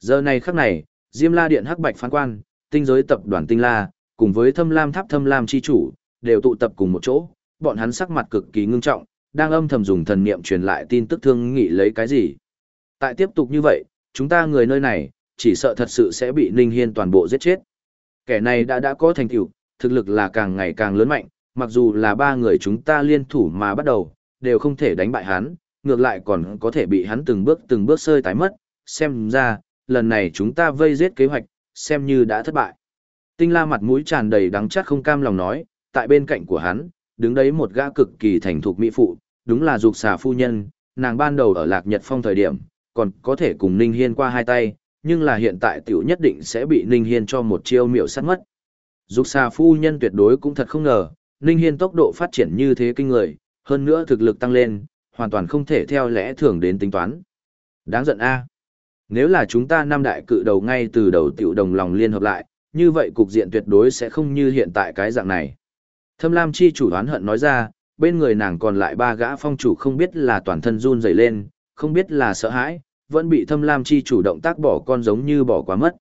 Giờ này khắc này, Diêm La Điện Hắc Bạch phán quan, tinh giới tập đoàn Tinh La, cùng với Thâm Lam Tháp Thâm Lam chi chủ, đều tụ tập cùng một chỗ, bọn hắn sắc mặt cực kỳ ngưng trọng, đang âm thầm dùng thần niệm truyền lại tin tức thương nghị lấy cái gì. Tại tiếp tục như vậy, chúng ta người nơi này, chỉ sợ thật sự sẽ bị Ninh Hiên toàn bộ giết chết. Kẻ này đã đã có thành tựu, thực lực là càng ngày càng lớn mạnh, mặc dù là ba người chúng ta liên thủ mà bắt đầu, đều không thể đánh bại hắn, ngược lại còn có thể bị hắn từng bước từng bước sơi tái mất, xem ra, lần này chúng ta vây giết kế hoạch, xem như đã thất bại. Tinh la mặt mũi tràn đầy đắng chát không cam lòng nói, tại bên cạnh của hắn, đứng đấy một gã cực kỳ thành thục mỹ phụ, đúng là dục xà phu nhân, nàng ban đầu ở Lạc Nhật Phong thời điểm, còn có thể cùng Ninh Hiên qua hai tay, nhưng là hiện tại tiểu nhất định sẽ bị Ninh Hiên cho một chiêu miểu sát mất. Dục xà phu nhân tuyệt đối cũng thật không ngờ, Ninh Hiên tốc độ phát triển như thế kinh người, hơn nữa thực lực tăng lên, hoàn toàn không thể theo lẽ thường đến tính toán. Đáng giận a. Nếu là chúng ta năm đại cự đầu ngay từ đầu tiểu đồng lòng liên hợp lại, như vậy cục diện tuyệt đối sẽ không như hiện tại cái dạng này. Thâm Lam chi chủ đoán hận nói ra, bên người nàng còn lại ba gã phong chủ không biết là toàn thân run rẩy lên, không biết là sợ hãi, vẫn bị Thâm Lam chi chủ động tác bỏ con giống như bỏ quá mất.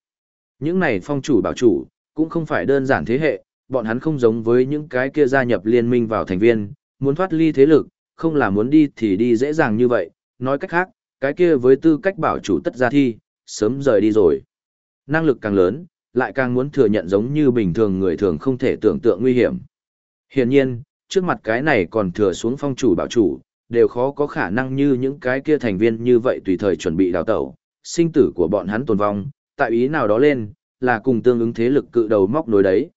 Những này phong chủ bảo chủ, cũng không phải đơn giản thế hệ, bọn hắn không giống với những cái kia gia nhập liên minh vào thành viên, muốn thoát ly thế lực, không là muốn đi thì đi dễ dàng như vậy, nói cách khác, cái kia với tư cách bảo chủ tất gia thi, sớm rời đi rồi. Năng lực càng lớn, lại càng muốn thừa nhận giống như bình thường người thường không thể tưởng tượng nguy hiểm. Hiển nhiên, trước mặt cái này còn thừa xuống phong chủ bảo chủ, đều khó có khả năng như những cái kia thành viên như vậy tùy thời chuẩn bị đào tẩu, sinh tử của bọn hắn tồn vong, tại ý nào đó lên, là cùng tương ứng thế lực cự đầu móc nối đấy.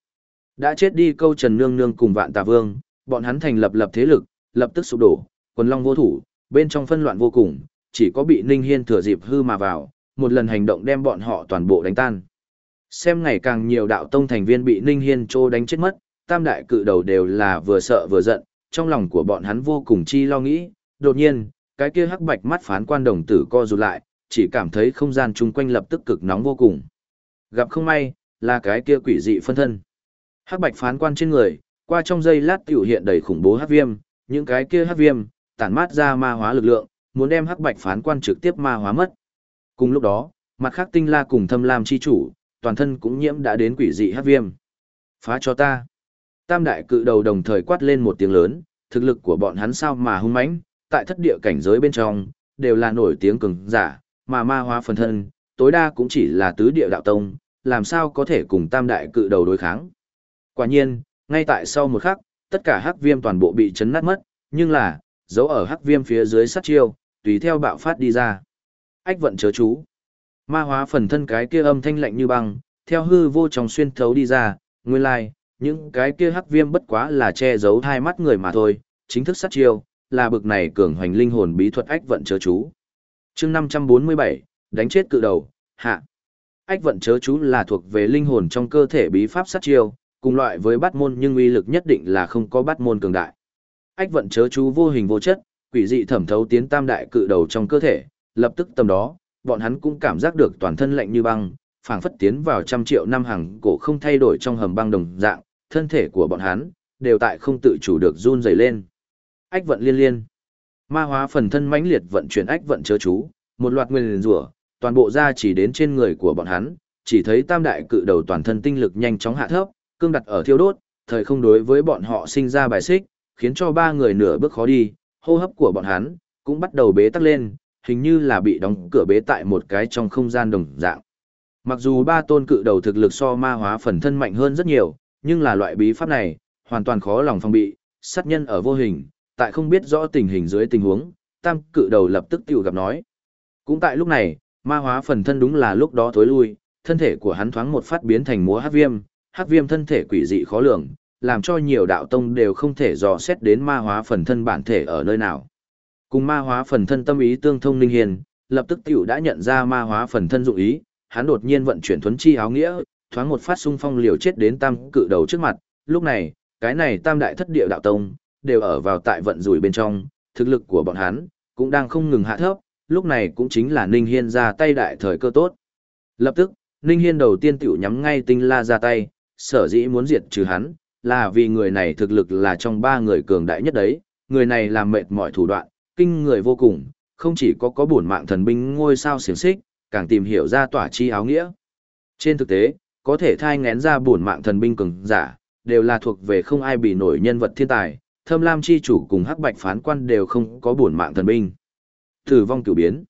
Đã chết đi câu Trần Nương Nương cùng Vạn Tà Vương, bọn hắn thành lập lập thế lực, lập tức sụp đổ, quần long vô thủ, bên trong phân loạn vô cùng, chỉ có bị Ninh Hiên thừa dịp hư mà vào, một lần hành động đem bọn họ toàn bộ đánh tan. Xem ngày càng nhiều đạo tông thành viên bị Ninh Hiên trô đánh chết mất, tam đại cự đầu đều là vừa sợ vừa giận, trong lòng của bọn hắn vô cùng chi lo nghĩ, đột nhiên, cái kia hắc bạch mắt phán quan đồng tử co rụt lại, chỉ cảm thấy không gian chung quanh lập tức cực nóng vô cùng. Gặp không may, là cái kia quỷ dị phân thân. Hắc bạch phán quan trên người, qua trong giây lát tiểu hiện đầy khủng bố hắc viêm, những cái kia hắc viêm, tản mát ra ma hóa lực lượng, muốn đem hắc bạch phán quan trực tiếp ma hóa mất. Cùng lúc đó, mặt khác tinh la cùng thâm lam chi chủ, toàn thân cũng nhiễm đã đến quỷ dị hắc viêm. Phá cho ta. Tam đại cự đầu đồng thời quát lên một tiếng lớn, thực lực của bọn hắn sao mà hung mãnh, tại thất địa cảnh giới bên trong, đều là nổi tiếng cường giả, mà ma hóa phần thân, tối đa cũng chỉ là tứ địa đạo tông, làm sao có thể cùng tam đại cự đầu đối kháng. Quả nhiên, ngay tại sau một khắc, tất cả hắc viêm toàn bộ bị chấn nát mất, nhưng là, giấu ở hắc viêm phía dưới sát chiêu, tùy theo bạo phát đi ra. Ách vận chớ chú. Ma hóa phần thân cái kia âm thanh lạnh như băng, theo hư vô trong xuyên thấu đi ra, nguyên lai, like, những cái kia hắc viêm bất quá là che giấu hai mắt người mà thôi, chính thức sát chiêu, là bực này cường hoành linh hồn bí thuật ách vận chớ chú. chương 547, đánh chết cự đầu, hạ. Ách vận chớ chú là thuộc về linh hồn trong cơ thể bí pháp sát chiêu, cùng loại với bắt môn nhưng uy lực nhất định là không có bắt môn cường đại. Ách vận chớ chú vô hình vô chất, quỷ dị thẩm thấu tiến tam đại cự đầu trong cơ thể, lập tức tầm đó, bọn hắn cũng cảm giác được toàn thân lạnh như băng, phảng phất tiến vào trăm triệu năm hàng cổ không thay đổi trong hầm băng đồng dạng, thân thể của bọn hắn đều tại không tự chủ được run rẩy lên. Ách vận liên liên. Ma hóa phần thân mãnh liệt vận chuyển ách vận chớ chú, một loạt nguyên rủa, toàn bộ ra chỉ đến trên người của bọn hắn, chỉ thấy tam đại cự đầu toàn thân tinh lực nhanh chóng hạ thấp, cương đặt ở thiêu đốt, thời không đối với bọn họ sinh ra bài xích, khiến cho ba người nửa bước khó đi, hô hấp của bọn hắn cũng bắt đầu bế tắc lên, hình như là bị đóng cửa bế tại một cái trong không gian đồng dạng. Mặc dù ba tôn cự đầu thực lực so ma hóa phần thân mạnh hơn rất nhiều, nhưng là loại bí pháp này, hoàn toàn khó lòng phòng bị, sát nhân ở vô hình, tại không biết rõ tình hình dưới tình huống, tam cự đầu lập tức tiểu gặp nói. Cũng tại lúc này, ma hóa phần thân đúng là lúc đó thối lui, thân thể của hắn thoáng một phát biến thành múa hắc viêm, hắc viêm thân thể quỷ dị khó lường, làm cho nhiều đạo tông đều không thể dò xét đến ma hóa phần thân bản thể ở nơi nào. Cùng ma hóa phần thân tâm ý tương thông linh hiền, lập tức tiểu đã nhận ra ma hóa phần thân dụng ý, hắn đột nhiên vận chuyển thuấn chi áo nghĩa, thoáng một phát xung phong liều chết đến tam cự đầu trước mặt, lúc này, cái này tam đại thất địa đạo tông, đều ở vào tại vận rủi bên trong, thực lực của bọn hắn, cũng đang không ngừng hạ thấp, lúc này cũng chính là Ninh Hiên ra tay đại thời cơ tốt. Lập tức, Ninh Hiên đầu tiên tiểu nhắm ngay tinh la ra tay, sở dĩ muốn diệt trừ hắn, là vì người này thực lực là trong ba người cường đại nhất đấy, người này làm mệt mọi thủ đoạn, kinh người vô cùng, không chỉ có có bổn mạng thần binh ngôi sao xiềng xích, càng tìm hiểu ra tỏa chi áo nghĩa. Trên thực tế, có thể thai ngén ra bổn mạng thần binh cường giả, đều là thuộc về không ai bị nổi nhân vật thiên tài, Thâm Lam chi chủ cùng Hắc Bạch phán quan đều không có bổn mạng thần binh. Tử vong cửu biến.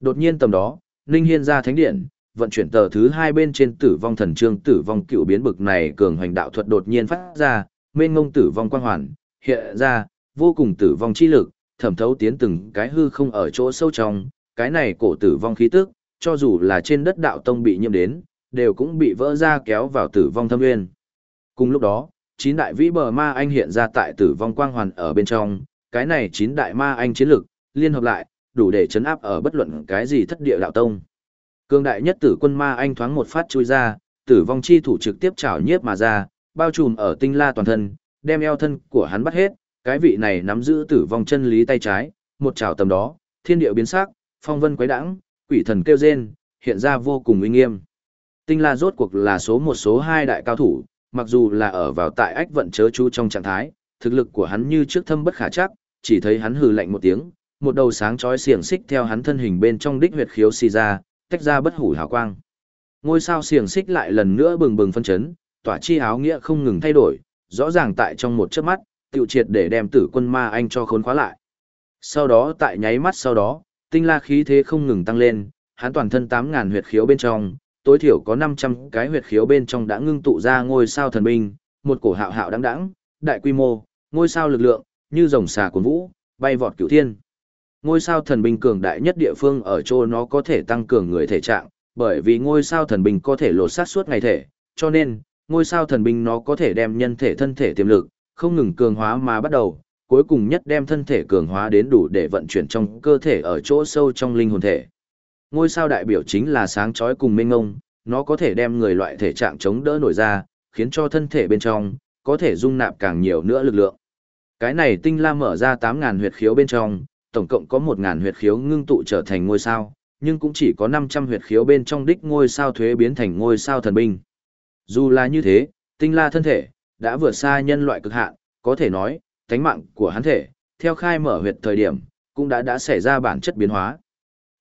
Đột nhiên tầm đó, Ninh Hiên ra thánh điện, vận chuyển tờ thứ hai bên trên tử vong thần trương tử vong cựu biến bực này cường hoành đạo thuật đột nhiên phát ra, mênh ngông tử vong quang hoàn, hiện ra, vô cùng tử vong chi lực, thẩm thấu tiến từng cái hư không ở chỗ sâu trong, cái này cổ tử vong khí tức, cho dù là trên đất đạo tông bị nhiễm đến, đều cũng bị vỡ ra kéo vào tử vong thâm nguyên. Cùng lúc đó, chín đại vĩ bờ ma anh hiện ra tại tử vong quang hoàn ở bên trong, cái này chín đại ma anh chiến lực, liên hợp lại, đủ để chấn áp ở bất luận cái gì thất địa đạo tông. Cương đại nhất tử quân ma anh thoáng một phát chui ra, tử vong chi thủ trực tiếp chảo nhiếp mà ra, bao trùm ở tinh la toàn thân, đem eo thân của hắn bắt hết, cái vị này nắm giữ tử vong chân lý tay trái, một chảo tầm đó, thiên địa biến sắc, phong vân quấy đãng, quỷ thần kêu rên, hiện ra vô cùng uy nghiêm. Tinh la rốt cuộc là số một số hai đại cao thủ, mặc dù là ở vào tại ách vận chớ chú trong trạng thái, thực lực của hắn như trước thâm bất khả chắc, chỉ thấy hắn hừ lạnh một tiếng, một đầu sáng chói xiềng xích theo hắn thân hình bên trong đích huyệt khiếu xì ra, tách ra bất hủ hào quang. Ngôi sao xiềng xích lại lần nữa bừng bừng phân chấn, tỏa chi áo nghĩa không ngừng thay đổi, rõ ràng tại trong một chớp mắt, tiêu triệt để đem tử quân ma anh cho khốn khóa lại. Sau đó tại nháy mắt sau đó, tinh la khí thế không ngừng tăng lên, hắn toàn thân 8000 huyệt khiếu bên trong, tối thiểu có 500 cái huyệt khiếu bên trong đã ngưng tụ ra ngôi sao thần binh, một cổ hạo hạo đãng đãng, đại quy mô, ngôi sao lực lượng, như rồng xà cuốn vũ, bay vọt cửu thiên. Ngôi sao thần binh cường đại nhất địa phương ở chỗ nó có thể tăng cường người thể trạng, bởi vì ngôi sao thần binh có thể lột xác suốt ngày thể, cho nên, ngôi sao thần binh nó có thể đem nhân thể thân thể tiềm lực, không ngừng cường hóa mà bắt đầu, cuối cùng nhất đem thân thể cường hóa đến đủ để vận chuyển trong cơ thể ở chỗ sâu trong linh hồn thể. Ngôi sao đại biểu chính là sáng chói cùng minh ngông, nó có thể đem người loại thể trạng chống đỡ nổi ra, khiến cho thân thể bên trong, có thể dung nạp càng nhiều nữa lực lượng. Cái này tinh la mở ra 8000 huyệt khiếu bên trong, tổng cộng có 1.000 huyệt khiếu ngưng tụ trở thành ngôi sao, nhưng cũng chỉ có 500 huyệt khiếu bên trong đích ngôi sao thuế biến thành ngôi sao thần binh. Dù là như thế, tinh la thân thể, đã vượt xa nhân loại cực hạn, có thể nói, tánh mạng của hắn thể, theo khai mở huyệt thời điểm, cũng đã đã xảy ra bản chất biến hóa.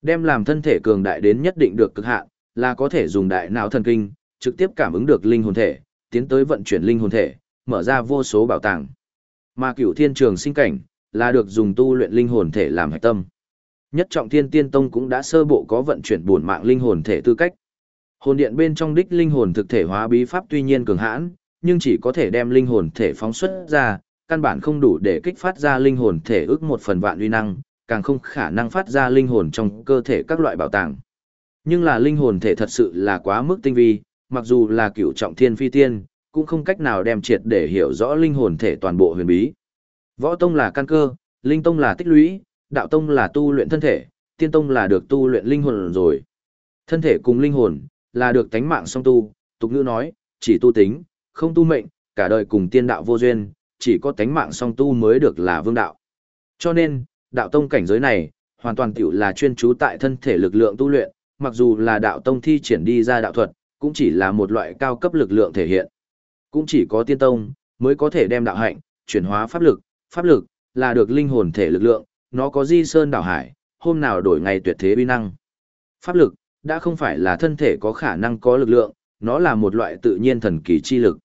Đem làm thân thể cường đại đến nhất định được cực hạn, là có thể dùng đại não thần kinh, trực tiếp cảm ứng được linh hồn thể, tiến tới vận chuyển linh hồn thể, mở ra vô số bảo tàng. Mà cửu thiên trường sinh cảnh, là được dùng tu luyện linh hồn thể làm hạch tâm. Nhất trọng thiên tiên tông cũng đã sơ bộ có vận chuyển buồn mạng linh hồn thể tư cách. Hồn điện bên trong đích linh hồn thực thể hóa bí pháp tuy nhiên cường hãn, nhưng chỉ có thể đem linh hồn thể phóng xuất ra, căn bản không đủ để kích phát ra linh hồn thể ước một phần vạn uy năng, càng không khả năng phát ra linh hồn trong cơ thể các loại bảo tàng. Nhưng là linh hồn thể thật sự là quá mức tinh vi, mặc dù là cựu trọng thiên phi tiên, cũng không cách nào đem triệt để hiểu rõ linh hồn thể toàn bộ huyền bí. Võ tông là căn cơ, linh tông là tích lũy, đạo tông là tu luyện thân thể, tiên tông là được tu luyện linh hồn rồi. Thân thể cùng linh hồn là được tánh mạng song tu, tục ngữ nói, chỉ tu tính, không tu mệnh, cả đời cùng tiên đạo vô duyên, chỉ có tánh mạng song tu mới được là vương đạo. Cho nên, đạo tông cảnh giới này, hoàn toàn tiểu là chuyên trú tại thân thể lực lượng tu luyện, mặc dù là đạo tông thi triển đi ra đạo thuật, cũng chỉ là một loại cao cấp lực lượng thể hiện. Cũng chỉ có tiên tông, mới có thể đem đạo hạnh, chuyển hóa pháp lực, pháp lực, là được linh hồn thể lực lượng, nó có di sơn đảo hải, hôm nào đổi ngày tuyệt thế uy năng. Pháp lực, đã không phải là thân thể có khả năng có lực lượng, nó là một loại tự nhiên thần kỳ chi lực.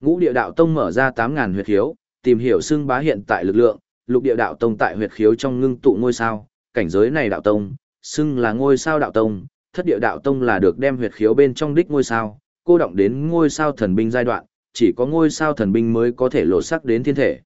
Ngũ địa đạo tông mở ra 8.000 huyệt khiếu, tìm hiểu xương bá hiện tại lực lượng, lục địa đạo tông tại huyệt khiếu trong ngưng tụ ngôi sao, cảnh giới này đạo tông, xưng là ngôi sao đạo tông, thất địa đạo tông là được đem huyệt khiếu bên trong đích ngôi sao, cô động đến ngôi sao thần binh giai đoạn, chỉ có ngôi sao thần binh mới có thể lộ sắc đến thiên thể.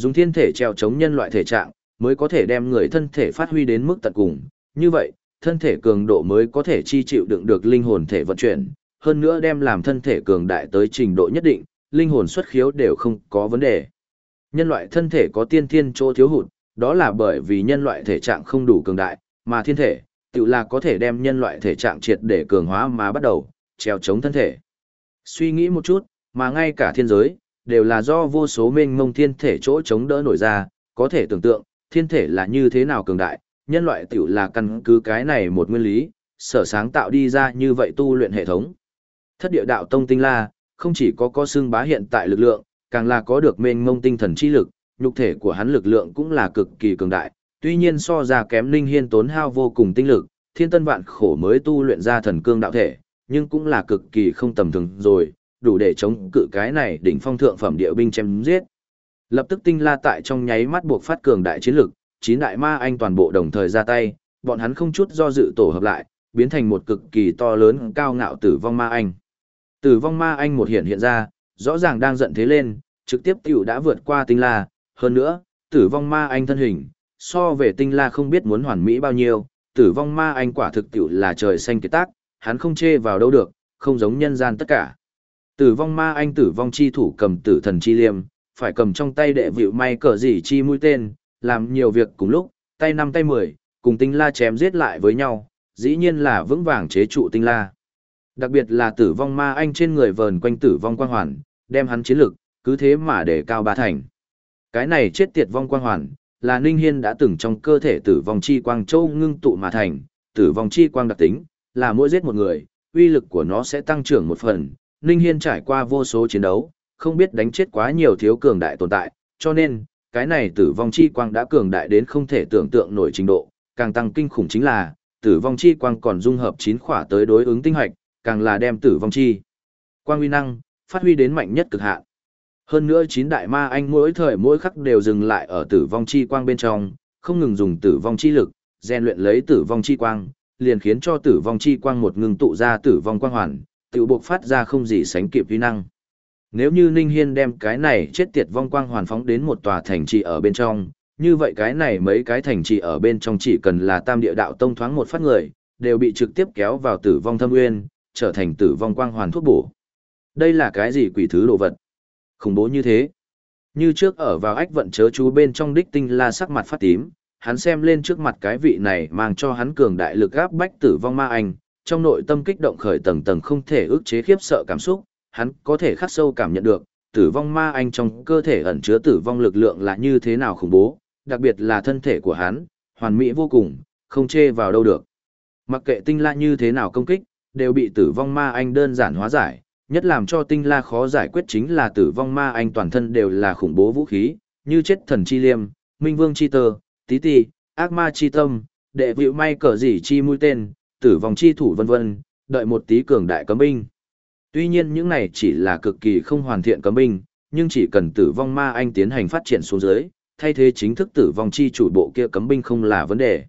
Dùng thiên thể treo chống nhân loại thể trạng, mới có thể đem người thân thể phát huy đến mức tận cùng, như vậy, thân thể cường độ mới có thể chi chịu đựng được linh hồn thể vận chuyển, hơn nữa đem làm thân thể cường đại tới trình độ nhất định, linh hồn xuất khiếu đều không có vấn đề. Nhân loại thân thể có tiên thiên chỗ thiếu hụt, đó là bởi vì nhân loại thể trạng không đủ cường đại, mà thiên thể, tự là có thể đem nhân loại thể trạng triệt để cường hóa mà bắt đầu, treo chống thân thể. Suy nghĩ một chút, mà ngay cả thiên giới, đều là do vô số mênh mông thiên thể chỗ chống đỡ nổi ra, có thể tưởng tượng, thiên thể là như thế nào cường đại, nhân loại tiểu là căn cứ cái này một nguyên lý, sở sáng tạo đi ra như vậy tu luyện hệ thống. Thất địa đạo tông tinh la, không chỉ có có xương bá hiện tại lực lượng, càng là có được mênh mông tinh thần chi lực, nhục thể của hắn lực lượng cũng là cực kỳ cường đại, tuy nhiên so ra kém linh hiên tốn hao vô cùng tinh lực, thiên tân vạn khổ mới tu luyện ra thần cương đạo thể, nhưng cũng là cực kỳ không tầm thường rồi, đủ để chống cự cái này đỉnh phong thượng phẩm địa binh chém giết. Lập tức tinh la tại trong nháy mắt buộc phát cường đại chiến lực, chín đại ma anh toàn bộ đồng thời ra tay, bọn hắn không chút do dự tổ hợp lại, biến thành một cực kỳ to lớn cao ngạo tử vong ma anh. Tử vong ma anh một hiện hiện ra, rõ ràng đang giận thế lên, trực tiếp tiểu đã vượt qua tinh la, hơn nữa, tử vong ma anh thân hình, so về tinh la không biết muốn hoàn mỹ bao nhiêu, tử vong ma anh quả thực tiểu là trời xanh kỳ tác, hắn không chê vào đâu được, không giống nhân gian tất cả. Tử vong ma anh tử vong chi thủ cầm tử thần chi liêm, phải cầm trong tay đệ vịu may cờ gì chi mũi tên, làm nhiều việc cùng lúc, tay năm tay mười, cùng tinh la chém giết lại với nhau, dĩ nhiên là vững vàng chế trụ tinh la. Đặc biệt là tử vong ma anh trên người vờn quanh tử vong quang hoàn, đem hắn chiến lực, cứ thế mà để cao ba thành. Cái này chết tiệt vong quang hoàn, là Ninh Hiên đã từng trong cơ thể tử vong chi quang châu ngưng tụ mà thành, tử vong chi quang đặc tính, là mỗi giết một người, uy lực của nó sẽ tăng trưởng một phần. Ninh Hiên trải qua vô số chiến đấu, không biết đánh chết quá nhiều thiếu cường đại tồn tại, cho nên, cái này tử vong chi quang đã cường đại đến không thể tưởng tượng nổi trình độ, càng tăng kinh khủng chính là, tử vong chi quang còn dung hợp chín khỏa tới đối ứng tinh hoạch, càng là đem tử vong chi quang uy năng phát huy đến mạnh nhất cực hạn. Hơn nữa chín đại ma anh mỗi thời mỗi khắc đều dừng lại ở tử vong chi quang bên trong, không ngừng dùng tử vong chi lực, rèn luyện lấy tử vong chi quang, liền khiến cho tử vong chi quang một ngừng tụ ra tử vong quang hoàn, tự buộc phát ra không gì sánh kịp vi năng. Nếu như Ninh Hiên đem cái này chết tiệt vong quang hoàn phóng đến một tòa thành trì ở bên trong, như vậy cái này mấy cái thành trì ở bên trong chỉ cần là tam địa đạo tông thoáng một phát người, đều bị trực tiếp kéo vào tử vong thâm nguyên, trở thành tử vong quang hoàn thuốc bổ. Đây là cái gì quỷ thứ đồ vật? Khủng bố như thế. Như trước ở vào ách vận chớ chú bên trong đích tinh la sắc mặt phát tím, hắn xem lên trước mặt cái vị này mang cho hắn cường đại lực áp bách tử vong ma anh, trong nội tâm kích động khởi tầng tầng không thể ức chế khiếp sợ cảm xúc, hắn có thể khắc sâu cảm nhận được, tử vong ma anh trong cơ thể ẩn chứa tử vong lực lượng là như thế nào khủng bố, đặc biệt là thân thể của hắn, hoàn mỹ vô cùng, không chê vào đâu được. Mặc kệ tinh la như thế nào công kích, đều bị tử vong ma anh đơn giản hóa giải, nhất làm cho tinh la khó giải quyết chính là tử vong ma anh toàn thân đều là khủng bố vũ khí, như chết thần chi liêm, minh vương chi tơ, tí tì, ác ma chi tâm, đệ vịu may cờ gì chi mũi tên, tử vong chi thủ vân vân, đợi một tí cường đại cấm binh. Tuy nhiên những này chỉ là cực kỳ không hoàn thiện cấm binh, nhưng chỉ cần tử vong ma anh tiến hành phát triển xuống dưới, thay thế chính thức tử vong chi chủ bộ kia cấm binh không là vấn đề.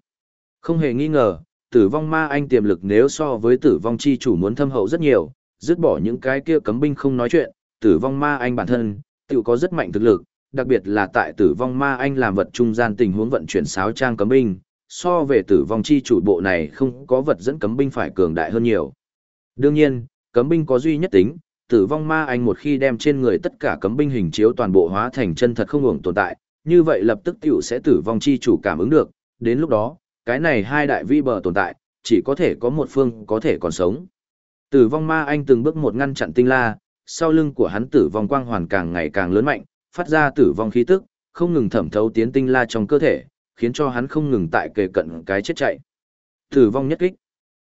Không hề nghi ngờ, tử vong ma anh tiềm lực nếu so với tử vong chi chủ muốn thâm hậu rất nhiều, dứt bỏ những cái kia cấm binh không nói chuyện, tử vong ma anh bản thân, tự có rất mạnh thực lực, đặc biệt là tại tử vong ma anh làm vật trung gian tình huống vận chuyển sáo trang cấm binh, so về tử vong chi chủ bộ này không có vật dẫn cấm binh phải cường đại hơn nhiều. Đương nhiên, cấm binh có duy nhất tính, tử vong ma anh một khi đem trên người tất cả cấm binh hình chiếu toàn bộ hóa thành chân thật không ngừng tồn tại, như vậy lập tức tiểu sẽ tử vong chi chủ cảm ứng được, đến lúc đó, cái này hai đại vi bờ tồn tại, chỉ có thể có một phương có thể còn sống. Tử vong ma anh từng bước một ngăn chặn tinh la, sau lưng của hắn tử vong quang hoàn càng ngày càng lớn mạnh, phát ra tử vong khí tức, không ngừng thẩm thấu tiến tinh la trong cơ thể, khiến cho hắn không ngừng tại kề cận cái chết chạy. Tử vong nhất kích.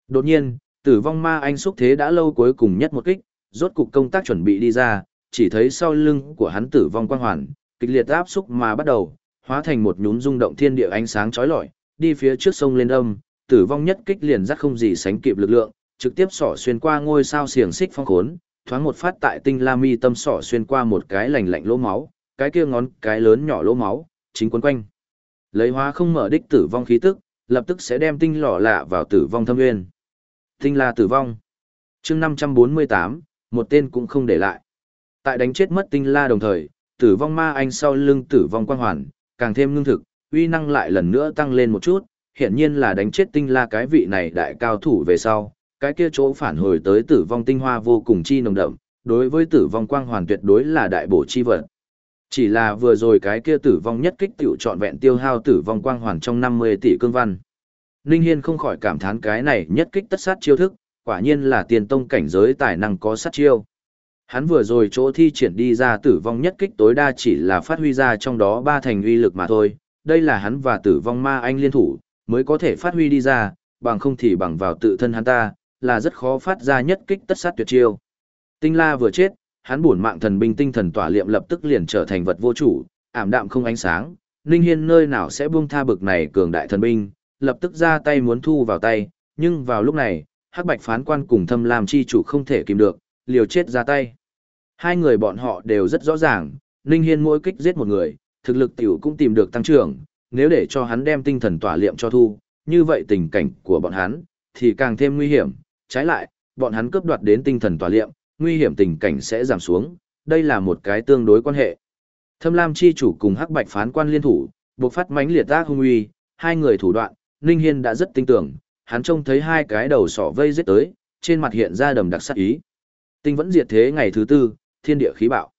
Đột nhiên, tử vong ma anh xúc thế đã lâu cuối cùng nhất một kích, rốt cục công tác chuẩn bị đi ra, chỉ thấy sau lưng của hắn tử vong quang hoàn, kịch liệt áp xúc mà bắt đầu, hóa thành một nhún rung động thiên địa ánh sáng chói lọi, đi phía trước sông lên âm, tử vong nhất kích liền dắt không gì sánh kịp lực lượng, trực tiếp sỏ xuyên qua ngôi sao xiềng xích phong khốn, thoáng một phát tại tinh la mi tâm sỏ xuyên qua một cái lành lạnh lỗ máu, cái kia ngón cái lớn nhỏ lỗ máu, chính quấn quanh. Lấy hóa không mở đích tử vong khí tức, lập tức sẽ đem tinh lọ lạ vào tử vong thâm nguyên. Tinh la tử vong. chương 548, một tên cũng không để lại. Tại đánh chết mất tinh la đồng thời, tử vong ma anh sau lưng tử vong quang hoàn, càng thêm ngưng thực, uy năng lại lần nữa tăng lên một chút, hiện nhiên là đánh chết tinh la cái vị này đại cao thủ về sau, cái kia chỗ phản hồi tới tử vong tinh hoa vô cùng chi nồng đậm, đối với tử vong quang hoàn tuyệt đối là đại bổ chi vật. Chỉ là vừa rồi cái kia tử vong nhất kích tiểu trọn vẹn tiêu hao tử vong quang hoàn trong 50 tỷ cương văn. Ninh Hiên không khỏi cảm thán cái này nhất kích tất sát chiêu thức, quả nhiên là tiền tông cảnh giới tài năng có sát chiêu. Hắn vừa rồi chỗ thi triển đi ra tử vong nhất kích tối đa chỉ là phát huy ra trong đó ba thành uy lực mà thôi, đây là hắn và tử vong ma anh liên thủ, mới có thể phát huy đi ra, bằng không thì bằng vào tự thân hắn ta, là rất khó phát ra nhất kích tất sát tuyệt chiêu. Tinh La vừa chết, hắn buồn mạng thần binh tinh thần tỏa liệm lập tức liền trở thành vật vô chủ, ảm đạm không ánh sáng, Ninh Hiên nơi nào sẽ buông tha bực này cường đại thần binh, lập tức ra tay muốn thu vào tay, nhưng vào lúc này, Hắc Bạch phán quan cùng Thâm Lam chi chủ không thể kìm được, liều chết ra tay. Hai người bọn họ đều rất rõ ràng, Ninh Hiên mỗi kích giết một người, thực lực tiểu cũng tìm được tăng trưởng, nếu để cho hắn đem tinh thần tỏa liệm cho thu, như vậy tình cảnh của bọn hắn thì càng thêm nguy hiểm, trái lại, bọn hắn cướp đoạt đến tinh thần tỏa liệm, nguy hiểm tình cảnh sẽ giảm xuống, đây là một cái tương đối quan hệ. Thâm Lam chi chủ cùng Hắc Bạch phán quan liên thủ, buộc phát mãnh liệt tác hung uy, hai người thủ đoạn, Ninh Hiên đã rất tin tưởng, hắn trông thấy hai cái đầu sỏ vây giết tới, trên mặt hiện ra đầm đặc sát ý. Tinh vẫn diệt thế ngày thứ tư, thiên địa khí bạo.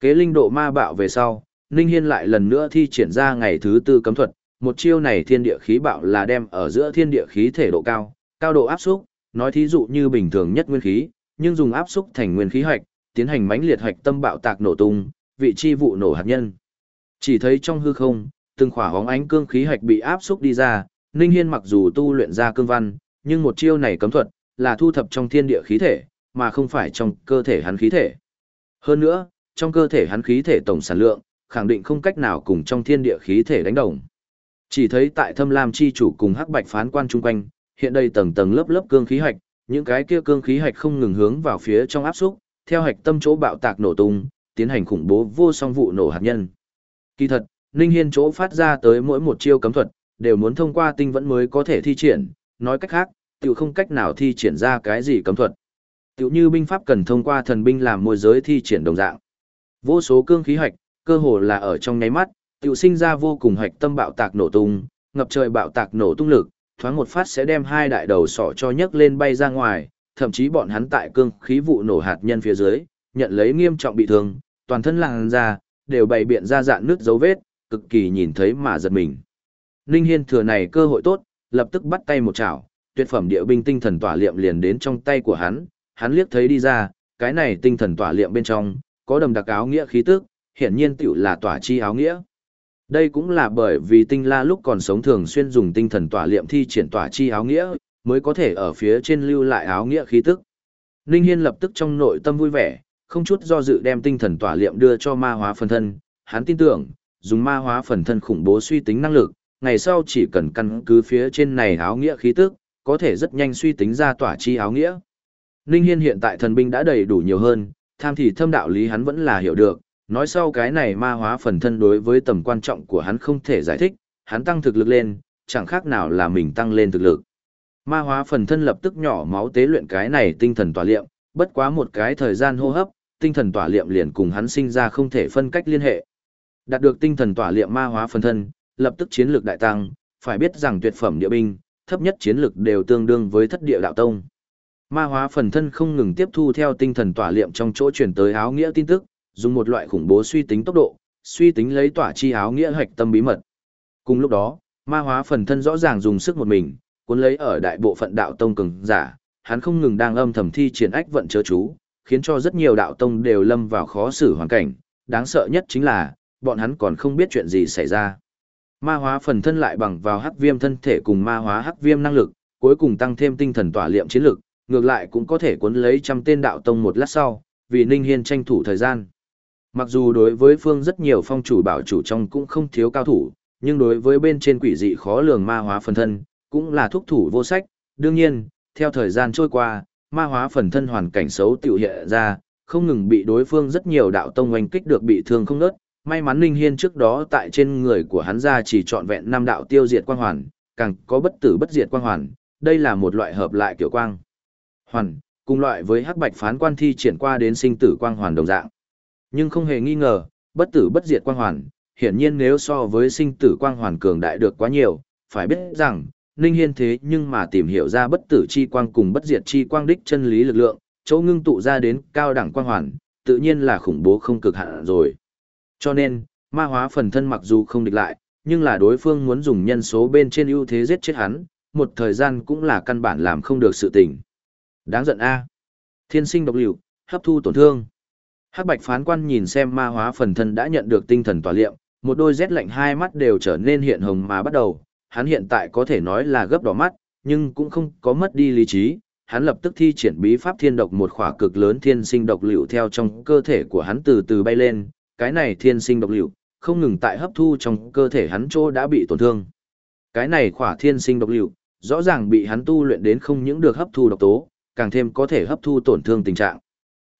Kế linh độ ma bạo về sau, Ninh Hiên lại lần nữa thi triển ra ngày thứ tư cấm thuật, một chiêu này thiên địa khí bạo là đem ở giữa thiên địa khí thể độ cao, cao độ áp xúc, nói thí dụ như bình thường nhất nguyên khí, nhưng dùng áp xúc thành nguyên khí hạch, tiến hành mãnh liệt hạch tâm bạo tạc nổ tung, vị chi vụ nổ hạt nhân. Chỉ thấy trong hư không, từng khỏa hóng ánh cương khí hạch bị áp xúc đi ra, Ninh Hiên mặc dù tu luyện ra cương văn, nhưng một chiêu này cấm thuật, là thu thập trong thiên địa khí thể, mà không phải trong cơ thể hắn khí thể. Hơn nữa, trong cơ thể hắn khí thể tổng sản lượng, khẳng định không cách nào cùng trong thiên địa khí thể đánh đồng. Chỉ thấy tại Thâm Lam chi chủ cùng Hắc Bạch phán quan chung quanh, hiện đây tầng tầng lớp lớp cương khí hạch, những cái kia cương khí hạch không ngừng hướng vào phía trong áp xúc, theo hạch tâm chỗ bạo tạc nổ tung, tiến hành khủng bố vô song vụ nổ hạt nhân. Kỳ thật, Ninh Hiên chỗ phát ra tới mỗi một chiêu cấm thuật, đều muốn thông qua tinh vẫn mới có thể thi triển, nói cách khác, tiểu không cách nào thi triển ra cái gì cấm thuật. Tiểu như binh pháp cần thông qua thần binh làm môi giới thi triển đồng dạng. Vô số cương khí hạch, cơ hồ là ở trong nháy mắt, tiểu sinh ra vô cùng hạch tâm bạo tạc nổ tung, ngập trời bạo tạc nổ tung lực, thoáng một phát sẽ đem hai đại đầu sọ cho nhấc lên bay ra ngoài, thậm chí bọn hắn tại cương khí vụ nổ hạt nhân phía dưới, nhận lấy nghiêm trọng bị thương, toàn thân làn ra, đều bày biện ra dạng nước dấu vết, cực kỳ nhìn thấy mà giật mình. Ninh Hiên thừa này cơ hội tốt, lập tức bắt tay một chảo, tuyệt phẩm địa binh tinh thần tỏa liệm liền đến trong tay của hắn, hắn liếc thấy đi ra, cái này tinh thần tỏa liệm bên trong, có đầm đặc áo nghĩa khí tức, hiển nhiên tiểu là tỏa chi áo nghĩa. Đây cũng là bởi vì tinh la lúc còn sống thường xuyên dùng tinh thần tỏa liệm thi triển tỏa chi áo nghĩa, mới có thể ở phía trên lưu lại áo nghĩa khí tức. Ninh Hiên lập tức trong nội tâm vui vẻ, không chút do dự đem tinh thần tỏa liệm đưa cho ma hóa phần thân, hắn tin tưởng, dùng ma hóa phần thân khủng bố suy tính năng lực, ngày sau chỉ cần căn cứ phía trên này áo nghĩa khí tức, có thể rất nhanh suy tính ra tỏa chi áo nghĩa. Ninh Hiên hiện tại thần binh đã đầy đủ nhiều hơn, tham thì thâm đạo lý hắn vẫn là hiểu được, nói sau cái này ma hóa phần thân đối với tầm quan trọng của hắn không thể giải thích, hắn tăng thực lực lên, chẳng khác nào là mình tăng lên thực lực. Ma hóa phần thân lập tức nhỏ máu tế luyện cái này tinh thần tỏa liệm, bất quá một cái thời gian hô hấp, tinh thần tỏa liệm liền cùng hắn sinh ra không thể phân cách liên hệ. Đạt được tinh thần tỏa liệm ma hóa phần thân, lập tức chiến lược đại tăng, phải biết rằng tuyệt phẩm địa binh, thấp nhất chiến lược đều tương đương với thất địa đạo tông. Ma hóa phần thân không ngừng tiếp thu theo tinh thần tỏa liệm trong chỗ truyền tới áo nghĩa tin tức, dùng một loại khủng bố suy tính tốc độ, suy tính lấy tỏa chi áo nghĩa hạch tâm bí mật. Cùng lúc đó, ma hóa phần thân rõ ràng dùng sức một mình, cuốn lấy ở đại bộ phận đạo tông cường giả, hắn không ngừng đang âm thầm thi triển ách vận chớ chú, khiến cho rất nhiều đạo tông đều lâm vào khó xử hoàn cảnh, đáng sợ nhất chính là, bọn hắn còn không biết chuyện gì xảy ra. Ma hóa phần thân lại bằng vào hắc viêm thân thể cùng ma hóa hắc viêm năng lực, cuối cùng tăng thêm tinh thần tỏa liệm chiến lực, ngược lại cũng có thể cuốn lấy trăm tên đạo tông một lát sau, vì Ninh Hiên tranh thủ thời gian. Mặc dù đối với phương rất nhiều phong chủ bảo chủ trong cũng không thiếu cao thủ, nhưng đối với bên trên quỷ dị khó lường ma hóa phần thân, cũng là thúc thủ vô sách. Đương nhiên, theo thời gian trôi qua, ma hóa phần thân hoàn cảnh xấu tiểu hiện ra, không ngừng bị đối phương rất nhiều đạo tông oanh kích được bị thương không nớt. May mắn Ninh Hiên trước đó tại trên người của hắn ra chỉ trọn vẹn năm đạo tiêu diệt quang hoàn, càng có bất tử bất diệt quang hoàn, đây là một loại hợp lại kiểu quang. Hoàn, cùng loại với hắc bạch phán quan thi triển qua đến sinh tử quang hoàn đồng dạng. Nhưng không hề nghi ngờ, bất tử bất diệt quang hoàn, hiển nhiên nếu so với sinh tử quang hoàn cường đại được quá nhiều, phải biết rằng, Ninh Hiên thế nhưng mà tìm hiểu ra bất tử chi quang cùng bất diệt chi quang đích chân lý lực lượng, chỗ ngưng tụ ra đến cao đẳng quang hoàn, tự nhiên là khủng bố không cực hạn rồi. Cho nên, ma hóa phần thân mặc dù không địch lại, nhưng là đối phương muốn dùng nhân số bên trên ưu thế giết chết hắn, một thời gian cũng là căn bản làm không được sự tình. Đáng giận a. Thiên sinh độc liệu, hấp thu tổn thương. Hắc Bạch phán quan nhìn xem ma hóa phần thân đã nhận được tinh thần tỏa liệm, một đôi rét lạnh hai mắt đều trở nên hiện hồng mà bắt đầu, hắn hiện tại có thể nói là gấp đỏ mắt, nhưng cũng không có mất đi lý trí, hắn lập tức thi triển bí pháp thiên độc một khỏa cực lớn thiên sinh độc liệu theo trong cơ thể của hắn từ từ bay lên, cái này thiên sinh độc liệu, không ngừng tại hấp thu trong cơ thể hắn chỗ đã bị tổn thương. Cái này khỏa thiên sinh độc liệu, rõ ràng bị hắn tu luyện đến không những được hấp thu độc tố, càng thêm có thể hấp thu tổn thương tình trạng.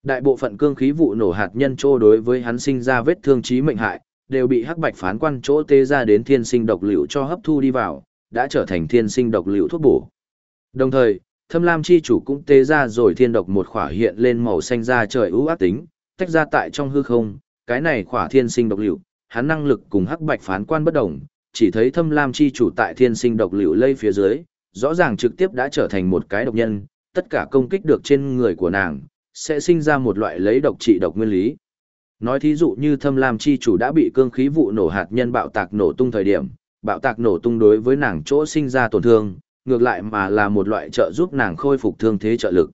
Đại bộ phận cương khí vụ nổ hạt nhân trô đối với hắn sinh ra vết thương chí mệnh hại, đều bị hắc bạch phán quan chỗ tê ra đến thiên sinh độc liệu cho hấp thu đi vào, đã trở thành thiên sinh độc liệu thuốc bổ. Đồng thời, thâm lam chi chủ cũng tê ra rồi thiên độc một khỏa hiện lên màu xanh da trời ưu ác tính, tách ra tại trong hư không, cái này khỏa thiên sinh độc liệu, hắn năng lực cùng hắc bạch phán quan bất đồng, chỉ thấy thâm lam chi chủ tại thiên sinh độc liệu lây phía dưới, rõ ràng trực tiếp đã trở thành một cái độc nhân, tất cả công kích được trên người của nàng, sẽ sinh ra một loại lấy độc trị độc nguyên lý. Nói thí dụ như thâm lam chi chủ đã bị cương khí vụ nổ hạt nhân bạo tạc nổ tung thời điểm, bạo tạc nổ tung đối với nàng chỗ sinh ra tổn thương, ngược lại mà là một loại trợ giúp nàng khôi phục thương thế trợ lực.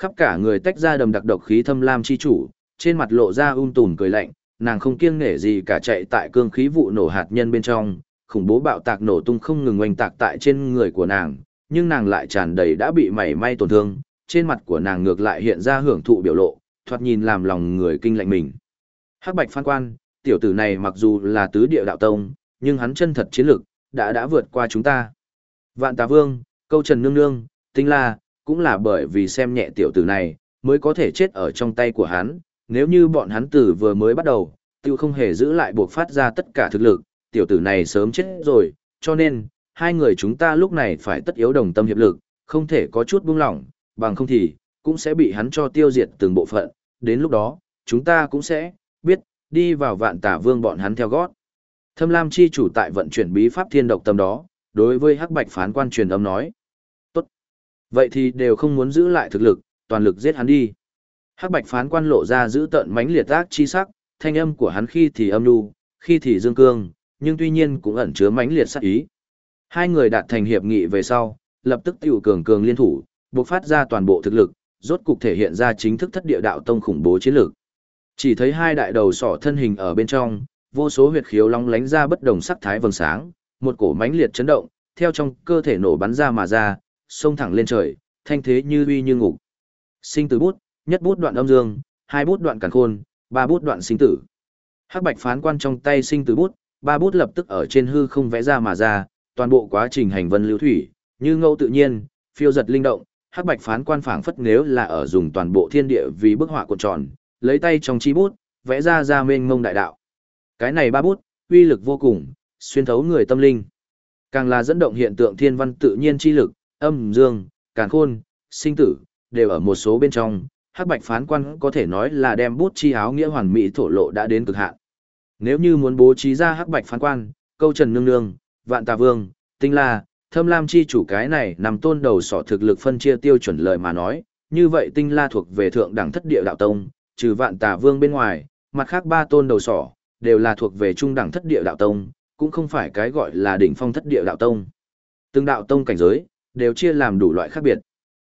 Khắp cả người tách ra đầm đặc độc khí thâm lam chi chủ, trên mặt lộ ra um tùm cười lạnh, nàng không kiêng nể gì cả chạy tại cương khí vụ nổ hạt nhân bên trong, khủng bố bạo tạc nổ tung không ngừng oanh tạc tại trên người của nàng, nhưng nàng lại tràn đầy đã bị mảy may tổn thương, trên mặt của nàng ngược lại hiện ra hưởng thụ biểu lộ, thoạt nhìn làm lòng người kinh lạnh mình. Hắc Bạch Phan Quan, tiểu tử này mặc dù là tứ địa đạo tông, nhưng hắn chân thật chiến lực đã đã vượt qua chúng ta. Vạn Tà Vương, Câu Trần Nương Nương, Tinh La, cũng là bởi vì xem nhẹ tiểu tử này, mới có thể chết ở trong tay của hắn, nếu như bọn hắn tử vừa mới bắt đầu, tiêu không hề giữ lại buộc phát ra tất cả thực lực, tiểu tử này sớm chết rồi, cho nên, hai người chúng ta lúc này phải tất yếu đồng tâm hiệp lực, không thể có chút buông lỏng, bằng không thì, cũng sẽ bị hắn cho tiêu diệt từng bộ phận, đến lúc đó, chúng ta cũng sẽ, biết, đi vào vạn tả vương bọn hắn theo gót. Thâm Lam chi chủ tại vận chuyển bí pháp thiên độc tâm đó, đối với hắc bạch phán quan truyền âm nói. Tốt. Vậy thì đều không muốn giữ lại thực lực, toàn lực giết hắn đi. Hắc bạch phán quan lộ ra giữ tận mánh liệt ác chi sắc, thanh âm của hắn khi thì âm nu, khi thì dương cương, nhưng tuy nhiên cũng ẩn chứa mánh liệt sát ý. Hai người đạt thành hiệp nghị về sau, lập tức tiểu cường cường liên thủ, bộc phát ra toàn bộ thực lực, rốt cục thể hiện ra chính thức thất địa đạo tông khủng bố chiến lược. Chỉ thấy hai đại đầu sỏ thân hình ở bên trong, vô số huyệt khiếu long lánh ra bất đồng sắc thái vầng sáng, một cổ mãnh liệt chấn động, theo trong cơ thể nổ bắn ra mà ra, xông thẳng lên trời, thanh thế như uy như ngục. Sinh tử bút, nhất bút đoạn âm dương, hai bút đoạn càn khôn, ba bút đoạn sinh tử. Hắc Bạch phán quan trong tay sinh tử bút, ba bút lập tức ở trên hư không vẽ ra mà ra, toàn bộ quá trình hành vân lưu thủy, như ngẫu tự nhiên, phiêu giật linh động, Hắc Bạch phán quan phảng phất nếu là ở dùng toàn bộ thiên địa vì bức họa cuộn tròn, lấy tay trong chi bút, vẽ ra ra mênh mông đại đạo. Cái này ba bút, uy lực vô cùng, xuyên thấu người tâm linh. Càng là dẫn động hiện tượng thiên văn tự nhiên chi lực, âm dương, càn khôn, sinh tử, đều ở một số bên trong, hắc bạch phán quan có thể nói là đem bút chi áo nghĩa hoàn mỹ thổ lộ đã đến cực hạn. Nếu như muốn bố trí ra hắc bạch phán quan, câu trần nương nương, vạn tà vương, tinh la, thâm lam chi chủ cái này nằm tôn đầu sỏ thực lực phân chia tiêu chuẩn lời mà nói, như vậy tinh la thuộc về thượng đẳng thất địa đạo tông, trừ vạn tà vương bên ngoài, mặt khác ba tôn đầu sỏ, đều là thuộc về trung đẳng thất địa đạo tông, cũng không phải cái gọi là đỉnh phong thất địa đạo tông. Từng đạo tông cảnh giới, đều chia làm đủ loại khác biệt.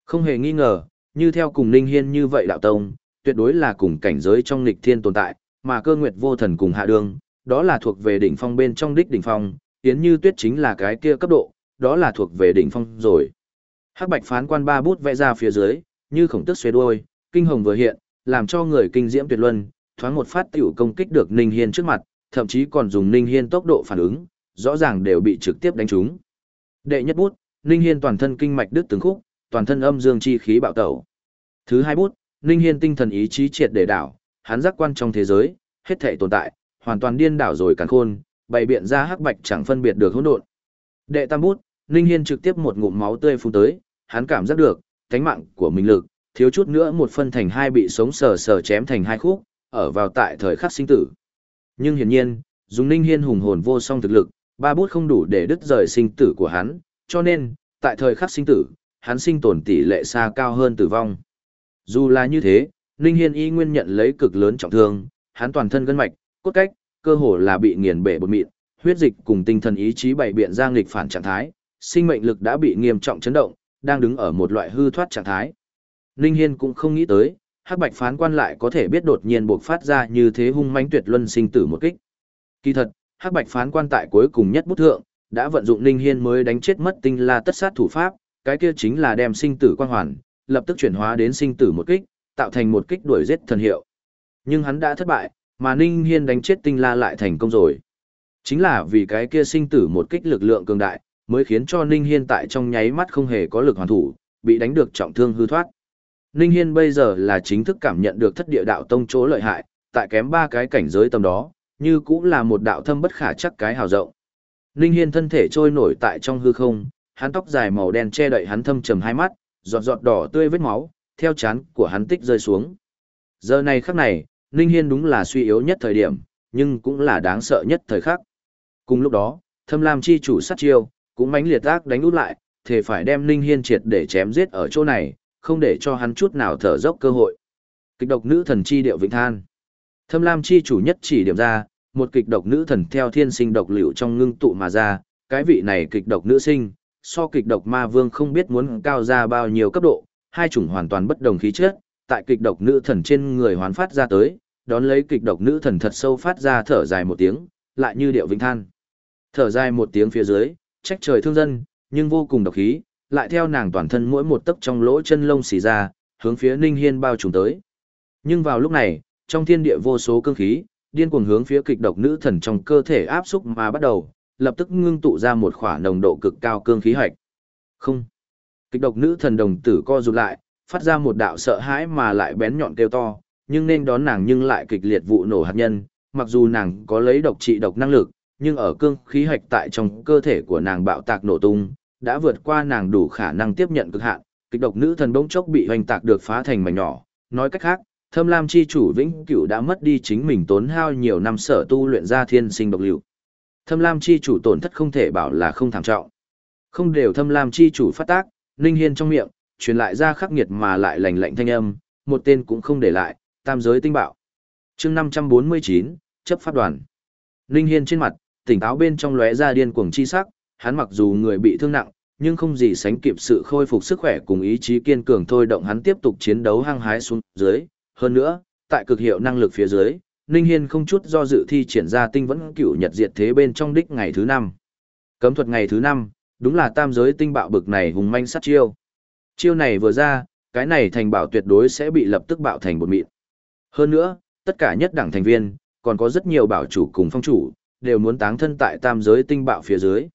Không hề nghi ngờ, như theo cùng Ninh Hiên như vậy đạo tông, tuyệt đối là cùng cảnh giới trong nghịch thiên tồn tại, mà cơ nguyệt vô thần cùng hạ đường, đó là thuộc về đỉnh phong bên trong đích đỉnh phong, tiến như tuyết chính là cái kia cấp độ, đó là thuộc về đỉnh phong rồi. Hắc bạch phán quan ba bút vẽ ra phía dưới, như khổng tức xuế đuôi, kinh hồng vừa hiện, làm cho người kinh diễm tuyệt luân, thoáng một phát tiểu công kích được Ninh Hiên trước mặt, thậm chí còn dùng Ninh Hiên tốc độ phản ứng, rõ ràng đều bị trực tiếp đánh trúng. Đệ nhất bút, Ninh Hiên toàn thân kinh mạch đứt từng khúc, toàn thân âm dương chi khí bạo tẩu. Thứ hai bút, Ninh Hiên tinh thần ý chí triệt để đảo, hắn giác quan trong thế giới, hết thảy tồn tại, hoàn toàn điên đảo rồi càn khôn, bày biện ra hắc bạch chẳng phân biệt được hỗn độn. Đệ tam bút, Ninh Hiên trực tiếp một ngụm máu tươi phun tới, hắn cảm giác được, cánh mạng của mình lực, thiếu chút nữa một phân thành hai bị sống sờ sờ chém thành hai khúc, ở vào tại thời khắc sinh tử. Nhưng hiển nhiên, dùng Ninh Hiên hùng hồn vô song thực lực, ba bút không đủ để đứt rời sinh tử của hắn, cho nên, tại thời khắc sinh tử, hắn sinh tồn tỷ lệ xa cao hơn tử vong. Dù là như thế, Ninh Hiên y nguyên nhận lấy cực lớn trọng thương, hắn toàn thân gân mạch, cốt cách, cơ hồ là bị nghiền bể bột mịn, huyết dịch cùng tinh thần ý chí bảy biện ra nghịch phản trạng thái, sinh mệnh lực đã bị nghiêm trọng chấn động, đang đứng ở một loại hư thoát trạng thái. Ninh Hiên cũng không nghĩ tới, Hắc Bạch phán quan lại có thể biết đột nhiên buộc phát ra như thế hung mãnh tuyệt luân sinh tử một kích. Kỳ thật, Hắc Bạch phán quan tại cuối cùng nhất bút thượng, đã vận dụng Ninh Hiên mới đánh chết mất tinh la tất sát thủ pháp, cái kia chính là đem sinh tử quan hoàn, lập tức chuyển hóa đến sinh tử một kích, tạo thành một kích đuổi giết thần hiệu. Nhưng hắn đã thất bại, mà Ninh Hiên đánh chết tinh la lại thành công rồi. Chính là vì cái kia sinh tử một kích lực lượng cường đại, mới khiến cho Ninh Hiên tại trong nháy mắt không hề có lực hoàn thủ, bị đánh được trọng thương hư thoát. Ninh Hiên bây giờ là chính thức cảm nhận được thất địa đạo tông chỗ lợi hại, tại kém ba cái cảnh giới tầm đó, như cũng là một đạo thâm bất khả chắc cái hào rộng. Ninh Hiên thân thể trôi nổi tại trong hư không, hắn tóc dài màu đen che đậy hắn thâm trầm hai mắt, giọt giọt đỏ tươi vết máu, theo chán của hắn tích rơi xuống. Giờ này khắc này, Ninh Hiên đúng là suy yếu nhất thời điểm, nhưng cũng là đáng sợ nhất thời khắc. Cùng lúc đó, Thâm Lam chi chủ sát chiêu, cũng mãnh liệt ác đánh út lại, thề phải đem Ninh Hiên triệt để chém giết ở chỗ này, không để cho hắn chút nào thở dốc cơ hội. Kịch độc nữ thần chi điệu vĩnh than. Thâm Lam chi chủ nhất chỉ điểm ra, một kịch độc nữ thần theo thiên sinh độc liệu trong ngưng tụ mà ra, cái vị này kịch độc nữ sinh, so kịch độc ma vương không biết muốn cao ra bao nhiêu cấp độ, hai chủng hoàn toàn bất đồng khí chất, tại kịch độc nữ thần trên người hoán phát ra tới, đón lấy kịch độc nữ thần thật sâu phát ra thở dài một tiếng, lại như điệu vĩnh than. Thở dài một tiếng phía dưới, trách trời thương dân, nhưng vô cùng độc khí, lại theo nàng toàn thân mỗi một tấc trong lỗ chân lông xì ra, hướng phía Ninh Hiên bao trùm tới. Nhưng vào lúc này, trong thiên địa vô số cương khí, điên cuồng hướng phía kịch độc nữ thần trong cơ thể áp xúc mà bắt đầu, lập tức ngưng tụ ra một khỏa nồng độ cực cao cương khí hạch. Không. Kịch độc nữ thần đồng tử co rụt lại, phát ra một đạo sợ hãi mà lại bén nhọn kêu to, nhưng nên đón nàng nhưng lại kịch liệt vụ nổ hạt nhân, mặc dù nàng có lấy độc trị độc năng lực, nhưng ở cương khí hạch tại trong cơ thể của nàng bạo tạc nổ tung, đã vượt qua nàng đủ khả năng tiếp nhận cực hạn, kịch độc nữ thần bỗng chốc bị hoành tạc được phá thành mảnh nhỏ, nói cách khác, Thâm Lam chi chủ Vĩnh Cửu đã mất đi chính mình tốn hao nhiều năm sở tu luyện ra thiên sinh độc liệu. Thâm Lam chi chủ tổn thất không thể bảo là không thảm trọng. Không đều Thâm Lam chi chủ phát tác, Ninh Hiên trong miệng, truyền lại ra khắc nghiệt mà lại lạnh lạnh thanh âm, một tên cũng không để lại, tam giới tinh bạo. Chương 549, chấp pháp đoàn. Ninh Hiên trên mặt, tỉnh táo bên trong lóe ra điên cuồng chi sắc, hắn mặc dù người bị thương nặng, nhưng không gì sánh kịp sự khôi phục sức khỏe cùng ý chí kiên cường thôi động hắn tiếp tục chiến đấu hăng hái xuống dưới. Hơn nữa, tại cực hiệu năng lực phía dưới, Ninh Hiên không chút do dự thi triển ra tinh vẫn cửu nhật diệt thế bên trong đích ngày thứ năm. Cấm thuật ngày thứ năm, đúng là tam giới tinh bạo bực này hùng manh sát chiêu. Chiêu này vừa ra, cái này thành bảo tuyệt đối sẽ bị lập tức bạo thành bột mịn. Hơn nữa, tất cả nhất đẳng thành viên, còn có rất nhiều bảo chủ cùng phong chủ, đều muốn táng thân tại tam giới tinh bạo phía dưới.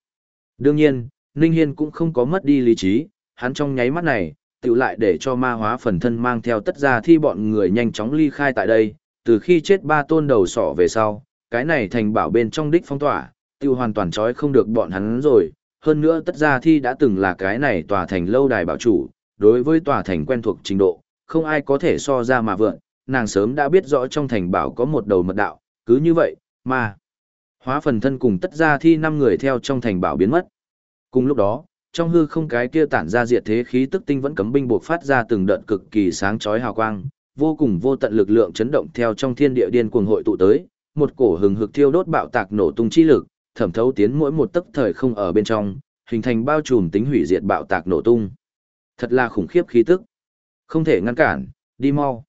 Đương nhiên, Ninh Hiên cũng không có mất đi lý trí, hắn trong nháy mắt này, tự lại để cho ma hóa phần thân mang theo tất ra thi bọn người nhanh chóng ly khai tại đây, từ khi chết ba tôn đầu sỏ về sau, cái này thành bảo bên trong đích phong tỏa, tiêu hoàn toàn trói không được bọn hắn rồi, hơn nữa tất ra thi đã từng là cái này tòa thành lâu đài bảo chủ, đối với tòa thành quen thuộc trình độ, không ai có thể so ra mà vượn, nàng sớm đã biết rõ trong thành bảo có một đầu mật đạo, cứ như vậy, mà hóa phần thân cùng tất ra thi năm người theo trong thành bảo biến mất. Cùng lúc đó, trong hư không cái kia tản ra diệt thế khí tức tinh vẫn cấm binh buộc phát ra từng đợt cực kỳ sáng chói hào quang, vô cùng vô tận lực lượng chấn động theo trong thiên địa điên cuồng hội tụ tới, một cổ hừng hực thiêu đốt bạo tạc nổ tung chi lực, thẩm thấu tiến mỗi một tấc thời không ở bên trong, hình thành bao trùm tính hủy diệt bạo tạc nổ tung. Thật là khủng khiếp khí tức. Không thể ngăn cản, đi mau.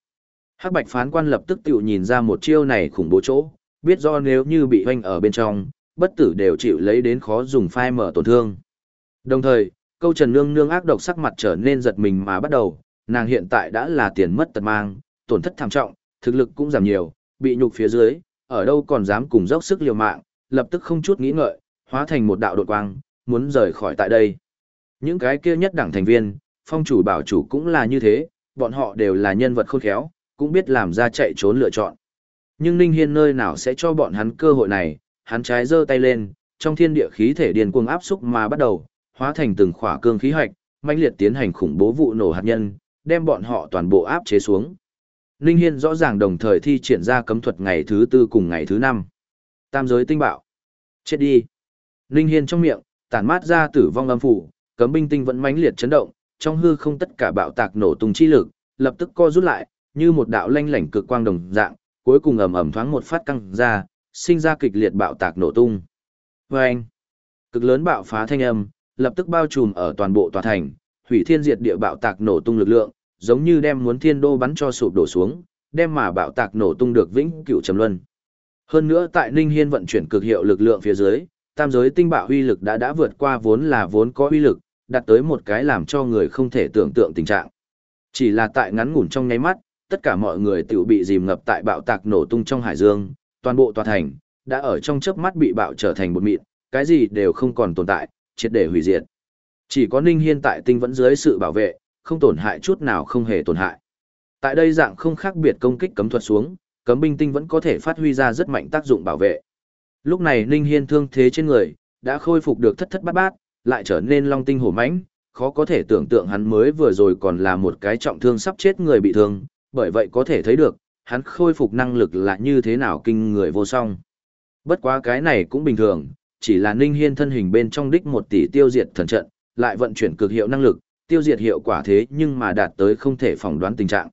Hắc Bạch phán quan lập tức tiểu nhìn ra một chiêu này khủng bố chỗ, biết do nếu như bị hoanh ở bên trong, bất tử đều chịu lấy đến khó dùng phai mở tổn thương. Đồng thời, câu Trần Nương Nương ác độc sắc mặt trở nên giật mình mà bắt đầu, nàng hiện tại đã là tiền mất tật mang, tổn thất thảm trọng, thực lực cũng giảm nhiều, bị nhục phía dưới, ở đâu còn dám cùng dốc sức liều mạng, lập tức không chút nghĩ ngợi, hóa thành một đạo đột quang, muốn rời khỏi tại đây. Những cái kia nhất đẳng thành viên, phong chủ bảo chủ cũng là như thế, bọn họ đều là nhân vật khôn khéo, cũng biết làm ra chạy trốn lựa chọn. Nhưng Ninh Hiên nơi nào sẽ cho bọn hắn cơ hội này, hắn trái giơ tay lên, trong thiên địa khí thể điền cuồng áp xúc mà bắt đầu, hóa thành từng khỏa cương khí hoạch, mãnh liệt tiến hành khủng bố vụ nổ hạt nhân, đem bọn họ toàn bộ áp chế xuống. Ninh Hiên rõ ràng đồng thời thi triển ra cấm thuật ngày thứ tư cùng ngày thứ năm. Tam giới tinh bạo. Chết đi. Ninh Hiên trong miệng, tản mát ra tử vong âm phủ, cấm binh tinh vẫn mãnh liệt chấn động, trong hư không tất cả bạo tạc nổ tung chi lực, lập tức co rút lại, như một đạo lanh lảnh cực quang đồng dạng, cuối cùng ầm ầm thoáng một phát căng ra, sinh ra kịch liệt bạo tạc nổ tung. Vâng! Cực lớn bạo phá thanh âm, lập tức bao trùm ở toàn bộ tòa thành, hủy thiên diệt địa bạo tạc nổ tung lực lượng, giống như đem muốn thiên đô bắn cho sụp đổ xuống, đem mà bạo tạc nổ tung được vĩnh cửu trầm luân. Hơn nữa tại Ninh Hiên vận chuyển cực hiệu lực lượng phía dưới, tam giới tinh bạo uy lực đã đã vượt qua vốn là vốn có uy lực, đạt tới một cái làm cho người không thể tưởng tượng tình trạng. Chỉ là tại ngắn ngủn trong nháy mắt, tất cả mọi người tự bị dìm ngập tại bạo tạc nổ tung trong hải dương, toàn bộ tòa thành đã ở trong chớp mắt bị bạo trở thành một mịn, cái gì đều không còn tồn tại, triệt để hủy diệt. Chỉ có Ninh Hiên tại tinh vẫn dưới sự bảo vệ, không tổn hại chút nào không hề tổn hại. Tại đây dạng không khác biệt công kích cấm thuật xuống, cấm binh tinh vẫn có thể phát huy ra rất mạnh tác dụng bảo vệ. Lúc này Ninh Hiên thương thế trên người, đã khôi phục được thất thất bát bát, lại trở nên long tinh hổ mãnh, khó có thể tưởng tượng hắn mới vừa rồi còn là một cái trọng thương sắp chết người bị thương, bởi vậy có thể thấy được, hắn khôi phục năng lực là như thế nào kinh người vô song. Bất quá cái này cũng bình thường, chỉ là Ninh Hiên thân hình bên trong đích một tỷ tiêu diệt thần trận, lại vận chuyển cực hiệu năng lực, tiêu diệt hiệu quả thế nhưng mà đạt tới không thể phỏng đoán tình trạng.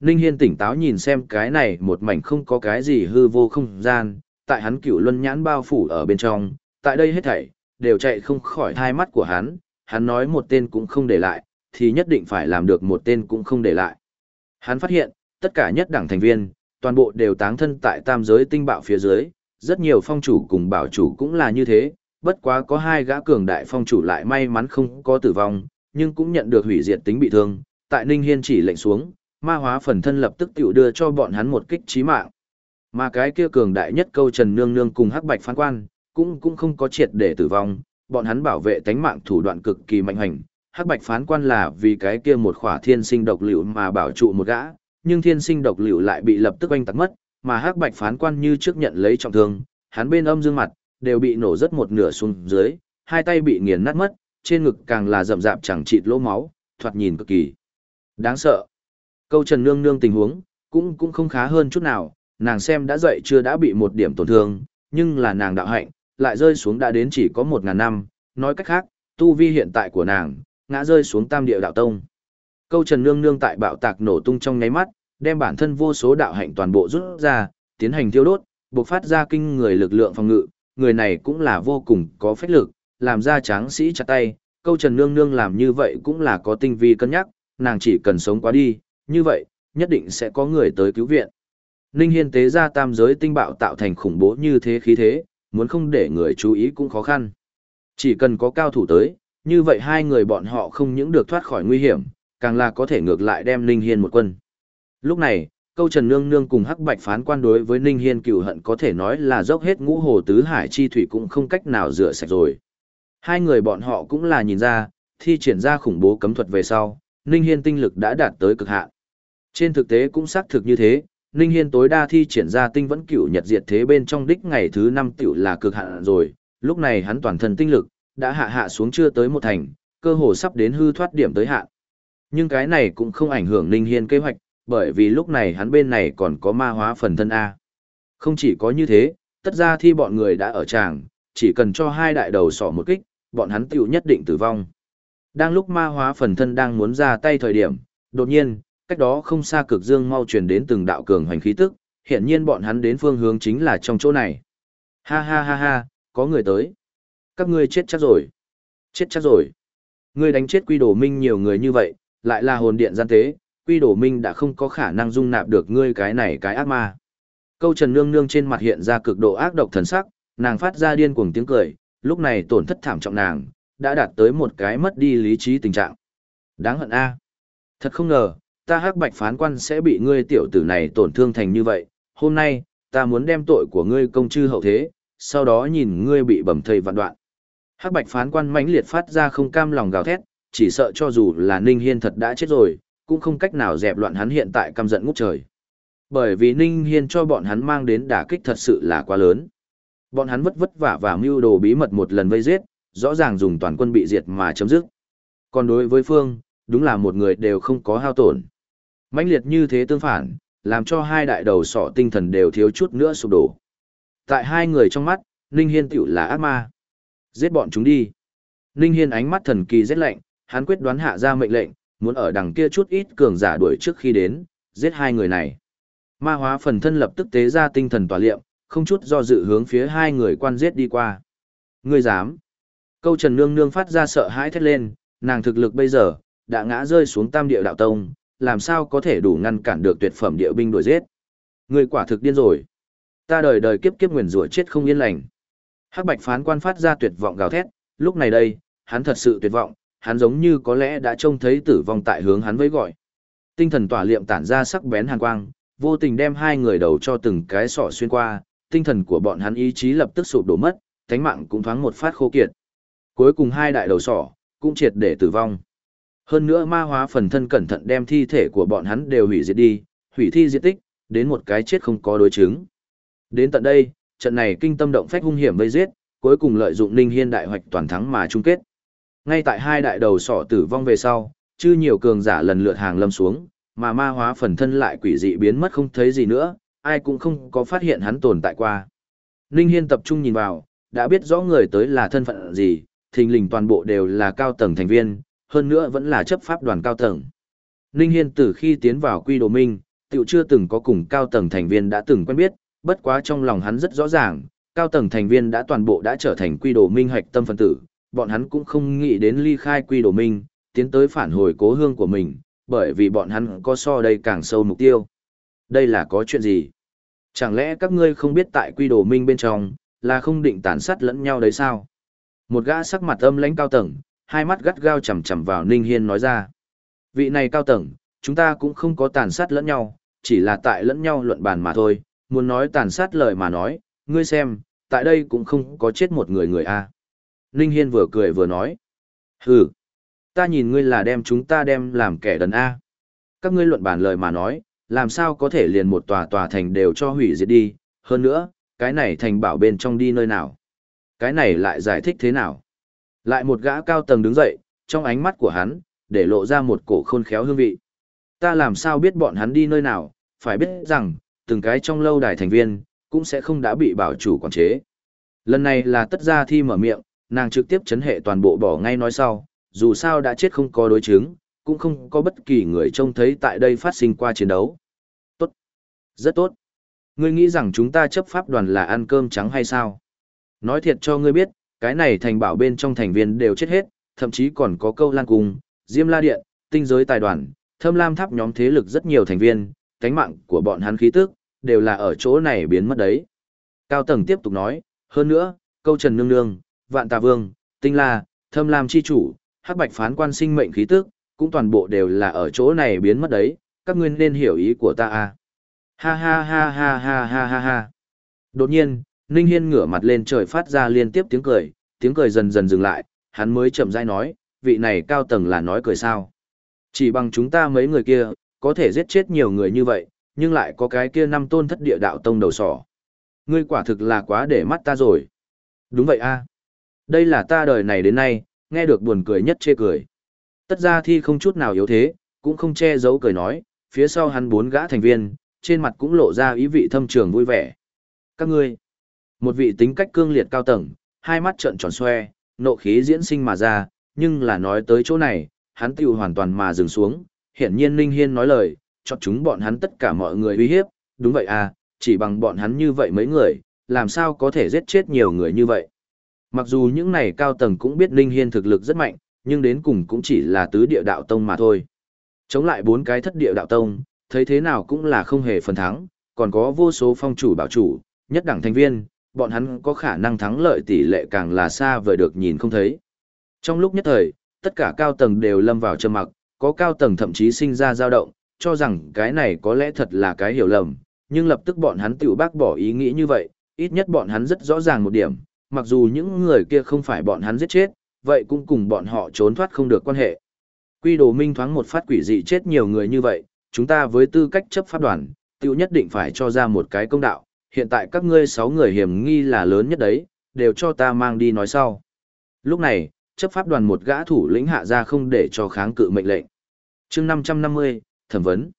Ninh Hiên tỉnh táo nhìn xem cái này một mảnh không có cái gì hư vô không gian, tại hắn cửu luân nhãn bao phủ ở bên trong, tại đây hết thảy, đều chạy không khỏi thai mắt của hắn, hắn nói một tên cũng không để lại, thì nhất định phải làm được một tên cũng không để lại. Hắn phát hiện, tất cả nhất đảng thành viên, toàn bộ đều táng thân tại tam giới tinh bạo phía dưới, rất nhiều phong chủ cùng bảo chủ cũng là như thế, bất quá có hai gã cường đại phong chủ lại may mắn không có tử vong, nhưng cũng nhận được hủy diệt tính bị thương, tại Ninh Hiên chỉ lệnh xuống, ma hóa phần thân lập tức tiểu đưa cho bọn hắn một kích chí mạng. Mà cái kia cường đại nhất câu Trần Nương Nương cùng Hắc Bạch phán quan, cũng cũng không có triệt để tử vong, bọn hắn bảo vệ tánh mạng thủ đoạn cực kỳ mạnh hành. Hắc Bạch phán quan là vì cái kia một khỏa thiên sinh độc liệu mà bảo trụ một gã, nhưng thiên sinh độc liệu lại bị lập tức oanh tạc mất, mà Hắc Bạch phán quan như trước nhận lấy trọng thương, hắn bên âm dương mặt đều bị nổ rất một nửa xuống dưới, hai tay bị nghiền nát mất, trên ngực càng là rậm rạp chẳng chịt lỗ máu, thoạt nhìn cực kỳ đáng sợ. Câu Trần Nương Nương tình huống cũng cũng không khá hơn chút nào, nàng xem đã dậy chưa đã bị một điểm tổn thương, nhưng là nàng đạo hạnh, lại rơi xuống đã đến chỉ có một ngàn năm, nói cách khác, tu vi hiện tại của nàng, ngã rơi xuống tam địa đạo tông. Câu Trần Nương Nương tại bạo tạc nổ tung trong nháy mắt, đem bản thân vô số đạo hạnh toàn bộ rút ra, tiến hành thiêu đốt, bộc phát ra kinh người lực lượng phòng ngự, người này cũng là vô cùng có phách lực, làm ra tráng sĩ chặt tay, câu Trần Nương Nương làm như vậy cũng là có tinh vi cân nhắc, nàng chỉ cần sống qua đi, như vậy, nhất định sẽ có người tới cứu viện. Ninh Hiên tế ra tam giới tinh bạo tạo thành khủng bố như thế khí thế, muốn không để người chú ý cũng khó khăn. Chỉ cần có cao thủ tới, như vậy hai người bọn họ không những được thoát khỏi nguy hiểm, càng là có thể ngược lại đem Ninh Hiên một quân. Lúc này, câu Trần Nương Nương cùng Hắc Bạch phán quan đối với Ninh Hiên cựu hận có thể nói là dốc hết ngũ hồ tứ hải chi thủy cũng không cách nào rửa sạch rồi. Hai người bọn họ cũng là nhìn ra, thi triển ra khủng bố cấm thuật về sau, Ninh Hiên tinh lực đã đạt tới cực hạn. Trên thực tế cũng xác thực như thế, Ninh Hiên tối đa thi triển ra tinh vẫn cựu nhật diệt thế bên trong đích ngày thứ 5 tiểu là cực hạn rồi, lúc này hắn toàn thân tinh lực đã hạ hạ xuống chưa tới một thành, cơ hồ sắp đến hư thoát điểm tới hạn. Nhưng cái này cũng không ảnh hưởng Ninh Hiên kế hoạch, bởi vì lúc này hắn bên này còn có ma hóa phần thân A. Không chỉ có như thế, tất ra thi bọn người đã ở tràng, chỉ cần cho hai đại đầu sỏ một kích, bọn hắn tiểu nhất định tử vong. Đang lúc ma hóa phần thân đang muốn ra tay thời điểm, đột nhiên, cách đó không xa cực dương mau truyền đến từng đạo cường hoành khí tức, hiện nhiên bọn hắn đến phương hướng chính là trong chỗ này. Ha ha ha ha, có người tới. Các ngươi chết chắc rồi. Chết chắc rồi. Ngươi đánh chết quy đồ minh nhiều người như vậy, lại là hồn điện gian tế, quy đồ minh đã không có khả năng dung nạp được ngươi cái này cái ác ma. Câu Trần Nương Nương trên mặt hiện ra cực độ ác độc thần sắc, nàng phát ra điên cuồng tiếng cười, lúc này tổn thất thảm trọng nàng, đã đạt tới một cái mất đi lý trí tình trạng. Đáng hận a. Thật không ngờ, ta hắc bạch phán quan sẽ bị ngươi tiểu tử này tổn thương thành như vậy, hôm nay, ta muốn đem tội của ngươi công chư hậu thế, sau đó nhìn ngươi bị bầm thây vạn đoạn. Hắc bạch phán quan mãnh liệt phát ra không cam lòng gào thét, chỉ sợ cho dù là Ninh Hiên thật đã chết rồi, cũng không cách nào dẹp loạn hắn hiện tại căm giận ngút trời. Bởi vì Ninh Hiên cho bọn hắn mang đến đả kích thật sự là quá lớn. Bọn hắn vất vất vả và mưu đồ bí mật một lần vây giết, rõ ràng dùng toàn quân bị diệt mà chấm dứt. Còn đối với Phương, đúng là một người đều không có hao tổn mãnh liệt như thế tương phản, làm cho hai đại đầu sọ tinh thần đều thiếu chút nữa sụp đổ. Tại hai người trong mắt, Ninh Hiên tiểu là ác ma. Giết bọn chúng đi. Ninh Hiên ánh mắt thần kỳ rất lạnh, hắn quyết đoán hạ ra mệnh lệnh, muốn ở đằng kia chút ít cường giả đuổi trước khi đến, giết hai người này. Ma hóa phần thân lập tức tế ra tinh thần tỏa liệm, không chút do dự hướng phía hai người quan giết đi qua. Ngươi dám? Câu Trần Nương Nương phát ra sợ hãi thét lên, nàng thực lực bây giờ, đã ngã rơi xuống tam địa đạo tông, làm sao có thể đủ ngăn cản được tuyệt phẩm địa binh đuổi giết. Ngươi quả thực điên rồi. Ta đời đời kiếp kiếp nguyền rủa chết không yên lành. Hắc Bạch phán quan phát ra tuyệt vọng gào thét, lúc này đây, hắn thật sự tuyệt vọng, hắn giống như có lẽ đã trông thấy tử vong tại hướng hắn với gọi. Tinh thần tỏa liệm tản ra sắc bén hàn quang, vô tình đem hai người đầu cho từng cái sọ xuyên qua, tinh thần của bọn hắn ý chí lập tức sụp đổ mất, thánh mạng cũng thoáng một phát khô kiệt. Cuối cùng hai đại đầu sọ cũng triệt để tử vong. Hơn nữa ma hóa phần thân cẩn thận đem thi thể của bọn hắn đều hủy diệt đi, hủy thi diệt tích, đến một cái chết không có đối chứng. Đến tận đây, trận này kinh tâm động phách hung hiểm vây giết, cuối cùng lợi dụng Ninh Hiên đại hoạch toàn thắng mà chung kết. Ngay tại hai đại đầu sỏ tử vong về sau, chư nhiều cường giả lần lượt hàng lâm xuống, mà ma hóa phần thân lại quỷ dị biến mất không thấy gì nữa, ai cũng không có phát hiện hắn tồn tại qua. Ninh Hiên tập trung nhìn vào, đã biết rõ người tới là thân phận gì, thình lình toàn bộ đều là cao tầng thành viên, hơn nữa vẫn là chấp pháp đoàn cao tầng. Ninh Hiên từ khi tiến vào quy đồ minh, tiểu chưa từng có cùng cao tầng thành viên đã từng quen biết, bất quá trong lòng hắn rất rõ ràng, cao tầng thành viên đã toàn bộ đã trở thành quy đồ minh Hạch tâm phân tử, bọn hắn cũng không nghĩ đến ly khai quy đồ minh, tiến tới phản hồi cố hương của mình, bởi vì bọn hắn có so đây càng sâu mục tiêu. Đây là có chuyện gì? Chẳng lẽ các ngươi không biết tại quy đồ minh bên trong, là không định tàn sát lẫn nhau đấy sao? Một gã sắc mặt âm lãnh cao tầng, hai mắt gắt gao chằm chằm vào Ninh Hiên nói ra. Vị này cao tầng, chúng ta cũng không có tàn sát lẫn nhau, chỉ là tại lẫn nhau luận bàn mà thôi, muốn nói tàn sát lời mà nói, ngươi xem, tại đây cũng không có chết một người người a. Ninh Hiên vừa cười vừa nói. Hừ, ta nhìn ngươi là đem chúng ta đem làm kẻ đần a. Các ngươi luận bàn lời mà nói, làm sao có thể liền một tòa tòa thành đều cho hủy diệt đi, hơn nữa, cái này thành bảo bên trong đi nơi nào. Cái này lại giải thích thế nào? Lại một gã cao tầng đứng dậy, trong ánh mắt của hắn, để lộ ra một cổ khôn khéo hương vị. Ta làm sao biết bọn hắn đi nơi nào, phải biết rằng, từng cái trong lâu đài thành viên, cũng sẽ không đã bị bảo chủ quản chế. Lần này là tất ra thi mở miệng, nàng trực tiếp chấn hệ toàn bộ bỏ ngay nói sau, dù sao đã chết không có đối chứng, cũng không có bất kỳ người trông thấy tại đây phát sinh qua chiến đấu. Tốt. Rất tốt. Ngươi nghĩ rằng chúng ta chấp pháp đoàn là ăn cơm trắng hay sao? Nói thiệt cho ngươi biết, cái này thành bảo bên trong thành viên đều chết hết, thậm chí còn có câu lan cung, diêm la điện, tinh giới tài đoàn, thâm lam tháp nhóm thế lực rất nhiều thành viên, cánh mạng của bọn hắn khí tức, đều là ở chỗ này biến mất đấy. Cao tầng tiếp tục nói, hơn nữa, câu trần nương nương, vạn tà vương, tinh la, thâm lam chi chủ, hắc bạch phán quan sinh mệnh khí tức, cũng toàn bộ đều là ở chỗ này biến mất đấy, các ngươi nên hiểu ý của ta à. Ha ha ha ha ha ha ha ha. Đột nhiên, Ninh Hiên ngửa mặt lên trời phát ra liên tiếp tiếng cười, tiếng cười dần dần dừng lại, hắn mới chậm rãi nói, vị này cao tầng là nói cười sao. Chỉ bằng chúng ta mấy người kia, có thể giết chết nhiều người như vậy, nhưng lại có cái kia năm tôn thất địa đạo tông đầu sỏ. Ngươi quả thực là quá để mắt ta rồi. Đúng vậy a, à. Đây là ta đời này đến nay, nghe được buồn cười nhất chê cười. Tất ra thi không chút nào yếu thế, cũng không che giấu cười nói, phía sau hắn bốn gã thành viên, trên mặt cũng lộ ra ý vị thâm trường vui vẻ. Các ngươi, một vị tính cách cương liệt cao tầng, hai mắt trợn tròn xoe, nộ khí diễn sinh mà ra, nhưng là nói tới chỗ này, hắn tiêu hoàn toàn mà dừng xuống, hiển nhiên Ninh Hiên nói lời, cho chúng bọn hắn tất cả mọi người uy hiếp, đúng vậy à, chỉ bằng bọn hắn như vậy mấy người, làm sao có thể giết chết nhiều người như vậy. Mặc dù những này cao tầng cũng biết Ninh Hiên thực lực rất mạnh, nhưng đến cùng cũng chỉ là tứ địa đạo tông mà thôi. Chống lại bốn cái thất địa đạo tông, thấy thế nào cũng là không hề phần thắng, còn có vô số phong chủ bảo chủ, nhất đẳng thành viên, bọn hắn có khả năng thắng lợi tỷ lệ càng là xa vời được nhìn không thấy. Trong lúc nhất thời, tất cả cao tầng đều lâm vào trầm mặc, có cao tầng thậm chí sinh ra dao động, cho rằng cái này có lẽ thật là cái hiểu lầm, nhưng lập tức bọn hắn tự bác bỏ ý nghĩ như vậy, ít nhất bọn hắn rất rõ ràng một điểm, mặc dù những người kia không phải bọn hắn giết chết, vậy cũng cùng bọn họ trốn thoát không được quan hệ. Quy đồ minh thoáng một phát quỷ dị chết nhiều người như vậy, chúng ta với tư cách chấp pháp đoàn, tiểu nhất định phải cho ra một cái công đạo, hiện tại các ngươi sáu người hiểm nghi là lớn nhất đấy, đều cho ta mang đi nói sau. Lúc này, chấp pháp đoàn một gã thủ lĩnh hạ ra không để cho kháng cự mệnh lệnh. chương 550, thẩm vấn.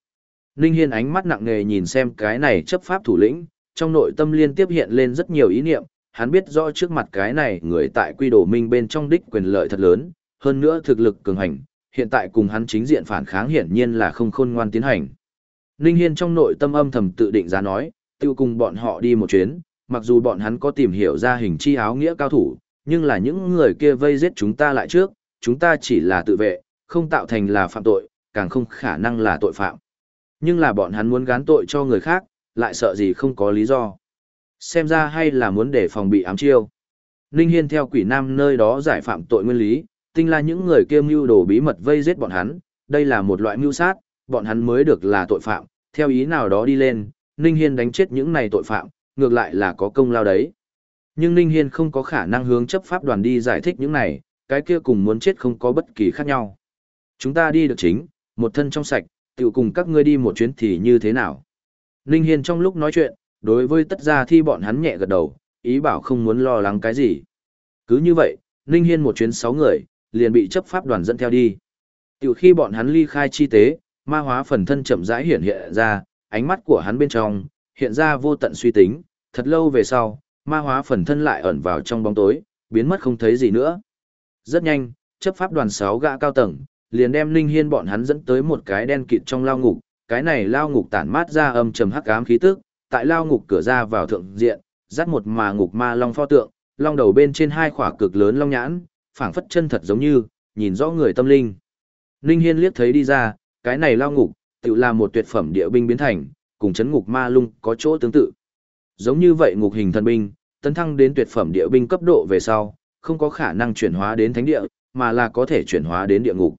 Ninh Hiên ánh mắt nặng nề nhìn xem cái này chấp pháp thủ lĩnh, trong nội tâm liên tiếp hiện lên rất nhiều ý niệm, hắn biết rõ trước mặt cái này người tại quy đồ minh bên trong đích quyền lợi thật lớn, hơn nữa thực lực cường hành, hiện tại cùng hắn chính diện phản kháng hiển nhiên là không khôn ngoan tiến hành. Ninh Hiên trong nội tâm âm thầm tự định giá nói, tiêu cùng bọn họ đi một chuyến, mặc dù bọn hắn có tìm hiểu ra hình chi áo nghĩa cao thủ, nhưng là những người kia vây giết chúng ta lại trước, chúng ta chỉ là tự vệ, không tạo thành là phạm tội, càng không khả năng là tội phạm. Nhưng là bọn hắn muốn gán tội cho người khác, lại sợ gì không có lý do. Xem ra hay là muốn để phòng bị ám chiêu. Ninh Hiên theo quỷ nam nơi đó giải phạm tội nguyên lý, tinh là những người kia mưu đồ bí mật vây giết bọn hắn, đây là một loại mưu sát, bọn hắn mới được là tội phạm, theo ý nào đó đi lên, Ninh Hiên đánh chết những này tội phạm, ngược lại là có công lao đấy. Nhưng Ninh Hiên không có khả năng hướng chấp pháp đoàn đi giải thích những này, cái kia cùng muốn chết không có bất kỳ khác nhau. Chúng ta đi được chính, một thân trong sạch, tự cùng các ngươi đi một chuyến thì như thế nào. Ninh Hiên trong lúc nói chuyện, đối với tất gia thi bọn hắn nhẹ gật đầu, ý bảo không muốn lo lắng cái gì. Cứ như vậy, Ninh Hiên một chuyến sáu người, liền bị chấp pháp đoàn dẫn theo đi. Tiểu khi bọn hắn ly khai chi tế, ma hóa phần thân chậm rãi hiện hiện ra, ánh mắt của hắn bên trong, hiện ra vô tận suy tính, thật lâu về sau, ma hóa phần thân lại ẩn vào trong bóng tối, biến mất không thấy gì nữa. Rất nhanh, chấp pháp đoàn sáu gã cao tầng, liền đem Ninh Hiên bọn hắn dẫn tới một cái đen kịt trong lao ngục, cái này lao ngục tản mát ra âm trầm hắc ám khí tức, tại lao ngục cửa ra vào thượng diện, dắt một mà ngục ma long pho tượng, long đầu bên trên hai khỏa cực lớn long nhãn, phảng phất chân thật giống như, nhìn rõ người tâm linh. Ninh Hiên liếc thấy đi ra, cái này lao ngục, tự là một tuyệt phẩm địa binh biến thành, cùng chấn ngục ma lung có chỗ tương tự. Giống như vậy ngục hình thần binh, tấn thăng đến tuyệt phẩm địa binh cấp độ về sau, không có khả năng chuyển hóa đến thánh địa, mà là có thể chuyển hóa đến địa ngục.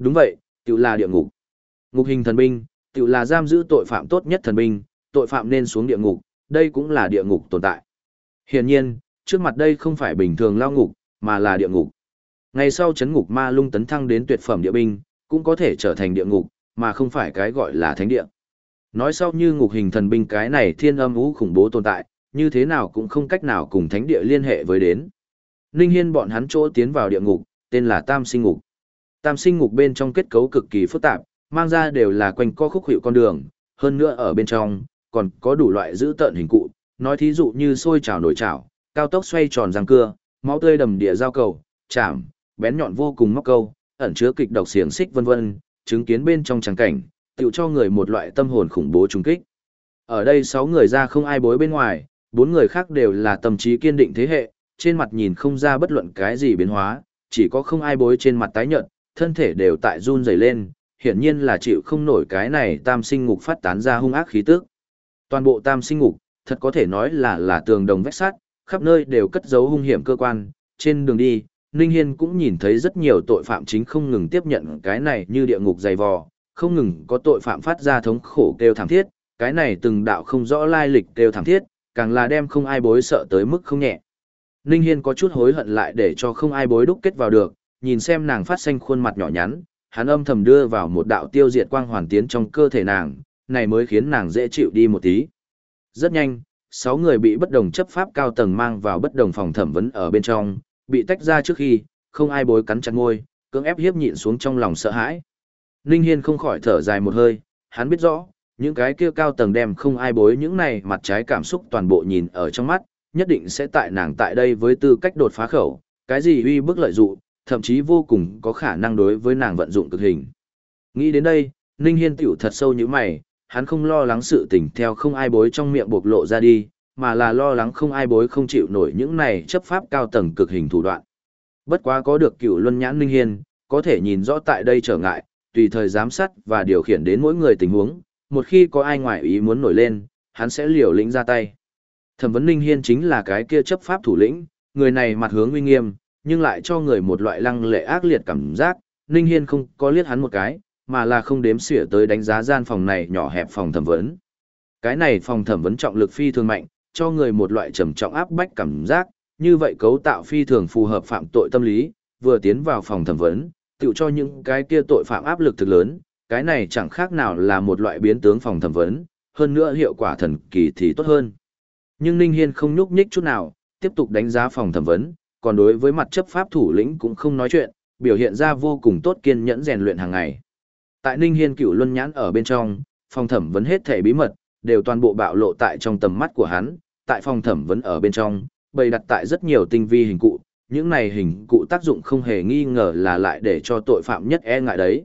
Đúng vậy, tự là địa ngục. Ngục hình thần binh, tự là giam giữ tội phạm tốt nhất thần binh, tội phạm nên xuống địa ngục, đây cũng là địa ngục tồn tại. Hiển nhiên, trước mặt đây không phải bình thường lao ngục, mà là địa ngục. Ngày sau chấn ngục ma lung tấn thăng đến tuyệt phẩm địa binh, cũng có thể trở thành địa ngục, mà không phải cái gọi là thánh địa. Nói sau như ngục hình thần binh cái này thiên âm ú khủng bố tồn tại, như thế nào cũng không cách nào cùng thánh địa liên hệ với đến. Ninh Hiên bọn hắn chỗ tiến vào địa ngục, tên là Tam Sinh Ngục. Tam Sinh Ngục bên trong kết cấu cực kỳ phức tạp, mang ra đều là quanh co khúc hiệu con đường, hơn nữa ở bên trong, còn có đủ loại giữ tợn hình cụ, nói thí dụ như sôi trào nổi trào, cao tốc xoay tròn răng cưa, máu tươi đầm địa giao cầu, chạm, bén nhọn vô cùng móc câu, ẩn chứa kịch độc xiềng xích vân vân, chứng kiến bên trong tràng cảnh, tựu cho người một loại tâm hồn khủng bố trùng kích. Ở đây 6 người ra không ai bối bên ngoài, bốn người khác đều là tâm trí kiên định thế hệ, trên mặt nhìn không ra bất luận cái gì biến hóa, chỉ có không ai bối trên mặt tái nhợt, thân thể đều tại run rẩy lên, hiển nhiên là chịu không nổi cái này tam sinh ngục phát tán ra hung ác khí tức. Toàn bộ tam sinh ngục, thật có thể nói là là tường đồng vách sắt, khắp nơi đều cất giấu hung hiểm cơ quan, trên đường đi, Ninh Hiên cũng nhìn thấy rất nhiều tội phạm chính không ngừng tiếp nhận cái này như địa ngục dày vò, không ngừng có tội phạm phát ra thống khổ kêu thảm thiết, cái này từng đạo không rõ lai lịch kêu thảm thiết, càng là đem không ai bối sợ tới mức không nhẹ. Ninh Hiên có chút hối hận lại để cho không ai bối đúc kết vào được, nhìn xem nàng phát xanh khuôn mặt nhỏ nhắn, hắn âm thầm đưa vào một đạo tiêu diệt quang hoàn tiến trong cơ thể nàng, này mới khiến nàng dễ chịu đi một tí. Rất nhanh, sáu người bị bất đồng chấp pháp cao tầng mang vào bất đồng phòng thẩm vấn ở bên trong, bị tách ra trước khi, không ai bối cắn chặt ngôi, cưỡng ép hiếp nhịn xuống trong lòng sợ hãi. Ninh Hiên không khỏi thở dài một hơi, hắn biết rõ, những cái kia cao tầng đem không ai bối những này mặt trái cảm xúc toàn bộ nhìn ở trong mắt, nhất định sẽ tại nàng tại đây với tư cách đột phá khẩu, cái gì uy bức lợi dụng, thậm chí vô cùng có khả năng đối với nàng vận dụng cực hình. Nghĩ đến đây, Ninh Hiên tiểu thật sâu như mày, hắn không lo lắng sự tình theo không ai bối trong miệng bộc lộ ra đi, mà là lo lắng không ai bối không chịu nổi những này chấp pháp cao tầng cực hình thủ đoạn. Bất quá có được cựu luân nhãn Ninh Hiên, có thể nhìn rõ tại đây trở ngại, tùy thời giám sát và điều khiển đến mỗi người tình huống, một khi có ai ngoài ý muốn nổi lên, hắn sẽ liều lĩnh ra tay. Thẩm vấn Ninh Hiên chính là cái kia chấp pháp thủ lĩnh, người này mặt hướng uy nghiêm, nhưng lại cho người một loại lăng lệ ác liệt cảm giác, Ninh Hiên không có liếc hắn một cái, mà là không đếm xỉa tới đánh giá gian phòng này nhỏ hẹp phòng thẩm vấn. Cái này phòng thẩm vấn trọng lực phi thường mạnh, cho người một loại trầm trọng áp bách cảm giác, như vậy cấu tạo phi thường phù hợp phạm tội tâm lý, vừa tiến vào phòng thẩm vấn, tự cho những cái kia tội phạm áp lực thực lớn, cái này chẳng khác nào là một loại biến tướng phòng thẩm vấn, hơn nữa hiệu quả thần kỳ thì tốt hơn. Nhưng Ninh Hiên không nhúc nhích chút nào, tiếp tục đánh giá phòng thẩm vấn, còn đối với mặt chấp pháp thủ lĩnh cũng không nói chuyện, biểu hiện ra vô cùng tốt kiên nhẫn rèn luyện hàng ngày. Tại Ninh Hiên cựu luân nhãn ở bên trong, phòng thẩm vấn hết thể bí mật, đều toàn bộ bạo lộ tại trong tầm mắt của hắn, tại phòng thẩm vấn ở bên trong, bày đặt tại rất nhiều tinh vi hình cụ, những này hình cụ tác dụng không hề nghi ngờ là lại để cho tội phạm nhất e ngại đấy.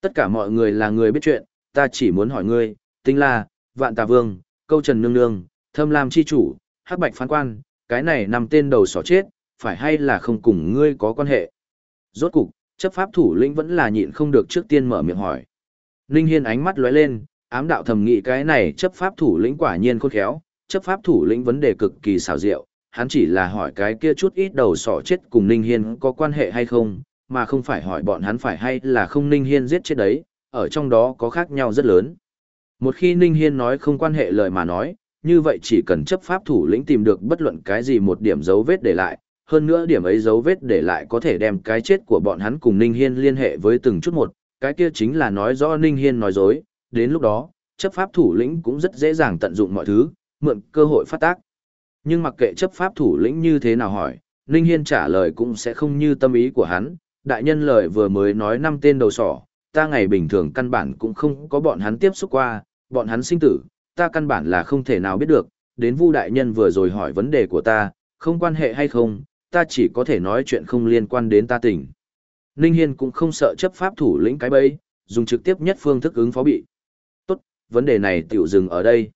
Tất cả mọi người là người biết chuyện, ta chỉ muốn hỏi ngươi, tinh la, vạn tà vương, câu trần nương nương, thâm lam chi chủ, hắc bạch phán quan, cái này nằm tên đầu sỏ chết, phải hay là không cùng ngươi có quan hệ. Rốt cục, chấp pháp thủ lĩnh vẫn là nhịn không được trước tiên mở miệng hỏi. Ninh Hiên ánh mắt lóe lên, ám đạo thầm nghĩ cái này chấp pháp thủ lĩnh quả nhiên khôn khéo, chấp pháp thủ lĩnh vấn đề cực kỳ xảo diệu, hắn chỉ là hỏi cái kia chút ít đầu sọ chết cùng Ninh Hiên có quan hệ hay không, mà không phải hỏi bọn hắn phải hay là không Ninh Hiên giết chết đấy, ở trong đó có khác nhau rất lớn. Một khi Ninh Hiên nói không quan hệ lời mà nói, như vậy chỉ cần chấp pháp thủ lĩnh tìm được bất luận cái gì một điểm dấu vết để lại, hơn nữa điểm ấy dấu vết để lại có thể đem cái chết của bọn hắn cùng Ninh Hiên liên hệ với từng chút một, cái kia chính là nói rõ Ninh Hiên nói dối, đến lúc đó, chấp pháp thủ lĩnh cũng rất dễ dàng tận dụng mọi thứ, mượn cơ hội phát tác. Nhưng mặc kệ chấp pháp thủ lĩnh như thế nào hỏi, Ninh Hiên trả lời cũng sẽ không như tâm ý của hắn, đại nhân lời vừa mới nói năm tên đầu sỏ, ta ngày bình thường căn bản cũng không có bọn hắn tiếp xúc qua, bọn hắn sinh tử, ta căn bản là không thể nào biết được, đến Vu đại nhân vừa rồi hỏi vấn đề của ta, không quan hệ hay không, ta chỉ có thể nói chuyện không liên quan đến ta tỉnh. Ninh Hiên cũng không sợ chấp pháp thủ lĩnh cái bẫy, dùng trực tiếp nhất phương thức ứng phó bị. Tốt, vấn đề này tiểu dừng ở đây.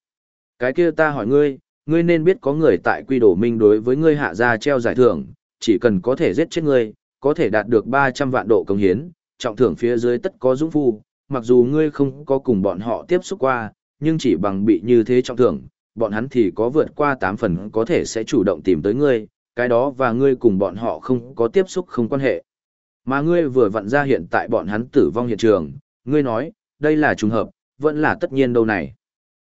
Cái kia ta hỏi ngươi, ngươi nên biết có người tại quy đổ minh đối với ngươi hạ ra treo giải thưởng, chỉ cần có thể giết chết ngươi, có thể đạt được 300 vạn độ công hiến, trọng thưởng phía dưới tất có dũng phu, mặc dù ngươi không có cùng bọn họ tiếp xúc qua, nhưng chỉ bằng bị như thế trọng thưởng, bọn hắn thì có vượt qua 8 phần có thể sẽ chủ động tìm tới ngươi, cái đó và ngươi cùng bọn họ không có tiếp xúc không quan hệ. Mà ngươi vừa vặn ra hiện tại bọn hắn tử vong hiện trường, ngươi nói, đây là trùng hợp, vẫn là tất nhiên đâu này.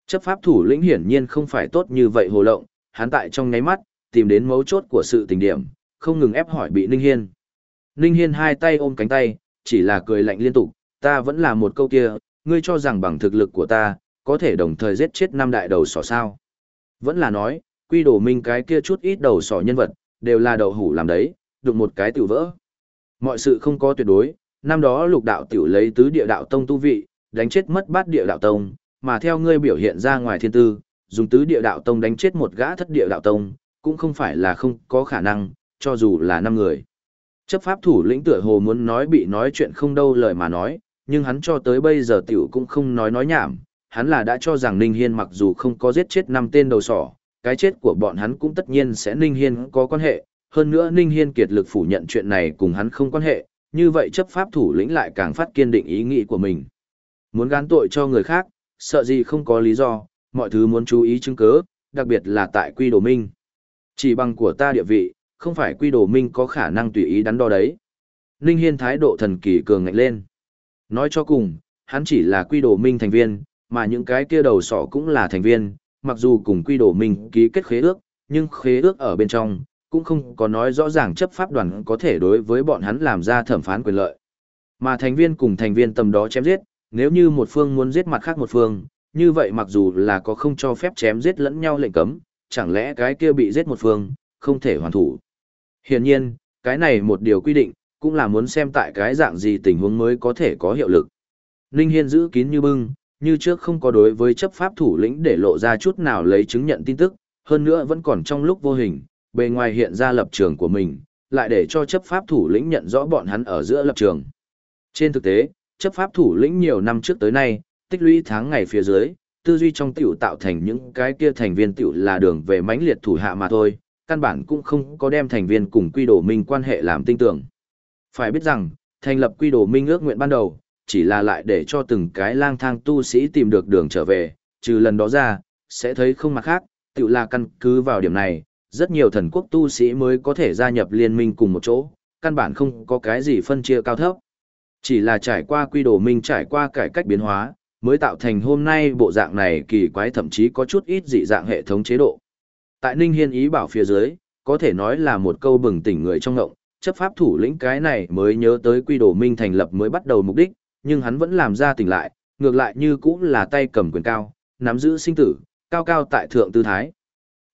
Chấp pháp thủ lĩnh hiển nhiên không phải tốt như vậy hồ lộng, hắn tại trong nháy mắt, tìm đến mấu chốt của sự tình điểm, không ngừng ép hỏi bị Ninh Hiên. Ninh Hiên hai tay ôm cánh tay, chỉ là cười lạnh liên tục, ta vẫn là một câu kia, ngươi cho rằng bằng thực lực của ta, có thể đồng thời giết chết năm đại đầu sỏ sao. Vẫn là nói, quy đồ minh cái kia chút ít đầu sỏ nhân vật, đều là đầu hủ làm đấy, đụng một cái tiểu vỡ. Mọi sự không có tuyệt đối, năm đó lục đạo tiểu lấy tứ địa đạo tông tu vị, đánh chết mất bát địa đạo tông, mà theo ngươi biểu hiện ra ngoài thiên tư, dùng tứ địa đạo tông đánh chết một gã thất địa đạo tông, cũng không phải là không có khả năng, cho dù là năm người. Chấp pháp thủ lĩnh tựa hồ muốn nói bị nói chuyện không đâu lời mà nói, nhưng hắn cho tới bây giờ tiểu cũng không nói nói nhảm, hắn là đã cho rằng Ninh Hiên mặc dù không có giết chết năm tên đầu sỏ, cái chết của bọn hắn cũng tất nhiên sẽ Ninh Hiên có quan hệ, hơn nữa Ninh Hiên kiệt lực phủ nhận chuyện này cùng hắn không quan hệ, như vậy chấp pháp thủ lĩnh lại càng phát kiên định ý nghĩ của mình. Muốn gán tội cho người khác, sợ gì không có lý do, mọi thứ muốn chú ý chứng cứ, đặc biệt là tại quy đồ minh. Chỉ bằng của ta địa vị, không phải quy đồ minh có khả năng tùy ý đắn đo đấy. Ninh Hiên thái độ thần kỳ cường ngạnh lên. Nói cho cùng, hắn chỉ là quy đồ minh thành viên, mà những cái kia đầu sỏ cũng là thành viên, mặc dù cùng quy đồ minh ký kết khế ước, nhưng khế ước ở bên trong, cũng không có nói rõ ràng chấp pháp đoàn có thể đối với bọn hắn làm ra thẩm phán quyền lợi. Mà thành viên cùng thành viên tầm đó chém giết, nếu như một phương muốn giết mặt khác một phương, như vậy mặc dù là có không cho phép chém giết lẫn nhau lệnh cấm, chẳng lẽ cái kia bị giết một phương, không thể hoàn thủ. Hiển nhiên, cái này một điều quy định, cũng là muốn xem tại cái dạng gì tình huống mới có thể có hiệu lực. Ninh Hiên giữ kín như bưng, như trước không có đối với chấp pháp thủ lĩnh để lộ ra chút nào lấy chứng nhận tin tức, hơn nữa vẫn còn trong lúc vô hình, bề ngoài hiện ra lập trường của mình, lại để cho chấp pháp thủ lĩnh nhận rõ bọn hắn ở giữa lập trường. Trên thực tế, chấp pháp thủ lĩnh nhiều năm trước tới nay, tích lũy tháng ngày phía dưới, tư duy trong tiểu tạo thành những cái kia thành viên tiểu là đường về mãnh liệt thủ hạ mà thôi, căn bản cũng không có đem thành viên cùng quy đồ minh quan hệ làm tinh tưởng. Phải biết rằng, thành lập quy đồ minh ước nguyện ban đầu, chỉ là lại để cho từng cái lang thang tu sĩ tìm được đường trở về, trừ lần đó ra, sẽ thấy không mặt khác, tự là căn cứ vào điểm này, rất nhiều thần quốc tu sĩ mới có thể gia nhập liên minh cùng một chỗ, căn bản không có cái gì phân chia cao thấp. Chỉ là trải qua quy đồ minh trải qua cải cách biến hóa, mới tạo thành hôm nay bộ dạng này kỳ quái thậm chí có chút ít dị dạng hệ thống chế độ. Tại Ninh Hiên ý bảo phía dưới, có thể nói là một câu bừng tỉnh người trong ngộng, chấp pháp thủ lĩnh cái này mới nhớ tới quy đồ minh thành lập mới bắt đầu mục đích, nhưng hắn vẫn làm ra tỉnh lại, ngược lại như cũng là tay cầm quyền cao, nắm giữ sinh tử, cao cao tại thượng tư thái.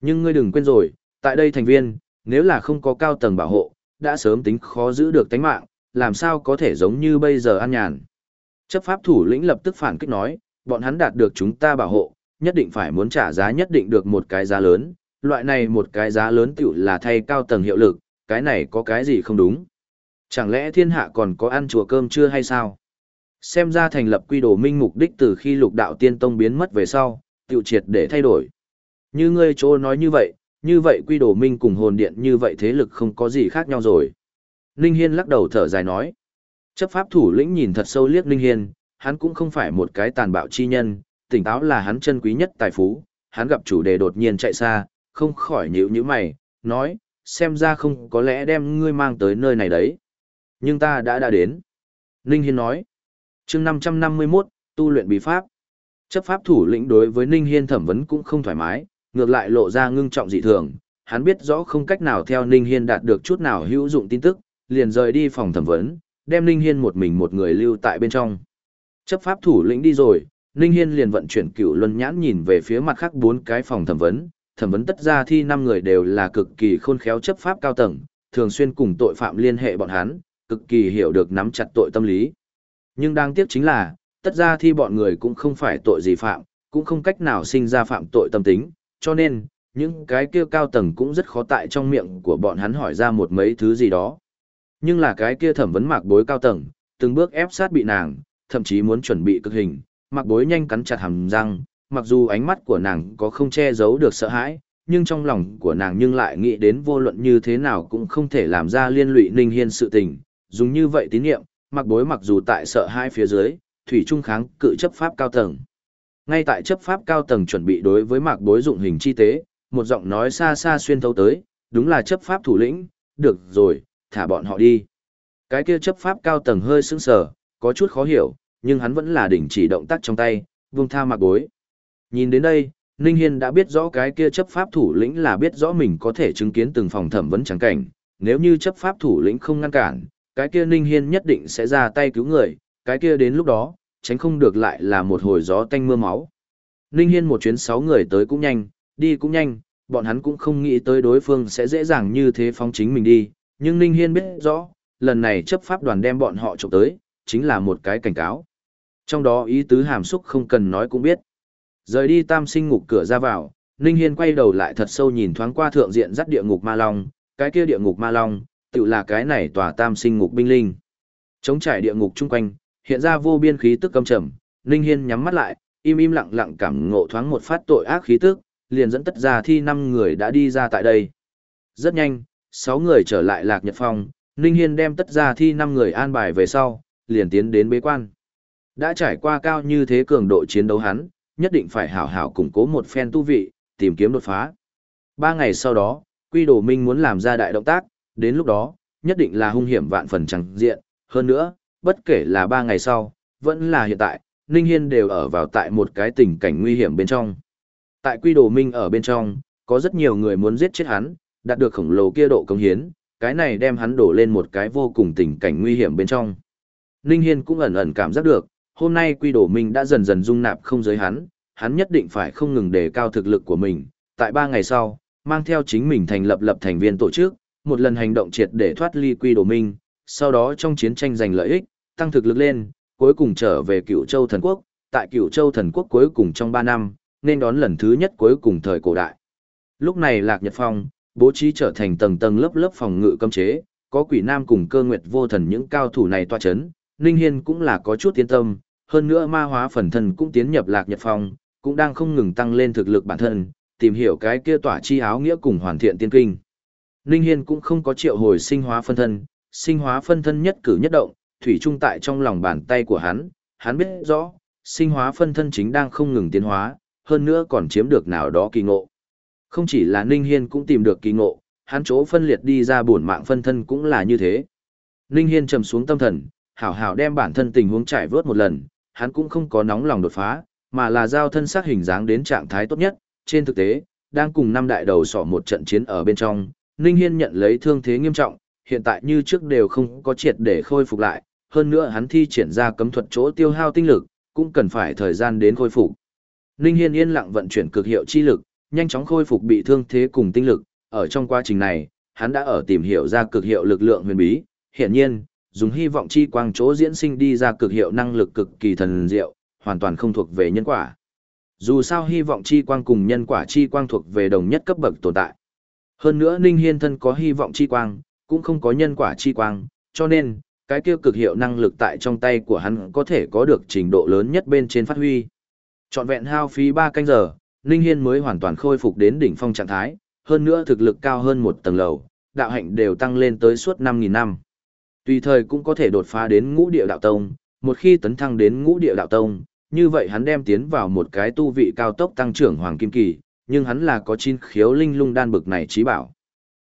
Nhưng ngươi đừng quên rồi, tại đây thành viên, nếu là không có cao tầng bảo hộ, đã sớm tính khó giữ được tánh mạng, làm sao có thể giống như bây giờ an nhàn. Chấp pháp thủ lĩnh lập tức phản kích nói, bọn hắn đạt được chúng ta bảo hộ, nhất định phải muốn trả giá nhất định được một cái giá lớn, loại này một cái giá lớn tiểu là thay cao tầng hiệu lực, cái này có cái gì không đúng. Chẳng lẽ thiên hạ còn có ăn chùa cơm chưa hay sao? Xem ra thành lập quy đồ minh mục đích từ khi lục đạo tiên tông biến mất về sau, tiểu triệt để thay đổi. Như ngươi chỗ nói như vậy, như vậy quy đồ minh cùng hồn điện như vậy thế lực không có gì khác nhau rồi. Ninh Hiên lắc đầu thở dài nói. Chấp pháp thủ lĩnh nhìn thật sâu liếc Ninh Hiên, hắn cũng không phải một cái tàn bạo chi nhân, tỉnh táo là hắn chân quý nhất tài phú, hắn gặp chủ đề đột nhiên chạy xa, không khỏi nhíu nhíu mày, nói, xem ra không có lẽ đem ngươi mang tới nơi này đấy. Nhưng ta đã đã đến. Ninh Hiên nói, chương 551, tu luyện bí pháp. Chấp pháp thủ lĩnh đối với Ninh Hiên thẩm vấn cũng không thoải mái, ngược lại lộ ra ngưng trọng dị thường, hắn biết rõ không cách nào theo Ninh Hiên đạt được chút nào hữu dụng tin tức, liền rời đi phòng thẩm vấn, đem Ninh Hiên một mình một người lưu tại bên trong. Chấp pháp thủ lĩnh đi rồi, Ninh Hiên liền vận chuyển cựu luân nhãn nhìn về phía mặt khác bốn cái phòng thẩm vấn, thẩm vấn tất ra thi năm người đều là cực kỳ khôn khéo chấp pháp cao tầng, thường xuyên cùng tội phạm liên hệ bọn hắn, cực kỳ hiểu được nắm chặt tội tâm lý. Nhưng đáng tiếc chính là, tất ra thi bọn người cũng không phải tội gì phạm, cũng không cách nào sinh ra phạm tội tâm tính, cho nên, những cái kia cao tầng cũng rất khó tại trong miệng của bọn hắn hỏi ra một mấy thứ gì đó. Nhưng là cái kia thẩm vấn mạc bối cao tầng, từng bước ép sát bị nàng, thậm chí muốn chuẩn bị cực hình, mạc bối nhanh cắn chặt hàm răng, mặc dù ánh mắt của nàng có không che giấu được sợ hãi, nhưng trong lòng của nàng nhưng lại nghĩ đến vô luận như thế nào cũng không thể làm ra liên lụy Ninh Hiên sự tình, dùng như vậy tín nhiệm, mặc bối mặc dù tại sợ hai phía dưới, thủy trung kháng cự chấp pháp cao tầng. Ngay tại chấp pháp cao tầng chuẩn bị đối với mạc bối dụng hình chi tế, một giọng nói xa xa xuyên thấu tới, đúng là chấp pháp thủ lĩnh, được rồi, thả bọn họ đi. Cái kia chấp pháp cao tầng hơi sững sờ, có chút khó hiểu, nhưng hắn vẫn là đỉnh chỉ động tác trong tay, vung tha mạc bối. Nhìn đến đây, Ninh Hiên đã biết rõ cái kia chấp pháp thủ lĩnh là biết rõ mình có thể chứng kiến từng phòng thẩm vấn trắng cảnh, nếu như chấp pháp thủ lĩnh không ngăn cản, cái kia Ninh Hiên nhất định sẽ ra tay cứu người, cái kia đến lúc đó, tránh không được lại là một hồi gió tanh mưa máu. Ninh Hiên một chuyến sáu người tới cũng nhanh, đi cũng nhanh, bọn hắn cũng không nghĩ tới đối phương sẽ dễ dàng như thế phóng chính mình đi, nhưng Ninh Hiên biết rõ, lần này chấp pháp đoàn đem bọn họ trộm tới, chính là một cái cảnh cáo. Trong đó ý tứ hàm xúc không cần nói cũng biết. Rời đi tam sinh ngục cửa ra vào, Ninh Hiên quay đầu lại thật sâu nhìn thoáng qua thượng diện dắt địa ngục ma long, cái kia địa ngục ma long, tự là cái này tòa tam sinh ngục binh linh. Chống trải địa ngục chung quanh, hiện ra vô biên khí tức căm trầm, Ninh Hiên nhắm mắt lại, im im lặng lặng cảm ngộ thoáng một phát tội ác khí tức, liền dẫn tất ra thi năm người đã đi ra tại đây. Rất nhanh, sáu người trở lại Lạc Nhật Phong, Ninh Hiên đem tất ra thi năm người an bài về sau, liền tiến đến bế quan. Đã trải qua cao như thế cường độ chiến đấu hắn, nhất định phải hảo hảo củng cố một phen tu vị, tìm kiếm đột phá. Ba ngày sau đó, Quy Đồ Minh muốn làm ra đại động tác, đến lúc đó, nhất định là hung hiểm vạn phần chẳng diện. Hơn nữa, bất kể là ba ngày sau, vẫn là hiện tại, Ninh Hiên đều ở vào tại một cái tình cảnh nguy hiểm bên trong. Tại Quy Đồ Minh ở bên trong, có rất nhiều người muốn giết chết hắn, đạt được khổng lồ kia độ công hiến, cái này đem hắn đổ lên một cái vô cùng tình cảnh nguy hiểm bên trong. Ninh Hiên cũng ẩn ẩn cảm giác được, hôm nay quy đổ minh đã dần dần dung nạp không giới hắn, hắn nhất định phải không ngừng đề cao thực lực của mình. Tại ba ngày sau, mang theo chính mình thành lập lập thành viên tổ chức, một lần hành động triệt để thoát ly quy đồ minh, sau đó trong chiến tranh giành lợi ích, tăng thực lực lên, cuối cùng trở về cựu châu thần quốc, tại cựu châu thần quốc cuối cùng trong ba năm, nên đón lần thứ nhất cuối cùng thời cổ đại. Lúc này Lạc Nhật Phong, bố trí trở thành tầng tầng lớp lớp phòng ngự cấm chế, có quỷ nam cùng cơ nguyệt vô thần những cao thủ này tọa chấn, Ninh Hiên cũng là có chút tiến tâm, hơn nữa ma hóa phần thân cũng tiến nhập lạc nhật phong, cũng đang không ngừng tăng lên thực lực bản thân, tìm hiểu cái kia tỏa chi áo nghĩa cùng hoàn thiện tiên kinh. Ninh Hiên cũng không có triệu hồi sinh hóa phân thân, sinh hóa phân thân nhất cử nhất động, thủy trung tại trong lòng bàn tay của hắn, hắn biết rõ, sinh hóa phân thân chính đang không ngừng tiến hóa, hơn nữa còn chiếm được nào đó kỳ ngộ. Không chỉ là Ninh Hiên cũng tìm được kỳ ngộ, hắn chỗ phân liệt đi ra bổn mạng phân thân cũng là như thế. Ninh Hiên trầm xuống tâm thần, hảo hảo đem bản thân tình huống trải vớt một lần, hắn cũng không có nóng lòng đột phá, mà là giao thân xác hình dáng đến trạng thái tốt nhất. Trên thực tế, đang cùng năm đại đầu sỏ một trận chiến ở bên trong, Ninh Hiên nhận lấy thương thế nghiêm trọng, hiện tại như trước đều không có triệt để khôi phục lại, hơn nữa hắn thi triển ra cấm thuật chỗ tiêu hao tinh lực, cũng cần phải thời gian đến khôi phục. Ninh Hiên yên lặng vận chuyển cực hiệu chi lực, nhanh chóng khôi phục bị thương thế cùng tinh lực, ở trong quá trình này, hắn đã ở tìm hiểu ra cực hiệu lực lượng huyền bí, hiển nhiên, dùng hy vọng chi quang chỗ diễn sinh đi ra cực hiệu năng lực cực kỳ thần diệu, hoàn toàn không thuộc về nhân quả. Dù sao hy vọng chi quang cùng nhân quả chi quang thuộc về đồng nhất cấp bậc tồn tại. Hơn nữa Ninh Hiên thân có hy vọng chi quang, cũng không có nhân quả chi quang, cho nên, cái kia cực hiệu năng lực tại trong tay của hắn có thể có được trình độ lớn nhất bên trên phát huy. Chọn vẹn hao phí 3 canh giờ, Ninh Hiên mới hoàn toàn khôi phục đến đỉnh phong trạng thái, hơn nữa thực lực cao hơn một tầng lầu, đạo hạnh đều tăng lên tới suốt 5.000 năm. Tùy thời cũng có thể đột phá đến ngũ địa đạo tông, một khi tấn thăng đến ngũ địa đạo tông, như vậy hắn đem tiến vào một cái tu vị cao tốc tăng trưởng hoàng kim kỳ, nhưng hắn là có chín khiếu linh lung đan bực này trí bảo.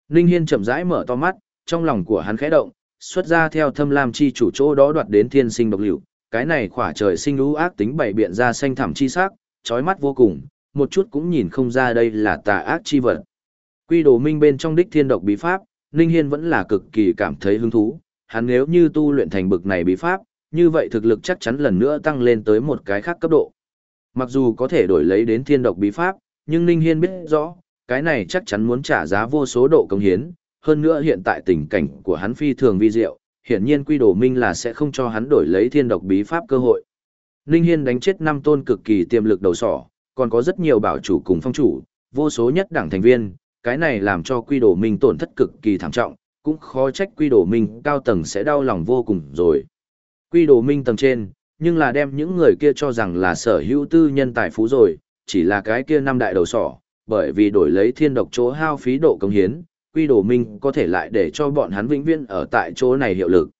Ninh Hiên chậm rãi mở to mắt, trong lòng của hắn khẽ động, xuất ra theo thâm lam chi chủ chỗ đó đoạt đến thiên sinh độc liệu, cái này khỏa trời sinh lũ ác tính bảy biện ra xanh thẳm chi sắc, chói mắt vô cùng, một chút cũng nhìn không ra đây là tà ác chi vật. Quy đồ minh bên trong đích thiên độc bí pháp, Ninh Hiên vẫn là cực kỳ cảm thấy hứng thú, hắn nếu như tu luyện thành bực này bí pháp, như vậy thực lực chắc chắn lần nữa tăng lên tới một cái khác cấp độ. Mặc dù có thể đổi lấy đến thiên độc bí pháp, nhưng Ninh Hiên biết rõ, cái này chắc chắn muốn trả giá vô số độ công hiến, hơn nữa hiện tại tình cảnh của hắn phi thường vi diệu, hiển nhiên quy đồ minh là sẽ không cho hắn đổi lấy thiên độc bí pháp cơ hội. Ninh Hiên đánh chết năm tôn cực kỳ tiềm lực đầu sỏ, còn có rất nhiều bảo chủ cùng phong chủ, vô số nhất đảng thành viên, cái này làm cho quy đồ minh tổn thất cực kỳ thảm trọng, cũng khó trách quy đồ minh cao tầng sẽ đau lòng vô cùng rồi. Quy đồ minh tầng trên, nhưng là đem những người kia cho rằng là sở hữu tư nhân tài phú rồi, chỉ là cái kia năm đại đầu sỏ, bởi vì đổi lấy thiên độc chỗ hao phí độ công hiến, quy đồ minh có thể lại để cho bọn hắn vĩnh viễn ở tại chỗ này hiệu lực.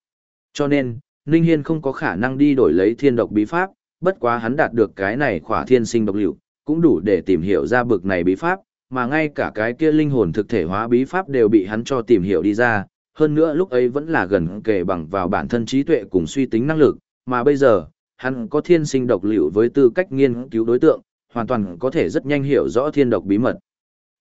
Cho nên, Ninh Hiên không có khả năng đi đổi lấy thiên độc bí pháp, bất quá hắn đạt được cái này khỏa thiên sinh độc liệu, cũng đủ để tìm hiểu ra bực này bí pháp, mà ngay cả cái kia linh hồn thực thể hóa bí pháp đều bị hắn cho tìm hiểu đi ra, hơn nữa lúc ấy vẫn là gần kề bằng vào bản thân trí tuệ cùng suy tính năng lực, mà bây giờ, hắn có thiên sinh độc liệu với tư cách nghiên cứu đối tượng, hoàn toàn có thể rất nhanh hiểu rõ thiên độc bí mật.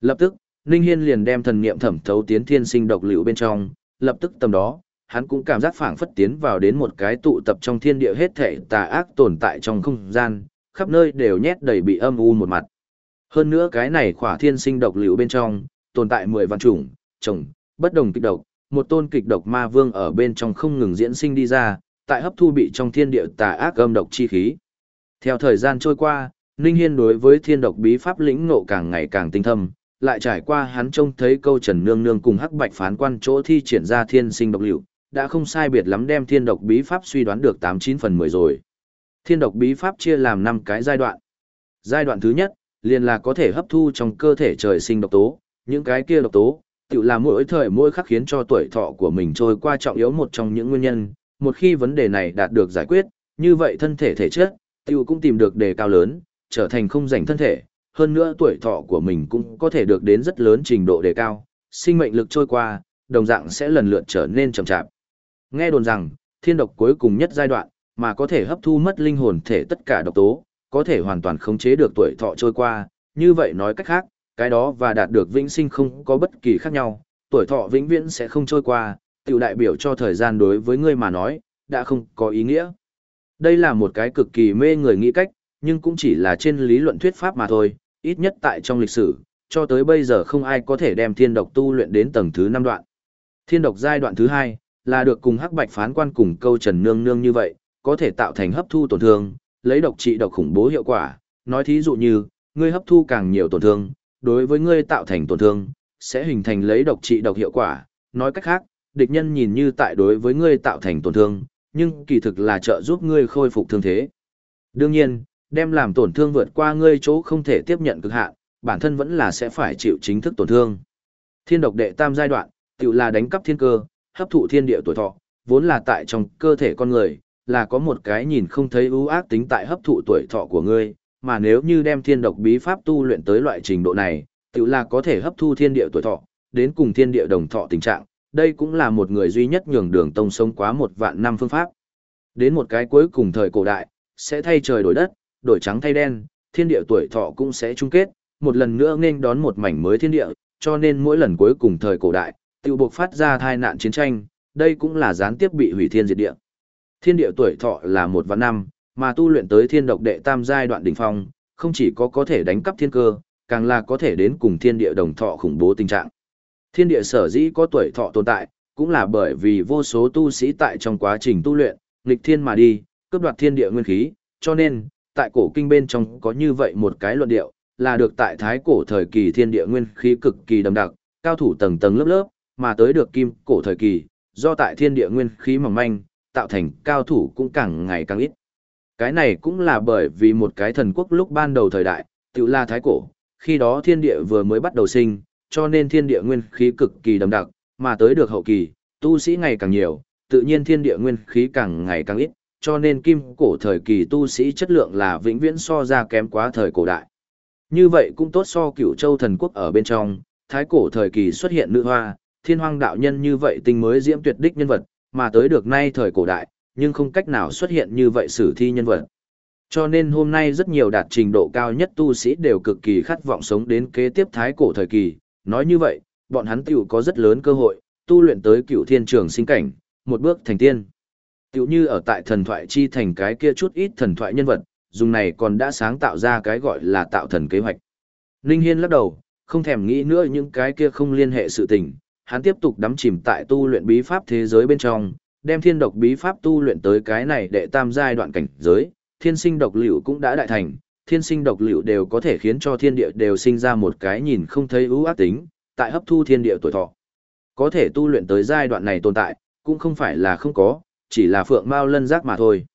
Lập tức, Ninh Hiên liền đem thần niệm thẩm thấu tiến thiên sinh độc liệu bên trong, lập tức tầm đó, hắn cũng cảm giác phảng phất tiến vào đến một cái tụ tập trong thiên địa hết thể tà ác tồn tại trong không gian, khắp nơi đều nhét đầy bị âm u một mặt. Hơn nữa cái này khỏa thiên sinh độc liệu bên trong, tồn tại 10 vạn chủng, chủng, bất đồng kịch độc, một tôn kịch độc ma vương ở bên trong không ngừng diễn sinh đi ra, tại hấp thu bị trong thiên địa tà ác âm độc chi khí. Theo thời gian trôi qua, Ninh Hiên đối với thiên độc bí pháp lĩnh ngộ càng ngày càng tinh thâm, lại trải qua hắn trông thấy câu Trần Nương Nương cùng Hắc Bạch phán quan chỗ thi triển ra thiên sinh độc liệu, đã không sai biệt lắm đem thiên độc bí pháp suy đoán được 89 phần 10 rồi. Thiên độc bí pháp chia làm 5 cái giai đoạn. Giai đoạn thứ nhất, liền là có thể hấp thu trong cơ thể trời sinh độc tố, những cái kia độc tố, tự là mỗi thời mỗi khắc khiến cho tuổi thọ của mình trôi qua trọng yếu một trong những nguyên nhân, một khi vấn đề này đạt được giải quyết, như vậy thân thể thể chất, tự cũng tìm được đề cao lớn, trở thành không rảnh thân thể, hơn nữa tuổi thọ của mình cũng có thể được đến rất lớn trình độ đề cao, sinh mệnh lực trôi qua, đồng dạng sẽ lần lượt trở nên chậm chạp. Nghe đồn rằng, thiên độc cuối cùng nhất giai đoạn, mà có thể hấp thu mất linh hồn thể tất cả độc tố, có thể hoàn toàn khống chế được tuổi thọ trôi qua, như vậy nói cách khác, cái đó và đạt được vĩnh sinh không có bất kỳ khác nhau, tuổi thọ vĩnh viễn sẽ không trôi qua, tiểu đại biểu cho thời gian đối với ngươi mà nói, đã không có ý nghĩa. Đây là một cái cực kỳ mê người nghĩ cách, nhưng cũng chỉ là trên lý luận thuyết pháp mà thôi, ít nhất tại trong lịch sử, cho tới bây giờ không ai có thể đem thiên độc tu luyện đến tầng thứ 5 đoạn. Thiên độc giai đoạn thứ 2, là được cùng hắc bạch phán quan cùng câu trần nương nương như vậy, có thể tạo thành hấp thu tổn thương, lấy độc trị độc khủng bố hiệu quả, nói thí dụ như, ngươi hấp thu càng nhiều tổn thương, đối với ngươi tạo thành tổn thương, sẽ hình thành lấy độc trị độc hiệu quả, nói cách khác, địch nhân nhìn như tại đối với ngươi tạo thành tổn thương, nhưng kỳ thực là trợ giúp ngươi khôi phục thương thế. Đương nhiên, đem làm tổn thương vượt qua ngươi chỗ không thể tiếp nhận cực hạn, bản thân vẫn là sẽ phải chịu chính thức tổn thương. Thiên độc đệ tam giai đoạn, tự là đánh cắp thiên cơ, hấp thụ thiên địa tuổi thọ, vốn là tại trong cơ thể con người, là có một cái nhìn không thấy ưu ác tính tại hấp thụ tuổi thọ của ngươi, mà nếu như đem thiên độc bí pháp tu luyện tới loại trình độ này, tự là có thể hấp thu thiên địa tuổi thọ, đến cùng thiên địa đồng thọ tình trạng, đây cũng là một người duy nhất nhường đường tông sống quá một vạn năm phương pháp. Đến một cái cuối cùng thời cổ đại, sẽ thay trời đổi đất, đổi trắng thay đen, thiên địa tuổi thọ cũng sẽ chung kết, một lần nữa nên đón một mảnh mới thiên địa, cho nên mỗi lần cuối cùng thời cổ đại, tiêu buộc phát ra thai nạn chiến tranh, đây cũng là gián tiếp bị hủy thiên diệt địa. Thiên địa tuổi thọ là một vạn năm, mà tu luyện tới thiên độc đệ tam giai đoạn đỉnh phong, không chỉ có có thể đánh cắp thiên cơ, càng là có thể đến cùng thiên địa đồng thọ khủng bố tình trạng. Thiên địa sở dĩ có tuổi thọ tồn tại, cũng là bởi vì vô số tu sĩ tại trong quá trình tu luyện, nghịch thiên mà đi, cướp đoạt thiên địa nguyên khí, cho nên, tại cổ kinh bên trong có như vậy một cái luận điệu, là được tại thái cổ thời kỳ thiên địa nguyên khí cực kỳ đậm đặc, cao thủ tầng tầng lớp lớp, mà tới được kim cổ thời kỳ, do tại thiên địa nguyên khí mỏng manh, tạo thành cao thủ cũng càng ngày càng ít. Cái này cũng là bởi vì một cái thần quốc lúc ban đầu thời đại, tự là thái cổ, khi đó thiên địa vừa mới bắt đầu sinh, cho nên thiên địa nguyên khí cực kỳ đậm đặc, mà tới được hậu kỳ, tu sĩ ngày càng nhiều, tự nhiên thiên địa nguyên khí càng ngày càng ít, cho nên kim cổ thời kỳ tu sĩ chất lượng là vĩnh viễn so ra kém quá thời cổ đại. Như vậy cũng tốt so cửu châu thần quốc ở bên trong, thái cổ thời kỳ xuất hiện nữ hoa, thiên hoang đạo nhân như vậy tinh mới diễm tuyệt đích nhân vật, mà tới được nay thời cổ đại, nhưng không cách nào xuất hiện như vậy sử thi nhân vật. Cho nên hôm nay rất nhiều đạt trình độ cao nhất tu sĩ đều cực kỳ khát vọng sống đến kế tiếp thái cổ thời kỳ, nói như vậy, bọn hắn tiểu có rất lớn cơ hội, tu luyện tới cựu thiên trường sinh cảnh, một bước thành tiên. Tiểu như ở tại thần thoại chi thành cái kia chút ít thần thoại nhân vật, dùng này còn đã sáng tạo ra cái gọi là tạo thần kế hoạch. Ninh Hiên lắc đầu, không thèm nghĩ nữa những cái kia không liên hệ sự tình, hắn tiếp tục đắm chìm tại tu luyện bí pháp thế giới bên trong, đem thiên độc bí pháp tu luyện tới cái này để tam giai đoạn cảnh giới, thiên sinh độc liệu cũng đã đại thành, thiên sinh độc liệu đều có thể khiến cho thiên địa đều sinh ra một cái nhìn không thấy ưu ác tính, tại hấp thu thiên địa tuổi thọ. Có thể tu luyện tới giai đoạn này tồn tại, cũng không phải là không có, chỉ là phượng mao lân giác mà thôi.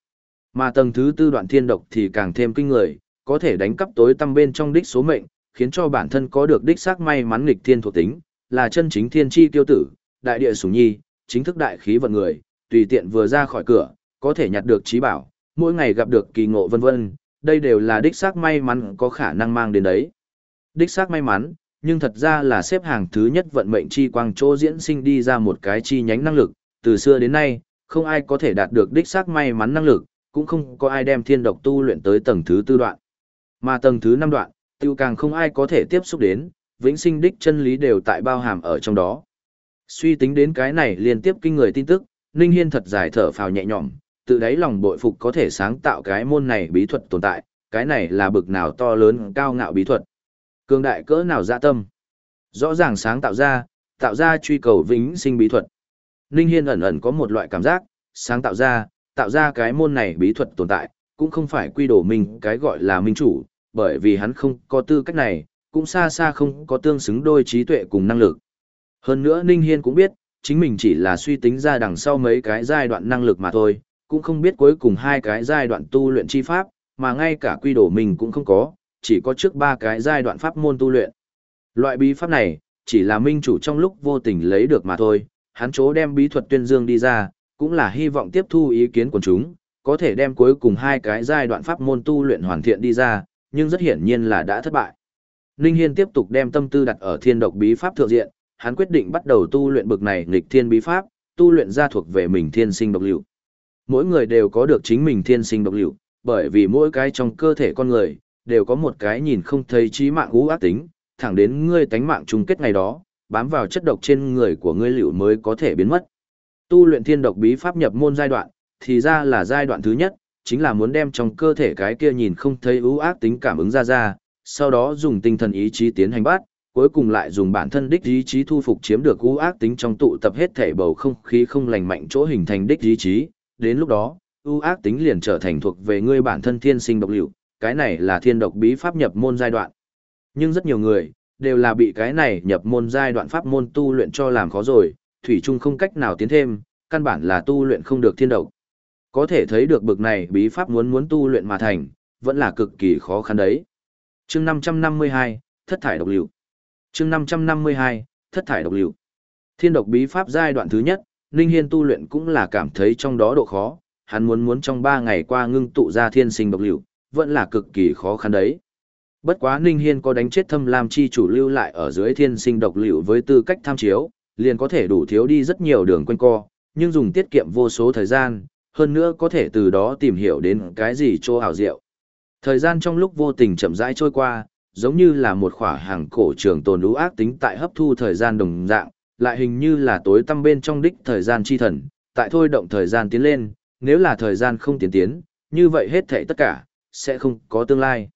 Mà tầng thứ tư đoạn thiên độc thì càng thêm kinh người, có thể đánh cắp tối tâm bên trong đích số mệnh, khiến cho bản thân có được đích xác may mắn nghịch thiên thuộc tính, là chân chính thiên chi tiêu tử, đại địa sủng nhi, chính thức đại khí vận người, tùy tiện vừa ra khỏi cửa, có thể nhặt được trí bảo, mỗi ngày gặp được kỳ ngộ vân vân, đây đều là đích xác may mắn có khả năng mang đến đấy. Đích xác may mắn, nhưng thật ra là xếp hàng thứ nhất vận mệnh chi quang chỗ diễn sinh đi ra một cái chi nhánh năng lực, từ xưa đến nay, không ai có thể đạt được đích xác may mắn năng lực, cũng không có ai đem thiên độc tu luyện tới tầng thứ tư đoạn. Mà tầng thứ năm đoạn, tiêu càng không ai có thể tiếp xúc đến, vĩnh sinh đích chân lý đều tại bao hàm ở trong đó. Suy tính đến cái này liên tiếp kinh người tin tức, Ninh Hiên thật dài thở phào nhẹ nhõm, tự đáy lòng bội phục có thể sáng tạo cái môn này bí thuật tồn tại, cái này là bực nào to lớn cao ngạo bí thuật. Cường đại cỡ nào dạ tâm. Rõ ràng sáng tạo ra, tạo ra truy cầu vĩnh sinh bí thuật. Ninh Hiên ẩn ẩn có một loại cảm giác, sáng tạo ra, tạo ra cái môn này bí thuật tồn tại, cũng không phải quy đồ mình cái gọi là minh chủ, bởi vì hắn không có tư cách này, cũng xa xa không có tương xứng đôi trí tuệ cùng năng lực. Hơn nữa Ninh Hiên cũng biết, chính mình chỉ là suy tính ra đằng sau mấy cái giai đoạn năng lực mà thôi, cũng không biết cuối cùng hai cái giai đoạn tu luyện chi pháp, mà ngay cả quy đồ mình cũng không có, chỉ có trước ba cái giai đoạn pháp môn tu luyện. Loại bí pháp này, chỉ là minh chủ trong lúc vô tình lấy được mà thôi, hắn chỗ đem bí thuật tuyên dương đi ra, cũng là hy vọng tiếp thu ý kiến của chúng, có thể đem cuối cùng hai cái giai đoạn pháp môn tu luyện hoàn thiện đi ra, nhưng rất hiển nhiên là đã thất bại. Ninh Hiên tiếp tục đem tâm tư đặt ở thiên độc bí pháp thượng diện, hắn quyết định bắt đầu tu luyện bực này nghịch thiên bí pháp, tu luyện ra thuộc về mình thiên sinh độc liệu. Mỗi người đều có được chính mình thiên sinh độc liệu, bởi vì mỗi cái trong cơ thể con người, đều có một cái nhìn không thấy trí mạng ú ác tính, thẳng đến ngươi tánh mạng chung kết ngày đó, bám vào chất độc trên người của ngươi liệu mới có thể biến mất. Tu luyện thiên độc bí pháp nhập môn giai đoạn, thì ra là giai đoạn thứ nhất, chính là muốn đem trong cơ thể cái kia nhìn không thấy ưu ác tính cảm ứng ra ra, sau đó dùng tinh thần ý chí tiến hành bắt, cuối cùng lại dùng bản thân đích ý chí thu phục chiếm được ưu ác tính trong tụ tập hết thể bầu không khí không lành mạnh chỗ hình thành đích ý chí, đến lúc đó, ưu ác tính liền trở thành thuộc về ngươi bản thân thiên sinh độc liệu, cái này là thiên độc bí pháp nhập môn giai đoạn. Nhưng rất nhiều người, đều là bị cái này nhập môn giai đoạn pháp môn tu luyện cho làm khó rồi, thủy chung không cách nào tiến thêm, căn bản là tu luyện không được thiên độc. Có thể thấy được bực này bí pháp muốn muốn tu luyện mà thành, vẫn là cực kỳ khó khăn đấy. Chương 552, thất thải độc liệu. Chương 552, thất thải độc liệu. Thiên độc bí pháp giai đoạn thứ nhất, Ninh Hiên tu luyện cũng là cảm thấy trong đó độ khó, hắn muốn muốn trong 3 ngày qua ngưng tụ ra thiên sinh độc liệu, vẫn là cực kỳ khó khăn đấy. Bất quá Ninh Hiên có đánh chết thâm lam chi chủ lưu lại ở dưới thiên sinh độc liệu với tư cách tham chiếu, liền có thể đủ thiếu đi rất nhiều đường quanh co, nhưng dùng tiết kiệm vô số thời gian, hơn nữa có thể từ đó tìm hiểu đến cái gì chỗ hảo diệu. Thời gian trong lúc vô tình chậm rãi trôi qua, giống như là một khỏa hàng cổ trường tồn lũ ác tính tại hấp thu thời gian đồng dạng, lại hình như là tối tăm bên trong đích thời gian chi thần, tại thôi động thời gian tiến lên, nếu là thời gian không tiến tiến, như vậy hết thảy tất cả, sẽ không có tương lai.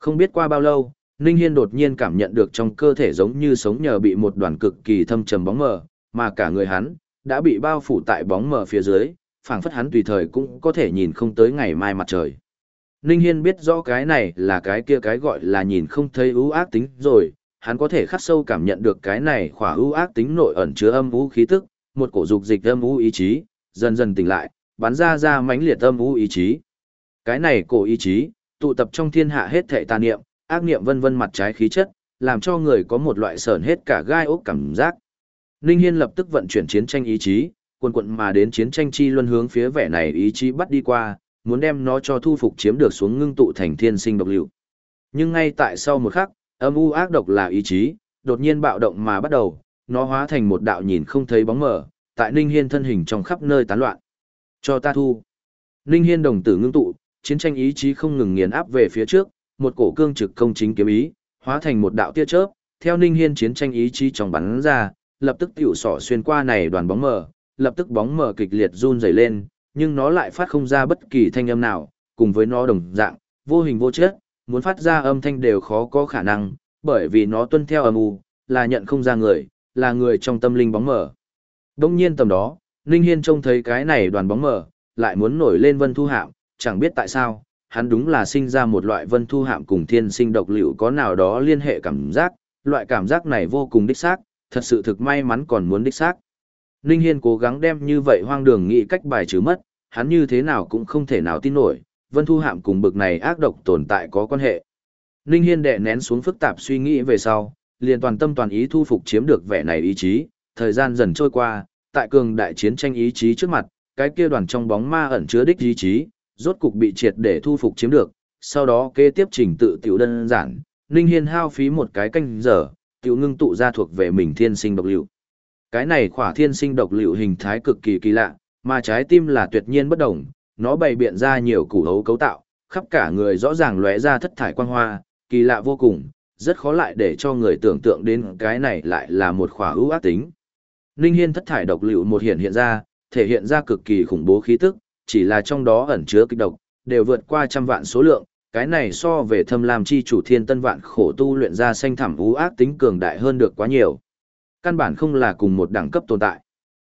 Không biết qua bao lâu, Ninh Hiên đột nhiên cảm nhận được trong cơ thể giống như sống nhờ bị một đoàn cực kỳ thâm trầm bóng mờ, mà cả người hắn, đã bị bao phủ tại bóng mờ phía dưới, phảng phất hắn tùy thời cũng có thể nhìn không tới ngày mai mặt trời. Ninh Hiên biết rõ cái này là cái kia cái gọi là nhìn không thấy ưu ác tính rồi, hắn có thể khắc sâu cảm nhận được cái này khỏa ưu ác tính nội ẩn chứa âm u khí tức, một cổ dục dịch âm u ý chí, dần dần tỉnh lại, bắn ra ra mãnh liệt âm u ý chí. Cái này cổ ý chí, tụ tập trong thiên hạ hết thệ tà niệm, ác niệm vân vân mặt trái khí chất, làm cho người có một loại sờn hết cả gai ốc cảm giác. Ninh Hiên lập tức vận chuyển chiến tranh ý chí, quần quận mà đến chiến tranh chi luân hướng phía vẻ này ý chí bắt đi qua, muốn đem nó cho thu phục chiếm được xuống ngưng tụ thành thiên sinh độc liệu. Nhưng ngay tại sau một khắc, âm u ác độc là ý chí, đột nhiên bạo động mà bắt đầu, nó hóa thành một đạo nhìn không thấy bóng mờ, tại Ninh Hiên thân hình trong khắp nơi tán loạn. Cho ta thu. Ninh Hiên đồng tử ngưng tụ, chiến tranh ý chí không ngừng nghiền áp về phía trước, một cổ cương trực công chính kiếm ý, hóa thành một đạo tia chớp, theo Ninh Hiên chiến tranh ý chí trong bắn ra, lập tức tiểu sỏ xuyên qua này đoàn bóng mờ, lập tức bóng mờ kịch liệt run rẩy lên, nhưng nó lại phát không ra bất kỳ thanh âm nào, cùng với nó đồng dạng, vô hình vô chất, muốn phát ra âm thanh đều khó có khả năng, bởi vì nó tuân theo âm u, là nhận không ra người, là người trong tâm linh bóng mờ. Đông nhiên tầm đó, Ninh Hiên trông thấy cái này đoàn bóng mờ, lại muốn nổi lên vân thu hạm, chẳng biết tại sao, hắn đúng là sinh ra một loại vân thu hạm cùng thiên sinh độc liệu có nào đó liên hệ cảm giác, loại cảm giác này vô cùng đích xác, thật sự thực may mắn còn muốn đích xác. Ninh Hiên cố gắng đem như vậy hoang đường nghĩ cách bài trừ mất, hắn như thế nào cũng không thể nào tin nổi, vân thu hạm cùng bực này ác độc tồn tại có quan hệ. Ninh Hiên đè nén xuống phức tạp suy nghĩ về sau, liền toàn tâm toàn ý thu phục chiếm được vẻ này ý chí, thời gian dần trôi qua, tại cường đại chiến tranh ý chí trước mặt, cái kia đoàn trong bóng ma ẩn chứa đích ý chí, rốt cục bị triệt để thu phục chiếm được, sau đó kế tiếp trình tự tiểu đơn giản, Ninh Hiên hao phí một cái canh giờ, tiểu ngưng tụ ra thuộc về mình thiên sinh độc liệu. Cái này khỏa thiên sinh độc liệu hình thái cực kỳ kỳ lạ, mà trái tim là tuyệt nhiên bất động, nó bày biện ra nhiều củ hấu cấu tạo, khắp cả người rõ ràng lóe ra thất thải quang hoa, kỳ lạ vô cùng, rất khó lại để cho người tưởng tượng đến cái này lại là một khỏa ưu ác tính. Ninh Hiên thất thải độc liệu một hiện hiện ra, thể hiện ra cực kỳ khủng bố khí tức, chỉ là trong đó ẩn chứa kịch độc, đều vượt qua trăm vạn số lượng, cái này so về thâm lam chi chủ thiên tân vạn khổ tu luyện ra xanh thảm ưu ác tính cường đại hơn được quá nhiều. Căn bản không là cùng một đẳng cấp tồn tại.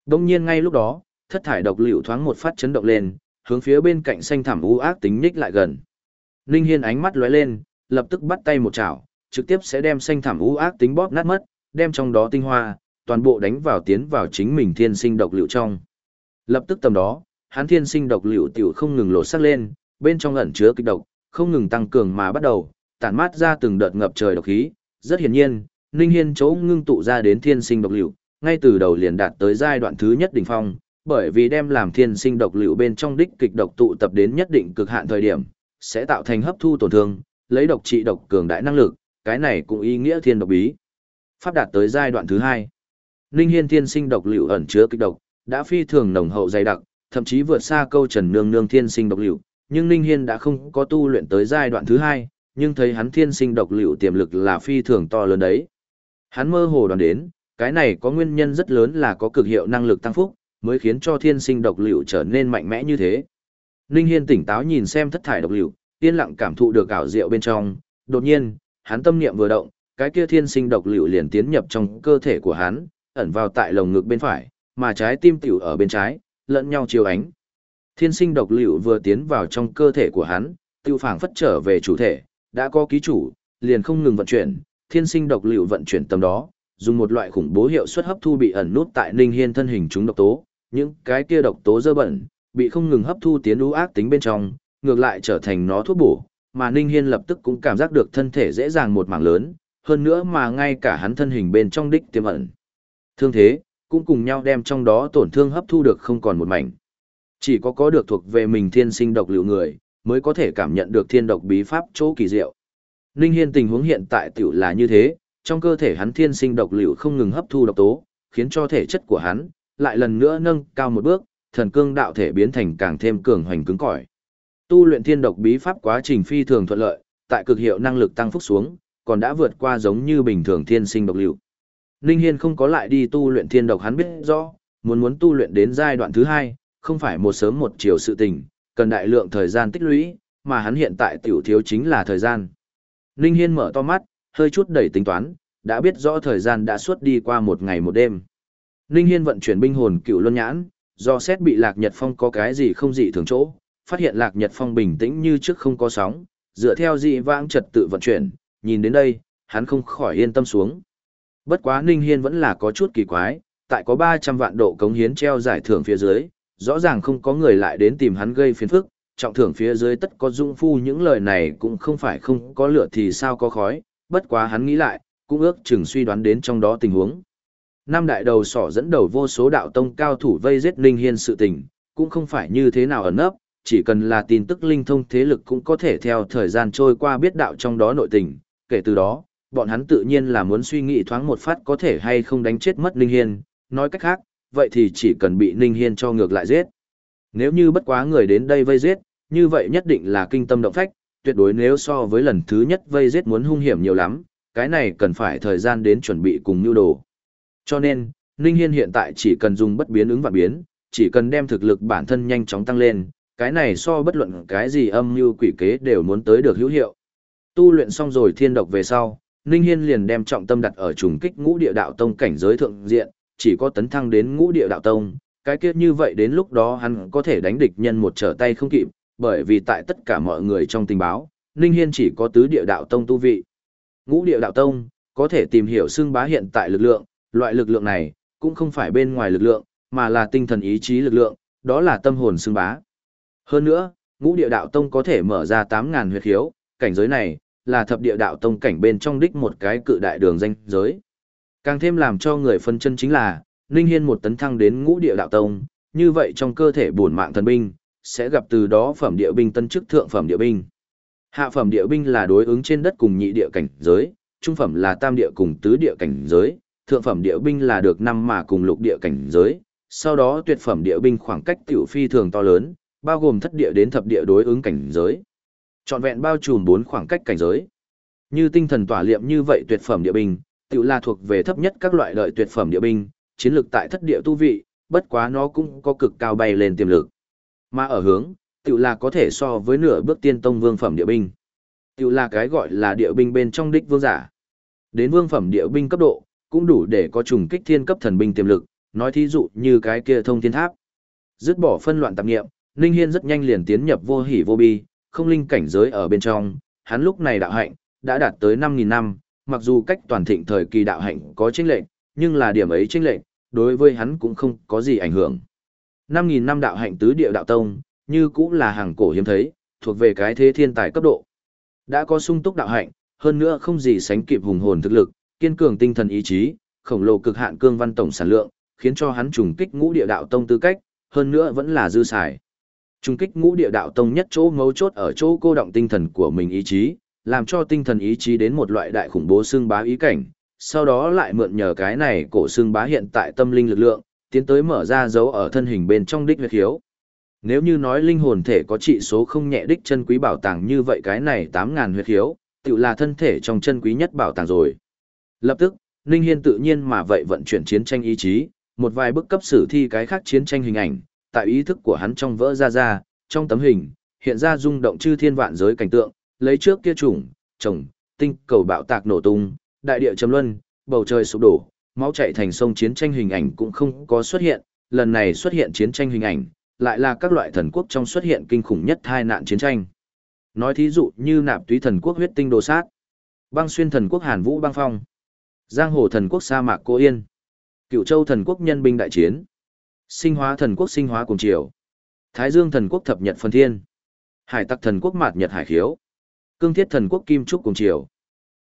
Đông nhiên ngay lúc đó, thất thải độc liệu thoáng một phát chấn động lên, hướng phía bên cạnh xanh thảm ưu ác tính nhích lại gần. Ninh Hiên ánh mắt lóe lên, lập tức bắt tay một chảo, trực tiếp sẽ đem xanh thảm ưu ác tính bóp nát mất, đem trong đó tinh hoa, toàn bộ đánh vào tiến vào chính mình thiên sinh độc liệu trong. Lập tức tầm đó, hắn thiên sinh độc liệu tiểu không ngừng lột sắc lên, bên trong ẩn chứa kịch độc, không ngừng tăng cường mà bắt đầu, tản mát ra từng đợt ngập trời độc khí, rất hiển nhiên, Ninh Hiên chỗ ngưng tụ ra đến thiên sinh độc liệu, ngay từ đầu liền đạt tới giai đoạn thứ nhất đỉnh phong, bởi vì đem làm thiên sinh độc liệu bên trong đích kịch độc tụ tập đến nhất định cực hạn thời điểm, sẽ tạo thành hấp thu tổn thương, lấy độc trị độc cường đại năng lực, cái này cũng ý nghĩa thiên độc bí. Pháp đạt tới giai đoạn thứ hai. Ninh Hiên thiên sinh độc liệu ẩn chứa kịch độc, đã phi thường nồng hậu dày đặc, thậm chí vượt xa câu Trần Nương Nương thiên sinh độc liệu, nhưng Ninh Hiên đã không có tu luyện tới giai đoạn thứ hai, nhưng thấy hắn thiên sinh độc liệu tiềm lực là phi thường to lớn đấy. Hắn mơ hồ đoán đến, cái này có nguyên nhân rất lớn là có cực hiệu năng lực tăng phúc, mới khiến cho thiên sinh độc liệu trở nên mạnh mẽ như thế. Ninh Hiên tỉnh táo nhìn xem thất thải độc liệu, yên lặng cảm thụ được ảo diệu bên trong, đột nhiên, hắn tâm niệm vừa động, cái kia thiên sinh độc liệu liền tiến nhập trong cơ thể của hắn, ẩn vào tại lồng ngực bên phải, mà trái tim tiểu ở bên trái, lẫn nhau chiếu ánh. Thiên sinh độc liệu vừa tiến vào trong cơ thể của hắn, tiêu phảng phất trở về chủ thể, đã có ký chủ, liền không ngừng vận chuyển, thiên sinh độc liệu vận chuyển tầm đó, dùng một loại khủng bố hiệu suất hấp thu bị ẩn nút tại Ninh Hiên thân hình chúng độc tố, những cái kia độc tố dơ bẩn, bị không ngừng hấp thu tiến ú ác tính bên trong, ngược lại trở thành nó thuốc bổ, mà Ninh Hiên lập tức cũng cảm giác được thân thể dễ dàng một mảng lớn, hơn nữa mà ngay cả hắn thân hình bên trong đích tiềm ẩn. Thương thế, cũng cùng nhau đem trong đó tổn thương hấp thu được không còn một mảnh. Chỉ có có được thuộc về mình thiên sinh độc liệu người, mới có thể cảm nhận được thiên độc bí pháp chỗ kỳ diệu. Ninh Hiên tình huống hiện tại tiểu là như thế, trong cơ thể hắn thiên sinh độc liệu không ngừng hấp thu độc tố, khiến cho thể chất của hắn lại lần nữa nâng cao một bước, thần cương đạo thể biến thành càng thêm cường hoành cứng cỏi. Tu luyện thiên độc bí pháp quá trình phi thường thuận lợi, tại cực hiệu năng lực tăng phúc xuống, còn đã vượt qua giống như bình thường thiên sinh độc liệu. Ninh Hiên không có lại đi tu luyện thiên độc hắn biết rõ, muốn muốn tu luyện đến giai đoạn thứ hai, không phải một sớm một chiều sự tình, cần đại lượng thời gian tích lũy, mà hắn hiện tại tiểu thiếu chính là thời gian. Ninh Hiên mở to mắt, hơi chút đẩy tính toán, đã biết rõ thời gian đã suốt đi qua một ngày một đêm. Ninh Hiên vận chuyển binh hồn cựu luân nhãn, do xét bị Lạc Nhật Phong có cái gì không dị thường chỗ, phát hiện Lạc Nhật Phong bình tĩnh như trước không có sóng, dựa theo dị vãng trật tự vận chuyển, nhìn đến đây, hắn không khỏi yên tâm xuống. Bất quá Ninh Hiên vẫn là có chút kỳ quái, tại có 300 vạn độ cống hiến treo giải thưởng phía dưới, rõ ràng không có người lại đến tìm hắn gây phiền phức, trọng thưởng phía dưới tất có dung phu những lời này cũng không phải không có lửa thì sao có khói, bất quá hắn nghĩ lại, cũng ước chừng suy đoán đến trong đó tình huống. Năm đại đầu sỏ dẫn đầu vô số đạo tông cao thủ vây giết Ninh Hiên sự tình, cũng không phải như thế nào ẩn nấp, chỉ cần là tin tức linh thông thế lực cũng có thể theo thời gian trôi qua biết đạo trong đó nội tình, kể từ đó, bọn hắn tự nhiên là muốn suy nghĩ thoáng một phát có thể hay không đánh chết mất Ninh Hiên, nói cách khác, vậy thì chỉ cần bị Ninh Hiên cho ngược lại giết. Nếu như bất quá người đến đây vây giết, như vậy nhất định là kinh tâm động phách, tuyệt đối nếu so với lần thứ nhất vây giết muốn hung hiểm nhiều lắm, cái này cần phải thời gian đến chuẩn bị cùng nhu đồ. Cho nên, Ninh Hiên hiện tại chỉ cần dùng bất biến ứng và biến, chỉ cần đem thực lực bản thân nhanh chóng tăng lên, cái này so bất luận cái gì âm mưu quỷ kế đều muốn tới được hữu hiệu. Tu luyện xong rồi thiên độc về sau, Ninh Hiên liền đem trọng tâm đặt ở trùng kích ngũ địa đạo tông cảnh giới thượng diện, chỉ có tấn thăng đến ngũ địa đạo tông, cái kia như vậy đến lúc đó hắn có thể đánh địch nhân một trở tay không kịp, bởi vì tại tất cả mọi người trong tình báo, Ninh Hiên chỉ có tứ địa đạo tông tu vị. Ngũ địa đạo tông, có thể tìm hiểu xương bá hiện tại lực lượng, loại lực lượng này, cũng không phải bên ngoài lực lượng, mà là tinh thần ý chí lực lượng, đó là tâm hồn xương bá. Hơn nữa, ngũ địa đạo tông có thể mở ra 8.000 huyệt khiếu, cảnh giới này, là thập địa đạo tông cảnh bên trong đích một cái cự đại đường danh giới. Càng thêm làm cho người phân chân chính là, Ninh Hiên một tấn thăng đến ngũ địa đạo tông, như vậy trong cơ thể bổn mạng thần binh, sẽ gặp từ đó phẩm địa binh tân chức thượng phẩm địa binh. Hạ phẩm địa binh là đối ứng trên đất cùng nhị địa cảnh giới, trung phẩm là tam địa cùng tứ địa cảnh giới, thượng phẩm địa binh là được năm mà cùng lục địa cảnh giới, sau đó tuyệt phẩm địa binh khoảng cách tiểu phi thường to lớn, bao gồm thất địa đến thập địa đối ứng cảnh giới. Trọn vẹn bao trùm bốn khoảng cách cảnh giới. Như tinh thần tỏa liệm như vậy tuyệt phẩm địa binh, tự là thuộc về thấp nhất các loại lợi tuyệt phẩm địa binh, chiến lược tại thất địa tu vị, bất quá nó cũng có cực cao bay lên tiềm lực. Mà ở hướng, tự là có thể so với nửa bước tiên tông vương phẩm địa binh. Tự là cái gọi là địa binh bên trong đích vương giả. Đến vương phẩm địa binh cấp độ, cũng đủ để có trùng kích thiên cấp thần binh tiềm lực, nói thí dụ như cái kia thông thiên tháp. Dứt bỏ phân loạn tạp nghiệm, Ninh Hiên rất nhanh liền tiến nhập vô hỉ vô bi, không linh cảnh giới ở bên trong, hắn lúc này đạo hạnh đã đạt tới 5000 năm, mặc dù cách toàn thịnh thời kỳ đạo hạnh có chênh lệch, nhưng là điểm ấy chênh lệch, đối với hắn cũng không có gì ảnh hưởng. 5000 năm đạo hạnh tứ địa đạo tông, như cũng là hàng cổ hiếm thấy, thuộc về cái thế thiên tài cấp độ. Đã có sung túc đạo hạnh, hơn nữa không gì sánh kịp hùng hồn thực lực, kiên cường tinh thần ý chí, khổng lồ cực hạn cương văn tổng sản lượng, khiến cho hắn trùng kích ngũ địa đạo tông tư cách, hơn nữa vẫn là dư xài. Trung kích ngũ địa đạo tông nhất chỗ ngấu chốt ở chỗ cô động tinh thần của mình ý chí, làm cho tinh thần ý chí đến một loại đại khủng bố xương bá ý cảnh, sau đó lại mượn nhờ cái này cổ xương bá hiện tại tâm linh lực lượng, tiến tới mở ra dấu ở thân hình bên trong đích huyệt hiếu. Nếu như nói linh hồn thể có trị số không nhẹ đích chân quý bảo tàng như vậy cái này 8.000 huyệt hiếu, tự là thân thể trong chân quý nhất bảo tàng rồi. Lập tức, Ninh Hiên tự nhiên mà vậy vận chuyển chiến tranh ý chí, một vài bức cấp sử thi cái khác chiến tranh hình ảnh, tại ý thức của hắn trong vỡ ra ra, trong tấm hình, hiện ra rung động chư thiên vạn giới cảnh tượng, lấy trước kia trùng, trồng, tinh cầu bạo tạc nổ tung, đại địa trầm luân, bầu trời sụp đổ, máu chảy thành sông chiến tranh hình ảnh cũng không có xuất hiện, lần này xuất hiện chiến tranh hình ảnh, lại là các loại thần quốc trong xuất hiện kinh khủng nhất tai nạn chiến tranh. Nói thí dụ như nạp túy thần quốc huyết tinh đồ sát, băng xuyên thần quốc Hàn Vũ băng phong, giang hồ thần quốc sa mạc cô yên, cựu châu thần quốc nhân binh đại chiến, sinh hóa thần quốc sinh hóa cùng triều, thái dương thần quốc thập nhật phân thiên, hải tặc thần quốc mạt nhật hải khiếu, cương thiết thần quốc kim trúc cùng triều.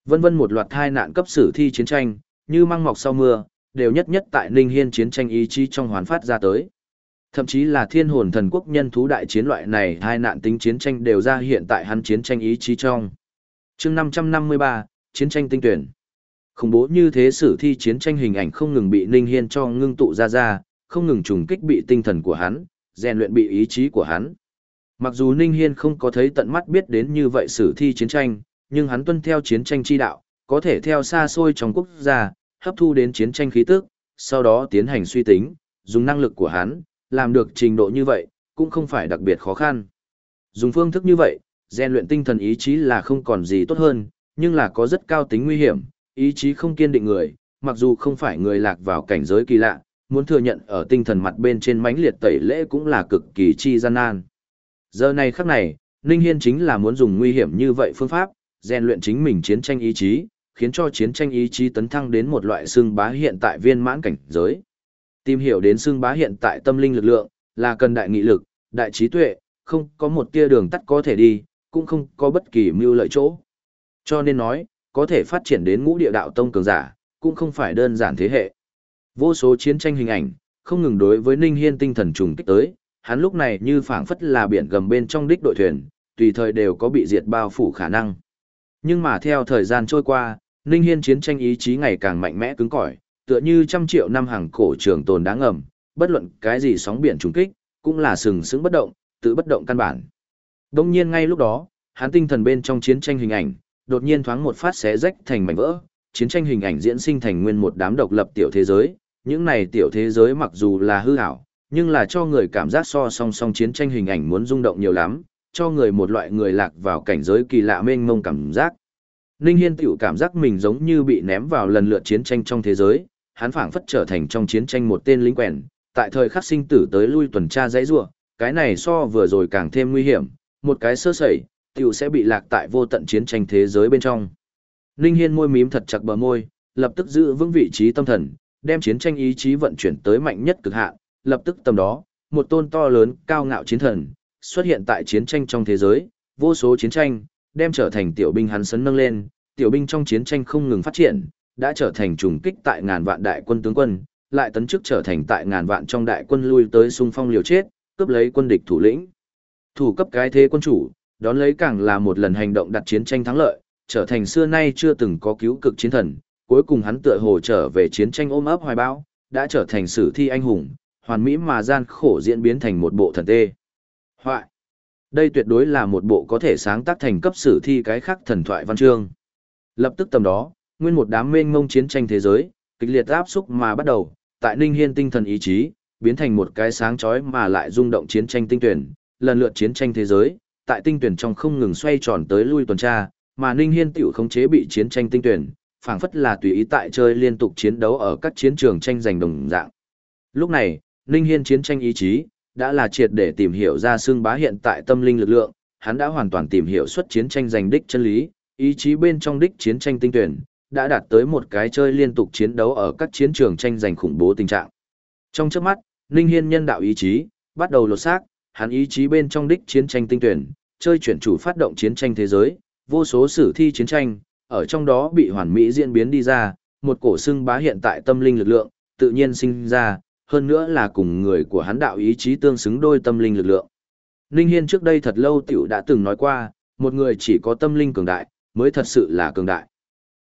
Vân vân một loạt thai nạn cấp sử thi chiến tranh, như măng mọc sau mưa, đều nhất nhất tại Ninh Hiên chiến tranh ý chí trong hoàn phát ra tới. Thậm chí là thiên hồn thần quốc nhân thú đại chiến loại này hai nạn tính chiến tranh đều ra hiện tại hắn chiến tranh ý chí trong. chương 553, chiến tranh tinh tuyển. Khủng bố như thế sử thi chiến tranh hình ảnh không ngừng bị Ninh Hiên cho ngưng tụ ra ra, không ngừng trùng kích bị tinh thần của hắn, rèn luyện bị ý chí của hắn. Mặc dù Ninh Hiên không có thấy tận mắt biết đến như vậy sử thi chiến tranh, nhưng hắn tuân theo chiến tranh chi đạo, có thể theo xa xôi trong quốc gia, hấp thu đến chiến tranh khí tức, sau đó tiến hành suy tính, dùng năng lực của hắn, làm được trình độ như vậy, cũng không phải đặc biệt khó khăn. Dùng phương thức như vậy, rèn luyện tinh thần ý chí là không còn gì tốt hơn, nhưng là có rất cao tính nguy hiểm, ý chí không kiên định người, mặc dù không phải người lạc vào cảnh giới kỳ lạ, muốn thừa nhận ở tinh thần mặt bên trên mãnh liệt tẩy lễ cũng là cực kỳ chi gian nan. Giờ này khắc này, Ninh Hiên chính là muốn dùng nguy hiểm như vậy phương pháp, rèn luyện chính mình chiến tranh ý chí, khiến cho chiến tranh ý chí tấn thăng đến một loại xương bá hiện tại viên mãn cảnh giới. Tìm hiểu đến xương bá hiện tại tâm linh lực lượng, là cần đại nghị lực, đại trí tuệ, không có một tia đường tắt có thể đi, cũng không có bất kỳ mưu lợi chỗ. Cho nên nói, có thể phát triển đến ngũ địa đạo tông cường giả, cũng không phải đơn giản thế hệ. Vô số chiến tranh hình ảnh, không ngừng đối với Ninh Hiên tinh thần trùng kích tới, hắn lúc này như phảng phất là biển gầm bên trong đích đội thuyền, tùy thời đều có bị diệt bao phủ khả năng. Nhưng mà theo thời gian trôi qua, Ninh Hiên chiến tranh ý chí ngày càng mạnh mẽ cứng cỏi, tựa như trăm triệu năm hàng cổ trường tồn đáng ngầm, bất luận cái gì sóng biển trùng kích, cũng là sừng sững bất động, tự bất động căn bản. Đông nhiên ngay lúc đó, hắn tinh thần bên trong chiến tranh hình ảnh, đột nhiên thoáng một phát xé rách thành mảnh vỡ, chiến tranh hình ảnh diễn sinh thành nguyên một đám độc lập tiểu thế giới, những này tiểu thế giới mặc dù là hư ảo, nhưng là cho người cảm giác so song song chiến tranh hình ảnh muốn rung động nhiều lắm, cho người một loại người lạc vào cảnh giới kỳ lạ mênh mông cảm giác. Ninh Hiên tiểu cảm giác mình giống như bị ném vào lần lượt chiến tranh trong thế giới, hắn phảng phất trở thành trong chiến tranh một tên lính quèn, tại thời khắc sinh tử tới lui tuần tra dãy rủa, cái này so vừa rồi càng thêm nguy hiểm, một cái sơ sẩy, tiểu sẽ bị lạc tại vô tận chiến tranh thế giới bên trong. Ninh Hiên môi mím thật chặt bờ môi, lập tức giữ vững vị trí tâm thần, đem chiến tranh ý chí vận chuyển tới mạnh nhất cực hạn, lập tức tầm đó, một tôn to lớn, cao ngạo chiến thần, xuất hiện tại chiến tranh trong thế giới, vô số chiến tranh, đem trở thành tiểu binh hắn sấn nâng lên, tiểu binh trong chiến tranh không ngừng phát triển, đã trở thành trùng kích tại ngàn vạn đại quân tướng quân, lại tấn chức trở thành tại ngàn vạn trong đại quân lui tới xung phong liều chết, cướp lấy quân địch thủ lĩnh. Thủ cấp cái thế quân chủ, đón lấy càng là một lần hành động đặt chiến tranh thắng lợi, trở thành xưa nay chưa từng có cứu cực chiến thần, cuối cùng hắn tựa hồ trở về chiến tranh ôm ấp hoài bão, đã trở thành sử thi anh hùng, hoàn mỹ mà gian khổ diễn biến thành một bộ thần tê. Hoại. Đây tuyệt đối là một bộ có thể sáng tác thành cấp sử thi cái khác thần thoại văn chương. Lập tức tầm đó, nguyên một đám mênh mông chiến tranh thế giới, kịch liệt áp xúc mà bắt đầu, tại Ninh Hiên tinh thần ý chí, biến thành một cái sáng chói mà lại rung động chiến tranh tinh tuyển, lần lượt chiến tranh thế giới, tại tinh tuyển trong không ngừng xoay tròn tới lui tuần tra, mà Ninh Hiên tiểu khống chế bị chiến tranh tinh tuyển, phảng phất là tùy ý tại chơi liên tục chiến đấu ở các chiến trường tranh giành đồng dạng. Lúc này, Ninh Hiên chiến tranh ý chí, đã là triệt để tìm hiểu ra xương bá hiện tại tâm linh lực lượng, hắn đã hoàn toàn tìm hiểu xuất chiến tranh giành đích chân lý, ý chí bên trong đích chiến tranh tinh tuyển, đã đạt tới một cái chơi liên tục chiến đấu ở các chiến trường tranh giành khủng bố tình trạng. Trong chớp mắt, Ninh Hiên nhân đạo ý chí, bắt đầu lột xác, hắn ý chí bên trong đích chiến tranh tinh tuyển, chơi chuyển chủ phát động chiến tranh thế giới, vô số sử thi chiến tranh, ở trong đó bị hoàn mỹ diễn biến đi ra, một cổ xưng bá hiện tại tâm linh lực lượng, tự nhiên sinh ra, hơn nữa là cùng người của hắn đạo ý chí tương xứng đôi tâm linh lực lượng. Ninh Hiên trước đây thật lâu tiểu đã từng nói qua, một người chỉ có tâm linh cường đại, mới thật sự là cường đại.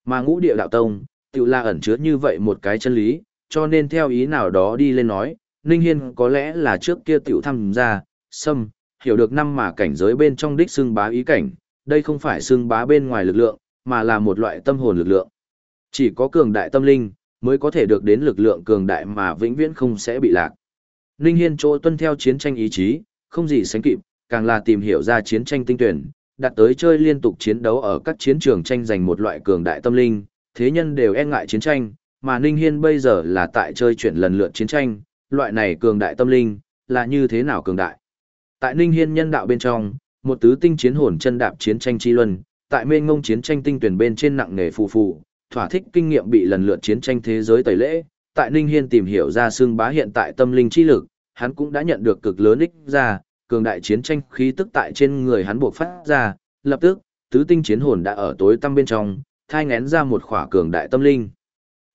Mà ngũ địa đạo tông, tiểu là ẩn chứa như vậy một cái chân lý, cho nên theo ý nào đó đi lên nói, Ninh Hiên có lẽ là trước kia tiểu tham gia, xâm, hiểu được năm mà cảnh giới bên trong đích xưng bá ý cảnh, đây không phải xưng bá bên ngoài lực lượng, mà là một loại tâm hồn lực lượng. Chỉ có cường đại tâm linh, mới có thể được đến lực lượng cường đại mà vĩnh viễn không sẽ bị lạc. Ninh Hiên chỗ tuân theo chiến tranh ý chí, không gì sánh kịp, càng là tìm hiểu ra chiến tranh tinh tuyển, đặt tới chơi liên tục chiến đấu ở các chiến trường tranh giành một loại cường đại tâm linh, thế nhân đều e ngại chiến tranh, mà Ninh Hiên bây giờ là tại chơi chuyển lần lượt chiến tranh, loại này cường đại tâm linh, là như thế nào cường đại. Tại Ninh Hiên nhân đạo bên trong, một tứ tinh chiến hồn chân đạp chiến tranh chi luân, tại mênh ngông chiến tranh tinh tuyển bên trên nặng nghề phù phù, thỏa thích kinh nghiệm bị lần lượt chiến tranh thế giới tẩy lễ, tại Ninh Hiên tìm hiểu ra xương bá hiện tại tâm linh chi lực, hắn cũng đã nhận được cực lớn ích ra, cường đại chiến tranh khí tức tại trên người hắn buộc phát ra, lập tức, tứ tinh chiến hồn đã ở tối tăm bên trong, thai ngén ra một khỏa cường đại tâm linh.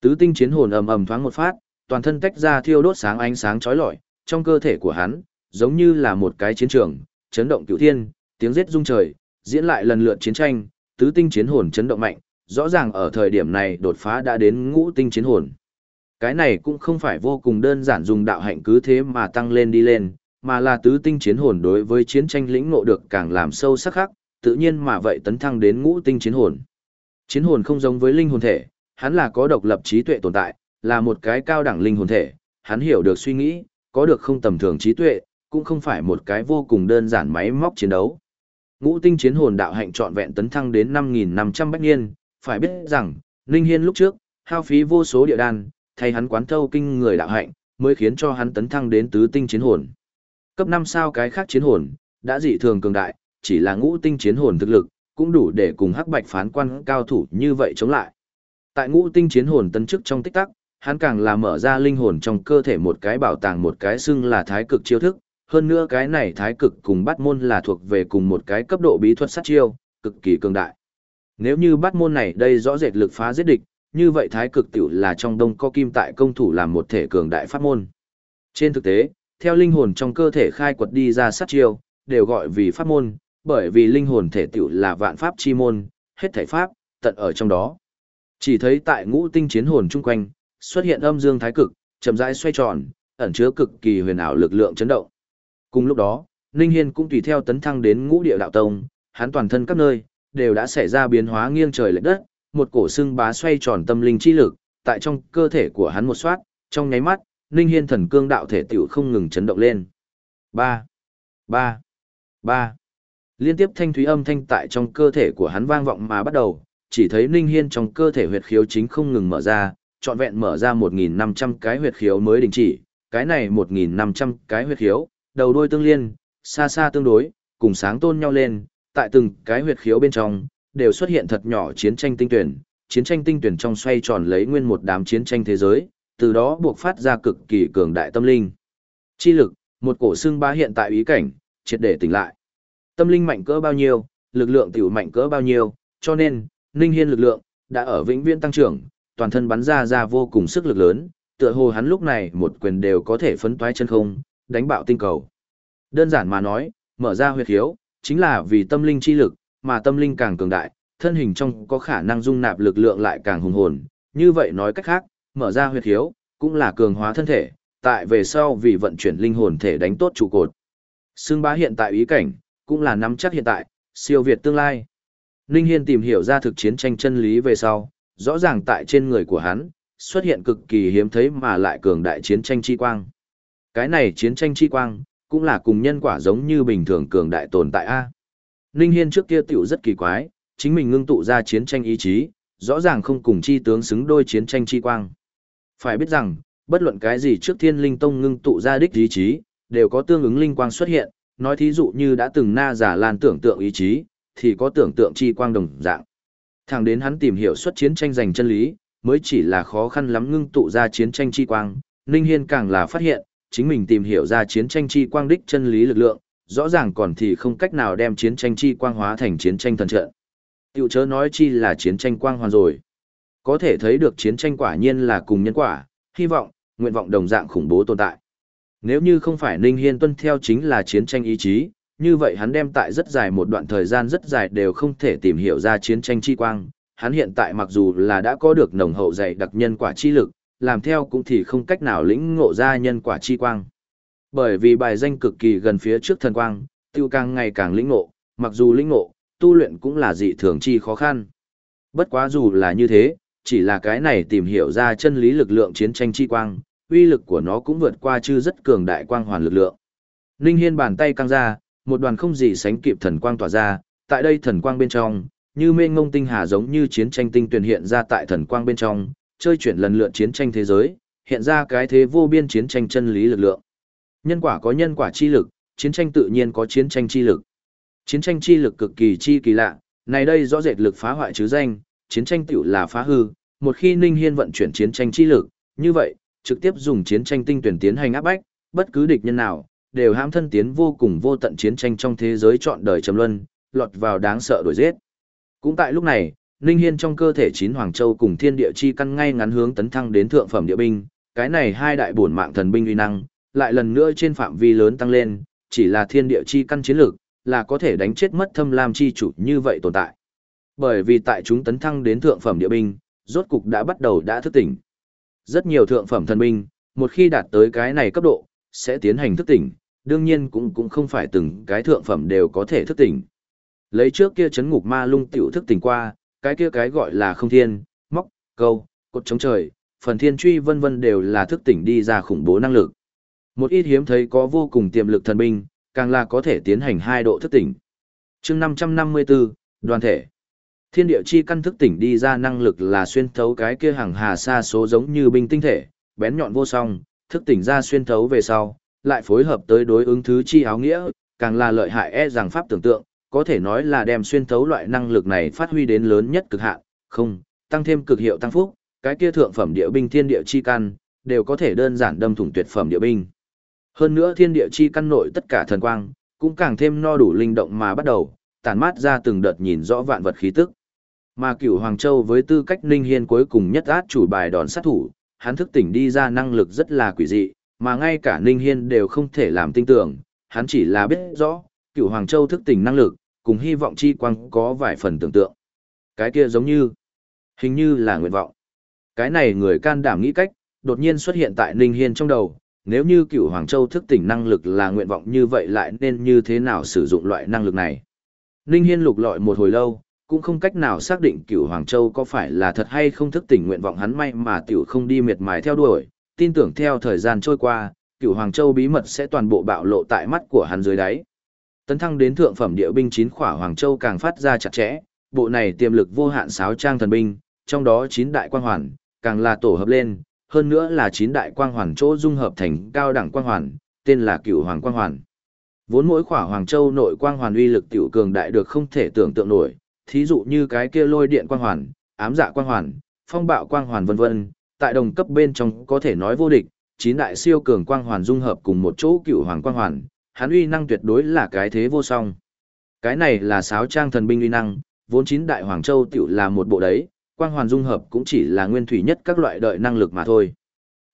Tứ tinh chiến hồn ầm ầm thoáng một phát, toàn thân tách ra thiêu đốt sáng ánh sáng chói lọi, trong cơ thể của hắn, giống như là một cái chiến trường, chấn động cửu thiên, tiếng giết rung trời, diễn lại lần lượt chiến tranh, tứ tinh chiến hồn chấn động mạnh, rõ ràng ở thời điểm này đột phá đã đến ngũ tinh chiến hồn. Cái này cũng không phải vô cùng đơn giản dùng đạo hạnh cứ thế mà tăng lên đi lên, mà là tứ tinh chiến hồn đối với chiến tranh lĩnh ngộ được càng làm sâu sắc khắc, tự nhiên mà vậy tấn thăng đến ngũ tinh chiến hồn. Chiến hồn không giống với linh hồn thể, hắn là có độc lập trí tuệ tồn tại, là một cái cao đẳng linh hồn thể, hắn hiểu được suy nghĩ, có được không tầm thường trí tuệ, cũng không phải một cái vô cùng đơn giản máy móc chiến đấu. Ngũ tinh chiến hồn đạo hạnh trọn vẹn tấn thăng đến 5.500 bách niên, phải biết rằng, Ninh Hiên lúc trước, hao phí vô số địa đan, thay hắn quán thâu kinh người đạo hạnh, mới khiến cho hắn tấn thăng đến tứ tinh chiến hồn. Cấp 5 sao cái khác chiến hồn, đã dị thường cường đại, chỉ là ngũ tinh chiến hồn thực lực, cũng đủ để cùng hắc bạch phán quan cao thủ như vậy chống lại. Tại ngũ tinh chiến hồn tấn chức trong tích tắc, hắn càng là mở ra linh hồn trong cơ thể một cái bảo tàng một cái xưng là thái cực chiêu thức, hơn nữa cái này thái cực cùng bắt môn là thuộc về cùng một cái cấp độ bí thuật sát chiêu, cực kỳ cường đại. Nếu như bắt môn này đây rõ rệt lực phá giết địch, như vậy thái cực tiểu là trong đông có kim tại công thủ làm một thể cường đại pháp môn. Trên thực tế, theo linh hồn trong cơ thể khai quật đi ra sát chiêu, đều gọi vì pháp môn, bởi vì linh hồn thể tiểu là vạn pháp chi môn, hết thể pháp, tận ở trong đó. Chỉ thấy tại ngũ tinh chiến hồn chung quanh, xuất hiện âm dương thái cực, chậm rãi xoay tròn, ẩn chứa cực kỳ huyền ảo lực lượng chấn động. Cùng lúc đó, Ninh Hiên cũng tùy theo tấn thăng đến ngũ địa đạo tông, hắn toàn thân các nơi, đều đã xảy ra biến hóa nghiêng trời lệch đất, một cổ xương bá xoay tròn tâm linh chi lực, tại trong cơ thể của hắn một soát, trong nháy mắt, Ninh Hiên thần cương đạo thể tiểu không ngừng chấn động lên. 3, 3, 3. Liên tiếp thanh thúy âm thanh tại trong cơ thể của hắn vang vọng mà bắt đầu, chỉ thấy Ninh Hiên trong cơ thể huyệt khiếu chính không ngừng mở ra, trọn vẹn mở ra 1.500 cái huyệt khiếu mới đình chỉ, cái này 1.500 cái huyệt khiếu, đầu đôi tương liên, xa xa tương đối, cùng sáng tôn nhau lên, tại từng cái huyệt khiếu bên trong, đều xuất hiện thật nhỏ chiến tranh tinh tuyển, chiến tranh tinh tuyển trong xoay tròn lấy nguyên một đám chiến tranh thế giới, từ đó buộc phát ra cực kỳ cường đại tâm linh. Chi lực, một cổ xương bá hiện tại ý cảnh, triệt để tỉnh lại. Tâm linh mạnh cỡ bao nhiêu, lực lượng tiểu mạnh cỡ bao nhiêu, cho nên, Ninh Hiên lực lượng, đã ở vĩnh viễn tăng trưởng, toàn thân bắn ra ra vô cùng sức lực lớn, tựa hồ hắn lúc này một quyền đều có thể phấn toái chân không, đánh bạo tinh cầu. Đơn giản mà nói, mở ra huyệt khiếu, chính là vì tâm linh chi lực, mà tâm linh càng cường đại, thân hình trong có khả năng dung nạp lực lượng lại càng hùng hồn. Như vậy nói cách khác, mở ra huyệt khiếu, cũng là cường hóa thân thể, tại về sau vì vận chuyển linh hồn thể đánh tốt trụ cột. Sương bá hiện tại ý cảnh, cũng là nắm chắc hiện tại, siêu việt tương lai. Ninh Hiên tìm hiểu ra thực chiến tranh chân lý về sau, rõ ràng tại trên người của hắn, xuất hiện cực kỳ hiếm thấy mà lại cường đại chiến tranh chi quang. Cái này chiến tranh chi quang, cũng là cùng nhân quả giống như bình thường cường đại tồn tại A. Ninh Hiên trước kia tiểu rất kỳ quái, chính mình ngưng tụ ra chiến tranh ý chí, rõ ràng không cùng chi tướng xứng đôi chiến tranh chi quang. Phải biết rằng, bất luận cái gì trước thiên linh tông ngưng tụ ra đích ý chí, đều có tương ứng linh quang xuất hiện, nói thí dụ như đã từng na giả lan tưởng tượng ý chí, thì có tưởng tượng chi quang đồng dạng. Thẳng đến hắn tìm hiểu xuất chiến tranh giành chân lý, mới chỉ là khó khăn lắm ngưng tụ ra chiến tranh chi quang, Ninh Hiên càng là phát hiện, chính mình tìm hiểu ra chiến tranh chi quang đích chân lý lực lượng, rõ ràng còn thì không cách nào đem chiến tranh chi quang hóa thành chiến tranh thần trận. Tiểu chớ nói chi là chiến tranh quang hoàn rồi. Có thể thấy được chiến tranh quả nhiên là cùng nhân quả, hy vọng, nguyện vọng đồng dạng khủng bố tồn tại. Nếu như không phải Ninh Hiên tuân theo chính là chiến tranh ý chí, như vậy hắn đem tại rất dài một đoạn thời gian rất dài đều không thể tìm hiểu ra chiến tranh chi quang. Hắn hiện tại mặc dù là đã có được nồng hậu dày đặc nhân quả chi lực, làm theo cũng thì không cách nào lĩnh ngộ ra nhân quả chi quang. Bởi vì bài danh cực kỳ gần phía trước thần quang, tiêu càng ngày càng lĩnh ngộ, mặc dù lĩnh ngộ, tu luyện cũng là dị thường chi khó khăn. Bất quá dù là như thế, chỉ là cái này tìm hiểu ra chân lý lực lượng chiến tranh chi quang, uy lực của nó cũng vượt qua chư rất cường đại quang hoàn lực lượng. Ninh Hiên bàn tay căng ra, một đoàn không gì sánh kịp thần quang tỏa ra, tại đây thần quang bên trong, như mênh ngông tinh hà giống như chiến tranh tinh tuyển hiện ra tại thần quang bên trong, chơi chuyển lần lượt chiến tranh thế giới, hiện ra cái thế vô biên chiến tranh chân lý lực lượng. Nhân quả có nhân quả chi lực, chiến tranh tự nhiên có chiến tranh chi lực. Chiến tranh chi lực cực kỳ chi kỳ lạ, này đây rõ rệt lực phá hoại chứ danh, chiến tranh tiểu là phá hư, một khi Ninh Hiên vận chuyển chiến tranh chi lực, như vậy, trực tiếp dùng chiến tranh tinh tuyển tiến hành áp bách, bất cứ địch nhân nào, đều hãm thân tiến vô cùng vô tận chiến tranh trong thế giới chọn đời trầm luân, lọt vào đáng sợ đổi giết. Cũng tại lúc này, Ninh Hiên trong cơ thể chín Hoàng Châu cùng thiên địa chi căn ngay ngắn hướng tấn thăng đến thượng phẩm địa binh, cái này hai đại bổn mạng thần binh uy năng, lại lần nữa trên phạm vi lớn tăng lên, chỉ là thiên địa chi căn chiến lược, là có thể đánh chết mất thâm lam chi chủ như vậy tồn tại. Bởi vì tại chúng tấn thăng đến thượng phẩm địa binh, rốt cục đã bắt đầu đã thức tỉnh. Rất nhiều thượng phẩm thần binh, một khi đạt tới cái này cấp độ, sẽ tiến hành thức tỉnh, đương nhiên cũng cũng không phải từng cái thượng phẩm đều có thể thức tỉnh. Lấy trước kia chấn ngục ma lung tiểu thức tỉnh qua, cái kia cái gọi là không thiên, móc, câu, cột chống trời, phần thiên truy vân vân đều là thức tỉnh đi ra khủng bố năng lực. Một ít hiếm thấy có vô cùng tiềm lực thần binh, càng là có thể tiến hành hai độ thức tỉnh. chương 554, đoàn thể. Thiên địa chi căn thức tỉnh đi ra năng lực là xuyên thấu cái kia hàng hà xa số giống như binh tinh thể, bén nhọn vô song, thức tỉnh ra xuyên thấu về sau, lại phối hợp tới đối ứng thứ chi áo nghĩa, càng là lợi hại e rằng pháp tưởng tượng, có thể nói là đem xuyên thấu loại năng lực này phát huy đến lớn nhất cực hạn, không, tăng thêm cực hiệu tăng phúc, cái kia thượng phẩm địa binh thiên địa chi căn, đều có thể đơn giản đâm thủng tuyệt phẩm địa binh. Hơn nữa thiên địa chi căn nội tất cả thần quang, cũng càng thêm no đủ linh động mà bắt đầu, tản mát ra từng đợt nhìn rõ vạn vật khí tức. Mà cửu Hoàng Châu với tư cách Ninh Hiên cuối cùng nhất át chủ bài đòn sát thủ, hắn thức tỉnh đi ra năng lực rất là quỷ dị, mà ngay cả Ninh Hiên đều không thể làm tin tưởng, hắn chỉ là biết rõ, cửu Hoàng Châu thức tỉnh năng lực, cùng hy vọng chi quang có vài phần tưởng tượng. Cái kia giống như, hình như là nguyện vọng. Cái này người can đảm nghĩ cách, đột nhiên xuất hiện tại Ninh Hiên trong đầu, nếu như cửu Hoàng Châu thức tỉnh năng lực là nguyện vọng như vậy lại nên như thế nào sử dụng loại năng lực này. Ninh Hiên lục lọi một hồi lâu, cũng không cách nào xác định cửu Hoàng Châu có phải là thật hay không thức tỉnh nguyện vọng hắn may mà tiểu không đi miệt mài theo đuổi, tin tưởng theo thời gian trôi qua, cửu Hoàng Châu bí mật sẽ toàn bộ bạo lộ tại mắt của hắn dưới đáy. Tấn thăng đến thượng phẩm địa binh chín khỏa Hoàng Châu càng phát ra chặt chẽ, bộ này tiềm lực vô hạn sáo trang thần binh, trong đó chín đại quang hoàn, càng là tổ hợp lên, hơn nữa là chín đại quang hoàn chỗ dung hợp thành cao đẳng quang hoàn, tên là cửu hoàng quang hoàn. Vốn mỗi khỏa Hoàng Châu nội quang hoàn uy lực tiểu cường đại được không thể tưởng tượng nổi, thí dụ như cái kia lôi điện quang hoàn, ám dạ quang hoàn, phong bạo quang hoàn vân vân, tại đồng cấp bên trong có thể nói vô địch, chín đại siêu cường quang hoàn dung hợp cùng một chỗ cựu hoàng quang hoàn, hắn uy năng tuyệt đối là cái thế vô song. Cái này là sáo trang thần binh uy năng, vốn chín đại hoàng châu tiểu là một bộ đấy, quang hoàn dung hợp cũng chỉ là nguyên thủy nhất các loại đợi năng lực mà thôi.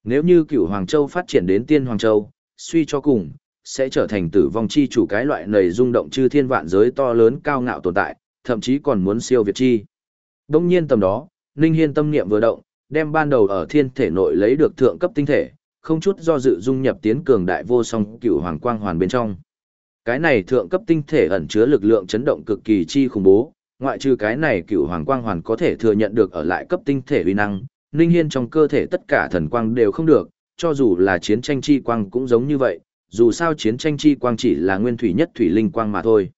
Nếu như cửu hoàng châu phát triển đến tiên hoàng châu, suy cho cùng, sẽ trở thành tử vong chi chủ cái loại nầy rung động chư thiên vạn giới to lớn cao ngạo tồn tại, thậm chí còn muốn siêu việt chi. Đông nhiên tầm đó, Ninh Hiên tâm niệm vừa động, đem ban đầu ở thiên thể nội lấy được thượng cấp tinh thể, không chút do dự dung nhập tiến cường đại vô song cửu hoàng quang hoàn bên trong. Cái này thượng cấp tinh thể ẩn chứa lực lượng chấn động cực kỳ chi khủng bố, ngoại trừ cái này cửu hoàng quang hoàn có thể thừa nhận được ở lại cấp tinh thể uy năng, Ninh Hiên trong cơ thể tất cả thần quang đều không được, cho dù là chiến tranh chi quang cũng giống như vậy, dù sao chiến tranh chi quang chỉ là nguyên thủy nhất thủy linh quang mà thôi.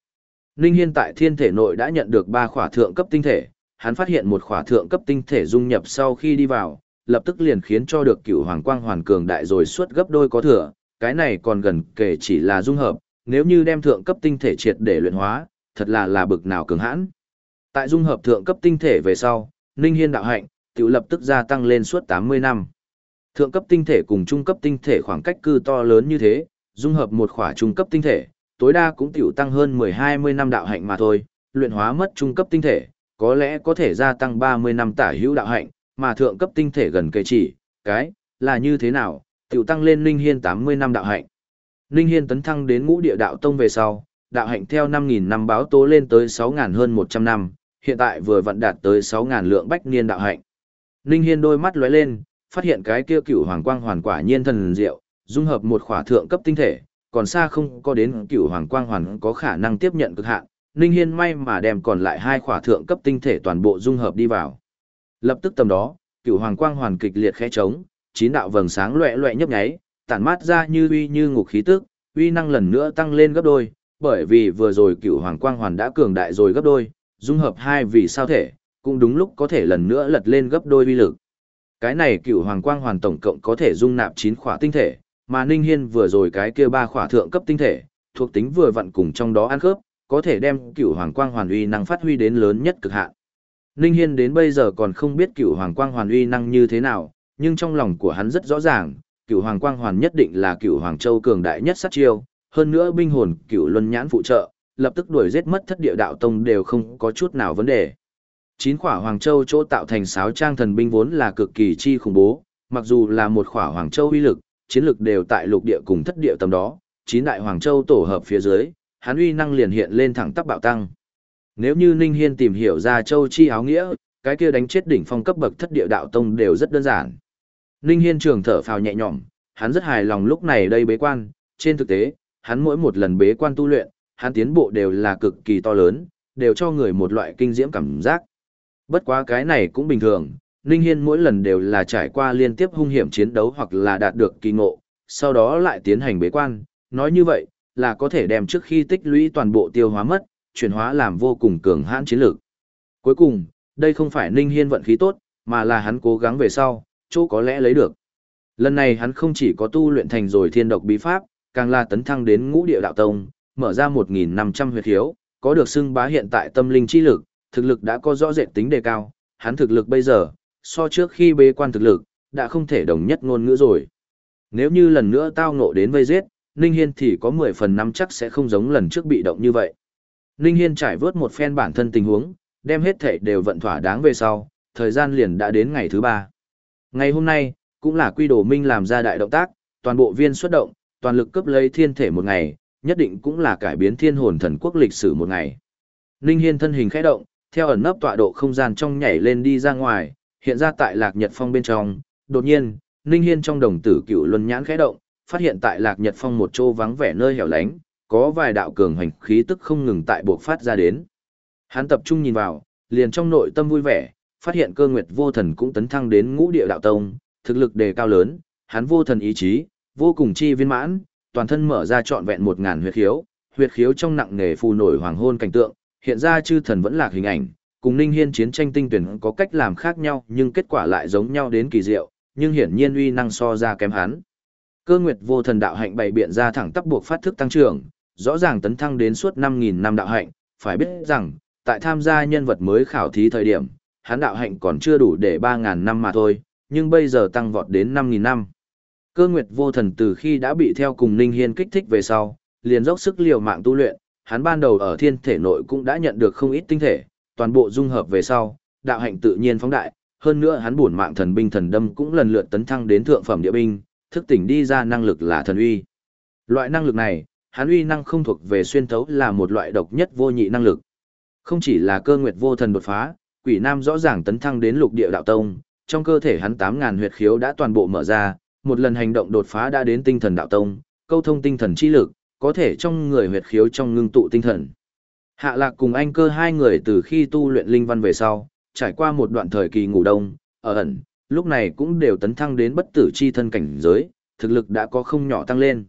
Ninh Hiên tại thiên thể nội đã nhận được ba khỏa thượng cấp tinh thể, hắn phát hiện một khỏa thượng cấp tinh thể dung nhập sau khi đi vào, lập tức liền khiến cho được cửu hoàng quang hoàn cường đại rồi suốt gấp đôi có thừa, cái này còn gần kể chỉ là dung hợp, nếu như đem thượng cấp tinh thể triệt để luyện hóa, thật là là bực nào cường hãn. Tại dung hợp thượng cấp tinh thể về sau, Ninh Hiên đạo hạnh, tiểu lập tức gia tăng lên suốt 80 năm. Thượng cấp tinh thể cùng trung cấp tinh thể khoảng cách cư to lớn như thế, dung hợp một khỏa trung cấp tinh thể, tối đa cũng tiểu tăng hơn 10-20 năm đạo hạnh mà thôi, luyện hóa mất trung cấp tinh thể, có lẽ có thể gia tăng 30 năm tả hữu đạo hạnh, mà thượng cấp tinh thể gần cây chỉ, cái, là như thế nào, tiểu tăng lên Ninh Hiên 80 năm đạo hạnh. Ninh Hiên tấn thăng đến ngũ địa đạo tông về sau, đạo hạnh theo 5.000 năm báo tố lên tới 6.000 hơn 100 năm, hiện tại vừa vận đạt tới 6.000 lượng bách niên đạo hạnh. Ninh Hiên đôi mắt lóe lên, phát hiện cái kia cửu hoàng quang hoàn quả nhiên thần diệu, dung hợp một khỏa thượng cấp tinh thể, còn xa không có đến cửu hoàng quang hoàn có khả năng tiếp nhận cực hạn. Ninh Hiên may mà đem còn lại hai khỏa thượng cấp tinh thể toàn bộ dung hợp đi vào. Lập tức tầm đó, cựu hoàng quang hoàn kịch liệt khẽ trống, chín đạo vầng sáng loẹ loẹ nhấp nháy, tản mát ra như uy như ngục khí tức, uy năng lần nữa tăng lên gấp đôi, bởi vì vừa rồi cựu hoàng quang hoàn đã cường đại rồi gấp đôi, dung hợp hai vì sao thể, cũng đúng lúc có thể lần nữa lật lên gấp đôi uy lực. Cái này cựu hoàng quang hoàn tổng cộng có thể dung nạp 9 khỏa tinh thể, mà Ninh Hiên vừa rồi cái kia ba khỏa thượng cấp tinh thể, thuộc tính vừa vặn cùng trong đó ăn khớp, có thể đem cựu hoàng quang hoàn uy năng phát huy đến lớn nhất cực hạn. Ninh Hiên đến bây giờ còn không biết cửu hoàng quang hoàn uy năng như thế nào, nhưng trong lòng của hắn rất rõ ràng, cửu hoàng quang hoàn nhất định là cửu hoàng châu cường đại nhất sát chiêu, hơn nữa binh hồn cửu luân nhãn phụ trợ, lập tức đuổi giết mất thất địa đạo tông đều không có chút nào vấn đề. Chín khỏa hoàng châu chỗ tạo thành sáo trang thần binh vốn là cực kỳ chi khủng bố, mặc dù là một khỏa hoàng châu uy lực, chiến lực đều tại lục địa cùng thất địa tầm đó, chín đại hoàng châu tổ hợp phía dưới, hắn uy năng liền hiện lên thẳng tắp bạo tăng. Nếu như Ninh Hiên tìm hiểu ra châu chi áo nghĩa, cái kia đánh chết đỉnh phong cấp bậc thất địa đạo tông đều rất đơn giản. Ninh Hiên trường thở phào nhẹ nhõm, hắn rất hài lòng lúc này đây bế quan, trên thực tế, hắn mỗi một lần bế quan tu luyện, hắn tiến bộ đều là cực kỳ to lớn, đều cho người một loại kinh diễm cảm giác. Bất quá cái này cũng bình thường, Ninh Hiên mỗi lần đều là trải qua liên tiếp hung hiểm chiến đấu hoặc là đạt được kỳ ngộ, sau đó lại tiến hành bế quan, nói như vậy, là có thể đem trước khi tích lũy toàn bộ tiêu hóa mất, chuyển hóa làm vô cùng cường hãn chiến lược. Cuối cùng, đây không phải Ninh Hiên vận khí tốt, mà là hắn cố gắng về sau, chỗ có lẽ lấy được. Lần này hắn không chỉ có tu luyện thành rồi thiên độc bí pháp, càng là tấn thăng đến ngũ địa đạo tông, mở ra 1.500 huyệt hiếu, có được xưng bá hiện tại tâm linh chi lực, thực lực đã có rõ rệt tính đề cao, hắn thực lực bây giờ, so trước khi bế quan thực lực, đã không thể đồng nhất ngôn ngữ rồi. Nếu như lần nữa tao ngộ đến vây giết, Ninh Hiên thì có 10 phần năm chắc sẽ không giống lần trước bị động như vậy. Ninh Hiên trải vớt một phen bản thân tình huống, đem hết thể đều vận thỏa đáng về sau, thời gian liền đã đến ngày thứ ba. Ngày hôm nay, cũng là quy đồ minh làm ra đại động tác, toàn bộ viên xuất động, toàn lực cấp lấy thiên thể một ngày, nhất định cũng là cải biến thiên hồn thần quốc lịch sử một ngày. Ninh Hiên thân hình khẽ động, theo ẩn nấp tọa độ không gian trong nhảy lên đi ra ngoài, hiện ra tại Lạc Nhật Phong bên trong. Đột nhiên, Ninh Hiên trong đồng tử cựu luân nhãn khẽ động, phát hiện tại Lạc Nhật Phong một chỗ vắng vẻ nơi hẻo lánh, có vài đạo cường hành khí tức không ngừng tại buộc phát ra đến. Hắn tập trung nhìn vào, liền trong nội tâm vui vẻ, phát hiện cơ nguyệt vô thần cũng tấn thăng đến ngũ địa đạo tông, thực lực đề cao lớn, hắn vô thần ý chí, vô cùng chi viên mãn, toàn thân mở ra trọn vẹn một ngàn huyệt khiếu, huyệt khiếu trong nặng nghề phù nổi hoàng hôn cảnh tượng, hiện ra chư thần vẫn lạc hình ảnh, cùng Ninh Hiên chiến tranh tinh tuyển có cách làm khác nhau nhưng kết quả lại giống nhau đến kỳ diệu, nhưng hiển nhiên uy năng so ra kém hắn. Cơ nguyệt vô thần đạo hạnh bày biện ra thẳng tắp buộc phát thức tăng trưởng, rõ ràng tấn thăng đến suốt 5.000 năm đạo hạnh, phải biết rằng, tại tham gia nhân vật mới khảo thí thời điểm, hắn đạo hạnh còn chưa đủ để 3.000 năm mà thôi, nhưng bây giờ tăng vọt đến 5.000 năm. Cơ nguyệt vô thần từ khi đã bị theo cùng Ninh Hiên kích thích về sau, liền dốc sức liều mạng tu luyện, hắn ban đầu ở thiên thể nội cũng đã nhận được không ít tinh thể, toàn bộ dung hợp về sau, đạo hạnh tự nhiên phóng đại, hơn nữa hắn bổn mạng thần binh thần đâm cũng lần lượt tấn thăng đến thượng phẩm địa binh, thức tỉnh đi ra năng lực là thần uy. Loại năng lực này, hắn uy năng không thuộc về xuyên thấu là một loại độc nhất vô nhị năng lực. Không chỉ là cơ nguyệt vô thần đột phá, quỷ nam rõ ràng tấn thăng đến lục địa đạo tông, trong cơ thể hắn 8000 huyệt khiếu đã toàn bộ mở ra, một lần hành động đột phá đã đến tinh thần đạo tông, câu thông tinh thần chi lực, có thể trong người huyệt khiếu trong ngưng tụ tinh thần. Hạ lạc cùng anh cơ hai người từ khi tu luyện linh văn về sau, trải qua một đoạn thời kỳ ngủ đông, ở ẩn, lúc này cũng đều tấn thăng đến bất tử chi thân cảnh giới, thực lực đã có không nhỏ tăng lên.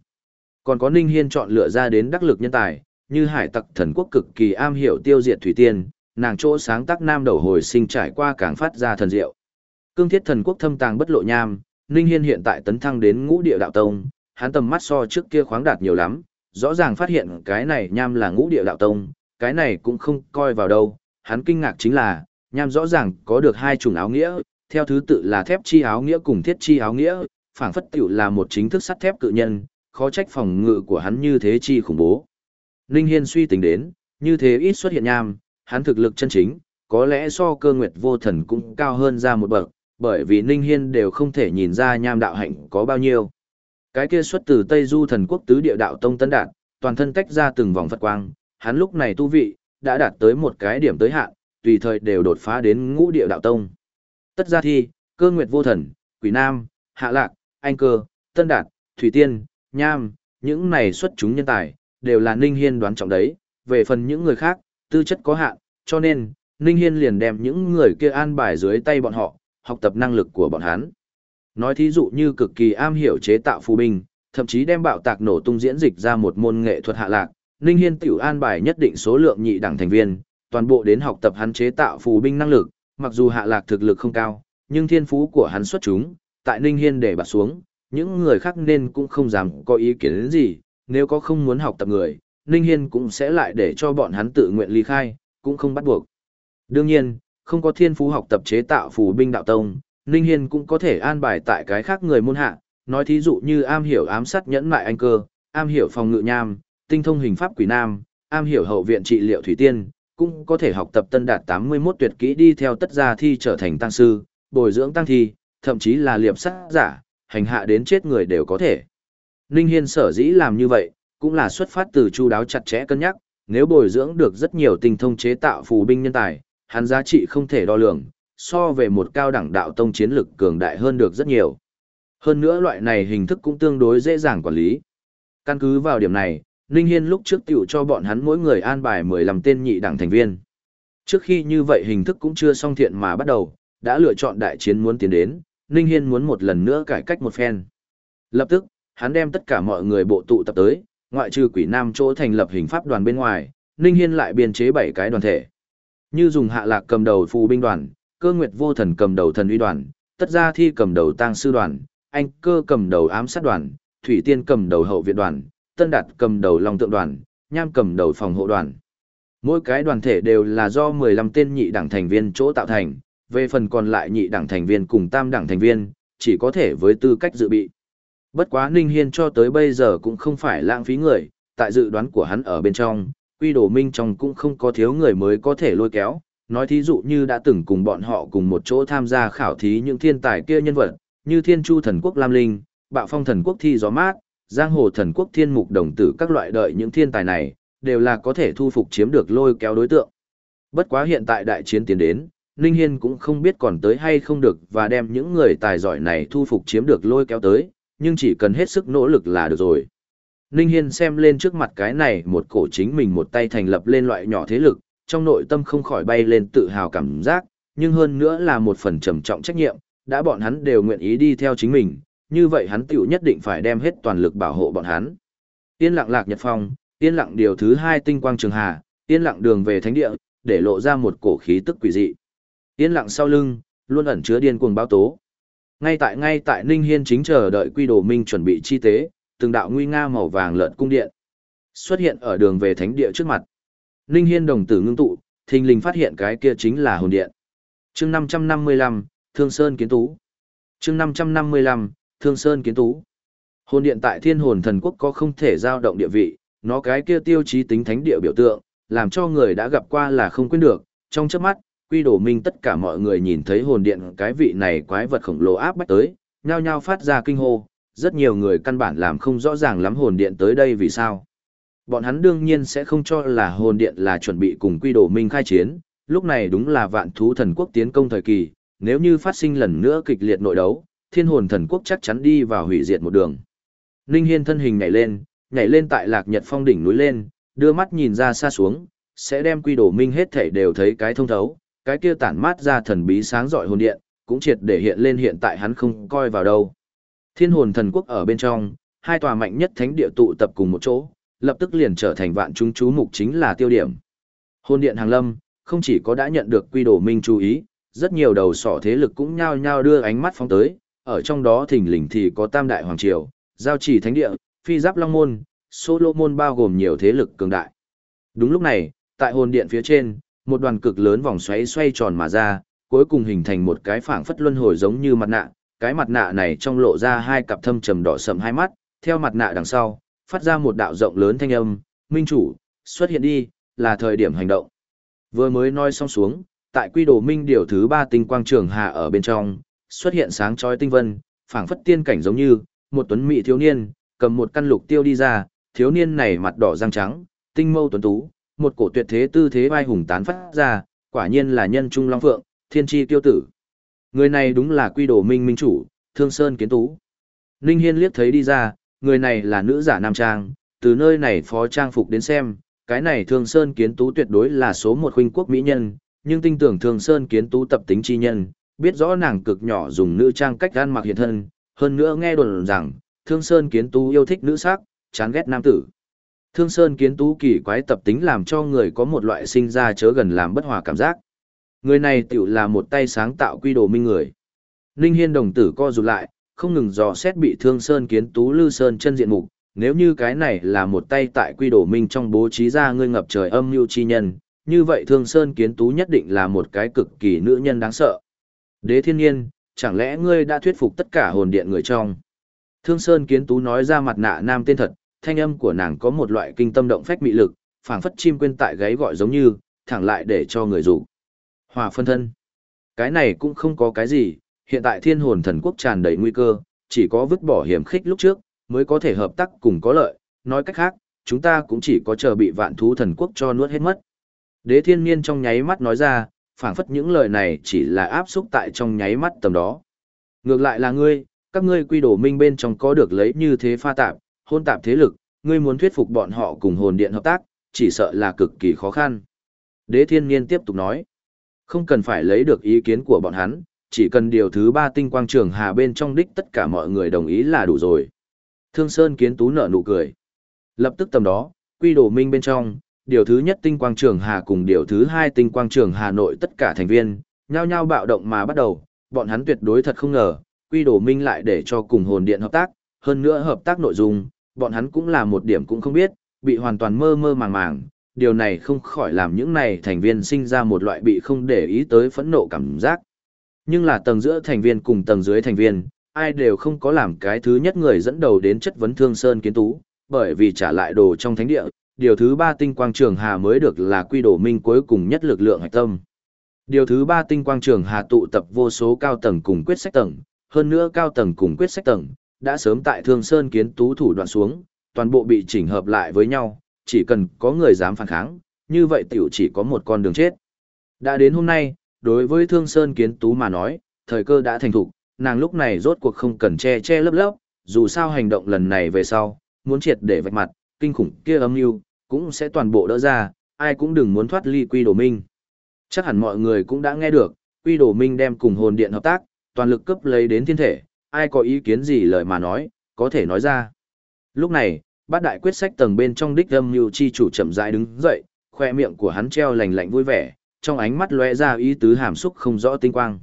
Còn có Ninh Hiên chọn lựa ra đến đắc lực nhân tài, như hải tặc thần quốc cực kỳ am hiểu tiêu diệt thủy tiên, nàng chỗ sáng tác nam đầu hồi sinh trải qua càng phát ra thần diệu. Cương thiết thần quốc thâm tàng bất lộ nham, Ninh Hiên hiện tại tấn thăng đến ngũ địa đạo tông, hắn tầm mắt so trước kia khoáng đạt nhiều lắm, rõ ràng phát hiện cái này nham là ngũ địa đạo tông, cái này cũng không coi vào đâu, hắn kinh ngạc chính là, nham rõ ràng có được hai chủng áo nghĩa, theo thứ tự là thép chi áo nghĩa cùng thiết chi áo nghĩa, phảng phất tiểu là một chính thức sắt thép cự nhân, khó trách phòng ngự của hắn như thế chi khủng bố. Ninh Hiên suy tính đến, như thế ít xuất hiện nham, hắn thực lực chân chính, có lẽ so cơ nguyệt vô thần cũng cao hơn ra một bậc, bởi vì Ninh Hiên đều không thể nhìn ra nham đạo hạnh có bao nhiêu. Cái kia xuất từ Tây Du thần quốc tứ địa đạo tông tân đạt, toàn thân tách ra từng vòng Phật quang, hắn lúc này tu vị, đã đạt tới một cái điểm tới hạn, tùy thời đều đột phá đến ngũ địa đạo tông. Tất gia thi, cơ nguyệt vô thần, quỷ nam, hạ lạc, anh cơ, tân đạt, thủy tiên, nham, những này xuất chúng nhân tài, đều là Ninh Hiên đoán trọng đấy, về phần những người khác, tư chất có hạn, cho nên, Ninh Hiên liền đem những người kia an bài dưới tay bọn họ, học tập năng lực của bọn hắn. Nói thí dụ như cực kỳ am hiểu chế tạo phù binh, thậm chí đem bạo tạc nổ tung diễn dịch ra một môn nghệ thuật hạ lạc, Ninh Hiên tiểu an bài nhất định số lượng nhị đẳng thành viên, toàn bộ đến học tập hắn chế tạo phù binh năng lực, mặc dù hạ lạc thực lực không cao, nhưng thiên phú của hắn xuất chúng, tại Ninh Hiên để bạt xuống, những người khác nên cũng không dám có ý kiến đến gì, nếu có không muốn học tập người, Ninh Hiên cũng sẽ lại để cho bọn hắn tự nguyện ly khai, cũng không bắt buộc. Đương nhiên, không có thiên phú học tập chế tạo phù binh đạo tông, Ninh Hiên cũng có thể an bài tại cái khác người môn hạ, nói thí dụ như am hiểu ám sát nhẫn mại anh cơ, am hiểu phòng ngự nham, tinh thông hình pháp quỷ nam, am hiểu hậu viện trị liệu thủy tiên, cũng có thể học tập tân đạt 81 tuyệt kỹ đi theo tất gia thi trở thành tăng sư, bồi dưỡng tăng thi, thậm chí là liệp sát giả, hành hạ đến chết người đều có thể. Ninh Hiên sở dĩ làm như vậy, cũng là xuất phát từ chu đáo chặt chẽ cân nhắc, nếu bồi dưỡng được rất nhiều tinh thông chế tạo phù binh nhân tài, hắn giá trị không thể đo lường, so về một cao đẳng đạo tông chiến lực cường đại hơn được rất nhiều. Hơn nữa loại này hình thức cũng tương đối dễ dàng quản lý. Căn cứ vào điểm này, Ninh Hiên lúc trước tiểu cho bọn hắn mỗi người an bài 15 tên nhị đẳng thành viên. Trước khi như vậy hình thức cũng chưa xong thiện mà bắt đầu, đã lựa chọn đại chiến muốn tiến đến, Ninh Hiên muốn một lần nữa cải cách một phen. Lập tức, hắn đem tất cả mọi người bộ tụ tập tới, ngoại trừ quỷ nam chỗ thành lập hình pháp đoàn bên ngoài, Ninh Hiên lại biên chế 7 cái đoàn thể. Như dùng hạ lạc cầm đầu phù binh đoàn, cơ nguyệt vô thần cầm đầu thần uy đoàn, tất gia thi cầm đầu tang sư đoàn, anh cơ cầm đầu ám sát đoàn, thủy tiên cầm đầu hậu viện đoàn, tân đạt cầm đầu long tượng đoàn, nham cầm đầu phòng hộ đoàn. Mỗi cái đoàn thể đều là do 15 tên nhị đẳng thành viên chỗ tạo thành, về phần còn lại nhị đảng thành viên cùng tam đảng thành viên, chỉ có thể với tư cách dự bị. Bất quá Ninh Hiên cho tới bây giờ cũng không phải lãng phí người, tại dự đoán của hắn ở bên trong, quy đồ minh trong cũng không có thiếu người mới có thể lôi kéo, nói thí dụ như đã từng cùng bọn họ cùng một chỗ tham gia khảo thí những thiên tài kia nhân vật, như Thiên Chu thần quốc Lam Linh, Bạo Phong thần quốc Thi Gió Mát, Giang Hồ thần quốc Thiên Mục Đồng Tử các loại đợi những thiên tài này, đều là có thể thu phục chiếm được lôi kéo đối tượng. Bất quá hiện tại đại chiến tiến đến, Ninh Hiên cũng không biết còn tới hay không được và đem những người tài giỏi này thu phục chiếm được lôi kéo tới, nhưng chỉ cần hết sức nỗ lực là được rồi. Ninh Hiên xem lên trước mặt cái này một cổ chính mình một tay thành lập lên loại nhỏ thế lực, trong nội tâm không khỏi bay lên tự hào cảm giác, nhưng hơn nữa là một phần trầm trọng trách nhiệm, đã bọn hắn đều nguyện ý đi theo chính mình, như vậy hắn tiểu nhất định phải đem hết toàn lực bảo hộ bọn hắn. Yên lặng lạc nhật phong, yên lặng điều thứ hai tinh quang trường hà, yên lặng đường về thánh địa, để lộ ra một cổ khí tức quỷ dị. Yên lặng sau lưng, luôn ẩn chứa điên cuồng báo tố. Ngay tại ngay tại Ninh Hiên chính chờ đợi Quy Đồ Minh chuẩn bị chi tế, từng đạo nguy nga màu vàng lợn cung điện xuất hiện ở đường về thánh địa trước mặt. Ninh Hiên đồng tử ngưng tụ, thình lình phát hiện cái kia chính là hồn điện. Chương 555, Thương Sơn Kiến Tú. Chương 555, Thương Sơn Kiến Tú. Hồn điện tại Thiên Hồn Thần Quốc có không thể giao động địa vị, nó cái kia tiêu chí tính thánh địa biểu tượng, làm cho người đã gặp qua là không quên được. Trong chớp mắt, Quy Đồ Minh tất cả mọi người nhìn thấy hồn điện cái vị này quái vật khổng lồ áp bách tới, nhao nhao phát ra kinh hô, rất nhiều người căn bản làm không rõ ràng lắm hồn điện tới đây vì sao. Bọn hắn đương nhiên sẽ không cho là hồn điện là chuẩn bị cùng quy đồ minh khai chiến, lúc này đúng là vạn thú thần quốc tiến công thời kỳ, nếu như phát sinh lần nữa kịch liệt nội đấu, thiên hồn thần quốc chắc chắn đi vào hủy diệt một đường. Ninh Hiên thân hình nhảy lên, nhảy lên tại lạc nhật phong đỉnh núi lên, đưa mắt nhìn ra xa xuống, sẽ đem quy đồ minh hết thảy đều thấy cái thông thấu, cái kia tản mát ra thần bí sáng rọi hồn điện, cũng triệt để hiện lên hiện tại hắn không coi vào đâu. Thiên hồn thần quốc ở bên trong, hai tòa mạnh nhất thánh địa tụ tập cùng một chỗ, lập tức liền trở thành vạn chúng chú mục chính là tiêu điểm. Hồn điện hàng lâm, không chỉ có đã nhận được quy đồ minh chú ý, rất nhiều đầu sỏ thế lực cũng nhao nhao đưa ánh mắt phóng tới, ở trong đó thỉnh lình thì có Tam Đại Hoàng Triều, Giao Chỉ Thánh Địa, Phi Giáp Long Môn, Solomon bao gồm nhiều thế lực cường đại. Đúng lúc này, tại hồn điện phía trên, một đoàn cực lớn vòng xoáy xoay tròn mà ra, cuối cùng hình thành một cái phảng phất luân hồi giống như mặt nạ, cái mặt nạ này trong lộ ra hai cặp thâm trầm đỏ sậm hai mắt, theo mặt nạ đằng sau, phát ra một đạo rộng lớn thanh âm, minh chủ, xuất hiện đi, là thời điểm hành động. Vừa mới nói xong xuống, tại quy đồ minh điều thứ ba tinh quang trường hạ ở bên trong, xuất hiện sáng chói tinh vân, phảng phất tiên cảnh giống như, một tuấn mỹ thiếu niên, cầm một căn lục tiêu đi ra, thiếu niên này mặt đỏ răng trắng, tinh mâu tuấn tú, một cổ tuyệt thế tư thế vai hùng tán phát ra, quả nhiên là nhân trung long phượng, thiên chi tiêu tử. Người này đúng là quy đồ minh minh chủ, thương sơn kiến tú. Ninh Hiên liếc thấy đi ra, người này là nữ giả nam trang, từ nơi này phó trang phục đến xem, cái này thương sơn kiến tú tuyệt đối là số một huynh quốc mỹ nhân, nhưng tinh tưởng thương sơn kiến tú tập tính chi nhân, biết rõ nàng cực nhỏ dùng nữ trang cách gan mặc hiện thân, hơn nữa nghe đồn rằng, thương sơn kiến tú yêu thích nữ sắc, chán ghét nam tử. Thương sơn kiến tú kỳ quái tập tính làm cho người có một loại sinh ra chớ gần làm bất hòa cảm giác. Người này tiểu là một tay sáng tạo quy đồ minh người. Ninh Hiên đồng tử co rụt lại, không ngừng dò xét bị thương sơn kiến tú lư sơn chân diện mục nếu như cái này là một tay tại quy đồ minh trong bố trí ra ngươi ngập trời âm mưu chi nhân như vậy thương sơn kiến tú nhất định là một cái cực kỳ nữ nhân đáng sợ đế thiên nhiên chẳng lẽ ngươi đã thuyết phục tất cả hồn điện người trong thương sơn kiến tú nói ra mặt nạ nam tên thật thanh âm của nàng có một loại kinh tâm động phách mị lực phảng phất chim quên tại gáy gọi giống như thẳng lại để cho người dụ. hòa phân thân cái này cũng không có cái gì hiện tại thiên hồn thần quốc tràn đầy nguy cơ, chỉ có vứt bỏ hiểm khích lúc trước, mới có thể hợp tác cùng có lợi, nói cách khác, chúng ta cũng chỉ có chờ bị vạn thú thần quốc cho nuốt hết mất. Đế thiên niên trong nháy mắt nói ra, phảng phất những lời này chỉ là áp xúc tại trong nháy mắt tầm đó. Ngược lại là ngươi, các ngươi quy đồ minh bên trong có được lấy như thế pha tạp, hôn tạp thế lực, ngươi muốn thuyết phục bọn họ cùng hồn điện hợp tác, chỉ sợ là cực kỳ khó khăn. Đế thiên niên tiếp tục nói, không cần phải lấy được ý kiến của bọn hắn, chỉ cần điều thứ ba tinh quang trường hà bên trong đích tất cả mọi người đồng ý là đủ rồi. Thương Sơn kiến tú nở nụ cười. Lập tức tầm đó, quy đồ minh bên trong, điều thứ nhất tinh quang trường hà cùng điều thứ hai tinh quang trường hà nội tất cả thành viên, nhao nhao bạo động mà bắt đầu, bọn hắn tuyệt đối thật không ngờ, quy đồ minh lại để cho cùng hồn điện hợp tác, hơn nữa hợp tác nội dung, bọn hắn cũng là một điểm cũng không biết, bị hoàn toàn mơ mơ màng màng, điều này không khỏi làm những này thành viên sinh ra một loại bị không để ý tới phẫn nộ cảm giác. Nhưng là tầng giữa thành viên cùng tầng dưới thành viên, ai đều không có làm cái thứ nhất người dẫn đầu đến chất vấn Thương Sơn Kiến Tú, bởi vì trả lại đồ trong thánh địa, điều thứ ba tinh quang trường hà mới được là quy đồ minh cuối cùng nhất lực lượng hạch tâm. Điều thứ ba tinh quang trường hà tụ tập vô số cao tầng cùng quyết sách tầng, hơn nữa cao tầng cùng quyết sách tầng, đã sớm tại Thương Sơn Kiến Tú thủ đoạn xuống, toàn bộ bị chỉnh hợp lại với nhau, chỉ cần có người dám phản kháng, như vậy tiểu chỉ có một con đường chết. Đã đến hôm nay, đối với Thương Sơn Kiến Tú mà nói, thời cơ đã thành thục, nàng lúc này rốt cuộc không cần che che lấp lấp, dù sao hành động lần này về sau, muốn triệt để vạch mặt, kinh khủng kia âm mưu cũng sẽ toàn bộ đỡ ra, ai cũng đừng muốn thoát ly quy đồ minh. Chắc hẳn mọi người cũng đã nghe được, quy đồ minh đem cùng hồn điện hợp tác, toàn lực cấp lấy đến thiên thể, ai có ý kiến gì lời mà nói, có thể nói ra. Lúc này, bát đại quyết sách tầng bên trong đích âm mưu chi chủ chậm rãi đứng dậy, khoe miệng của hắn treo lành lạnh vui vẻ, trong ánh mắt lóe ra ý tứ hàm xúc không rõ tinh quang.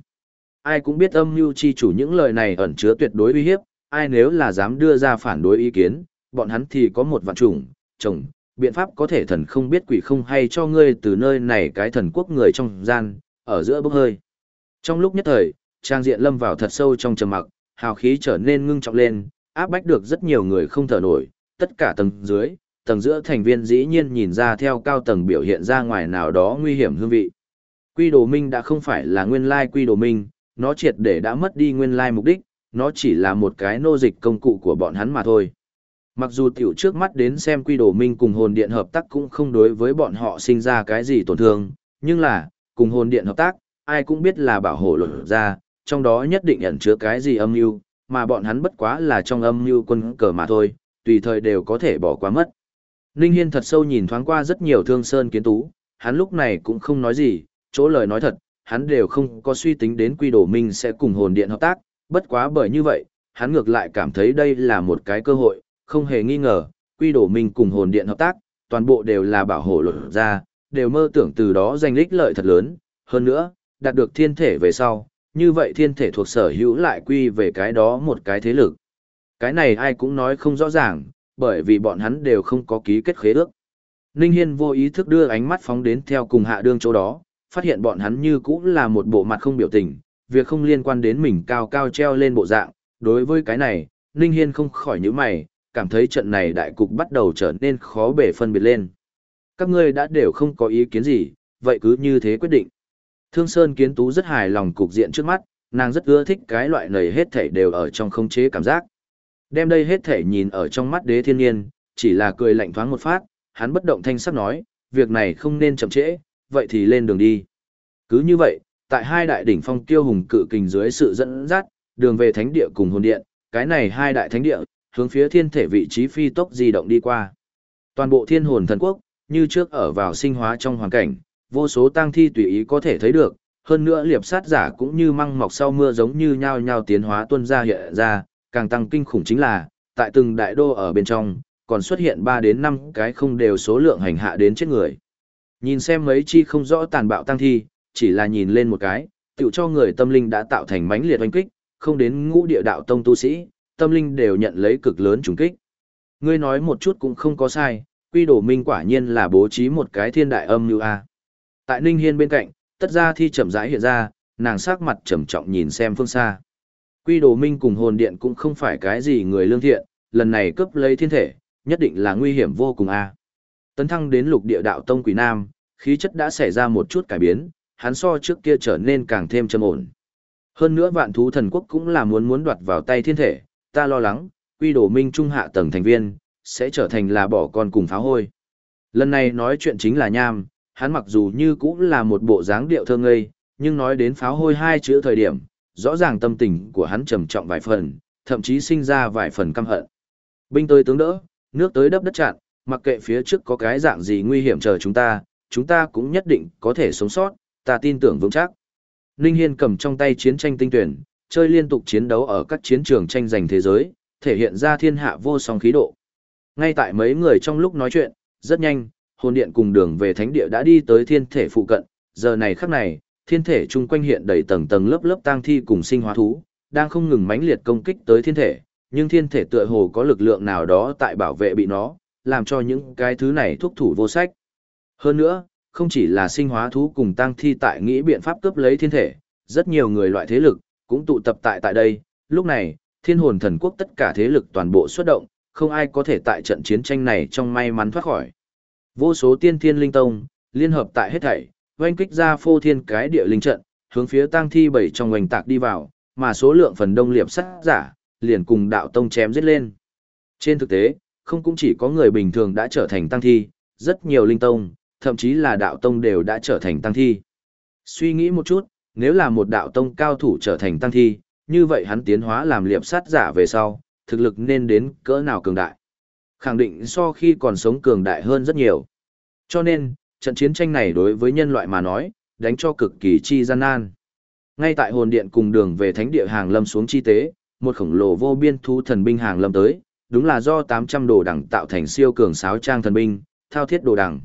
Ai cũng biết âm mưu chi chủ những lời này ẩn chứa tuyệt đối uy hiếp, ai nếu là dám đưa ra phản đối ý kiến, bọn hắn thì có một vạn chủng, chồng, biện pháp có thể thần không biết quỷ không hay cho ngươi từ nơi này cái thần quốc người trong gian, ở giữa bốc hơi. Trong lúc nhất thời, trang diện lâm vào thật sâu trong trầm mặc, hào khí trở nên ngưng trọng lên, áp bách được rất nhiều người không thở nổi, tất cả tầng dưới, tầng giữa thành viên dĩ nhiên nhìn ra theo cao tầng biểu hiện ra ngoài nào đó nguy hiểm hương vị. Quy đồ minh đã không phải là nguyên lai quy đồ minh, nó triệt để đã mất đi nguyên lai mục đích, nó chỉ là một cái nô dịch công cụ của bọn hắn mà thôi. Mặc dù tiểu trước mắt đến xem quy đồ minh cùng hồn điện hợp tác cũng không đối với bọn họ sinh ra cái gì tổn thương, nhưng là, cùng hồn điện hợp tác, ai cũng biết là bảo hộ luật ra, trong đó nhất định ẩn chứa cái gì âm mưu, mà bọn hắn bất quá là trong âm mưu quân cờ mà thôi, tùy thời đều có thể bỏ qua mất. Ninh Hiên thật sâu nhìn thoáng qua rất nhiều thương sơn kiến tú, hắn lúc này cũng không nói gì, chỗ lời nói thật, hắn đều không có suy tính đến quy đồ minh sẽ cùng hồn điện hợp tác, bất quá bởi như vậy, hắn ngược lại cảm thấy đây là một cái cơ hội, không hề nghi ngờ, quy đồ minh cùng hồn điện hợp tác, toàn bộ đều là bảo hộ luật ra, đều mơ tưởng từ đó giành lích lợi thật lớn, hơn nữa, đạt được thiên thể về sau, như vậy thiên thể thuộc sở hữu lại quy về cái đó một cái thế lực. Cái này ai cũng nói không rõ ràng, bởi vì bọn hắn đều không có ký kết khế ước. Ninh Hiên vô ý thức đưa ánh mắt phóng đến theo cùng hạ đương chỗ đó, phát hiện bọn hắn như cũng là một bộ mặt không biểu tình, việc không liên quan đến mình cao cao treo lên bộ dạng. Đối với cái này, Ninh Hiên không khỏi nhíu mày, cảm thấy trận này đại cục bắt đầu trở nên khó bể phân biệt lên. Các ngươi đã đều không có ý kiến gì, vậy cứ như thế quyết định. Thương Sơn Kiến Tú rất hài lòng cục diện trước mắt, nàng rất ưa thích cái loại này hết thảy đều ở trong không chế cảm giác. Đem đây hết thảy nhìn ở trong mắt đế thiên nhiên, chỉ là cười lạnh thoáng một phát, hắn bất động thanh sắc nói, việc này không nên chậm trễ, vậy thì lên đường đi. Cứ như vậy, tại hai đại đỉnh phong tiêu hùng cự kình dưới sự dẫn dắt, đường về thánh địa cùng hồn điện, cái này hai đại thánh địa, hướng phía thiên thể vị trí phi tốc di động đi qua. Toàn bộ thiên hồn thần quốc, như trước ở vào sinh hóa trong hoàn cảnh, vô số tang thi tùy ý có thể thấy được, hơn nữa liệp sát giả cũng như măng mọc sau mưa giống như nhao nhao tiến hóa tuân ra hiện ra, càng tăng kinh khủng chính là, tại từng đại đô ở bên trong, còn xuất hiện 3 đến 5 cái không đều số lượng hành hạ đến chết người. Nhìn xem mấy chi không rõ tàn bạo tăng thi, chỉ là nhìn lên một cái, tự cho người tâm linh đã tạo thành mãnh liệt oanh kích, không đến ngũ địa đạo tông tu sĩ, tâm linh đều nhận lấy cực lớn trùng kích. Ngươi nói một chút cũng không có sai, quy đồ minh quả nhiên là bố trí một cái thiên đại âm như A. Tại Ninh Hiên bên cạnh, tất ra thi chậm rãi hiện ra, nàng sắc mặt trầm trọng nhìn xem phương xa. Quy đồ minh cùng hồn điện cũng không phải cái gì người lương thiện, lần này cướp lấy thiên thể, nhất định là nguy hiểm vô cùng a. Tấn thăng đến lục địa đạo tông quỷ nam, khí chất đã xảy ra một chút cải biến, hắn so trước kia trở nên càng thêm trầm ổn. Hơn nữa vạn thú thần quốc cũng là muốn muốn đoạt vào tay thiên thể, ta lo lắng, quy đồ minh trung hạ tầng thành viên, sẽ trở thành là bỏ con cùng pháo hôi. Lần này nói chuyện chính là nham, hắn mặc dù như cũng là một bộ dáng điệu thơ ngây, nhưng nói đến pháo hôi hai chữ thời điểm, rõ ràng tâm tình của hắn trầm trọng vài phần, thậm chí sinh ra vài phần căm hận. Binh tới tướng đỡ, nước tới đắp đất chặn, mặc kệ phía trước có cái dạng gì nguy hiểm chờ chúng ta, chúng ta cũng nhất định có thể sống sót, ta tin tưởng vững chắc. Ninh Hiên cầm trong tay chiến tranh tinh tuyển, chơi liên tục chiến đấu ở các chiến trường tranh giành thế giới, thể hiện ra thiên hạ vô song khí độ. Ngay tại mấy người trong lúc nói chuyện, rất nhanh, hồn điện cùng đường về thánh địa đã đi tới thiên thể phụ cận, giờ này khắc này, thiên thể chung quanh hiện đầy tầng tầng lớp lớp tang thi cùng sinh hóa thú, đang không ngừng mãnh liệt công kích tới thiên thể, nhưng thiên thể tựa hồ có lực lượng nào đó tại bảo vệ bị nó, làm cho những cái thứ này thúc thủ vô sách. Hơn nữa, không chỉ là sinh hóa thú cùng tang thi tại nghĩ biện pháp cướp lấy thiên thể, rất nhiều người loại thế lực cũng tụ tập tại tại đây, lúc này, thiên hồn thần quốc tất cả thế lực toàn bộ xuất động, không ai có thể tại trận chiến tranh này trong may mắn thoát khỏi. Vô số tiên thiên linh tông, liên hợp tại hết thảy, oanh kích ra phô thiên cái địa linh trận, hướng phía tang thi bảy trong oanh tạc đi vào, mà số lượng phần đông liệp sắt giả, liền cùng đạo tông chém giết lên. Trên thực tế, không cũng chỉ có người bình thường đã trở thành tăng thi, rất nhiều linh tông, thậm chí là đạo tông đều đã trở thành tăng thi. Suy nghĩ một chút, nếu là một đạo tông cao thủ trở thành tăng thi, như vậy hắn tiến hóa làm liệp sát giả về sau, thực lực nên đến cỡ nào cường đại. Khẳng định so khi còn sống cường đại hơn rất nhiều. Cho nên, Trận chiến tranh này đối với nhân loại mà nói, đánh cho cực kỳ chi gian nan. Ngay tại hồn điện cùng đường về thánh địa hàng lâm xuống chi tế, một khổng lồ vô biên thú thần binh hàng lâm tới, đúng là do 800 đồ đẳng tạo thành siêu cường sáo trang thần binh, thao thiết đồ đẳng.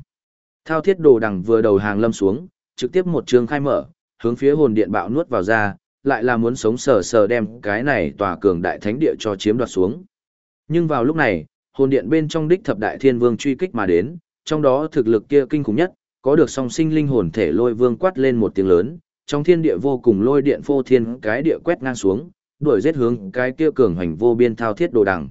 Thao thiết đồ đẳng vừa đầu hàng lâm xuống, trực tiếp một trường khai mở, hướng phía hồn điện bạo nuốt vào ra, lại là muốn sống sờ sờ đem cái này tòa cường đại thánh địa cho chiếm đoạt xuống. Nhưng vào lúc này, hồn điện bên trong đích thập đại thiên vương truy kích mà đến, trong đó thực lực kia kinh khủng nhất, có được song sinh linh hồn thể lôi vương quát lên một tiếng lớn, trong thiên địa vô cùng lôi điện phô thiên cái địa quét ngang xuống, đuổi giết hướng cái kia cường hành vô biên thao thiết đồ đằng.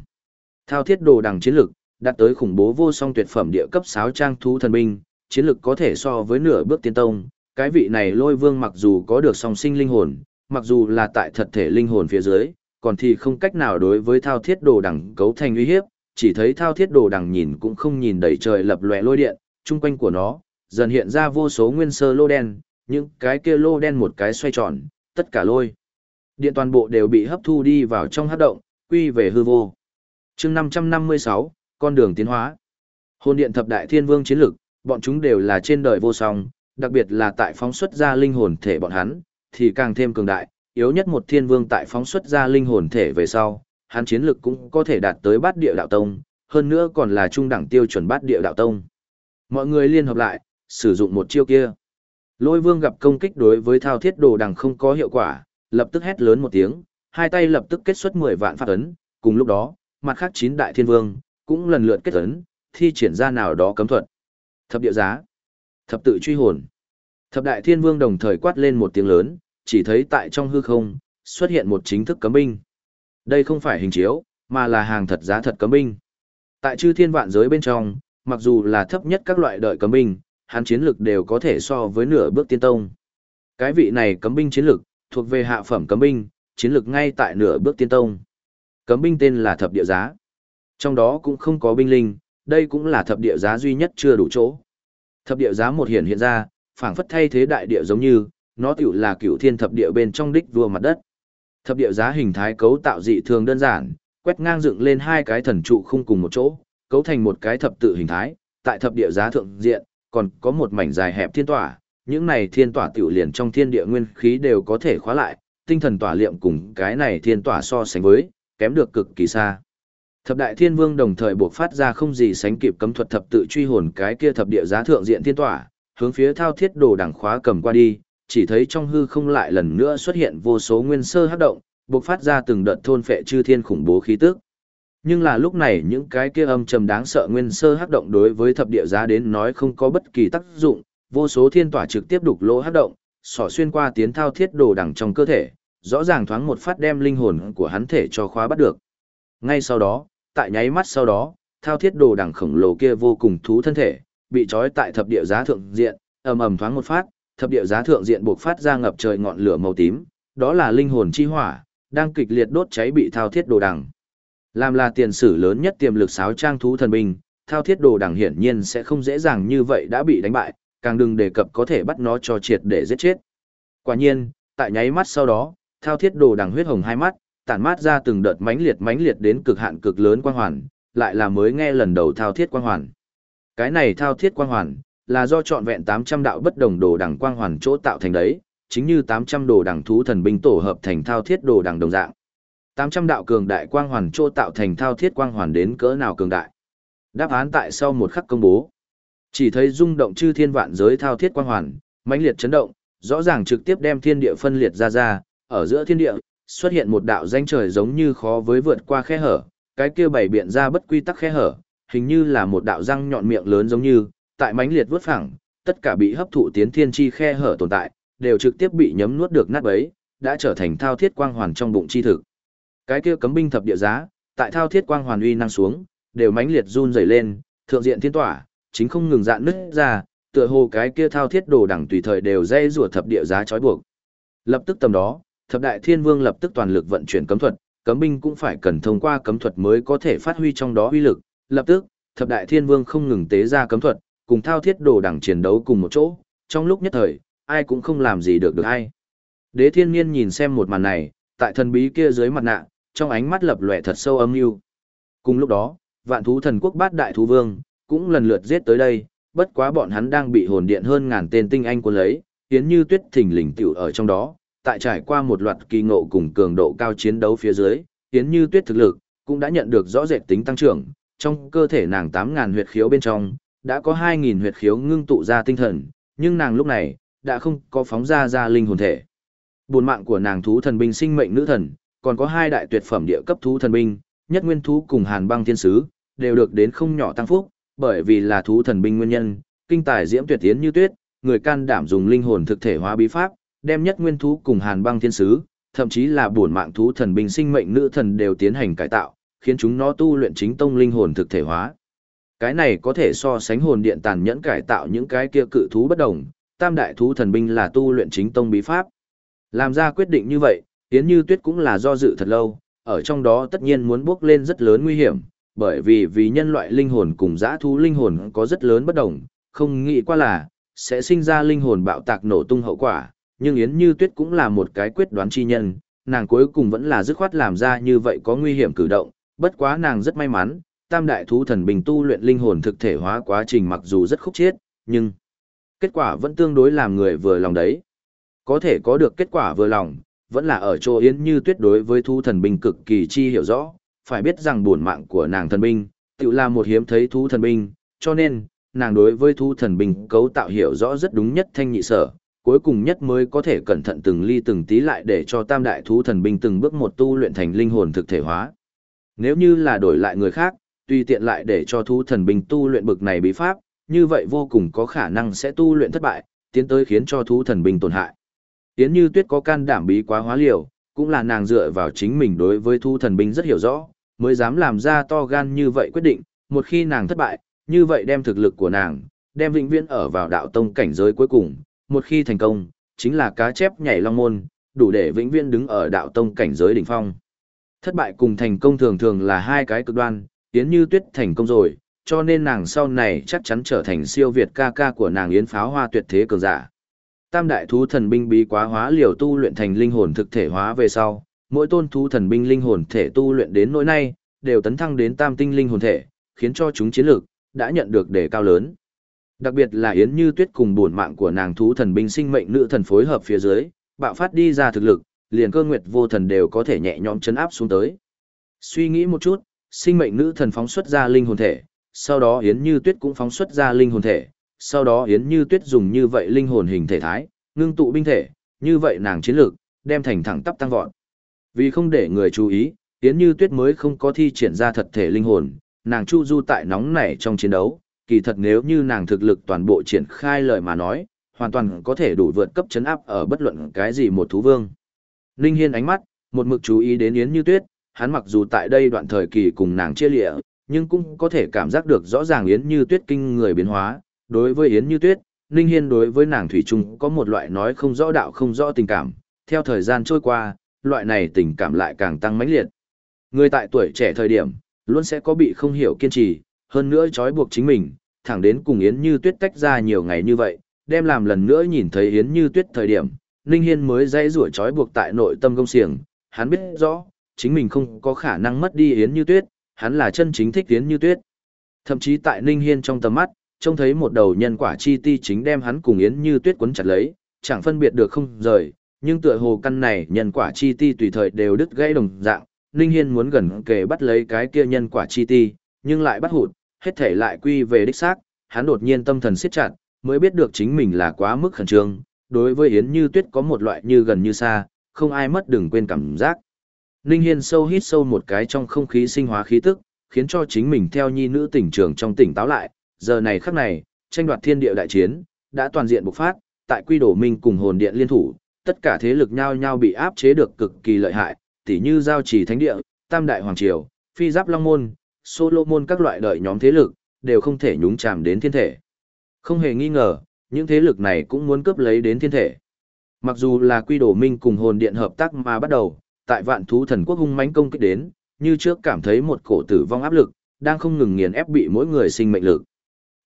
Thao thiết đồ đằng chiến lực, đạt tới khủng bố vô song tuyệt phẩm địa cấp sáo trang thú thần binh, chiến lực có thể so với nửa bước tiên tông, cái vị này lôi vương mặc dù có được song sinh linh hồn, mặc dù là tại thật thể linh hồn phía dưới, còn thì không cách nào đối với thao thiết đồ đằng cấu thành uy hiếp, chỉ thấy thao thiết đồ đằng nhìn cũng không nhìn đầy trời lập lòe lôi điện, chung quanh của nó, dần hiện ra vô số nguyên sơ lô đen, những cái kia lô đen một cái xoay tròn, tất cả lôi. Điện toàn bộ đều bị hấp thu đi vào trong hát động, quy về hư vô. chương 556, con đường tiến hóa. Hồn điện thập đại thiên vương chiến lực, bọn chúng đều là trên đời vô song, đặc biệt là tại phóng xuất ra linh hồn thể bọn hắn, thì càng thêm cường đại, yếu nhất một thiên vương tại phóng xuất ra linh hồn thể về sau, hắn chiến lực cũng có thể đạt tới bát địa đạo tông, hơn nữa còn là trung đẳng tiêu chuẩn bát địa đạo tông. Mọi người liên hợp lại, sử dụng một chiêu kia. Lôi vương gặp công kích đối với thao thiết đồ đằng không có hiệu quả, lập tức hét lớn một tiếng, hai tay lập tức kết xuất 10 vạn phát ấn, cùng lúc đó, mặt khác chín đại thiên vương, cũng lần lượt kết ấn, thi triển ra nào đó cấm thuật. Thập địa giá, thập tự truy hồn. Thập đại thiên vương đồng thời quát lên một tiếng lớn, chỉ thấy tại trong hư không, xuất hiện một chính thức cấm binh. Đây không phải hình chiếu, mà là hàng thật giá thật cấm binh. Tại chư thiên vạn giới bên trong, mặc dù là thấp nhất các loại đợi cấm binh, hắn chiến lực đều có thể so với nửa bước tiên tông. Cái vị này cấm binh chiến lực, thuộc về hạ phẩm cấm binh, chiến lực ngay tại nửa bước tiên tông. Cấm binh tên là thập địa giá. Trong đó cũng không có binh linh, đây cũng là thập địa giá duy nhất chưa đủ chỗ. Thập địa giá một hiện hiện ra, phảng phất thay thế đại địa giống như, nó tiểu là cửu thiên thập địa bên trong đích vua mặt đất. Thập địa giá hình thái cấu tạo dị thường đơn giản, quét ngang dựng lên hai cái thần trụ không cùng một chỗ, cấu thành một cái thập tự hình thái, tại thập địa giá thượng diện, còn có một mảnh dài hẹp thiên tỏa, những này thiên tỏa tiểu liền trong thiên địa nguyên khí đều có thể khóa lại, tinh thần tỏa liệm cùng cái này thiên tỏa so sánh với, kém được cực kỳ xa. Thập đại thiên vương đồng thời buộc phát ra không gì sánh kịp cấm thuật thập tự truy hồn cái kia thập địa giá thượng diện thiên tỏa, hướng phía thao thiết đồ đẳng khóa cầm qua đi, chỉ thấy trong hư không lại lần nữa xuất hiện vô số nguyên sơ hấp động, bộc phát ra từng đợt thôn phệ chư thiên khủng bố khí tức. Nhưng là lúc này những cái kia âm trầm đáng sợ nguyên sơ hấp động đối với thập địa giá đến nói không có bất kỳ tác dụng, vô số thiên tỏa trực tiếp đục lỗ hấp động, xỏ xuyên qua tiến thao thiết đồ đằng trong cơ thể, rõ ràng thoáng một phát đem linh hồn của hắn thể cho khóa bắt được. Ngay sau đó, tại nháy mắt sau đó, thao thiết đồ đằng khổng lồ kia vô cùng thú thân thể, bị trói tại thập địa giá thượng diện, ầm ầm thoáng một phát, thập địa giá thượng diện buộc phát ra ngập trời ngọn lửa màu tím, đó là linh hồn chi hỏa, đang kịch liệt đốt cháy bị thao thiết đồ đằng. Làm là tiền sử lớn nhất tiềm lực sáo trang thú thần binh, thao thiết đồ đằng hiển nhiên sẽ không dễ dàng như vậy đã bị đánh bại, càng đừng đề cập có thể bắt nó cho triệt để giết chết. Quả nhiên, tại nháy mắt sau đó, thao thiết đồ đằng huyết hồng hai mắt, tản mát ra từng đợt mãnh liệt mãnh liệt đến cực hạn cực lớn quang hoàn, lại là mới nghe lần đầu thao thiết quang hoàn. Cái này thao thiết quang hoàn, là do trọn vẹn 800 đạo bất đồng đồ đằng quang hoàn chỗ tạo thành đấy, chính như 800 đồ đằng thú thần binh tổ hợp thành thao thiết đồ đằng đồng dạng. 800 đạo cường đại quang hoàn chỗ tạo thành thao thiết quang hoàn đến cỡ nào cường đại. Đáp án tại sau một khắc công bố. Chỉ thấy rung động chư thiên vạn giới thao thiết quang hoàn, mãnh liệt chấn động, rõ ràng trực tiếp đem thiên địa phân liệt ra ra, ở giữa thiên địa, xuất hiện một đạo danh trời giống như khó với vượt qua khe hở, cái kia bảy biện ra bất quy tắc khe hở, hình như là một đạo răng nhọn miệng lớn giống như, tại mãnh liệt vớt phẳng, tất cả bị hấp thụ tiến thiên chi khe hở tồn tại, đều trực tiếp bị nhấm nuốt được nát bấy, đã trở thành thao thiết quang hoàn trong bụng chi thực. Cái kia cấm binh thập địa giá, tại thao thiết quang hoàn uy năng xuống, đều mãnh liệt run rẩy lên, thượng diện thiên tỏa, chính không ngừng dạn nứt ra, tựa hồ cái kia thao thiết đồ đẳng tùy thời đều dây rùa thập địa giá trói buộc. Lập tức tầm đó, thập đại thiên vương lập tức toàn lực vận chuyển cấm thuật, cấm binh cũng phải cần thông qua cấm thuật mới có thể phát huy trong đó uy lực. Lập tức, thập đại thiên vương không ngừng tế ra cấm thuật, cùng thao thiết đồ đẳng chiến đấu cùng một chỗ, trong lúc nhất thời, ai cũng không làm gì được được ai. Đế thiên niên nhìn xem một màn này, tại thần bí kia dưới mặt nạ, trong ánh mắt lập lòe thật sâu âm mưu. Cùng lúc đó, vạn thú thần quốc bát đại thú vương, cũng lần lượt giết tới đây, bất quá bọn hắn đang bị hồn điện hơn ngàn tên tinh anh quân lấy, Yến Như Tuyết thình lình tiểu ở trong đó, tại trải qua một loạt kỳ ngộ cùng cường độ cao chiến đấu phía dưới, Yến Như Tuyết thực lực cũng đã nhận được rõ rệt tính tăng trưởng, trong cơ thể nàng 8000 huyệt khiếu bên trong, đã có 2000 huyệt khiếu ngưng tụ ra tinh thần, nhưng nàng lúc này đã không có phóng ra ra linh hồn thể. Buồn mạng của nàng thú thần binh sinh mệnh nữ thần, còn có hai đại tuyệt phẩm địa cấp thú thần binh, nhất nguyên thú cùng hàn băng thiên sứ, đều được đến không nhỏ tăng phúc, bởi vì là thú thần binh nguyên nhân, kinh tài diễm tuyệt tiến như tuyết, người can đảm dùng linh hồn thực thể hóa bí pháp, đem nhất nguyên thú cùng hàn băng thiên sứ, thậm chí là buồn mạng thú thần binh sinh mệnh nữ thần đều tiến hành cải tạo, khiến chúng nó tu luyện chính tông linh hồn thực thể hóa. Cái này có thể so sánh hồn điện tàn nhẫn cải tạo những cái kia cự thú bất đồng, tam đại thú thần binh là tu luyện chính tông bí pháp. Làm ra quyết định như vậy, Yến Như Tuyết cũng là do dự thật lâu, ở trong đó tất nhiên muốn bước lên rất lớn nguy hiểm, bởi vì vì nhân loại linh hồn cùng dã thú linh hồn có rất lớn bất đồng, không nghĩ qua là sẽ sinh ra linh hồn bạo tạc nổ tung hậu quả, nhưng Yến Như Tuyết cũng là một cái quyết đoán chi nhân, nàng cuối cùng vẫn là dứt khoát làm ra như vậy có nguy hiểm cử động, bất quá nàng rất may mắn, tam đại thú thần bình tu luyện linh hồn thực thể hóa quá trình mặc dù rất khúc chiết, nhưng kết quả vẫn tương đối làm người vừa lòng đấy. Có thể có được kết quả vừa lòng, vẫn là ở chỗ Yến Như Tuyết đối với thú thần binh cực kỳ chi hiểu rõ, phải biết rằng bổn mạng của nàng thần binh, tự là một hiếm thấy thú thần binh, cho nên, nàng đối với thú thần binh cấu tạo hiểu rõ rất đúng nhất thanh nhị sở, cuối cùng nhất mới có thể cẩn thận từng ly từng tí lại để cho tam đại thú thần binh từng bước một tu luyện thành linh hồn thực thể hóa. Nếu như là đổi lại người khác, tùy tiện lại để cho thú thần binh tu luyện bực này bí pháp, như vậy vô cùng có khả năng sẽ tu luyện thất bại, tiến tới khiến cho thú thần binh tổn hại. Tiến như tuyết có can đảm bí quá hóa liều, cũng là nàng dựa vào chính mình đối với thú thần binh rất hiểu rõ, mới dám làm ra to gan như vậy quyết định, một khi nàng thất bại, như vậy đem thực lực của nàng, đem vĩnh viễn ở vào đạo tông cảnh giới cuối cùng, một khi thành công, chính là cá chép nhảy long môn, đủ để vĩnh viễn đứng ở đạo tông cảnh giới đỉnh phong. Thất bại cùng thành công thường thường là hai cái cực đoan, Yến Như Tuyết thành công rồi, cho nên nàng sau này chắc chắn trở thành siêu việt ca ca của nàng Yến Pháo Hoa tuyệt thế cường giả. Tam đại thú thần binh bí quá hóa liều tu luyện thành linh hồn thực thể hóa về sau, mỗi tôn thú thần binh linh hồn thể tu luyện đến nỗi nay, đều tấn thăng đến tam tinh linh hồn thể, khiến cho chúng chiến lược đã nhận được đề cao lớn. Đặc biệt là Yến Như Tuyết cùng bổn mạng của nàng thú thần binh sinh mệnh nữ thần phối hợp phía dưới, bạo phát đi ra thực lực, liền cơ nguyệt vô thần đều có thể nhẹ nhõm chấn áp xuống tới. Suy nghĩ một chút, sinh mệnh nữ thần phóng xuất ra linh hồn thể, sau đó Yến Như Tuyết cũng phóng xuất ra linh hồn thể, sau đó Yến Như Tuyết dùng như vậy linh hồn hình thể thái, ngưng tụ binh thể, như vậy nàng chiến lược đem thành thẳng tắp tăng vọt. Vì không để người chú ý, Yến Như Tuyết mới không có thi triển ra thật thể linh hồn, nàng chu du tại nóng nảy trong chiến đấu, kỳ thật nếu như nàng thực lực toàn bộ triển khai lời mà nói, hoàn toàn có thể đủ vượt cấp chấn áp ở bất luận cái gì một thú vương. Linh Hiên ánh mắt, một mực chú ý đến Yến Như Tuyết, hắn mặc dù tại đây đoạn thời kỳ cùng nàng chia lịa, nhưng cũng có thể cảm giác được rõ ràng Yến Như Tuyết kinh người biến hóa. Đối với Yến Như Tuyết, Ninh Hiên đối với nàng Thủy Trung có một loại nói không rõ đạo không rõ tình cảm. Theo thời gian trôi qua, loại này tình cảm lại càng tăng mãnh liệt. Người tại tuổi trẻ thời điểm, luôn sẽ có bị không hiểu kiên trì, hơn nữa trói buộc chính mình, thẳng đến cùng Yến Như Tuyết tách ra nhiều ngày như vậy, đem làm lần nữa nhìn thấy Yến Như Tuyết thời điểm, Ninh Hiên mới dãy rủa trói buộc tại nội tâm công xiềng, hắn biết rõ, chính mình không có khả năng mất đi Yến Như Tuyết, hắn là chân chính thích Yến Như Tuyết. Thậm chí tại Ninh Hiên trong tầm mắt, trông thấy một đầu nhân quả chi ti chính đem hắn cùng Yến Như Tuyết quấn chặt lấy, chẳng phân biệt được không rời, nhưng tựa hồ căn này nhân quả chi ti tùy thời đều đứt gãy đồng dạng, Ninh Hiên muốn gần kề bắt lấy cái kia nhân quả chi ti, nhưng lại bắt hụt, hết thể lại quy về đích xác, hắn đột nhiên tâm thần siết chặt, mới biết được chính mình là quá mức khẩn trương, đối với Yến Như Tuyết có một loại như gần như xa, không ai mất đừng quên cảm giác. Ninh Hiên sâu hít sâu một cái trong không khí sinh hóa khí tức, khiến cho chính mình theo nhi nữ tỉnh trường trong tỉnh táo lại, giờ này khắc này, tranh đoạt thiên địa đại chiến, đã toàn diện bộc phát, tại quy đổ minh cùng hồn điện liên thủ, tất cả thế lực nhau nhau bị áp chế được cực kỳ lợi hại, tỉ như giao trì thánh địa, tam đại hoàng triều, phi giáp long môn, Solomon các loại đợi nhóm thế lực, đều không thể nhúng chàm đến thiên thể. Không hề nghi ngờ, những thế lực này cũng muốn cướp lấy đến thiên thể. Mặc dù là quy đổ minh cùng hồn điện hợp tác mà bắt đầu, tại vạn thú thần quốc hung mãnh công kích đến, như trước cảm thấy một cổ tử vong áp lực, đang không ngừng nghiền ép bị mỗi người sinh mệnh lực.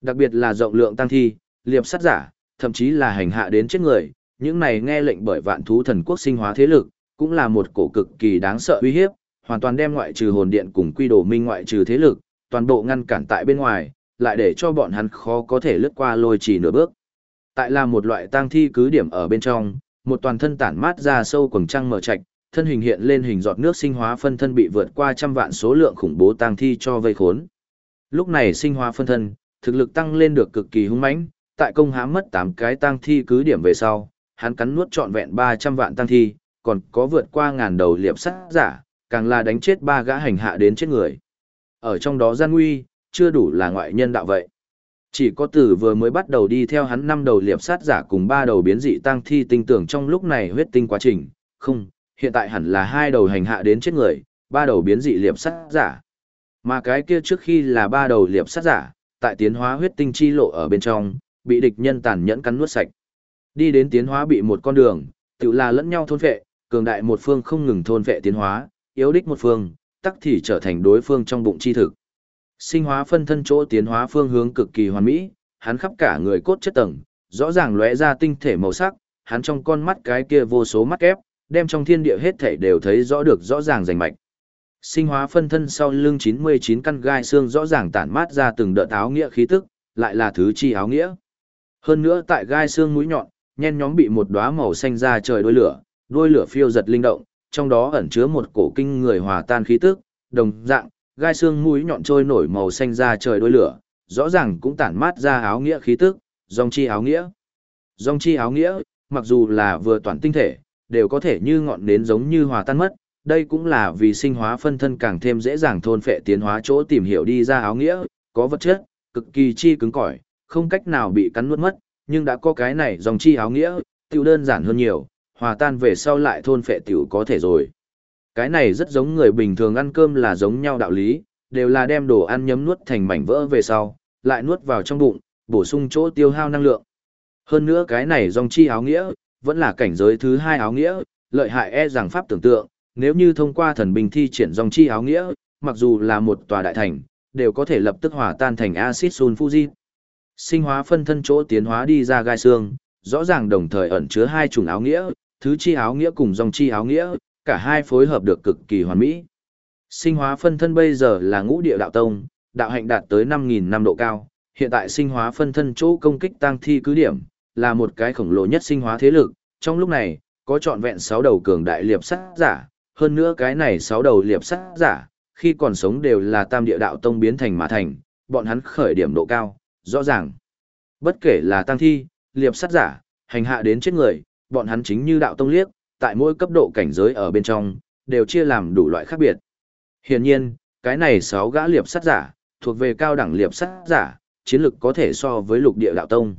Đặc biệt là rộng lượng tăng thi, liệp sát giả, thậm chí là hành hạ đến chết người, những này nghe lệnh bởi vạn thú thần quốc sinh hóa thế lực, cũng là một cổ cực kỳ đáng sợ uy hiếp, hoàn toàn đem ngoại trừ hồn điện cùng quy đồ minh ngoại trừ thế lực, toàn bộ ngăn cản tại bên ngoài, lại để cho bọn hắn khó có thể lướt qua lôi chỉ nửa bước. Tại là một loại tang thi cứ điểm ở bên trong, một toàn thân tản mát ra sâu quầng trăng mở trạch, thân hình hiện lên hình giọt nước sinh hóa phân thân bị vượt qua trăm vạn số lượng khủng bố tang thi cho vây khốn. Lúc này sinh hóa phân thân, thực lực tăng lên được cực kỳ hung mãnh, tại công hãm mất 8 cái tang thi cứ điểm về sau, hắn cắn nuốt trọn vẹn 300 vạn tang thi, còn có vượt qua ngàn đầu liệp sát giả, càng là đánh chết ba gã hành hạ đến chết người. Ở trong đó gian nguy, chưa đủ là ngoại nhân đạo vậy. Chỉ có tử vừa mới bắt đầu đi theo hắn năm đầu liệp sát giả cùng ba đầu biến dị tăng thi tinh tưởng trong lúc này huyết tinh quá trình, không, hiện tại hẳn là hai đầu hành hạ đến chết người, ba đầu biến dị liệp sắt giả. Mà cái kia trước khi là ba đầu liệp sắt giả, tại tiến hóa huyết tinh chi lộ ở bên trong, bị địch nhân tàn nhẫn cắn nuốt sạch. Đi đến tiến hóa bị một con đường, tự là lẫn nhau thôn vệ, cường đại một phương không ngừng thôn vệ tiến hóa, yếu đích một phương, tắc thì trở thành đối phương trong bụng chi thực. Sinh hóa phân thân chỗ tiến hóa phương hướng cực kỳ hoàn mỹ, hắn khắp cả người cốt chất tầng, rõ ràng lóe ra tinh thể màu sắc, hắn trong con mắt cái kia vô số mắt kép, đem trong thiên địa hết thảy đều thấy rõ được rõ ràng rành mạch. Sinh hóa phân thân sau lưng 99 căn gai xương rõ ràng tản mát ra từng đợt áo nghĩa khí tức, lại là thứ chi áo nghĩa. Hơn nữa tại gai xương mũi nhọn, nhen nhóm bị một đóa màu xanh ra trời đôi lửa, đôi lửa phiêu giật linh động, trong đó ẩn chứa một cổ kinh người hòa tan khí tức, đồng dạng, gai xương mũi nhọn trôi nổi màu xanh ra trời đôi lửa, rõ ràng cũng tản mát ra áo nghĩa khí tức, dòng chi áo nghĩa. Dòng chi áo nghĩa, mặc dù là vừa toàn tinh thể, đều có thể như ngọn nến giống như hòa tan mất, đây cũng là vì sinh hóa phân thân càng thêm dễ dàng thôn phệ tiến hóa chỗ tìm hiểu đi ra áo nghĩa, có vật chất, cực kỳ chi cứng cỏi, không cách nào bị cắn nuốt mất, nhưng đã có cái này dòng chi áo nghĩa, tiêu đơn giản hơn nhiều, hòa tan về sau lại thôn phệ tiểu có thể rồi. Cái này rất giống người bình thường ăn cơm là giống nhau đạo lý, đều là đem đồ ăn nhấm nuốt thành mảnh vỡ về sau, lại nuốt vào trong bụng, bổ sung chỗ tiêu hao năng lượng. Hơn nữa cái này dòng chi áo nghĩa, vẫn là cảnh giới thứ hai áo nghĩa, lợi hại e rằng pháp tưởng tượng, nếu như thông qua thần binh thi triển dòng chi áo nghĩa, mặc dù là một tòa đại thành, đều có thể lập tức hòa tan thành axit sulfuric. Sinh hóa phân thân chỗ tiến hóa đi ra gai xương, rõ ràng đồng thời ẩn chứa hai chủng áo nghĩa, thứ chi áo nghĩa cùng dòng chi áo nghĩa, cả hai phối hợp được cực kỳ hoàn mỹ. Sinh hóa phân thân bây giờ là ngũ địa đạo tông, đạo hạnh đạt tới 5.000 năm độ cao, hiện tại sinh hóa phân thân chỗ công kích tăng thi cứ điểm, là một cái khổng lồ nhất sinh hóa thế lực, trong lúc này, có trọn vẹn 6 đầu cường đại liệp sát giả, hơn nữa cái này 6 đầu liệp sát giả, khi còn sống đều là tam địa đạo tông biến thành mà thành, bọn hắn khởi điểm độ cao, rõ ràng. Bất kể là tăng thi, liệp sát giả, hành hạ đến chết người, bọn hắn chính như đạo tông liếc, tại mỗi cấp độ cảnh giới ở bên trong, đều chia làm đủ loại khác biệt. Hiển nhiên, cái này 6 gã liệp sát giả, thuộc về cao đẳng liệp sát giả, chiến lực có thể so với lục địa đạo tông.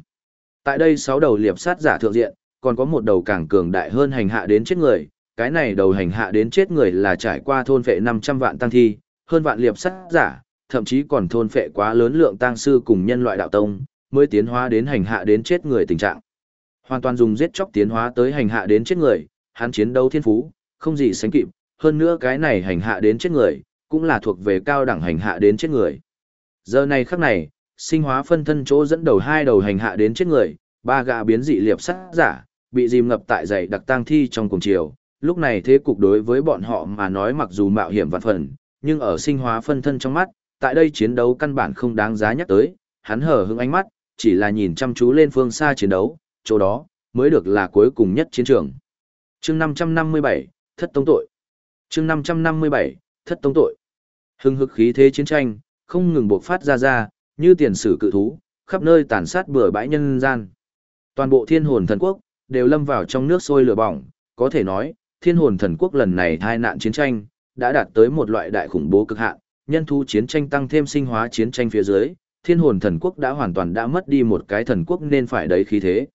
Tại đây 6 đầu liệp sát giả thượng diện, còn có một đầu càng cường đại hơn hành hạ đến chết người, cái này đầu hành hạ đến chết người là trải qua thôn phệ 500 vạn tăng thi, hơn vạn liệp sát giả, thậm chí còn thôn phệ quá lớn lượng tăng sư cùng nhân loại đạo tông, mới tiến hóa đến hành hạ đến chết người tình trạng. Hoàn toàn dùng giết chóc tiến hóa tới hành hạ đến chết người, hắn chiến đấu thiên phú, không gì sánh kịp, hơn nữa cái này hành hạ đến chết người, cũng là thuộc về cao đẳng hành hạ đến chết người. Giờ này khắc này, sinh hóa phân thân chỗ dẫn đầu hai đầu hành hạ đến chết người, ba gã biến dị liệp sát giả, bị dìm ngập tại dày đặc tang thi trong cùng chiều. Lúc này thế cục đối với bọn họ mà nói mặc dù mạo hiểm vạn phần, nhưng ở sinh hóa phân thân trong mắt, tại đây chiến đấu căn bản không đáng giá nhắc tới, hắn hở hững ánh mắt, chỉ là nhìn chăm chú lên phương xa chiến đấu, chỗ đó, mới được là cuối cùng nhất chiến trường. chương 557, Thất Tông Tội chương 557, Thất Tông Tội Hưng hực khí thế chiến tranh, không ngừng buộc phát ra ra, như tiền sử cự thú, khắp nơi tàn sát bừa bãi nhân gian. Toàn bộ thiên hồn thần quốc, đều lâm vào trong nước sôi lửa bỏng, có thể nói, thiên hồn thần quốc lần này hai nạn chiến tranh, đã đạt tới một loại đại khủng bố cực hạn, nhân thu chiến tranh tăng thêm sinh hóa chiến tranh phía dưới, thiên hồn thần quốc đã hoàn toàn đã mất đi một cái thần quốc nên phải đấy khí thế.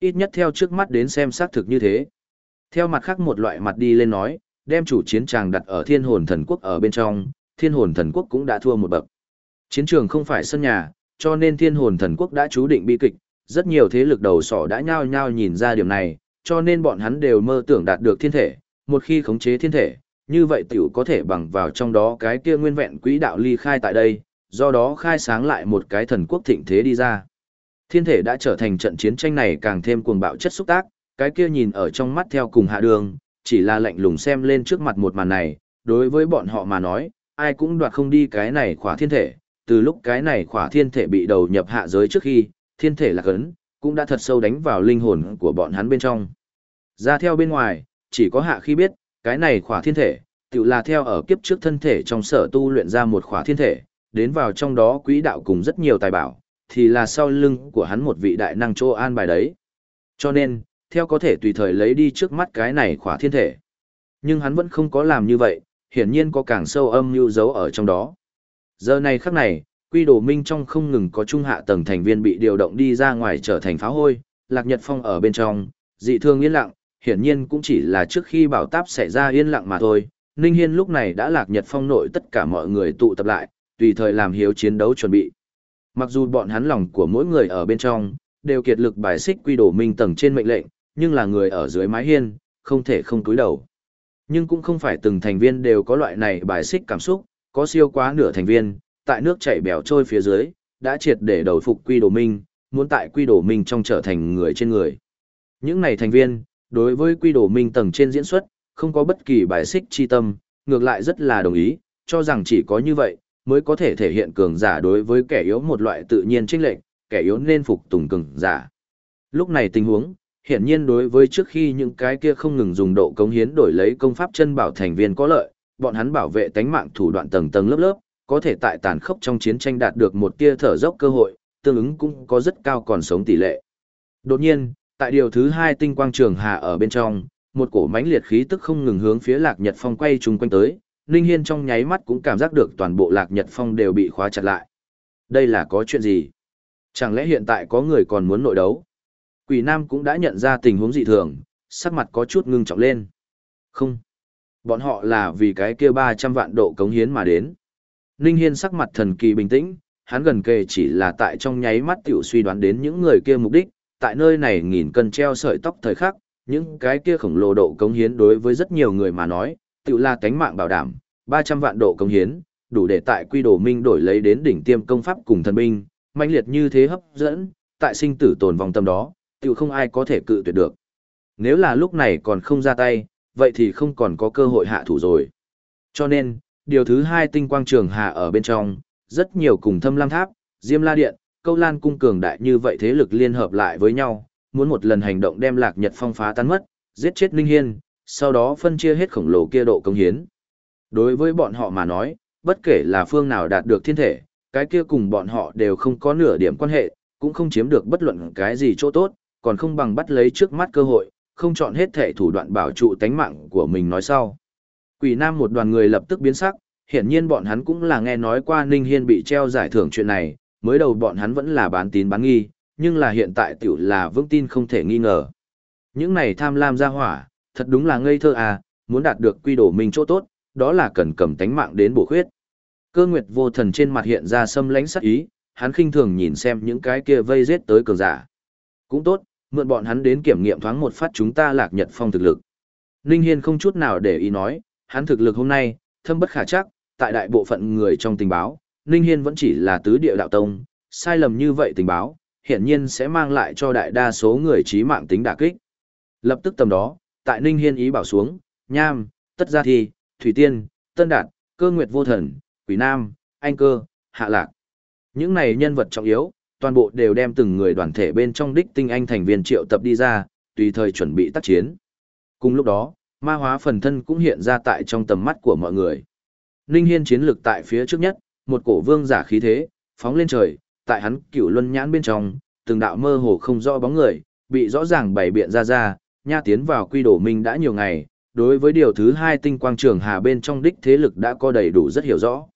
Ít nhất theo trước mắt đến xem xác thực như thế. Theo mặt khác một loại mặt đi lên nói, đem chủ chiến tràng đặt ở thiên hồn thần quốc ở bên trong, thiên hồn thần quốc cũng đã thua một bậc. Chiến trường không phải sân nhà, cho nên thiên hồn thần quốc đã chú định bi kịch, rất nhiều thế lực đầu sỏ đã nhao nhao nhìn ra điểm này, cho nên bọn hắn đều mơ tưởng đạt được thiên thể, một khi khống chế thiên thể, như vậy tiểu có thể bằng vào trong đó cái kia nguyên vẹn quỹ đạo ly khai tại đây, do đó khai sáng lại một cái thần quốc thịnh thế đi ra. Thiên thể đã trở thành trận chiến tranh này càng thêm cuồng bạo chất xúc tác, cái kia nhìn ở trong mắt theo cùng hạ đường, chỉ là lạnh lùng xem lên trước mặt một màn này, đối với bọn họ mà nói, ai cũng đoạt không đi cái này khỏa thiên thể, từ lúc cái này khỏa thiên thể bị đầu nhập hạ giới trước khi, thiên thể lạc ấn, cũng đã thật sâu đánh vào linh hồn của bọn hắn bên trong. Ra theo bên ngoài, chỉ có hạ khi biết, cái này khỏa thiên thể, tự là theo ở kiếp trước thân thể trong sở tu luyện ra một khỏa thiên thể, đến vào trong đó quỹ đạo cùng rất nhiều tài bảo, thì là sau lưng của hắn một vị đại năng chỗ an bài đấy. Cho nên, theo có thể tùy thời lấy đi trước mắt cái này khỏa thiên thể. Nhưng hắn vẫn không có làm như vậy, hiển nhiên có càng sâu âm mưu giấu ở trong đó. Giờ này khắc này, quy đồ minh trong không ngừng có trung hạ tầng thành viên bị điều động đi ra ngoài trở thành phá hôi, lạc nhật phong ở bên trong, dị thương yên lặng, hiển nhiên cũng chỉ là trước khi bảo táp xảy ra yên lặng mà thôi. Ninh Hiên lúc này đã lạc nhật phong nội tất cả mọi người tụ tập lại, tùy thời làm hiếu chiến đấu chuẩn bị. Mặc dù bọn hắn lòng của mỗi người ở bên trong, đều kiệt lực bài xích quy đồ minh tầng trên mệnh lệnh, nhưng là người ở dưới mái hiên, không thể không cúi đầu. Nhưng cũng không phải từng thành viên đều có loại này bài xích cảm xúc, có siêu quá nửa thành viên, tại nước chảy bèo trôi phía dưới, đã triệt để đầu phục quy đồ minh, muốn tại quy đồ minh trong trở thành người trên người. Những này thành viên, đối với quy đồ minh tầng trên diễn xuất, không có bất kỳ bài xích chi tâm, ngược lại rất là đồng ý, cho rằng chỉ có như vậy, mới có thể thể hiện cường giả đối với kẻ yếu một loại tự nhiên trinh lệnh, kẻ yếu nên phục tùng cường giả. Lúc này tình huống, hiển nhiên đối với trước khi những cái kia không ngừng dùng độ cống hiến đổi lấy công pháp chân bảo thành viên có lợi, bọn hắn bảo vệ tánh mạng thủ đoạn tầng tầng lớp lớp, có thể tại tàn khốc trong chiến tranh đạt được một tia thở dốc cơ hội, tương ứng cũng có rất cao còn sống tỷ lệ. Đột nhiên, tại điều thứ hai tinh quang trường hà ở bên trong, một cổ mãnh liệt khí tức không ngừng hướng phía Lạc Nhật Phong quay trùng quanh tới, Ninh Hiên trong nháy mắt cũng cảm giác được toàn bộ Lạc Nhật Phong đều bị khóa chặt lại. Đây là có chuyện gì? Chẳng lẽ hiện tại có người còn muốn nội đấu? Quỷ Nam cũng đã nhận ra tình huống dị thường, sắc mặt có chút ngưng trọng lên. Không. Bọn họ là vì cái kia 300 vạn độ cống hiến mà đến. Ninh Hiên sắc mặt thần kỳ bình tĩnh, hắn gần kề chỉ là tại trong nháy mắt tiểu suy đoán đến những người kia mục đích, tại nơi này nghìn cân treo sợi tóc thời khắc, những cái kia khổng lồ độ cống hiến đối với rất nhiều người mà nói, tiểu là cánh mạng bảo đảm, 300 vạn độ cống hiến, đủ để tại quy đồ minh đổi lấy đến đỉnh tiêm công pháp cùng thần binh, mãnh liệt như thế hấp dẫn, tại sinh tử tồn vòng tâm đó, tiểu không ai có thể cự tuyệt được. Nếu là lúc này còn không ra tay, vậy thì không còn có cơ hội hạ thủ rồi. Cho nên, điều thứ hai tinh quang trường hạ ở bên trong, rất nhiều cùng thâm lam tháp, diêm la điện, câu lan cung cường đại như vậy thế lực liên hợp lại với nhau, muốn một lần hành động đem lạc nhật phong phá tan mất, giết chết Ninh Hiên, sau đó phân chia hết khổng lồ kia độ công hiến. Đối với bọn họ mà nói, bất kể là phương nào đạt được thiên thể, cái kia cùng bọn họ đều không có nửa điểm quan hệ, cũng không chiếm được bất luận cái gì chỗ tốt, còn không bằng bắt lấy trước mắt cơ hội, không chọn hết thể thủ đoạn bảo trụ tánh mạng của mình nói sau. Quỷ Nam một đoàn người lập tức biến sắc, hiển nhiên bọn hắn cũng là nghe nói qua Ninh Hiên bị treo giải thưởng chuyện này, mới đầu bọn hắn vẫn là bán tín bán nghi, nhưng là hiện tại tiểu là vững tin không thể nghi ngờ. Những này tham lam ra hỏa, thật đúng là ngây thơ à, muốn đạt được quy đồ mình chỗ tốt, đó là cần cầm tánh mạng đến bổ khuyết. Cơ nguyệt vô thần trên mặt hiện ra sâm lãnh sắc ý, hắn khinh thường nhìn xem những cái kia vây giết tới cường giả. Cũng tốt, mượn bọn hắn đến kiểm nghiệm thoáng một phát chúng ta lạc nhật phong thực lực. Ninh Hiên không chút nào để ý nói, hắn thực lực hôm nay, thâm bất khả chắc, tại đại bộ phận người trong tình báo, Ninh Hiên vẫn chỉ là tứ địa đạo tông, sai lầm như vậy tình báo, hiện nhiên sẽ mang lại cho đại đa số người trí mạng tính đả kích. Lập tức tầm đó, tại Ninh Hiên ý bảo xuống, Nham, Tất Gia Thi, Thủy Tiên, Tân Đạt, Cơ Nguyệt Vô Thần, Quỷ Nam, Anh Cơ, Hạ Lạc. Những này nhân vật trọng yếu, toàn bộ đều đem từng người đoàn thể bên trong đích tinh anh thành viên triệu tập đi ra, tùy thời chuẩn bị tác chiến. Cùng lúc đó, ma hóa phần thân cũng hiện ra tại trong tầm mắt của mọi người. Ninh Hiên chiến lực tại phía trước nhất, một cổ vương giả khí thế, phóng lên trời, tại hắn cửu luân nhãn bên trong, từng đạo mơ hồ không rõ bóng người, bị rõ ràng bày biện ra ra, nha tiến vào quy đổ minh đã nhiều ngày, đối với điều thứ hai tinh quang trường hà bên trong đích thế lực đã có đầy đủ rất hiểu rõ.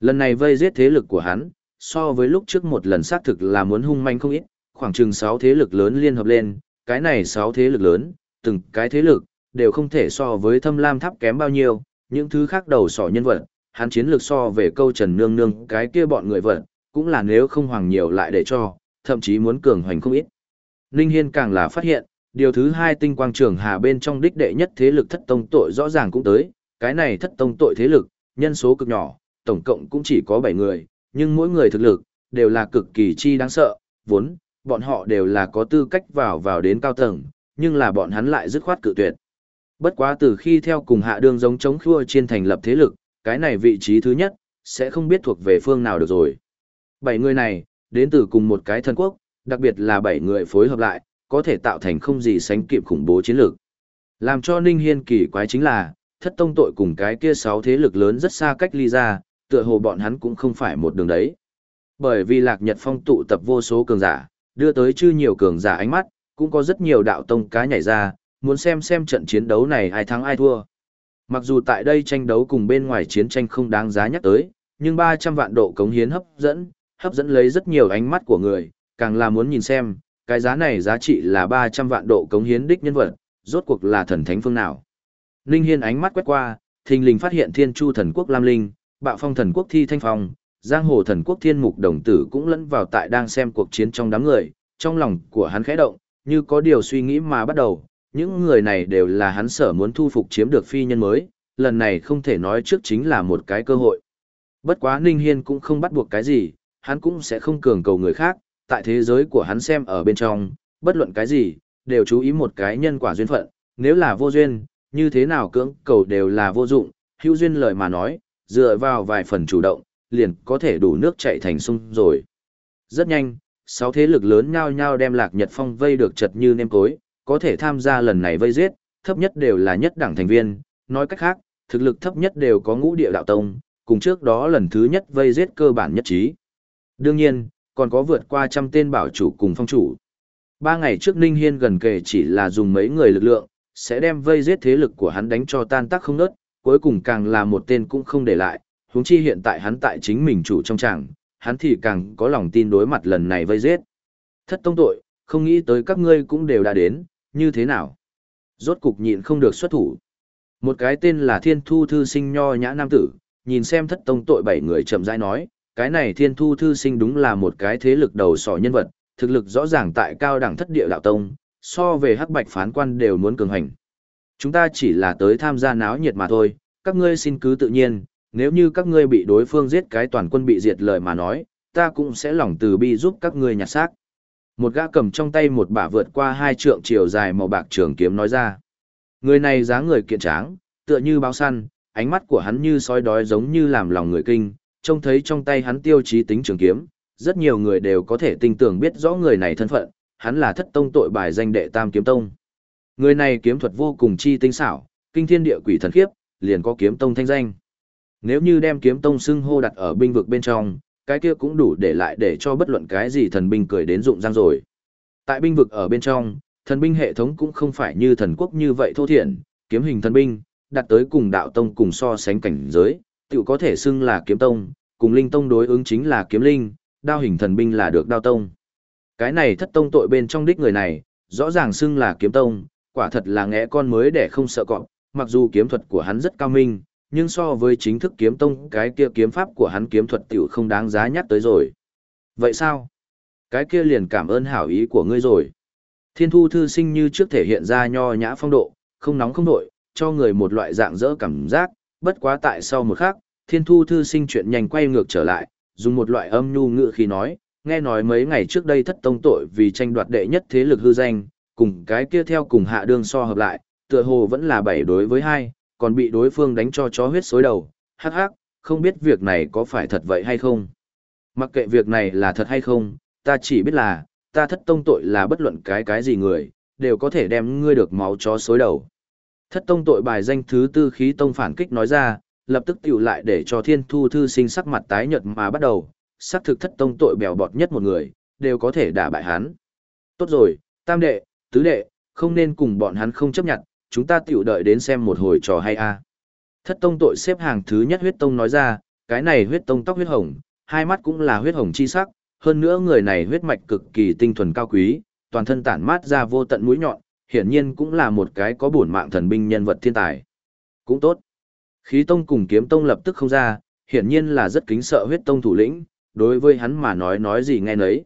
Lần này vây giết thế lực của hắn, so với lúc trước một lần xác thực là muốn hung manh không ít, khoảng chừng 6 thế lực lớn liên hợp lên, cái này 6 thế lực lớn, từng cái thế lực, đều không thể so với thâm lam tháp kém bao nhiêu, những thứ khác đầu sỏ nhân vật, hắn chiến lược so về câu trần nương nương cái kia bọn người vật, cũng là nếu không hoàng nhiều lại để cho, thậm chí muốn cường hoành không ít. Ninh Hiên càng là phát hiện, điều thứ hai tinh quang trường hà bên trong đích đệ nhất thế lực thất tông tội rõ ràng cũng tới, cái này thất tông tội thế lực, nhân số cực nhỏ, tổng cộng cũng chỉ có 7 người, nhưng mỗi người thực lực, đều là cực kỳ chi đáng sợ, vốn, bọn họ đều là có tư cách vào vào đến cao tầng, nhưng là bọn hắn lại dứt khoát cự tuyệt. Bất quá từ khi theo cùng hạ đường giống chống khua trên thành lập thế lực, cái này vị trí thứ nhất, sẽ không biết thuộc về phương nào được rồi. Bảy người này, đến từ cùng một cái thân quốc, đặc biệt là bảy người phối hợp lại, có thể tạo thành không gì sánh kịp khủng bố chiến lược. Làm cho Ninh Hiên kỳ quái chính là, thất tông tội cùng cái kia sáu thế lực lớn rất xa cách ly ra, tựa hồ bọn hắn cũng không phải một đường đấy. Bởi vì Lạc Nhật Phong tụ tập vô số cường giả, đưa tới chư nhiều cường giả ánh mắt, cũng có rất nhiều đạo tông cá nhảy ra, muốn xem xem trận chiến đấu này ai thắng ai thua. Mặc dù tại đây tranh đấu cùng bên ngoài chiến tranh không đáng giá nhắc tới, nhưng 300 vạn độ cống hiến hấp dẫn, hấp dẫn lấy rất nhiều ánh mắt của người, càng là muốn nhìn xem, cái giá này giá trị là 300 vạn độ cống hiến đích nhân vật, rốt cuộc là thần thánh phương nào. Ninh Hiên ánh mắt quét qua, thình lình phát hiện Thiên Chu thần quốc Lam Linh, Bạo Phong thần quốc Thi Thanh Phong, Giang Hồ thần quốc Thiên Mục Đồng Tử cũng lẫn vào tại đang xem cuộc chiến trong đám người, trong lòng của hắn khẽ động, như có điều suy nghĩ mà bắt đầu, những người này đều là hắn sở muốn thu phục chiếm được phi nhân mới, lần này không thể nói trước chính là một cái cơ hội. Bất quá Ninh Hiên cũng không bắt buộc cái gì, hắn cũng sẽ không cường cầu người khác, tại thế giới của hắn xem ở bên trong, bất luận cái gì, đều chú ý một cái nhân quả duyên phận, nếu là vô duyên, như thế nào cưỡng cầu đều là vô dụng, hữu duyên lời mà nói, dựa vào vài phần chủ động, liền có thể đủ nước chảy thành sông rồi. Rất nhanh, sáu thế lực lớn nhau nhau đem Lạc Nhật Phong vây được chật như nêm cối, có thể tham gia lần này vây giết, thấp nhất đều là nhất đẳng thành viên, nói cách khác, thực lực thấp nhất đều có ngũ địa đạo tông, cùng trước đó lần thứ nhất vây giết cơ bản nhất trí. Đương nhiên, còn có vượt qua trăm tên bảo chủ cùng phong chủ. Ba ngày trước Ninh Hiên gần kề chỉ là dùng mấy người lực lượng, sẽ đem vây giết thế lực của hắn đánh cho tan tác không nớt, cuối cùng càng là một tên cũng không để lại, huống chi hiện tại hắn tại chính mình chủ trong tràng, hắn thì càng có lòng tin đối mặt lần này vây giết. Thất tông tội, không nghĩ tới các ngươi cũng đều đã đến, như thế nào? Rốt cục nhịn không được xuất thủ. Một cái tên là Thiên Thu Thư Sinh nho nhã nam tử, nhìn xem thất tông tội bảy người chậm rãi nói, cái này Thiên Thu Thư Sinh đúng là một cái thế lực đầu sỏ nhân vật, thực lực rõ ràng tại cao đẳng thất địa đạo tông, so về hắc bạch phán quan đều muốn cường hành. Chúng ta chỉ là tới tham gia náo nhiệt mà thôi, các ngươi xin cứ tự nhiên, nếu như các ngươi bị đối phương giết cái toàn quân bị diệt lời mà nói, ta cũng sẽ lòng từ bi giúp các ngươi nhặt xác. Một gã cầm trong tay một bả vượt qua hai trượng chiều dài màu bạc trường kiếm nói ra. Người này dáng người kiện tráng, tựa như báo săn, ánh mắt của hắn như sói đói giống như làm lòng người kinh, trông thấy trong tay hắn tiêu chí tính trường kiếm, rất nhiều người đều có thể tin tưởng biết rõ người này thân phận, hắn là thất tông tội bài danh đệ tam kiếm tông. Người này kiếm thuật vô cùng chi tinh xảo, kinh thiên địa quỷ thần khiếp, liền có kiếm tông thanh danh. Nếu như đem kiếm tông xưng hô đặt ở binh vực bên trong, cái kia cũng đủ để lại để cho bất luận cái gì thần binh cười đến dụng răng rồi. Tại binh vực ở bên trong, thần binh hệ thống cũng không phải như thần quốc như vậy thô thiện, kiếm hình thần binh, đặt tới cùng đạo tông cùng so sánh cảnh giới, tự có thể xưng là kiếm tông, cùng linh tông đối ứng chính là kiếm linh, đao hình thần binh là được đao tông. Cái này thất tông tội bên trong đích người này, rõ ràng xưng là kiếm tông, quả thật là ngẽ con mới để không sợ cọp, mặc dù kiếm thuật của hắn rất cao minh, nhưng so với chính thức kiếm tông cái kia kiếm pháp của hắn kiếm thuật tiểu không đáng giá nhắc tới rồi. Vậy sao? Cái kia liền cảm ơn hảo ý của ngươi rồi. Thiên thu thư sinh như trước thể hiện ra nho nhã phong độ, không nóng không nội, cho người một loại dạng dỡ cảm giác, bất quá tại sau một khắc, thiên thu thư sinh chuyện nhanh quay ngược trở lại, dùng một loại âm nhu ngữ khi nói, nghe nói mấy ngày trước đây thất tông tội vì tranh đoạt đệ nhất thế lực hư danh, cùng cái kia theo cùng hạ đương so hợp lại, tựa hồ vẫn là bảy đối với hai, còn bị đối phương đánh cho chó huyết xối đầu, hắc hắc, không biết việc này có phải thật vậy hay không. Mặc kệ việc này là thật hay không, ta chỉ biết là, ta thất tông tội là bất luận cái cái gì người, đều có thể đem ngươi được máu chó xối đầu. Thất tông tội bài danh thứ tư khí tông phản kích nói ra, lập tức tiểu lại để cho thiên thu thư sinh sắc mặt tái nhợt mà bắt đầu, xác thực thất tông tội bèo bọt nhất một người, đều có thể đả bại hắn. Tốt rồi, tam đệ, tứ đệ, không nên cùng bọn hắn không chấp nhận, chúng ta tiểu đợi đến xem một hồi trò hay a. Thất tông tội xếp hàng thứ nhất huyết tông nói ra, cái này huyết tông tóc huyết hồng, hai mắt cũng là huyết hồng chi sắc, hơn nữa người này huyết mạch cực kỳ tinh thuần cao quý, toàn thân tản mát ra vô tận mũi nhọn, hiển nhiên cũng là một cái có bổn mạng thần binh nhân vật thiên tài. Cũng tốt. Khí tông cùng kiếm tông lập tức không ra, hiển nhiên là rất kính sợ huyết tông thủ lĩnh, đối với hắn mà nói nói gì nghe nấy.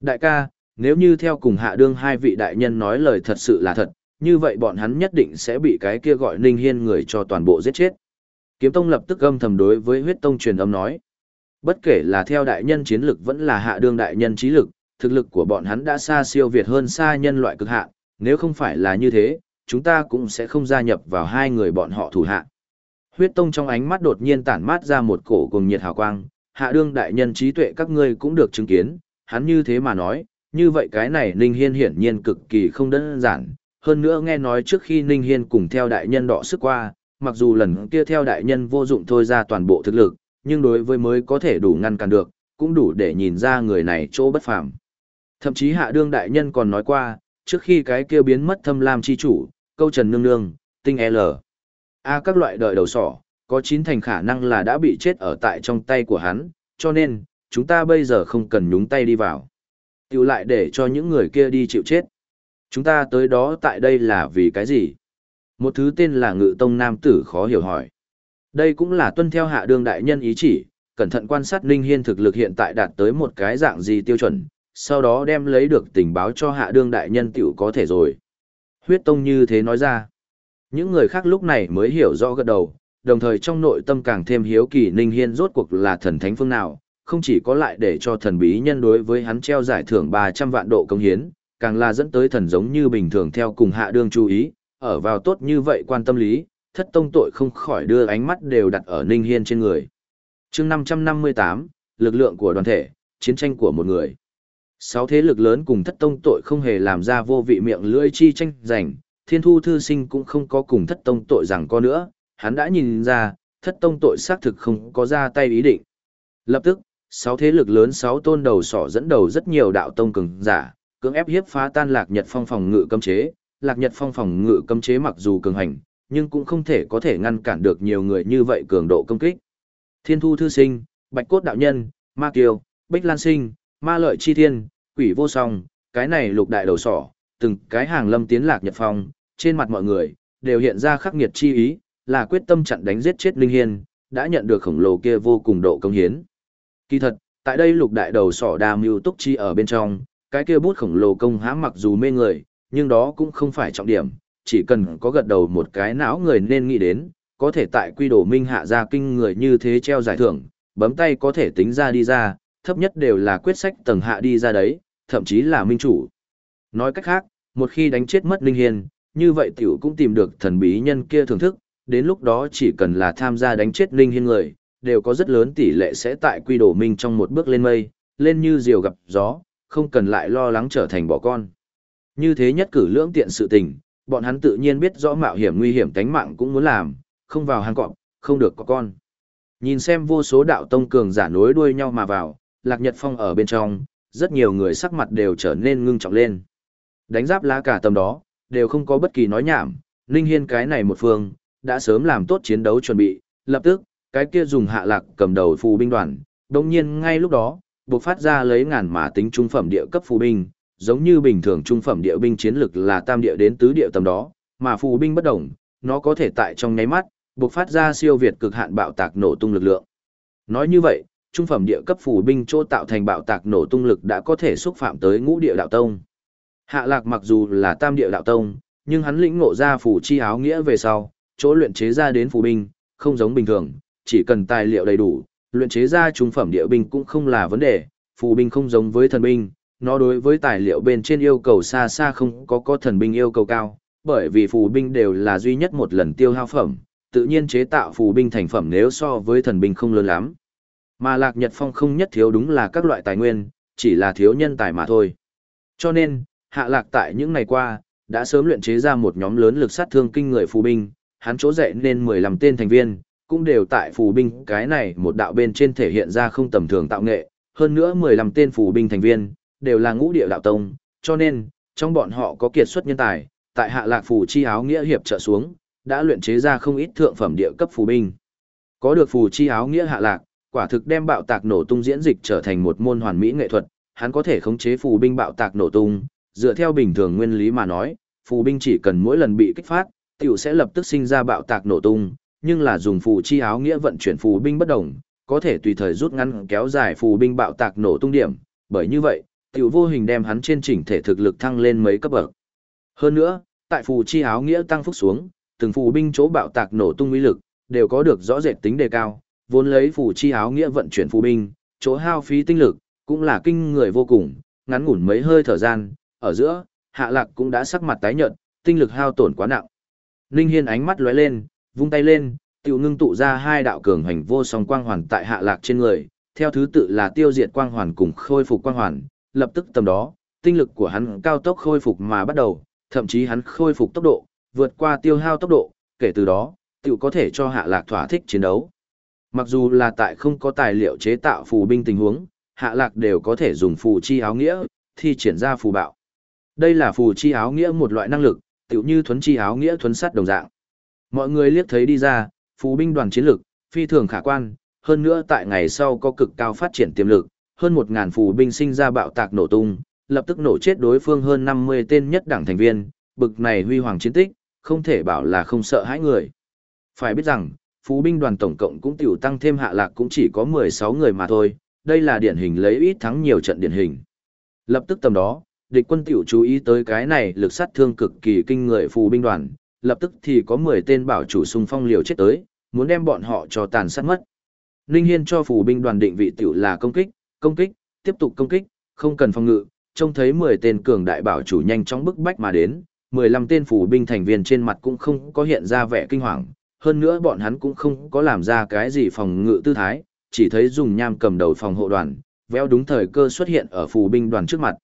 Đại ca, nếu như theo cùng hạ đương hai vị đại nhân nói lời thật sự là thật, như vậy bọn hắn nhất định sẽ bị cái kia gọi Ninh Hiên người cho toàn bộ giết chết. Kiếm Tông lập tức âm thầm đối với huyết tông truyền âm nói. Bất kể là theo đại nhân chiến lực vẫn là hạ đương đại nhân trí lực, thực lực của bọn hắn đã xa siêu việt hơn xa nhân loại cực hạn, nếu không phải là như thế, chúng ta cũng sẽ không gia nhập vào hai người bọn họ thủ hạ. Huyết tông trong ánh mắt đột nhiên tản mát ra một cổ cùng nhiệt hào quang, hạ đương đại nhân trí tuệ các ngươi cũng được chứng kiến, hắn như thế mà nói, như vậy cái này Ninh Hiên hiển nhiên cực kỳ không đơn giản, hơn nữa nghe nói trước khi Ninh Hiên cùng theo đại nhân đọ sức qua, mặc dù lần kia theo đại nhân vô dụng thôi ra toàn bộ thực lực, nhưng đối với mới có thể đủ ngăn cản được, cũng đủ để nhìn ra người này chỗ bất phàm. Thậm chí hạ đương đại nhân còn nói qua, trước khi cái kia biến mất thâm lam chi chủ, câu trần nương nương, tinh L. A à, các loại đợi đầu sỏ, có chín thành khả năng là đã bị chết ở tại trong tay của hắn, cho nên, chúng ta bây giờ không cần nhúng tay đi vào. Tiểu lại để cho những người kia đi chịu chết. Chúng ta tới đó tại đây là vì cái gì? Một thứ tên là ngự tông nam tử khó hiểu hỏi. Đây cũng là tuân theo hạ đương đại nhân ý chỉ, cẩn thận quan sát Ninh Hiên thực lực hiện tại đạt tới một cái dạng gì tiêu chuẩn, sau đó đem lấy được tình báo cho hạ đương đại nhân tiểu có thể rồi. Huyết tông như thế nói ra. Những người khác lúc này mới hiểu rõ gật đầu, đồng thời trong nội tâm càng thêm hiếu kỳ Ninh Hiên rốt cuộc là thần thánh phương nào, không chỉ có lại để cho thần bí nhân đối với hắn treo giải thưởng 300 vạn độ công hiến, càng là dẫn tới thần giống như bình thường theo cùng hạ đương chú ý, ở vào tốt như vậy quan tâm lý, thất tông tội không khỏi đưa ánh mắt đều đặt ở Ninh Hiên trên người. chương 558, lực lượng của đoàn thể, chiến tranh của một người. Sáu thế lực lớn cùng thất tông tội không hề làm ra vô vị miệng lưỡi chi tranh giành, thiên thu thư sinh cũng không có cùng thất tông tội rằng có nữa, hắn đã nhìn ra, thất tông tội xác thực không có ra tay ý định. Lập tức, sáu thế lực lớn sáu tôn đầu sỏ dẫn đầu rất nhiều đạo tông cường giả, cưỡng ép hiếp phá tan lạc nhật phong phòng ngự cấm chế, lạc nhật phong phòng ngự cấm chế mặc dù cường hành, nhưng cũng không thể có thể ngăn cản được nhiều người như vậy cường độ công kích. Thiên thu thư sinh, bạch cốt đạo nhân, ma kiều, bích lan sinh, ma lợi chi thiên, quỷ vô song, cái này lục đại đầu sỏ, từng cái hàng lâm tiến lạc nhật phong, trên mặt mọi người, đều hiện ra khắc nghiệt chi ý, là quyết tâm chặn đánh giết chết Linh Hiên, đã nhận được khổng lồ kia vô cùng độ công hiến. Kỳ thật, tại đây lục đại đầu sỏ đa mưu túc chi ở bên trong, cái kia bút khổng lồ công hãm mặc dù mê người, nhưng đó cũng không phải trọng điểm, chỉ cần có gật đầu một cái não người nên nghĩ đến, có thể tại quy đồ minh hạ ra kinh người như thế treo giải thưởng, bấm tay có thể tính ra đi ra, thấp nhất đều là quyết sách tầng hạ đi ra đấy, thậm chí là minh chủ. Nói cách khác, một khi đánh chết mất Linh Hiên, như vậy tiểu cũng tìm được thần bí nhân kia thưởng thức, đến lúc đó chỉ cần là tham gia đánh chết Linh Hiên người, đều có rất lớn tỷ lệ sẽ tại quy đồ minh trong một bước lên mây, lên như diều gặp gió, không cần lại lo lắng trở thành bỏ con. Như thế nhất cử lưỡng tiện sự tình, bọn hắn tự nhiên biết rõ mạo hiểm nguy hiểm tánh mạng cũng muốn làm, không vào hang cọp, không được có con. Nhìn xem vô số đạo tông cường giả nối đuôi nhau mà vào, Lạc Nhật Phong ở bên trong, rất nhiều người sắc mặt đều trở nên ngưng trọng lên. Đánh giáp lá cả tầm đó, đều không có bất kỳ nói nhảm, Ninh Hiên cái này một phương, đã sớm làm tốt chiến đấu chuẩn bị, lập tức, cái kia dùng hạ lạc cầm đầu phù binh đoàn, đồng nhiên ngay lúc đó, buộc phát ra lấy ngàn mà tính trung phẩm địa cấp phù binh, giống như bình thường trung phẩm địa binh chiến lực là tam địa đến tứ địa tầm đó, mà phù binh bất động, nó có thể tại trong nháy mắt, buộc phát ra siêu việt cực hạn bạo tạc nổ tung lực lượng. Nói như vậy, trung phẩm địa cấp phù binh chỗ tạo thành bạo tạc nổ tung lực đã có thể xúc phạm tới ngũ địa đạo tông. Hạ lạc mặc dù là tam địa đạo tông, nhưng hắn lĩnh ngộ ra phù chi áo nghĩa về sau, chỗ luyện chế ra đến phù binh, không giống bình thường, chỉ cần tài liệu đầy đủ, luyện chế ra trung phẩm địa binh cũng không là vấn đề, phù binh không giống với thần binh, nó đối với tài liệu bên trên yêu cầu xa xa không có có thần binh yêu cầu cao, bởi vì phù binh đều là duy nhất một lần tiêu hao phẩm, tự nhiên chế tạo phù binh thành phẩm nếu so với thần binh không lớn lắm. Mà Lạc Nhật Phong không nhất thiếu đúng là các loại tài nguyên, chỉ là thiếu nhân tài mà thôi. Cho nên, Hạ Lạc tại những ngày qua, đã sớm luyện chế ra một nhóm lớn lực sát thương kinh người phù binh, hắn chỗ dạy nên 15 tên thành viên, cũng đều tại phù binh cái này một đạo bên trên thể hiện ra không tầm thường tạo nghệ, hơn nữa 15 tên phù binh thành viên, đều là ngũ địa đạo tông, cho nên, trong bọn họ có kiệt xuất nhân tài, tại hạ lạc phù chi áo nghĩa hiệp trợ xuống, đã luyện chế ra không ít thượng phẩm địa cấp phù binh. Có được phù chi áo nghĩa hạ lạc, quả thực đem bạo tạc nổ tung diễn dịch trở thành một môn hoàn mỹ nghệ thuật, hắn có thể khống chế phù binh bạo tạc nổ tung, dựa theo bình thường nguyên lý mà nói, phù binh chỉ cần mỗi lần bị kích phát, tiểu sẽ lập tức sinh ra bạo tạc nổ tung, nhưng là dùng phù chi áo nghĩa vận chuyển phù binh bất đồng, có thể tùy thời rút ngắn kéo dài phù binh bạo tạc nổ tung điểm, bởi như vậy, tiểu vô hình đem hắn trên chỉnh thể thực lực thăng lên mấy cấp bậc. Hơn nữa, tại phù chi áo nghĩa tăng phúc xuống, từng phù binh chỗ bạo tạc nổ tung uy lực, đều có được rõ rệt tính đề cao, vốn lấy phù chi áo nghĩa vận chuyển phù binh, chỗ hao phí tinh lực, cũng là kinh người vô cùng, ngắn ngủn mấy hơi thở gian, ở giữa, hạ lạc cũng đã sắc mặt tái nhợt, tinh lực hao tổn quá nặng. Linh Hiên ánh mắt lóe lên, vung tay lên, Tiểu ngưng tụ ra hai đạo cường hành vô song quang hoàn tại hạ lạc trên người, theo thứ tự là tiêu diệt quang hoàn cùng khôi phục quang hoàn, lập tức tầm đó, tinh lực của hắn cao tốc khôi phục mà bắt đầu, thậm chí hắn khôi phục tốc độ, vượt qua tiêu hao tốc độ, kể từ đó, tiểu có thể cho hạ lạc thỏa thích chiến đấu. Mặc dù là tại không có tài liệu chế tạo phù binh tình huống, hạ lạc đều có thể dùng phù chi áo nghĩa, thi triển ra phù bạo. Đây là phù chi áo nghĩa một loại năng lực, tiểu như thuấn chi áo nghĩa thuấn sắt đồng dạng. Mọi người liếc thấy đi ra, phù binh đoàn chiến lực, phi thường khả quan, hơn nữa tại ngày sau có cực cao phát triển tiềm lực, hơn một ngàn phù binh sinh ra bạo tạc nổ tung, lập tức nổ chết đối phương hơn 50 tên nhất đảng thành viên, bực này huy hoàng chiến tích, không thể bảo là không sợ hãi người. Phải biết rằng, phú binh đoàn tổng cộng cũng tiểu tăng thêm hạ lạc cũng chỉ có 16 người mà thôi, đây là điển hình lấy ít thắng nhiều trận điển hình. Lập tức tầm đó, địch quân tiểu chú ý tới cái này lực sát thương cực kỳ kinh người phù binh đoàn, lập tức thì có 10 tên bảo chủ xung phong liều chết tới, muốn đem bọn họ cho tàn sát mất. Ninh Hiên cho phù binh đoàn định vị tiểu là công kích, công kích, tiếp tục công kích, không cần phòng ngự, trông thấy 10 tên cường đại bảo chủ nhanh chóng bức bách mà đến, 15 tên phù binh thành viên trên mặt cũng không có hiện ra vẻ kinh hoàng, hơn nữa bọn hắn cũng không có làm ra cái gì phòng ngự tư thái, chỉ thấy dùng nham cầm đầu phòng hộ đoàn, véo đúng thời cơ xuất hiện ở phù binh đoàn trước mặt.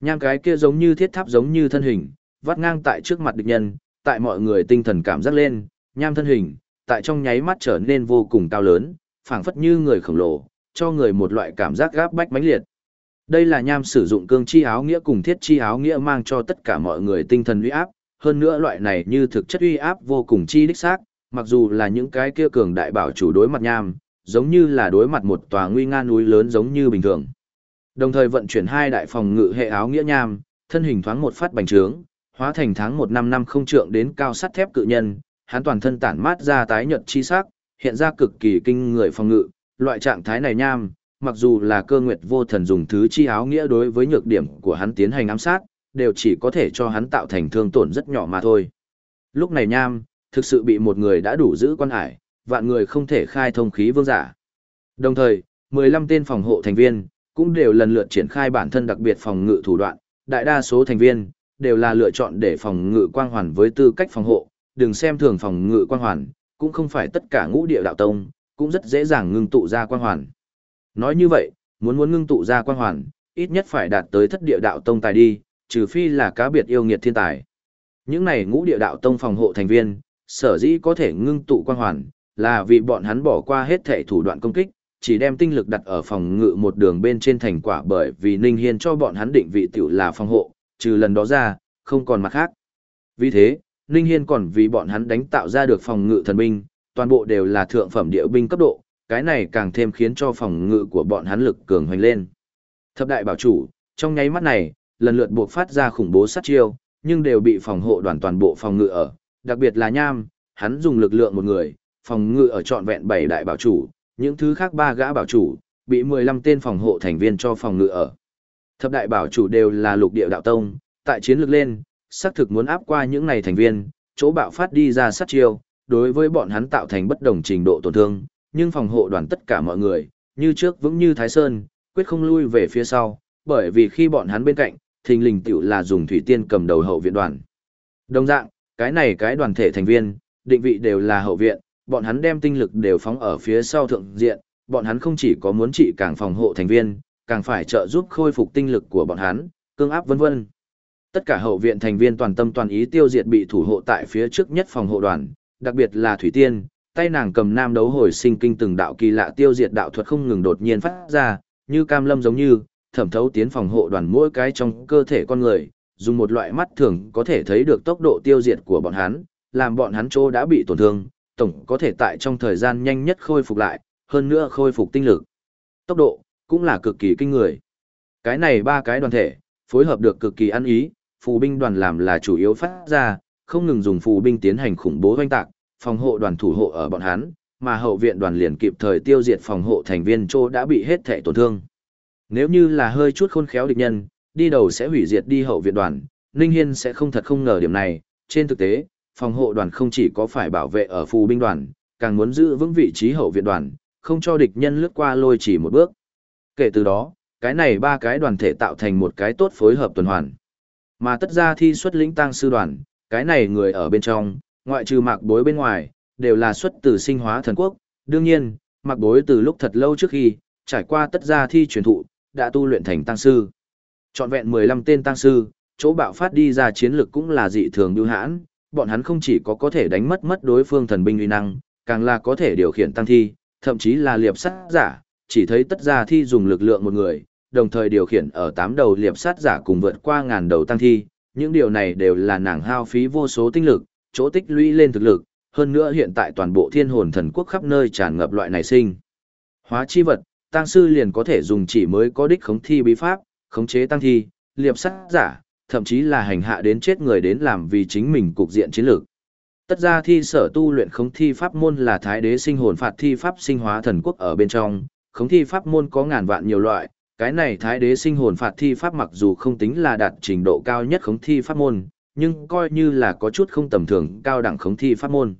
Nham cái kia giống như thiết tháp giống như thân hình, vắt ngang tại trước mặt địch nhân, tại mọi người tinh thần cảm giác lên, nham thân hình, tại trong nháy mắt trở nên vô cùng cao lớn, phảng phất như người khổng lồ, cho người một loại cảm giác gáp bách mãnh liệt. Đây là nham sử dụng cương chi áo nghĩa cùng thiết chi áo nghĩa mang cho tất cả mọi người tinh thần uy áp, hơn nữa loại này như thực chất uy áp vô cùng chi đích xác, mặc dù là những cái kia cường đại bảo chủ đối mặt nham, giống như là đối mặt một tòa nguy nga núi lớn giống như bình thường. Đồng thời vận chuyển hai đại phòng ngự hệ áo nghĩa nham, thân hình thoáng một phát bành trướng, hóa thành tháng một năm năm không trượng đến cao sắt thép cự nhân, hắn toàn thân tản mát ra tái nhợt chi sắc, hiện ra cực kỳ kinh người phòng ngự, loại trạng thái này nham, mặc dù là cơ nguyệt vô thần dùng thứ chi áo nghĩa đối với nhược điểm của hắn tiến hành ám sát, đều chỉ có thể cho hắn tạo thành thương tổn rất nhỏ mà thôi. Lúc này nham, thực sự bị một người đã đủ giữ quan hải, vạn người không thể khai thông khí vương giả. Đồng thời, 15 tên phòng hộ thành viên, cũng đều lần lượt triển khai bản thân đặc biệt phòng ngự thủ đoạn, đại đa số thành viên, đều là lựa chọn để phòng ngự quang hoàn với tư cách phòng hộ, đừng xem thường phòng ngự quang hoàn, cũng không phải tất cả ngũ địa đạo tông, cũng rất dễ dàng ngưng tụ ra quang hoàn. Nói như vậy, muốn muốn ngưng tụ ra quang hoàn, ít nhất phải đạt tới thất địa đạo tông tài đi, trừ phi là cá biệt yêu nghiệt thiên tài. Những này ngũ địa đạo tông phòng hộ thành viên, sở dĩ có thể ngưng tụ quang hoàn, là vì bọn hắn bỏ qua hết thể thủ đoạn công kích, chỉ đem tinh lực đặt ở phòng ngự một đường bên trên thành quả bởi vì Ninh Hiên cho bọn hắn định vị tiểu là phòng hộ, trừ lần đó ra, không còn mặt khác. Vì thế, Ninh Hiên còn vì bọn hắn đánh tạo ra được phòng ngự thần binh, toàn bộ đều là thượng phẩm địa binh cấp độ, cái này càng thêm khiến cho phòng ngự của bọn hắn lực cường hoành lên. Thập đại bảo chủ, trong nháy mắt này, lần lượt buộc phát ra khủng bố sát chiêu, nhưng đều bị phòng hộ đoàn toàn bộ phòng ngự ở, đặc biệt là Nham, hắn dùng lực lượng một người, phòng ngự ở trọn vẹn bảy đại bảo chủ, những thứ khác ba gã bảo chủ, bị 15 tên phòng hộ thành viên cho phòng ngự ở. Thập đại bảo chủ đều là lục địa đạo tông, tại chiến lược lên, xác thực muốn áp qua những này thành viên, chỗ bạo phát đi ra sát chiêu, đối với bọn hắn tạo thành bất đồng trình độ tổn thương, nhưng phòng hộ đoàn tất cả mọi người, như trước vững như Thái Sơn, quyết không lui về phía sau, bởi vì khi bọn hắn bên cạnh, thình lình tiểu là dùng thủy tiên cầm đầu hậu viện đoàn. Đồng dạng, cái này cái đoàn thể thành viên, định vị đều là hậu viện, bọn hắn đem tinh lực đều phóng ở phía sau thượng diện, bọn hắn không chỉ có muốn trị càng phòng hộ thành viên, càng phải trợ giúp khôi phục tinh lực của bọn hắn, cương áp vân vân. Tất cả hậu viện thành viên toàn tâm toàn ý tiêu diệt bị thủ hộ tại phía trước nhất phòng hộ đoàn, đặc biệt là Thủy Tiên, tay nàng cầm nam đấu hồi sinh kinh từng đạo kỳ lạ tiêu diệt đạo thuật không ngừng đột nhiên phát ra, như cam lâm giống như, thẩm thấu tiến phòng hộ đoàn mỗi cái trong cơ thể con người, dùng một loại mắt thường có thể thấy được tốc độ tiêu diệt của bọn hắn, làm bọn hắn chỗ đã bị tổn thương, tổng có thể tại trong thời gian nhanh nhất khôi phục lại, hơn nữa khôi phục tinh lực. Tốc độ, cũng là cực kỳ kinh người. Cái này ba cái đoàn thể, phối hợp được cực kỳ ăn ý, phù binh đoàn làm là chủ yếu phát ra, không ngừng dùng phù binh tiến hành khủng bố hoanh tạc, phòng hộ đoàn thủ hộ ở bọn hắn, mà hậu viện đoàn liền kịp thời tiêu diệt phòng hộ thành viên trô đã bị hết thể tổn thương. Nếu như là hơi chút khôn khéo địch nhân, đi đầu sẽ hủy diệt đi hậu viện đoàn, Ninh Hiên sẽ không thật không ngờ điểm này, trên thực tế, phòng hộ đoàn không chỉ có phải bảo vệ ở phù binh đoàn, càng muốn giữ vững vị trí hậu viện đoàn, không cho địch nhân lướt qua lôi chỉ một bước. Kể từ đó, cái này ba cái đoàn thể tạo thành một cái tốt phối hợp tuần hoàn. Mà tất ra thi xuất lĩnh tăng sư đoàn, cái này người ở bên trong, ngoại trừ mạc bối bên ngoài, đều là xuất từ sinh hóa thần quốc. Đương nhiên, mặc bối từ lúc thật lâu trước khi, trải qua tất gia thi truyền thụ, đã tu luyện thành tăng sư. Chọn vẹn 15 tên tăng sư, chỗ bạo phát đi ra chiến lực cũng là dị thường lưu hãn, bọn hắn không chỉ có có thể đánh mất mất đối phương thần binh uy năng, càng là có thể điều khiển tăng thi, thậm chí là liệp sát giả, chỉ thấy tất gia thi dùng lực lượng một người, đồng thời điều khiển ở tám đầu liệp sát giả cùng vượt qua ngàn đầu tăng thi, những điều này đều là nàng hao phí vô số tinh lực, chỗ tích lũy lên thực lực, hơn nữa hiện tại toàn bộ thiên hồn thần quốc khắp nơi tràn ngập loại này sinh. Hóa chi vật, tăng sư liền có thể dùng chỉ mới có đích khống thi bí pháp, khống chế tăng thi, liệp sát giả, thậm chí là hành hạ đến chết người đến làm vì chính mình cục diện chiến lược. Tất ra thi sở tu luyện khống thi pháp môn là thái đế sinh hồn phạt thi pháp sinh hóa thần quốc ở bên trong, khống thi pháp môn có ngàn vạn nhiều loại, cái này thái đế sinh hồn phạt thi pháp mặc dù không tính là đạt trình độ cao nhất khống thi pháp môn, nhưng coi như là có chút không tầm thường cao đẳng khống thi pháp môn.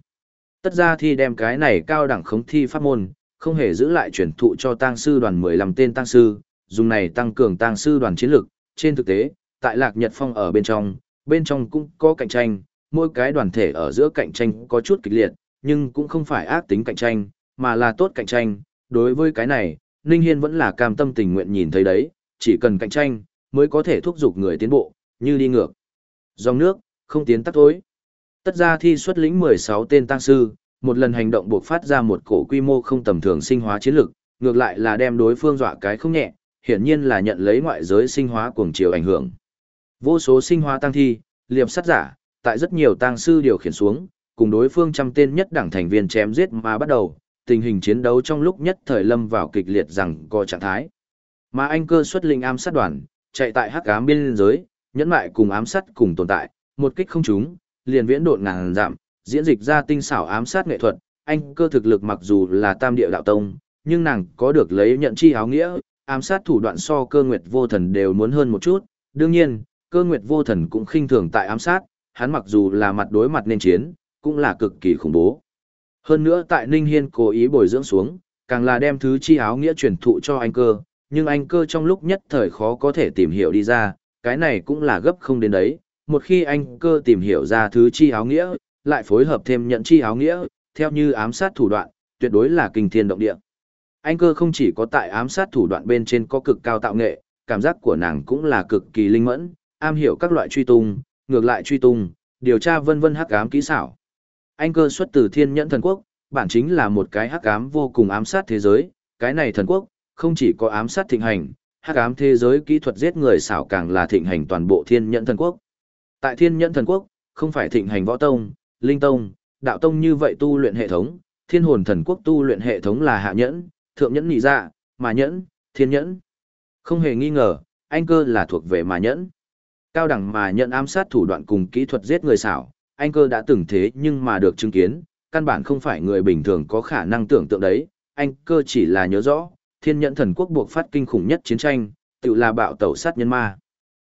Tất ra thi đem cái này cao đẳng khống thi pháp môn, không hề giữ lại chuyển thụ cho tang sư đoàn 15 tên tang sư, dùng này tăng cường tang sư đoàn chiến lực, trên thực tế, tại Lạc Nhật Phong ở bên trong, bên trong cũng có cạnh tranh, mỗi cái đoàn thể ở giữa cạnh tranh có chút kịch liệt, nhưng cũng không phải ác tính cạnh tranh, mà là tốt cạnh tranh, đối với cái này, Ninh Hiên vẫn là cam tâm tình nguyện nhìn thấy đấy, chỉ cần cạnh tranh, mới có thể thúc giục người tiến bộ, như đi ngược. Dòng nước, không tiến tắt thối. Tất ra thi xuất lĩnh 16 tên tăng sư, một lần hành động buộc phát ra một cổ quy mô không tầm thường sinh hóa chiến lực, ngược lại là đem đối phương dọa cái không nhẹ, hiển nhiên là nhận lấy ngoại giới sinh hóa cuồng chiều ảnh hưởng. Vô số sinh hóa tăng thi, liệp sát giả, tại rất nhiều tăng sư điều khiển xuống, cùng đối phương trăm tên nhất đảng thành viên chém giết mà bắt đầu, tình hình chiến đấu trong lúc nhất thời lâm vào kịch liệt rằng có trạng thái. Mà anh cơ xuất linh ám sát đoàn, chạy tại hắc ám biên giới, nhẫn mại cùng ám sát cùng tồn tại, một kích không trúng, liền viễn độn ngàn giảm, diễn dịch ra tinh xảo ám sát nghệ thuật, anh cơ thực lực mặc dù là tam địa đạo tông, nhưng nàng có được lấy nhận chi áo nghĩa, ám sát thủ đoạn so cơ nguyệt vô thần đều muốn hơn một chút, đương nhiên, cơ nguyệt vô thần cũng khinh thường tại ám sát, hắn mặc dù là mặt đối mặt nên chiến, cũng là cực kỳ khủng bố. Hơn nữa tại Ninh Hiên cố ý bồi dưỡng xuống, càng là đem thứ chi áo nghĩa truyền thụ cho anh cơ, nhưng anh cơ trong lúc nhất thời khó có thể tìm hiểu đi ra, cái này cũng là gấp không đến đấy. Một khi anh cơ tìm hiểu ra thứ chi áo nghĩa, lại phối hợp thêm nhận chi áo nghĩa, theo như ám sát thủ đoạn, tuyệt đối là kinh thiên động địa. Anh cơ không chỉ có tại ám sát thủ đoạn bên trên có cực cao tạo nghệ, cảm giác của nàng cũng là cực kỳ linh mẫn, am hiểu các loại truy tung, ngược lại truy tung, điều tra vân vân hắc ám kỹ xảo. Anh cơ xuất từ thiên nhẫn thần quốc, bản chính là một cái hắc ám vô cùng ám sát thế giới, cái này thần quốc, không chỉ có ám sát thịnh hành, hắc ám thế giới kỹ thuật giết người xảo càng là thịnh hành toàn bộ thiên nhẫn thần quốc. Tại thiên nhẫn thần quốc, không phải thịnh hành võ tông, linh tông, đạo tông như vậy tu luyện hệ thống, thiên hồn thần quốc tu luyện hệ thống là hạ nhẫn, thượng nhẫn nhị dạ, mà nhẫn, thiên nhẫn. Không hề nghi ngờ, anh cơ là thuộc về mà nhẫn. Cao đẳng mà nhận ám sát thủ đoạn cùng kỹ thuật giết người xảo, anh cơ đã từng thế nhưng mà được chứng kiến, căn bản không phải người bình thường có khả năng tưởng tượng đấy, anh cơ chỉ là nhớ rõ, thiên nhẫn thần quốc buộc phát kinh khủng nhất chiến tranh, tự là bạo tẩu sát nhân ma.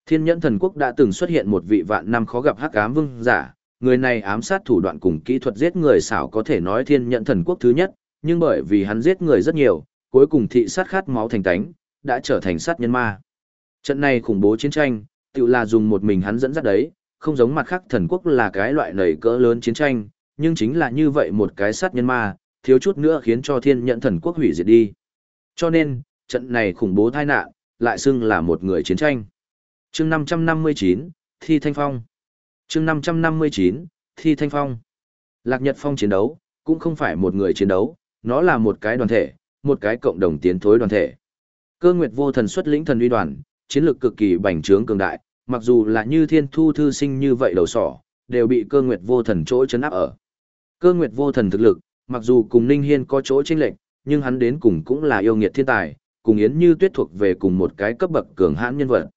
Thiên nhẫn thần quốc đã từng xuất hiện một vị vạn năm khó gặp hắc ám vương giả, người này ám sát thủ đoạn cùng kỹ thuật giết người xảo có thể nói thiên nhẫn thần quốc thứ nhất, nhưng bởi vì hắn giết người rất nhiều, cuối cùng thị sát khát máu thành tánh, đã trở thành sát nhân ma. Trận này khủng bố chiến tranh, tự là dùng một mình hắn dẫn dắt đấy, không giống mặt khác thần quốc là cái loại nảy cỡ lớn chiến tranh, nhưng chính là như vậy một cái sát nhân ma, thiếu chút nữa khiến cho thiên nhận thần quốc hủy diệt đi. Cho nên, trận này khủng bố tai nạn, lại xưng là một người chiến tranh. chương 559, Thi Thanh Phong. chương 559, Thi Thanh Phong. Lạc Nhật Phong chiến đấu, cũng không phải một người chiến đấu, nó là một cái đoàn thể, một cái cộng đồng tiến thối đoàn thể. Cơ Nguyệt Vô Thần xuất lĩnh thần uy đoàn, chiến lược cực kỳ bành trướng cường đại, mặc dù là như thiên thu thư sinh như vậy đầu sỏ, đều bị cơ nguyệt vô thần chỗ chấn áp ở. Cơ nguyệt vô thần thực lực, mặc dù cùng Ninh Hiên có chỗ chênh lệch, nhưng hắn đến cùng cũng là yêu nghiệt thiên tài, cùng Yến Như Tuyết thuộc về cùng một cái cấp bậc cường hãn nhân vật.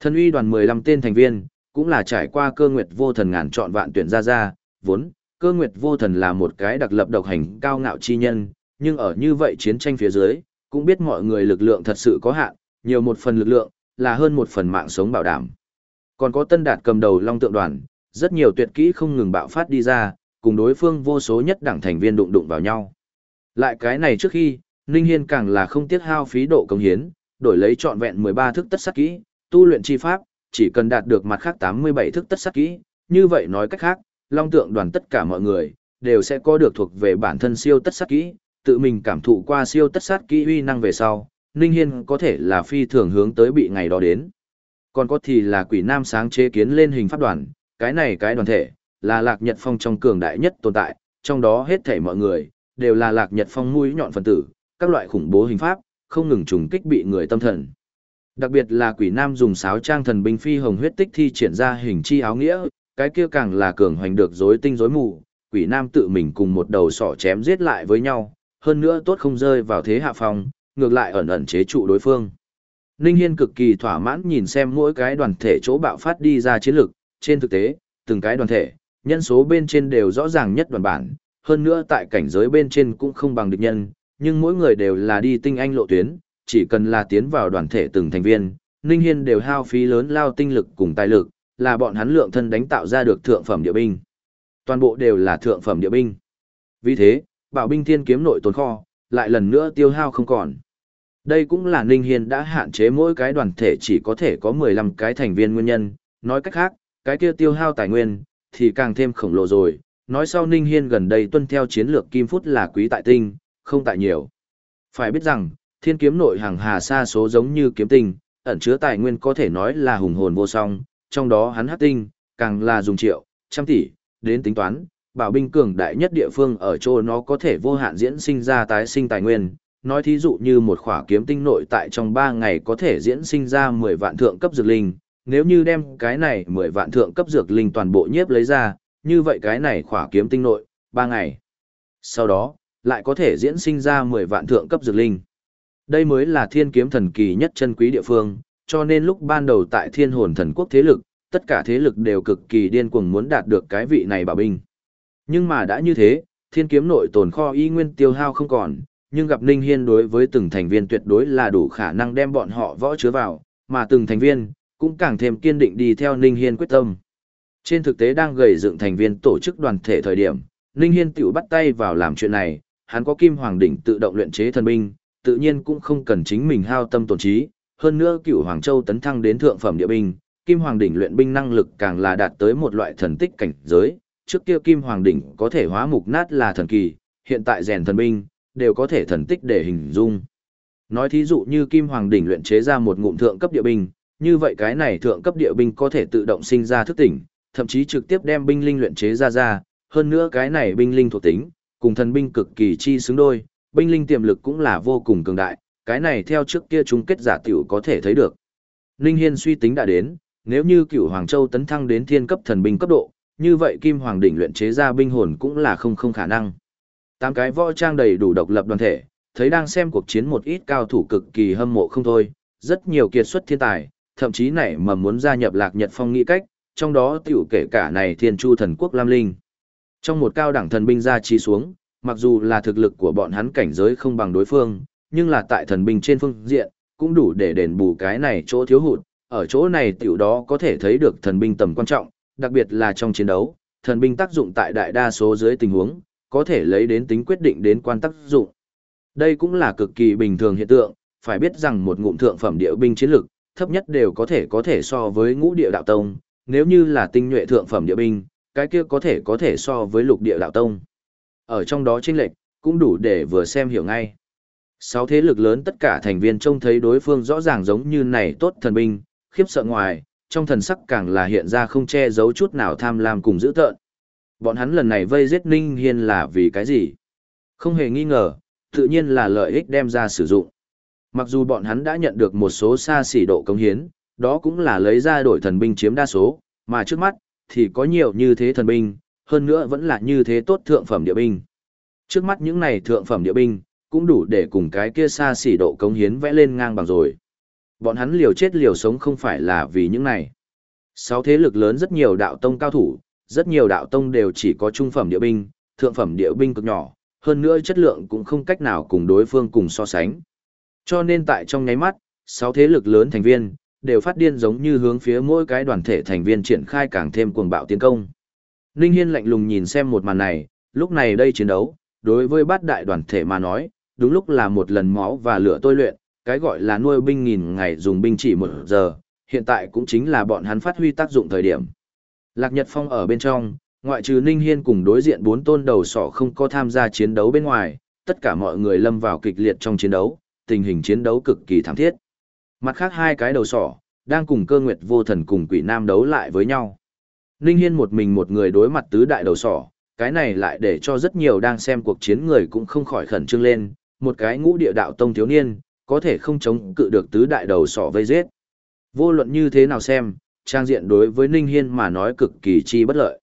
Thần uy đoàn 15 tên thành viên, cũng là trải qua cơ nguyệt vô thần ngàn chọn vạn tuyển ra ra, vốn, cơ nguyệt vô thần là một cái đặc lập độc hành cao ngạo chi nhân, nhưng ở như vậy chiến tranh phía dưới, cũng biết mọi người lực lượng thật sự có hạn, nhiều một phần lực lượng, là hơn một phần mạng sống bảo đảm. Còn có tân đạt cầm đầu long tượng đoàn, rất nhiều tuyệt kỹ không ngừng bạo phát đi ra, cùng đối phương vô số nhất đảng thành viên đụng đụng vào nhau. Lại cái này trước khi, Ninh Hiên càng là không tiếc hao phí độ công hiến, đổi lấy trọn vẹn 13 thức tất sát kỹ, tu luyện chi pháp, chỉ cần đạt được mặt khác 87 thức tất sát kỹ, như vậy nói cách khác, long tượng đoàn tất cả mọi người, đều sẽ có được thuộc về bản thân siêu tất sát kỹ, tự mình cảm thụ qua siêu tất sát kỹ uy năng về sau, Ninh Hiên có thể là phi thường hướng tới bị ngày đó đến. Còn có thì là quỷ nam sáng chế kiến lên hình pháp đoàn, cái này cái đoàn thể, là lạc nhật phong trong cường đại nhất tồn tại, trong đó hết thảy mọi người, đều là lạc nhật phong mũi nhọn phần tử, các loại khủng bố hình pháp, không ngừng trùng kích bị người tâm thần. Đặc biệt là quỷ nam dùng sáo trang thần binh phi hồng huyết tích thi triển ra hình chi áo nghĩa, cái kia càng là cường hoành được rối tinh rối mù, quỷ nam tự mình cùng một đầu sỏ chém giết lại với nhau, hơn nữa tốt không rơi vào thế hạ phong, ngược lại ẩn ẩn chế trụ đối phương. Ninh Hiên cực kỳ thỏa mãn nhìn xem mỗi cái đoàn thể chỗ bạo phát đi ra chiến lực, trên thực tế, từng cái đoàn thể, nhân số bên trên đều rõ ràng nhất đoàn bản, hơn nữa tại cảnh giới bên trên cũng không bằng địch nhân, nhưng mỗi người đều là đi tinh anh lộ tuyến, chỉ cần là tiến vào đoàn thể từng thành viên, Ninh Hiên đều hao phí lớn lao tinh lực cùng tài lực, là bọn hắn lượng thân đánh tạo ra được thượng phẩm địa binh. Toàn bộ đều là thượng phẩm địa binh. Vì thế, bảo binh thiên kiếm nội tồn kho, lại lần nữa tiêu hao không còn. Đây cũng là Ninh Hiên đã hạn chế mỗi cái đoàn thể chỉ có thể có 15 cái thành viên nguyên nhân, nói cách khác, cái kia tiêu hao tài nguyên, thì càng thêm khổng lồ rồi. Nói sau Ninh Hiên gần đây tuân theo chiến lược kim phút là quý tại tinh, không tại nhiều. Phải biết rằng, thiên kiếm nội hàng hà xa số giống như kiếm tinh, ẩn chứa tài nguyên có thể nói là hùng hồn vô song, trong đó hắn hát tinh, càng là dùng triệu, trăm tỷ, đến tính toán, bảo binh cường đại nhất địa phương ở chỗ nó có thể vô hạn diễn sinh ra tái sinh tài nguyên. Nói thí dụ như một khỏa kiếm tinh nội tại trong 3 ngày có thể diễn sinh ra 10 vạn thượng cấp dược linh, nếu như đem cái này 10 vạn thượng cấp dược linh toàn bộ nhiếp lấy ra, như vậy cái này khỏa kiếm tinh nội, 3 ngày. Sau đó, lại có thể diễn sinh ra 10 vạn thượng cấp dược linh. Đây mới là thiên kiếm thần kỳ nhất chân quý địa phương, cho nên lúc ban đầu tại thiên hồn thần quốc thế lực, tất cả thế lực đều cực kỳ điên cuồng muốn đạt được cái vị này bảo binh. Nhưng mà đã như thế, thiên kiếm nội tồn kho y nguyên tiêu hao không còn, nhưng gặp Ninh Hiên đối với từng thành viên tuyệt đối là đủ khả năng đem bọn họ võ chứa vào, mà từng thành viên cũng càng thêm kiên định đi theo Ninh Hiên quyết tâm. Trên thực tế đang gầy dựng thành viên tổ chức đoàn thể thời điểm, Ninh Hiên tiểu bắt tay vào làm chuyện này, hắn có kim hoàng đỉnh tự động luyện chế thần binh, tự nhiên cũng không cần chính mình hao tâm tổn trí, hơn nữa cựu Hoàng Châu tấn thăng đến thượng phẩm địa binh, kim hoàng đỉnh luyện binh năng lực càng là đạt tới một loại thần tích cảnh giới, trước kia kim hoàng đỉnh có thể hóa mục nát là thần kỳ, hiện tại rèn thần binh, đều có thể thần tích để hình dung. Nói thí dụ như kim hoàng đỉnh luyện chế ra một ngụm thượng cấp địa binh, như vậy cái này thượng cấp địa binh có thể tự động sinh ra thức tỉnh, thậm chí trực tiếp đem binh linh luyện chế ra ra, hơn nữa cái này binh linh thuộc tính, cùng thần binh cực kỳ chi xứng đôi, binh linh tiềm lực cũng là vô cùng cường đại, cái này theo trước kia chung kết giả tiểu có thể thấy được. Linh Hiên suy tính đã đến, nếu như cửu Hoàng Châu tấn thăng đến thiên cấp thần binh cấp độ, như vậy Kim Hoàng đỉnh luyện chế ra binh hồn cũng là không không khả năng. Tám cái võ trang đầy đủ độc lập đoàn thể, thấy đang xem cuộc chiến một ít cao thủ cực kỳ hâm mộ không thôi, rất nhiều kiệt xuất thiên tài, thậm chí nảy mà muốn gia nhập Lạc Nhật Phong nghĩ cách, trong đó tiểu kể cả này Thiên Chu thần quốc Lam Linh. Trong một cao đẳng thần binh ra chi xuống, mặc dù là thực lực của bọn hắn cảnh giới không bằng đối phương, nhưng là tại thần binh trên phương diện, cũng đủ để đền bù cái này chỗ thiếu hụt, ở chỗ này tiểu đó có thể thấy được thần binh tầm quan trọng, đặc biệt là trong chiến đấu, thần binh tác dụng tại đại đa số dưới tình huống, có thể lấy đến tính quyết định đến quan tác dụng. Đây cũng là cực kỳ bình thường hiện tượng, phải biết rằng một ngụm thượng phẩm địa binh chiến lực, thấp nhất đều có thể có thể so với ngũ địa đạo tông, nếu như là tinh nhuệ thượng phẩm địa binh, cái kia có thể có thể so với lục địa đạo tông. Ở trong đó chênh lệch, cũng đủ để vừa xem hiểu ngay. Sáu thế lực lớn tất cả thành viên trông thấy đối phương rõ ràng giống như này tốt thần binh, khiếp sợ ngoài, trong thần sắc càng là hiện ra không che giấu chút nào tham lam cùng dữ tợn. Bọn hắn lần này vây giết Ninh Hiên là vì cái gì? Không hề nghi ngờ, tự nhiên là lợi ích đem ra sử dụng. Mặc dù bọn hắn đã nhận được một số xa xỉ độ công hiến, đó cũng là lấy ra đổi thần binh chiếm đa số, mà trước mắt, thì có nhiều như thế thần binh, hơn nữa vẫn là như thế tốt thượng phẩm địa binh. Trước mắt những này thượng phẩm địa binh, cũng đủ để cùng cái kia xa xỉ độ cống hiến vẽ lên ngang bằng rồi. Bọn hắn liều chết liều sống không phải là vì những này. Sáu thế lực lớn rất nhiều đạo tông cao thủ, rất nhiều đạo tông đều chỉ có trung phẩm địa binh, thượng phẩm địa binh cực nhỏ, hơn nữa chất lượng cũng không cách nào cùng đối phương cùng so sánh. Cho nên tại trong nháy mắt, sáu thế lực lớn thành viên, đều phát điên giống như hướng phía mỗi cái đoàn thể thành viên triển khai càng thêm cuồng bạo tiến công. Ninh Hiên lạnh lùng nhìn xem một màn này, lúc này đây chiến đấu, đối với bát đại đoàn thể mà nói, đúng lúc là một lần máu và lửa tôi luyện, cái gọi là nuôi binh nghìn ngày dùng binh chỉ một giờ, hiện tại cũng chính là bọn hắn phát huy tác dụng thời điểm. Lạc Nhật Phong ở bên trong, ngoại trừ Ninh Hiên cùng đối diện bốn tôn đầu sỏ không có tham gia chiến đấu bên ngoài, tất cả mọi người lâm vào kịch liệt trong chiến đấu, tình hình chiến đấu cực kỳ thảm thiết. Mặt khác hai cái đầu sỏ, đang cùng cơ nguyệt vô thần cùng quỷ nam đấu lại với nhau. Ninh Hiên một mình một người đối mặt tứ đại đầu sỏ, cái này lại để cho rất nhiều đang xem cuộc chiến người cũng không khỏi khẩn trương lên, một cái ngũ địa đạo tông thiếu niên, có thể không chống cự được tứ đại đầu sỏ vây giết. Vô luận như thế nào xem, trang diện đối với Ninh Hiên mà nói cực kỳ chi bất lợi.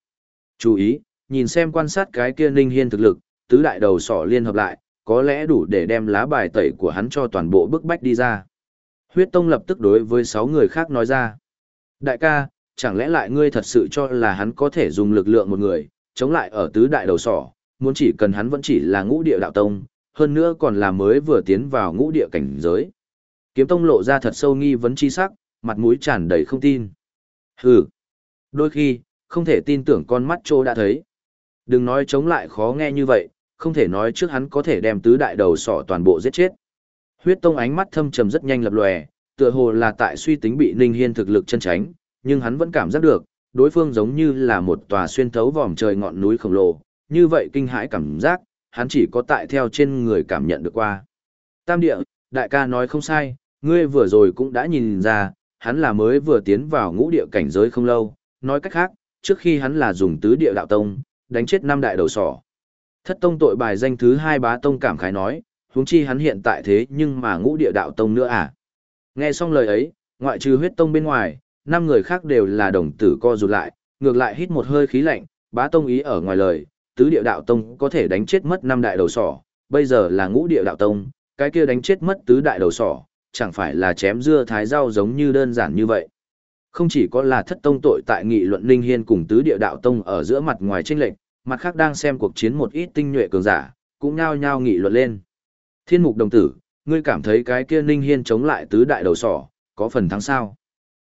Chú ý, nhìn xem quan sát cái kia Ninh Hiên thực lực, tứ đại đầu sỏ liên hợp lại, có lẽ đủ để đem lá bài tẩy của hắn cho toàn bộ bức bách đi ra. Huyết Tông lập tức đối với sáu người khác nói ra. Đại ca, chẳng lẽ lại ngươi thật sự cho là hắn có thể dùng lực lượng một người, chống lại ở tứ đại đầu sỏ, muốn chỉ cần hắn vẫn chỉ là ngũ địa đạo tông, hơn nữa còn là mới vừa tiến vào ngũ địa cảnh giới. Kiếm tông lộ ra thật sâu nghi vấn chi sắc, mặt mũi tràn đầy không tin. Hừ, đôi khi, không thể tin tưởng con mắt trô đã thấy. Đừng nói chống lại khó nghe như vậy, không thể nói trước hắn có thể đem tứ đại đầu sỏ toàn bộ giết chết. Huyết tông ánh mắt thâm trầm rất nhanh lập lòe, tựa hồ là tại suy tính bị Ninh Hiên thực lực chân tránh, nhưng hắn vẫn cảm giác được, đối phương giống như là một tòa xuyên thấu vòm trời ngọn núi khổng lồ, như vậy kinh hãi cảm giác, hắn chỉ có tại theo trên người cảm nhận được qua. Tam địa, đại ca nói không sai, ngươi vừa rồi cũng đã nhìn ra, hắn là mới vừa tiến vào ngũ địa cảnh giới không lâu, nói cách khác, trước khi hắn là dùng tứ địa đạo tông, đánh chết năm đại đầu sỏ. Thất tông tội bài danh thứ hai bá tông cảm khái nói, huống chi hắn hiện tại thế nhưng mà ngũ địa đạo tông nữa à. Nghe xong lời ấy, ngoại trừ huyết tông bên ngoài, năm người khác đều là đồng tử co rụt lại, ngược lại hít một hơi khí lạnh, bá tông ý ở ngoài lời, tứ địa đạo tông có thể đánh chết mất năm đại đầu sỏ, bây giờ là ngũ địa đạo tông, cái kia đánh chết mất tứ đại đầu sỏ, chẳng phải là chém dưa thái rau giống như đơn giản như vậy. Không chỉ có là thất tông tội tại nghị luận ninh hiên cùng tứ địa đạo tông ở giữa mặt ngoài tranh lệnh, mặt khác đang xem cuộc chiến một ít tinh nhuệ cường giả, cũng nhao nhao nghị luận lên. Thiên mục đồng tử, ngươi cảm thấy cái kia ninh hiên chống lại tứ đại đầu sỏ, có phần thắng sao?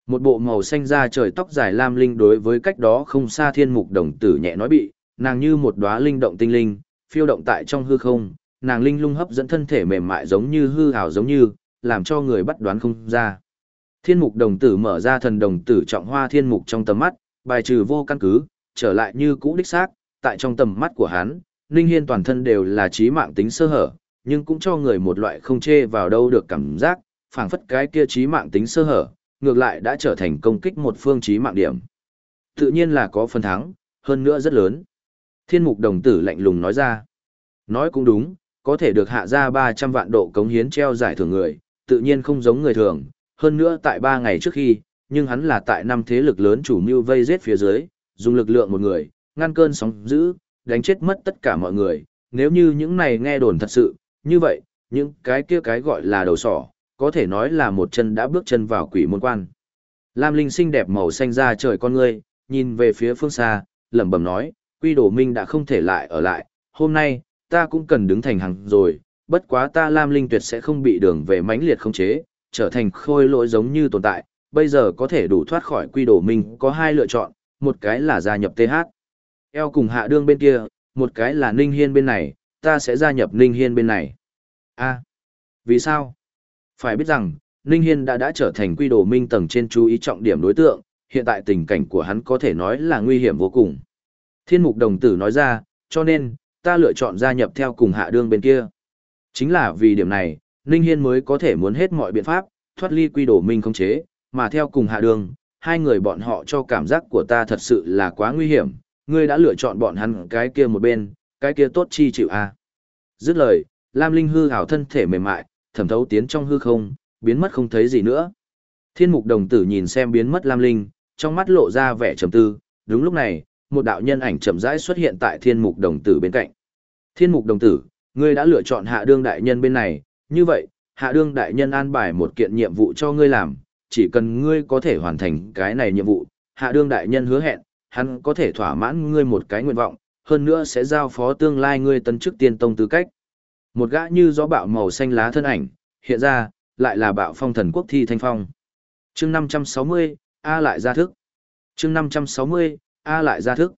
Một bộ màu xanh da trời tóc dài lam linh đối với cách đó không xa thiên mục đồng tử nhẹ nói bị, nàng như một đóa linh động tinh linh, phiêu động tại trong hư không, nàng linh lung hấp dẫn thân thể mềm mại giống như hư ảo giống như, làm cho người bắt đoán không ra. Thiên mục đồng tử mở ra thần đồng tử trọng hoa thiên mục trong tầm mắt, bài trừ vô căn cứ, trở lại như cũ đích xác, tại trong tầm mắt của hắn, Ninh Hiên toàn thân đều là trí mạng tính sơ hở, nhưng cũng cho người một loại không chê vào đâu được cảm giác, phảng phất cái kia trí mạng tính sơ hở, ngược lại đã trở thành công kích một phương trí mạng điểm. Tự nhiên là có phần thắng, hơn nữa rất lớn. Thiên mục đồng tử lạnh lùng nói ra. Nói cũng đúng, có thể được hạ ra 300 vạn độ cống hiến treo giải thưởng người, tự nhiên không giống người thường, hơn nữa tại 3 ngày trước khi, nhưng hắn là tại năm thế lực lớn chủ mưu vây giết phía dưới, dùng lực lượng một người, ngăn cơn sóng dữ, đánh chết mất tất cả mọi người, nếu như những này nghe đồn thật sự, như vậy, những cái kia cái gọi là đầu sỏ, có thể nói là một chân đã bước chân vào quỷ môn quan. Lam Linh xinh đẹp màu xanh da trời con ngươi, nhìn về phía phương xa, lẩm bẩm nói, quy đồ minh đã không thể lại ở lại, hôm nay, ta cũng cần đứng thành hàng rồi, bất quá ta Lam Linh tuyệt sẽ không bị đường về mãnh liệt không chế, trở thành khôi lỗi giống như tồn tại, bây giờ có thể đủ thoát khỏi quy đồ minh có hai lựa chọn, một cái là gia nhập TH. Eo cùng hạ đương bên kia, một cái là Ninh Hiên bên này, ta sẽ gia nhập Ninh Hiên bên này. a vì sao? Phải biết rằng, Ninh Hiên đã đã trở thành quy đồ minh tầng trên chú ý trọng điểm đối tượng, hiện tại tình cảnh của hắn có thể nói là nguy hiểm vô cùng. Thiên mục đồng tử nói ra, cho nên, ta lựa chọn gia nhập theo cùng hạ đương bên kia. Chính là vì điểm này, Ninh Hiên mới có thể muốn hết mọi biện pháp, thoát ly quy đồ minh không chế, mà theo cùng hạ đường. hai người bọn họ cho cảm giác của ta thật sự là quá nguy hiểm, ngươi đã lựa chọn bọn hắn cái kia một bên, cái kia tốt chi chịu a. À. Dứt lời, Lam Linh hư hảo thân thể mềm mại, thẩm thấu tiến trong hư không, biến mất không thấy gì nữa. Thiên mục đồng tử nhìn xem biến mất Lam Linh, trong mắt lộ ra vẻ trầm tư, đúng lúc này, một đạo nhân ảnh chậm rãi xuất hiện tại thiên mục đồng tử bên cạnh. Thiên mục đồng tử, ngươi đã lựa chọn hạ đương đại nhân bên này, như vậy, hạ đương đại nhân an bài một kiện nhiệm vụ cho ngươi làm, chỉ cần ngươi có thể hoàn thành cái này nhiệm vụ, hạ đương đại nhân hứa hẹn, hắn có thể thỏa mãn ngươi một cái nguyện vọng, hơn nữa sẽ giao phó tương lai ngươi tân chức tiên tông tư cách. Một gã như gió bạo màu xanh lá thân ảnh, hiện ra, lại là bạo phong thần quốc thi thanh phong. chương 560, A lại ra thức. chương 560, A lại ra thức.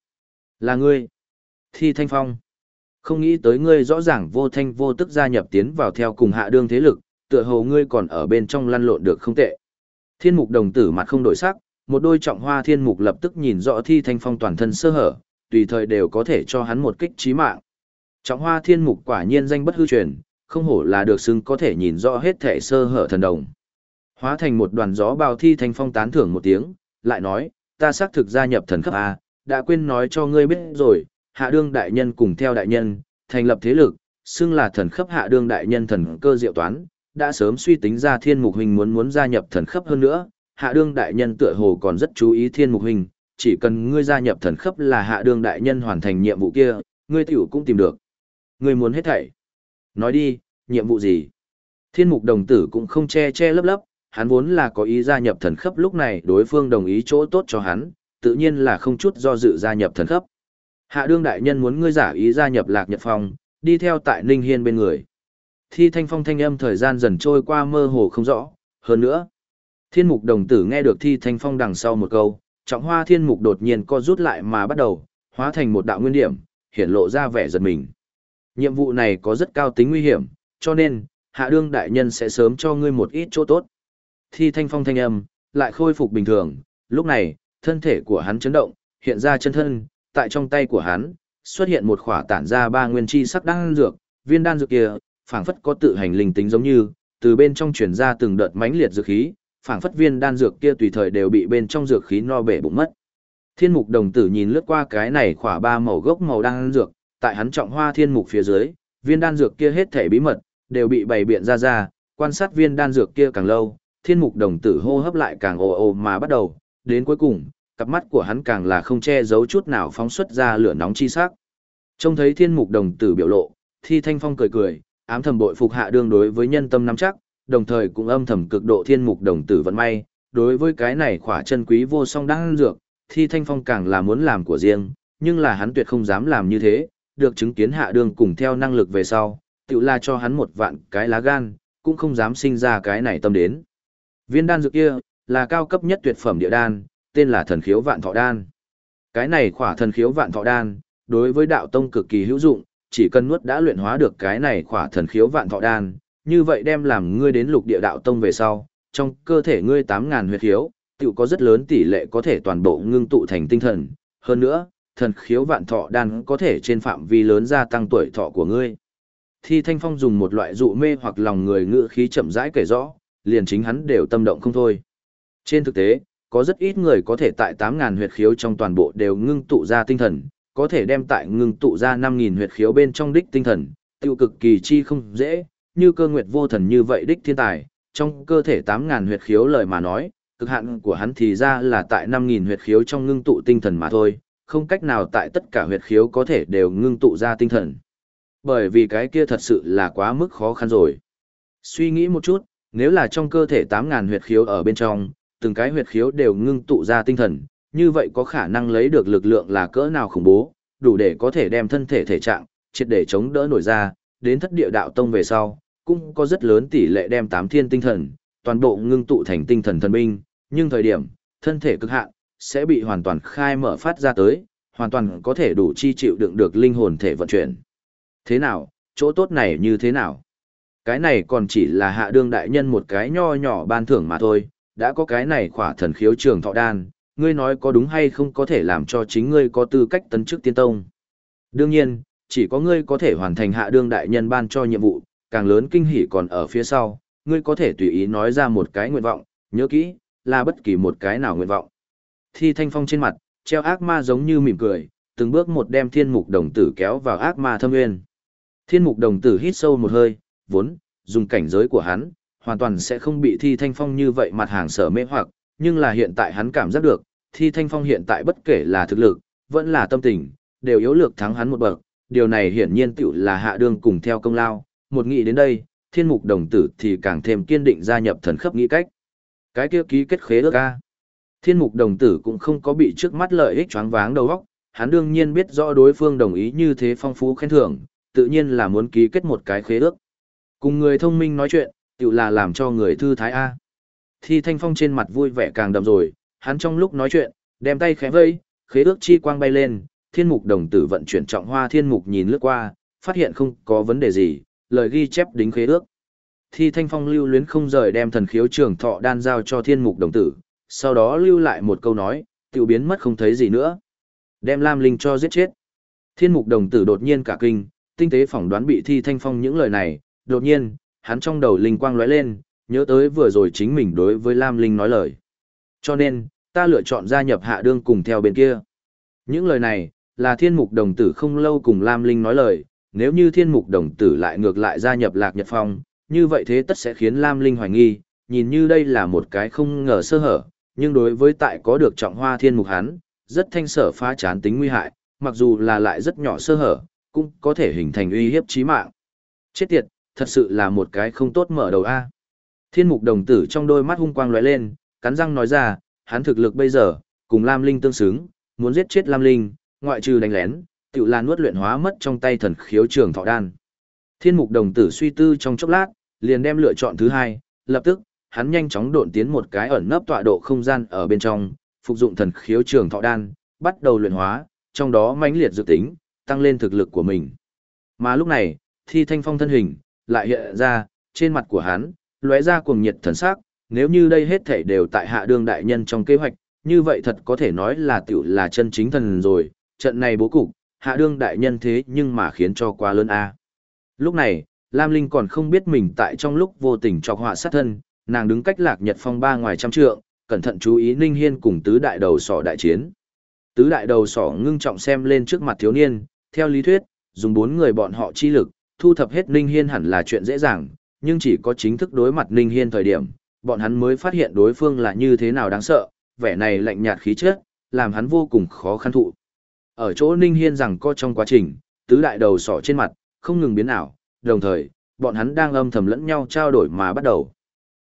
Là ngươi. Thi thanh phong. Không nghĩ tới ngươi rõ ràng vô thanh vô tức gia nhập tiến vào theo cùng hạ đương thế lực, tựa hồ ngươi còn ở bên trong lăn lộn được không tệ. Thiên mục đồng tử mặt không đổi sắc, một đôi trọng hoa thiên mục lập tức nhìn rõ thi thanh phong toàn thân sơ hở, tùy thời đều có thể cho hắn một kích chí mạng. Trọng hoa thiên mục quả nhiên danh bất hư truyền, không hổ là được xưng có thể nhìn rõ hết thể sơ hở thần đồng. Hóa thành một đoàn gió bao thi thanh phong tán thưởng một tiếng, lại nói, ta xác thực gia nhập thần cấp A, đã quên nói cho ngươi biết rồi, hạ đương đại nhân cùng theo đại nhân, thành lập thế lực, xưng là thần khắp hạ đương đại nhân thần cơ diệu toán, đã sớm suy tính ra thiên mục hình muốn muốn gia nhập thần khắp hơn nữa, hạ đương đại nhân tựa hồ còn rất chú ý thiên mục hình, chỉ cần ngươi gia nhập thần khắp là hạ đương đại nhân hoàn thành nhiệm vụ kia, ngươi tiểu cũng tìm được. Ngươi muốn hết thảy. Nói đi, nhiệm vụ gì? Thiên mục đồng tử cũng không che che lấp lấp, hắn vốn là có ý gia nhập thần khắp lúc này đối phương đồng ý chỗ tốt cho hắn, tự nhiên là không chút do dự gia nhập thần khắp. Hạ đương đại nhân muốn ngươi giả ý gia nhập lạc nhật phong, đi theo tại Ninh Hiên bên người. Thi thanh phong thanh âm thời gian dần trôi qua mơ hồ không rõ, hơn nữa. Thiên mục đồng tử nghe được thi thanh phong đằng sau một câu, trọng hoa thiên mục đột nhiên co rút lại mà bắt đầu, hóa thành một đạo nguyên điểm, hiển lộ ra vẻ giật mình. Nhiệm vụ này có rất cao tính nguy hiểm, cho nên, hạ đương đại nhân sẽ sớm cho ngươi một ít chỗ tốt. Thi thanh phong thanh âm, lại khôi phục bình thường, lúc này, thân thể của hắn chấn động, hiện ra chân thân, tại trong tay của hắn, xuất hiện một khỏa tản ra ba nguyên chi sắc đan dược, viên đan dược kia, phảng phất có tự hành linh tính giống như, từ bên trong truyền ra từng đợt mãnh liệt dược khí, phảng phất viên đan dược kia tùy thời đều bị bên trong dược khí no bể bụng mất. Thiên mục đồng tử nhìn lướt qua cái này khỏa ba màu gốc màu đan dược, tại hắn trọng hoa thiên mục phía dưới, viên đan dược kia hết thể bí mật, đều bị bày biện ra ra, quan sát viên đan dược kia càng lâu, thiên mục đồng tử hô hấp lại càng ồ ồ mà bắt đầu, đến cuối cùng, cặp mắt của hắn càng là không che giấu chút nào phóng xuất ra lửa nóng chi sắc. Trông thấy thiên mục đồng tử biểu lộ, thi thanh phong cười cười, ám thầm bội phục hạ đương đối với nhân tâm nắm chắc, đồng thời cũng âm thầm cực độ thiên mục đồng tử vận may, đối với cái này khỏa chân quý vô song đang dược, thi thanh phong càng là muốn làm của riêng, nhưng là hắn tuyệt không dám làm như thế, được chứng kiến hạ đương cùng theo năng lực về sau, tự la cho hắn một vạn cái lá gan, cũng không dám sinh ra cái này tâm đến. Viên đan dược kia, là cao cấp nhất tuyệt phẩm địa đan, tên là thần khiếu vạn thọ đan. Cái này khỏa thần khiếu vạn thọ đan, đối với đạo tông cực kỳ hữu dụng, chỉ cần nuốt đã luyện hóa được cái này khỏa thần khiếu vạn thọ đan, như vậy đem làm ngươi đến lục địa đạo tông về sau, trong cơ thể ngươi 8000 huyết khiếu, tự có rất lớn tỷ lệ có thể toàn bộ ngưng tụ thành tinh thần, hơn nữa, thần khiếu vạn thọ đan có thể trên phạm vi lớn gia tăng tuổi thọ của ngươi. Thi Thanh Phong dùng một loại dụ mê hoặc lòng người ngữ khí chậm rãi kể rõ, liền chính hắn đều tâm động không thôi. Trên thực tế, có rất ít người có thể tại 8.000 huyệt khiếu trong toàn bộ đều ngưng tụ ra tinh thần, có thể đem tại ngưng tụ ra 5.000 huyệt khiếu bên trong đích tinh thần, tiêu cực kỳ chi không dễ, như cơ nguyệt vô thần như vậy đích thiên tài, trong cơ thể 8.000 huyệt khiếu lời mà nói, cực hạn của hắn thì ra là tại 5.000 huyệt khiếu trong ngưng tụ tinh thần mà thôi, không cách nào tại tất cả huyệt khiếu có thể đều ngưng tụ ra tinh thần. Bởi vì cái kia thật sự là quá mức khó khăn rồi. Suy nghĩ một chút, nếu là trong cơ thể 8.000 huyệt khiếu ở bên trong, từng cái huyệt khiếu đều ngưng tụ ra tinh thần, như vậy có khả năng lấy được lực lượng là cỡ nào khủng bố, đủ để có thể đem thân thể thể trạng, triệt để chống đỡ nổi ra, đến thất địa đạo tông về sau, cũng có rất lớn tỷ lệ đem tám thiên tinh thần, toàn bộ ngưng tụ thành tinh thần thần binh, nhưng thời điểm, thân thể cực hạn, sẽ bị hoàn toàn khai mở phát ra tới, hoàn toàn có thể đủ chi chịu đựng được linh hồn thể vận chuyển. Thế nào, chỗ tốt này như thế nào? Cái này còn chỉ là hạ đương đại nhân một cái nho nhỏ ban thưởng mà thôi, đã có cái này khỏa thần khiếu trường thọ đan, ngươi nói có đúng hay không có thể làm cho chính ngươi có tư cách tấn chức tiên tông. Đương nhiên, chỉ có ngươi có thể hoàn thành hạ đương đại nhân ban cho nhiệm vụ, càng lớn kinh hỉ còn ở phía sau, ngươi có thể tùy ý nói ra một cái nguyện vọng, nhớ kỹ, là bất kỳ một cái nào nguyện vọng. Thi thanh phong trên mặt, treo ác ma giống như mỉm cười, từng bước một đem thiên mục đồng tử kéo vào ác ma thâm nguyên. Thiên mục đồng tử hít sâu một hơi, vốn, dùng cảnh giới của hắn, hoàn toàn sẽ không bị thi thanh phong như vậy mặt hàng sở mê hoặc, nhưng là hiện tại hắn cảm giác được, thi thanh phong hiện tại bất kể là thực lực, vẫn là tâm tình, đều yếu lược thắng hắn một bậc, điều này hiển nhiên tiểu là hạ đương cùng theo công lao, một nghĩ đến đây, thiên mục đồng tử thì càng thêm kiên định gia nhập thần Khấp nghĩ cách. Cái kia ký kết khế ước ca. Thiên mục đồng tử cũng không có bị trước mắt lợi ích choáng váng đầu óc, hắn đương nhiên biết rõ đối phương đồng ý như thế phong phú khen thưởng, tự nhiên là muốn ký kết một cái khế ước. Cùng người thông minh nói chuyện, tự là làm cho người thư thái A. Thi Thanh Phong trên mặt vui vẻ càng đậm rồi, hắn trong lúc nói chuyện, đem tay khẽ vây, khế ước chi quang bay lên, thiên mục đồng tử vận chuyển trọng hoa thiên mục nhìn lướt qua, phát hiện không có vấn đề gì, lời ghi chép đính khế ước. Thi Thanh Phong lưu luyến không rời đem thần khiếu trường thọ đan giao cho thiên mục đồng tử, sau đó lưu lại một câu nói, tiểu biến mất không thấy gì nữa. Đem Lam Linh cho giết chết. Thiên mục đồng tử đột nhiên cả kinh, tinh tế phỏng đoán bị thi thanh phong những lời này, đột nhiên, hắn trong đầu linh quang lóe lên, nhớ tới vừa rồi chính mình đối với Lam Linh nói lời. Cho nên, ta lựa chọn gia nhập hạ đương cùng theo bên kia. Những lời này, là thiên mục đồng tử không lâu cùng Lam Linh nói lời, nếu như thiên mục đồng tử lại ngược lại gia nhập lạc nhật phong, như vậy thế tất sẽ khiến Lam Linh hoài nghi, nhìn như đây là một cái không ngờ sơ hở, nhưng đối với tại có được trọng hoa thiên mục hắn, rất thanh sở phá chán tính nguy hại, mặc dù là lại rất nhỏ sơ hở, cũng có thể hình thành uy hiếp chí mạng. Chết tiệt, thật sự là một cái không tốt mở đầu a. Thiên mục đồng tử trong đôi mắt hung quang lóe lên, cắn răng nói ra, hắn thực lực bây giờ, cùng Lam Linh tương xứng, muốn giết chết Lam Linh, ngoại trừ đánh lén, tự là nuốt luyện hóa mất trong tay thần khiếu trường thọ đan. Thiên mục đồng tử suy tư trong chốc lát, liền đem lựa chọn thứ hai, lập tức, hắn nhanh chóng độn tiến một cái ẩn nấp tọa độ không gian ở bên trong, phục dụng thần khiếu trường thọ đan, bắt đầu luyện hóa, trong đó mãnh liệt dự tính, tăng lên thực lực của mình. Mà lúc này, thi thanh phong thân hình, lại hiện ra, trên mặt của hắn, lóe ra cuồng nhiệt thần sắc, nếu như đây hết thảy đều tại hạ đương đại nhân trong kế hoạch, như vậy thật có thể nói là tiểu là chân chính thần rồi, trận này bố cục, hạ đương đại nhân thế nhưng mà khiến cho quá lớn a. Lúc này, Lam Linh còn không biết mình tại trong lúc vô tình chọc họa sát thân, nàng đứng cách lạc nhật phong ba ngoài trăm trượng, cẩn thận chú ý Ninh Hiên cùng tứ đại đầu sỏ đại chiến. Tứ đại đầu sỏ ngưng trọng xem lên trước mặt thiếu niên, theo lý thuyết, dùng bốn người bọn họ chi lực, thu thập hết Ninh Hiên hẳn là chuyện dễ dàng, nhưng chỉ có chính thức đối mặt Ninh Hiên thời điểm, bọn hắn mới phát hiện đối phương là như thế nào đáng sợ, vẻ này lạnh nhạt khí chất, làm hắn vô cùng khó khăn thụ. Ở chỗ Ninh Hiên rằng có trong quá trình, tứ đại đầu sỏ trên mặt, không ngừng biến ảo, đồng thời, bọn hắn đang âm thầm lẫn nhau trao đổi mà bắt đầu.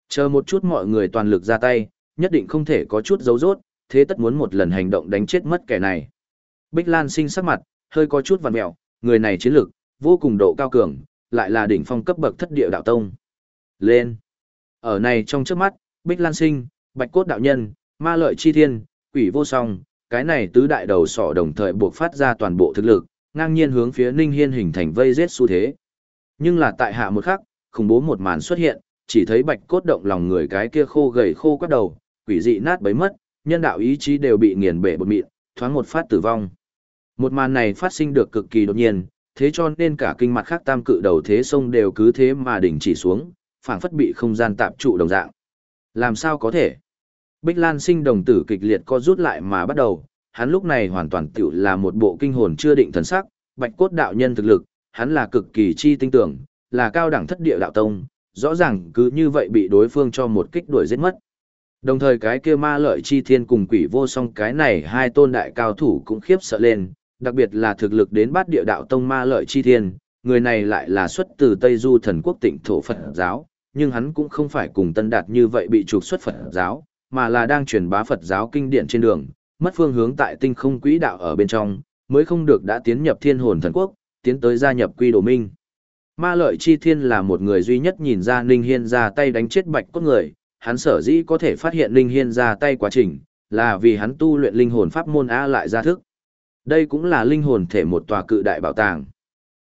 Chờ một chút mọi người toàn lực ra tay, nhất định không thể có chút dấu rốt, thế tất muốn một lần hành động đánh chết mất kẻ này. Bích Lan sinh sắc mặt, hơi có chút vằn mẹo, người này chiến lực, vô cùng độ cao cường, lại là đỉnh phong cấp bậc thất địa đạo tông. Lên! Ở này trong trước mắt, Bích Lan sinh, Bạch Cốt đạo nhân, Ma Lợi Chi Thiên, Quỷ Vô Song, cái này tứ đại đầu sỏ đồng thời buộc phát ra toàn bộ thực lực, ngang nhiên hướng phía Ninh Hiên hình thành vây giết xu thế. Nhưng là tại hạ một khắc, khủng bố một màn xuất hiện, chỉ thấy Bạch Cốt động lòng người cái kia khô gầy khô quắt đầu, quỷ dị nát bấy mất, nhân đạo ý chí đều bị nghiền bể bột mịn, thoáng một phát tử vong. Một màn này phát sinh được cực kỳ đột nhiên, thế cho nên cả kinh mặt khác tam cự đầu thế sông đều cứ thế mà đỉnh chỉ xuống, phảng phất bị không gian tạm trụ đồng dạng. Làm sao có thể? Bích Lan sinh đồng tử kịch liệt co rút lại mà bắt đầu, hắn lúc này hoàn toàn tiểu là một bộ kinh hồn chưa định thần sắc, bạch cốt đạo nhân thực lực, hắn là cực kỳ chi tinh tưởng, là cao đẳng thất địa đạo tông, rõ ràng cứ như vậy bị đối phương cho một kích đuổi giết mất. Đồng thời cái kia ma lợi chi thiên cùng quỷ vô song cái này hai tôn đại cao thủ cũng khiếp sợ lên, đặc biệt là thực lực đến bát địa đạo tông ma lợi chi thiên, người này lại là xuất từ Tây Du thần quốc tịnh thổ Phật giáo, nhưng hắn cũng không phải cùng tân đạt như vậy bị trục xuất Phật giáo, mà là đang truyền bá Phật giáo kinh điển trên đường, mất phương hướng tại tinh không quỹ đạo ở bên trong, mới không được đã tiến nhập thiên hồn thần quốc, tiến tới gia nhập quy đồ minh. Ma lợi chi thiên là một người duy nhất nhìn ra Ninh Hiên ra tay đánh chết bạch cốt người, hắn sở dĩ có thể phát hiện Ninh Hiên ra tay quá trình, là vì hắn tu luyện linh hồn pháp môn A lại ra thức. Đây cũng là linh hồn thể một tòa cự đại bảo tàng.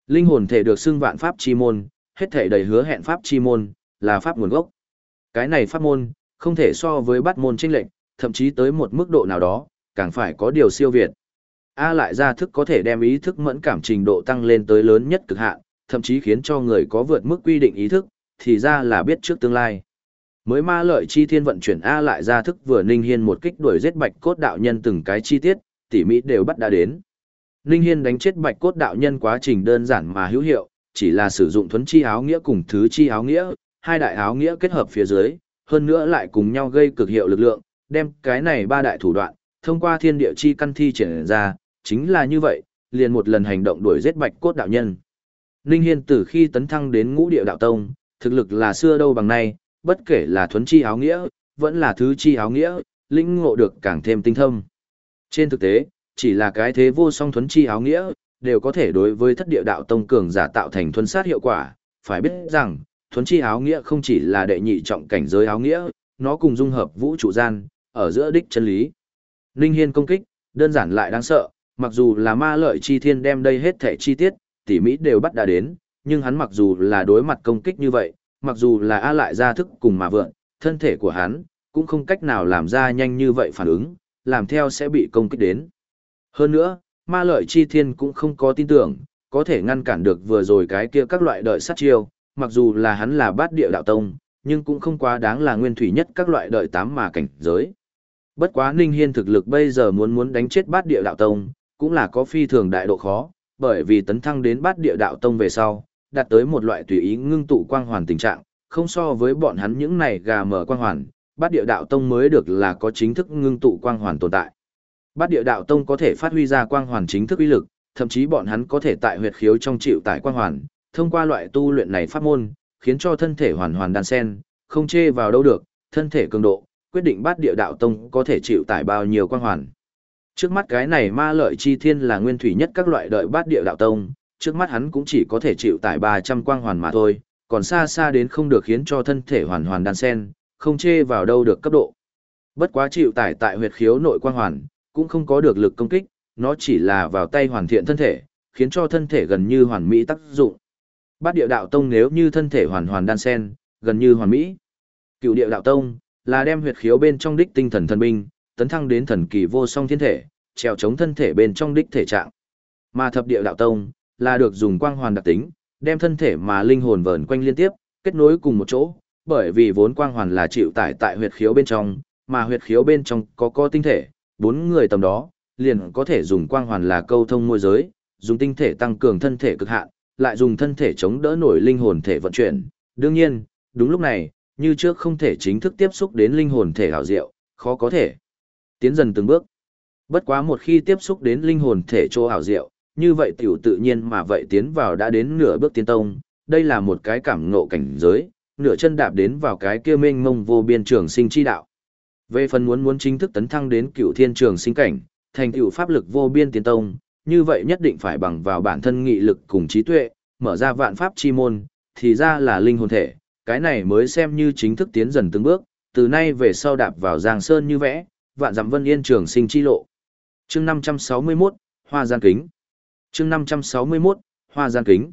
Linh hồn thể được xưng vạn pháp chi môn, hết thể đầy hứa hẹn pháp chi môn, là pháp nguồn gốc. Cái này pháp môn, không thể so với bắt môn trinh lệnh, thậm chí tới một mức độ nào đó, càng phải có điều siêu việt. A lại ra thức có thể đem ý thức mẫn cảm trình độ tăng lên tới lớn nhất cực hạn, thậm chí khiến cho người có vượt mức quy định ý thức, thì ra là biết trước tương lai. Mới ma lợi chi thiên vận chuyển A lại ra thức vừa Ninh Hiên một kích đuổi giết bạch cốt đạo nhân từng cái chi tiết, tỉ mỹ đều bắt đã đến. Ninh Hiên đánh chết bạch cốt đạo nhân quá trình đơn giản mà hữu hiệu, chỉ là sử dụng thuấn chi áo nghĩa cùng thứ chi áo nghĩa, hai đại áo nghĩa kết hợp phía dưới, hơn nữa lại cùng nhau gây cực hiệu lực lượng, đem cái này ba đại thủ đoạn, thông qua thiên địa chi căn thi triển ra, chính là như vậy, liền một lần hành động đuổi giết bạch cốt đạo nhân. Ninh Hiên từ khi tấn thăng đến ngũ địa đạo tông, thực lực là xưa đâu bằng nay, bất kể là thuấn chi áo nghĩa, vẫn là thứ chi áo nghĩa, lĩnh ngộ được càng thêm tinh thông. Trên thực tế, chỉ là cái thế vô song thuấn chi áo nghĩa, đều có thể đối với thất địa đạo tông cường giả tạo thành thuấn sát hiệu quả, phải biết rằng, thuấn chi áo nghĩa không chỉ là đệ nhị trọng cảnh giới áo nghĩa, nó cùng dung hợp vũ trụ gian, ở giữa đích chân lý. Ninh Hiên công kích, đơn giản lại đáng sợ, mặc dù là ma lợi chi thiên đem đây hết thể chi tiết, tỉ mỹ đều bắt đã đến, nhưng hắn mặc dù là đối mặt công kích như vậy, mặc dù là A lại ra thức cùng mà vượn, thân thể của hắn, cũng không cách nào làm ra nhanh như vậy phản ứng, làm theo sẽ bị công kích đến. Hơn nữa, ma lợi chi thiên cũng không có tin tưởng, có thể ngăn cản được vừa rồi cái kia các loại đợi sát chiêu, mặc dù là hắn là bát địa đạo tông, nhưng cũng không quá đáng là nguyên thủy nhất các loại đợi tám mà cảnh giới. Bất quá Ninh Hiên thực lực bây giờ muốn muốn đánh chết bát địa đạo tông, cũng là có phi thường đại độ khó, bởi vì tấn thăng đến bát địa đạo tông về sau, đạt tới một loại tùy ý ngưng tụ quang hoàn tình trạng, không so với bọn hắn những này gà mở quang hoàn, bát địa đạo tông mới được là có chính thức ngưng tụ quang hoàn tồn tại. Bát địa đạo tông có thể phát huy ra quang hoàn chính thức uy lực, thậm chí bọn hắn có thể tại huyệt khiếu trong chịu tải quang hoàn, thông qua loại tu luyện này pháp môn, khiến cho thân thể hoàn hoàn đan sen, không chê vào đâu được, thân thể cường độ, quyết định bát địa đạo tông có thể chịu tải bao nhiêu quang hoàn. Trước mắt cái này ma lợi chi thiên là nguyên thủy nhất các loại đợi bát địa đạo tông, trước mắt hắn cũng chỉ có thể chịu tải 300 quang hoàn mà thôi, còn xa xa đến không được khiến cho thân thể hoàn hoàn đan sen, không chê vào đâu được cấp độ. Bất quá chịu tải tại huyệt khiếu nội quang hoàn, cũng không có được lực công kích, nó chỉ là vào tay hoàn thiện thân thể, khiến cho thân thể gần như hoàn mỹ tác dụng. Bát địa đạo tông nếu như thân thể hoàn hoàn đan sen, gần như hoàn mỹ. Cựu địa đạo tông là đem huyệt khiếu bên trong đích tinh thần thần binh, tấn thăng đến thần kỳ vô song thiên thể, treo chống thân thể bên trong đích thể trạng. Mà thập địa đạo tông là được dùng quang hoàn đặc tính, đem thân thể mà linh hồn vờn quanh liên tiếp, kết nối cùng một chỗ, bởi vì vốn quang hoàn là chịu tải tại huyệt khiếu bên trong, mà huyệt khiếu bên trong có co tinh thể, bốn người tầm đó, liền có thể dùng quang hoàn là câu thông môi giới, dùng tinh thể tăng cường thân thể cực hạn, lại dùng thân thể chống đỡ nổi linh hồn thể vận chuyển. Đương nhiên, đúng lúc này, như trước không thể chính thức tiếp xúc đến linh hồn thể hảo diệu, khó có thể tiến dần từng bước. Bất quá một khi tiếp xúc đến linh hồn thể chỗ hảo diệu, như vậy tiểu tự nhiên mà vậy tiến vào đã đến nửa bước tiến tông, đây là một cái cảm ngộ cảnh giới, nửa chân đạp đến vào cái kia mênh mông vô biên trường sinh chi đạo. Về phần muốn muốn chính thức tấn thăng đến cựu thiên trường sinh cảnh, thành tựu pháp lực vô biên tiến tông, như vậy nhất định phải bằng vào bản thân nghị lực cùng trí tuệ, mở ra vạn pháp chi môn, thì ra là linh hồn thể, cái này mới xem như chính thức tiến dần từng bước, từ nay về sau đạp vào giang sơn như vẽ, vạn dặm vân yên trường sinh chi lộ. Chương 561, Hoa gian kính. Chương 561, Hoa gian kính.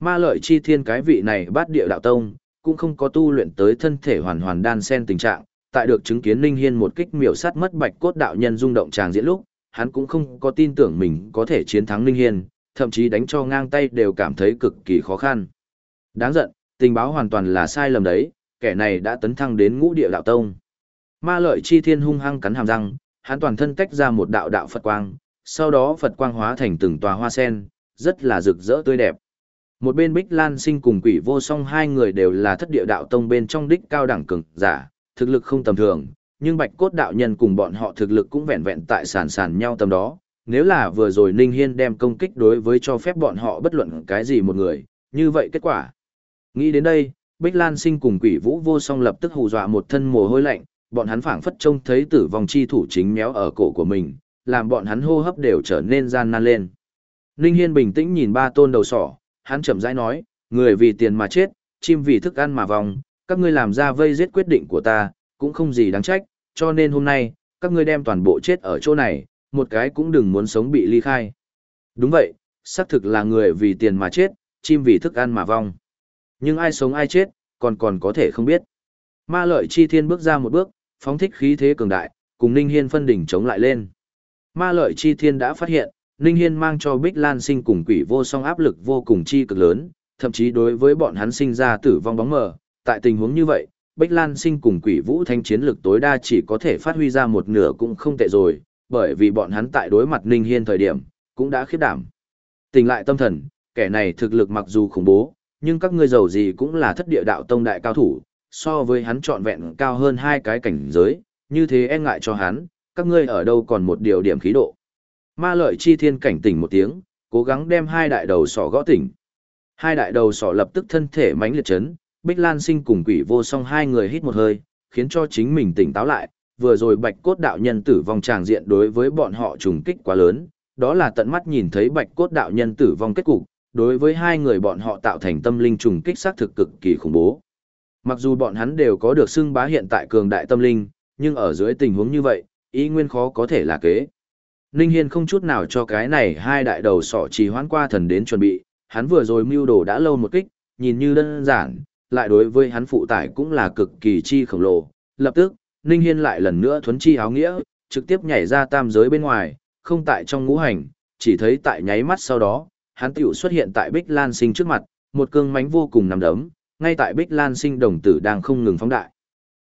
Ma lợi chi thiên cái vị này bát địa đạo tông, cũng không có tu luyện tới thân thể hoàn hoàn đan sen tình trạng, tại được chứng kiến Ninh Hiên một kích miểu sát mất bạch cốt đạo nhân rung động tràng diễn lúc, hắn cũng không có tin tưởng mình có thể chiến thắng Ninh Hiên, thậm chí đánh cho ngang tay đều cảm thấy cực kỳ khó khăn. Đáng giận, tình báo hoàn toàn là sai lầm đấy, kẻ này đã tấn thăng đến ngũ địa đạo tông. Ma lợi chi thiên hung hăng cắn hàm răng, hắn toàn thân tách ra một đạo đạo Phật quang, sau đó Phật quang hóa thành từng tòa hoa sen, rất là rực rỡ tươi đẹp. Một bên Bích Lan Sinh cùng Quỷ Vô Song hai người đều là thất địa đạo tông bên trong đích cao đẳng cường giả, thực lực không tầm thường, nhưng Bạch Cốt đạo nhân cùng bọn họ thực lực cũng vẹn vẹn tại sàn sàn nhau tầm đó. Nếu là vừa rồi Ninh Hiên đem công kích đối với cho phép bọn họ bất luận cái gì một người, như vậy kết quả. Nghĩ đến đây, Bích Lan Sinh cùng Quỷ Vũ Vô Song lập tức hù dọa một thân mồ hôi lạnh, bọn hắn phảng phất trông thấy tử vong chi thủ chính méo ở cổ của mình, làm bọn hắn hô hấp đều trở nên gian nan lên. Ninh Hiên bình tĩnh nhìn ba tôn đầu sỏ, hắn chậm rãi nói, người vì tiền mà chết, chim vì thức ăn mà vòng, các ngươi làm ra vây giết quyết định của ta, cũng không gì đáng trách, cho nên hôm nay, các ngươi đem toàn bộ chết ở chỗ này, một cái cũng đừng muốn sống bị ly khai. Đúng vậy, xác thực là người vì tiền mà chết, chim vì thức ăn mà vong. Nhưng ai sống ai chết, còn còn có thể không biết. Ma lợi chi thiên bước ra một bước, phóng thích khí thế cường đại, cùng Ninh Hiên phân đỉnh chống lại lên. Ma lợi chi thiên đã phát hiện, Ninh Hiên mang cho Bích Lan sinh cùng quỷ vô song áp lực vô cùng chi cực lớn, thậm chí đối với bọn hắn sinh ra tử vong bóng mờ. Tại tình huống như vậy, Bích Lan sinh cùng quỷ vũ thanh chiến lực tối đa chỉ có thể phát huy ra một nửa cũng không tệ rồi, bởi vì bọn hắn tại đối mặt Ninh Hiên thời điểm, cũng đã khiếp đảm. Tình lại tâm thần, kẻ này thực lực mặc dù khủng bố, nhưng các ngươi giàu gì cũng là thất địa đạo tông đại cao thủ, so với hắn trọn vẹn cao hơn hai cái cảnh giới, như thế e ngại cho hắn, các ngươi ở đâu còn một điều điểm khí độ. Ma lợi chi thiên cảnh tỉnh một tiếng, cố gắng đem hai đại đầu sỏ gõ tỉnh. Hai đại đầu sỏ lập tức thân thể mãnh liệt chấn, Bích Lan sinh cùng quỷ vô song hai người hít một hơi, khiến cho chính mình tỉnh táo lại. Vừa rồi bạch cốt đạo nhân tử vong tràng diện đối với bọn họ trùng kích quá lớn, đó là tận mắt nhìn thấy bạch cốt đạo nhân tử vong kết cục, đối với hai người bọn họ tạo thành tâm linh trùng kích xác thực cực kỳ khủng bố. Mặc dù bọn hắn đều có được xưng bá hiện tại cường đại tâm linh, nhưng ở dưới tình huống như vậy, ý nguyên khó có thể là kế. Ninh Hiên không chút nào cho cái này hai đại đầu sỏ trì hoãn qua thần đến chuẩn bị, hắn vừa rồi mưu đồ đã lâu một kích, nhìn như đơn giản, lại đối với hắn phụ tải cũng là cực kỳ chi khổng lồ. Lập tức, Ninh Hiên lại lần nữa thuấn chi áo nghĩa, trực tiếp nhảy ra tam giới bên ngoài, không tại trong ngũ hành, chỉ thấy tại nháy mắt sau đó, hắn tiểu xuất hiện tại Bích Lan Sinh trước mặt, một cương mánh vô cùng nằm đấm, ngay tại Bích Lan Sinh đồng tử đang không ngừng phóng đại.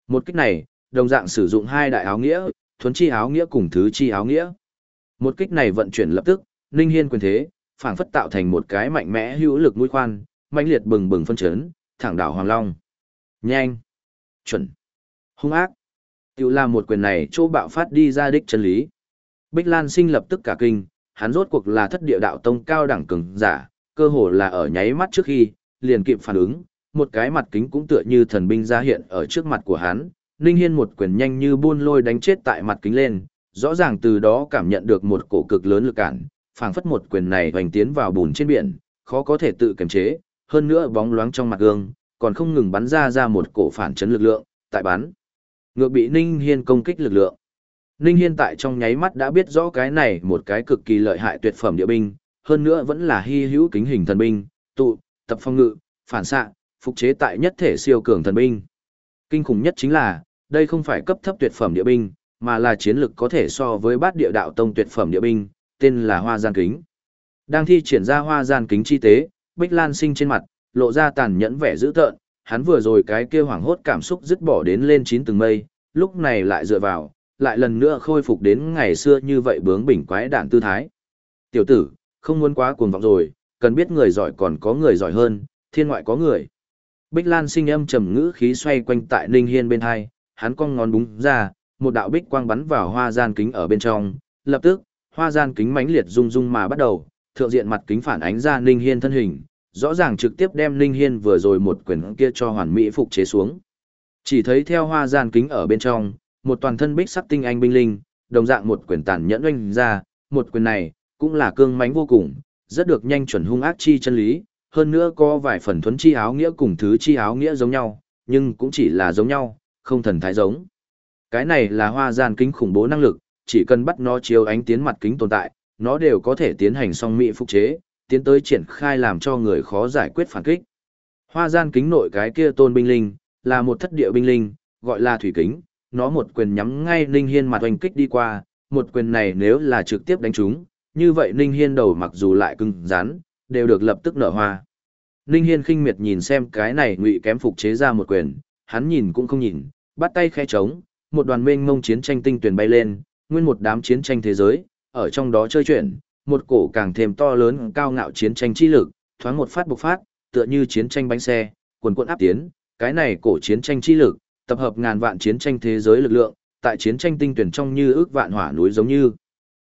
Một kích này, đồng dạng sử dụng hai đại áo nghĩa, thuấn chi áo nghĩa cùng thứ chi áo nghĩa. Một kích này vận chuyển lập tức, Ninh Hiên quyền thế, phảng phất tạo thành một cái mạnh mẽ hữu lực mũi khoan, mãnh liệt bừng bừng phân chấn, thẳng đảo Hoàng Long. Nhanh, chuẩn, hung ác. Tiểu là một quyền này chỗ bạo phát đi ra đích chân lý. Bích Lan Sinh lập tức cả kinh, hắn rốt cuộc là thất địa đạo tông cao đẳng cường giả, cơ hồ là ở nháy mắt trước khi, liền kịp phản ứng, một cái mặt kính cũng tựa như thần binh ra hiện ở trước mặt của hắn, Ninh Hiên một quyền nhanh như buôn lôi đánh chết tại mặt kính lên, rõ ràng từ đó cảm nhận được một cổ cực lớn lực cản, phảng phất một quyền này hoành tiến vào bùn trên biển, khó có thể tự kiềm chế, hơn nữa bóng loáng trong mặt gương, còn không ngừng bắn ra ra một cổ phản chấn lực lượng, tại bắn. Ngược bị Ninh Hiên công kích lực lượng. Ninh Hiên tại trong nháy mắt đã biết rõ cái này một cái cực kỳ lợi hại tuyệt phẩm địa binh, hơn nữa vẫn là hy hữu kính hình thần binh, tụ, tập phong ngự, phản xạ, phục chế tại nhất thể siêu cường thần binh. Kinh khủng nhất chính là, đây không phải cấp thấp tuyệt phẩm địa binh, mà là chiến lực có thể so với bát địa đạo tông tuyệt phẩm địa binh, tên là Hoa Gian Kính. Đang thi triển ra Hoa Gian Kính chi tế, Bích Lan Sinh trên mặt, lộ ra tàn nhẫn vẻ dữ tợn, hắn vừa rồi cái kia hoảng hốt cảm xúc dứt bỏ đến lên chín tầng mây, lúc này lại dựa vào, lại lần nữa khôi phục đến ngày xưa như vậy bướng bỉnh quái đản tư thái. Tiểu tử, không muốn quá cuồng vọng rồi, cần biết người giỏi còn có người giỏi hơn, thiên ngoại có người. Bích Lan sinh âm trầm ngữ khí xoay quanh tại Ninh Hiên bên hai, hắn cong ngón đúng ra, một đạo bích quang bắn vào hoa gian kính ở bên trong, lập tức, hoa gian kính mãnh liệt rung rung mà bắt đầu, thượng diện mặt kính phản ánh ra Ninh Hiên thân hình, rõ ràng trực tiếp đem Ninh Hiên vừa rồi một quyền kia cho hoàn mỹ phục chế xuống. Chỉ thấy theo hoa gian kính ở bên trong, một toàn thân bích sắc tinh anh binh linh, đồng dạng một quyền tàn nhẫn oanh ra, một quyền này, cũng là cương mãnh vô cùng, rất được nhanh chuẩn hung ác chi chân lý, hơn nữa có vài phần thuấn chi áo nghĩa cùng thứ chi áo nghĩa giống nhau, nhưng cũng chỉ là giống nhau, không thần thái giống. Cái này là hoa gian kính khủng bố năng lực, chỉ cần bắt nó chiếu ánh tiến mặt kính tồn tại, nó đều có thể tiến hành song mỹ phục chế, tiến tới triển khai làm cho người khó giải quyết phản kích. Hoa gian kính nội cái kia tôn binh linh, là một thất địa binh linh, gọi là thủy kính, nó một quyền nhắm ngay Ninh Hiên mặt oanh kích đi qua, một quyền này nếu là trực tiếp đánh trúng, như vậy Ninh Hiên đầu mặc dù lại cứng rắn, đều được lập tức nở hoa. Ninh Hiên khinh miệt nhìn xem cái này ngụy kém phục chế ra một quyền, hắn nhìn cũng không nhìn, bắt tay khẽ trống, một đoàn mênh mông chiến tranh tinh tuyển bay lên, nguyên một đám chiến tranh thế giới, ở trong đó chơi chuyển, một cổ càng thêm to lớn cao ngạo chiến tranh chi lực, thoáng một phát bộc phát, tựa như chiến tranh bánh xe, quần cuộn áp tiến, cái này cổ chiến tranh chi lực, tập hợp ngàn vạn chiến tranh thế giới lực lượng, tại chiến tranh tinh tuyển trong như ước vạn hỏa núi giống như.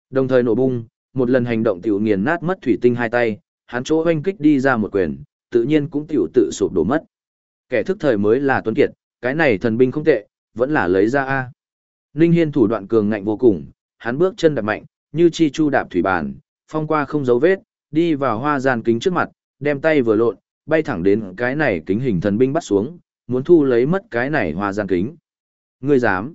Đồng thời nổ bung, một lần hành động tiểu nghiền nát mất thủy tinh hai tay, hắn chỗ hoanh kích đi ra một quyền, tự nhiên cũng tiểu tự sụp đổ mất. Kẻ thức thời mới là tuấn kiệt, cái này thần binh không tệ, vẫn là lấy ra a. Ninh Hiên thủ đoạn cường ngạnh vô cùng, hắn bước chân đạp mạnh, như chi chu đạp thủy bàn, phong qua không dấu vết, đi vào hoa gian kính trước mặt, đem tay vừa lộn, bay thẳng đến cái này kính hình thần binh bắt xuống, muốn thu lấy mất cái này hoa gian kính. Ngươi dám?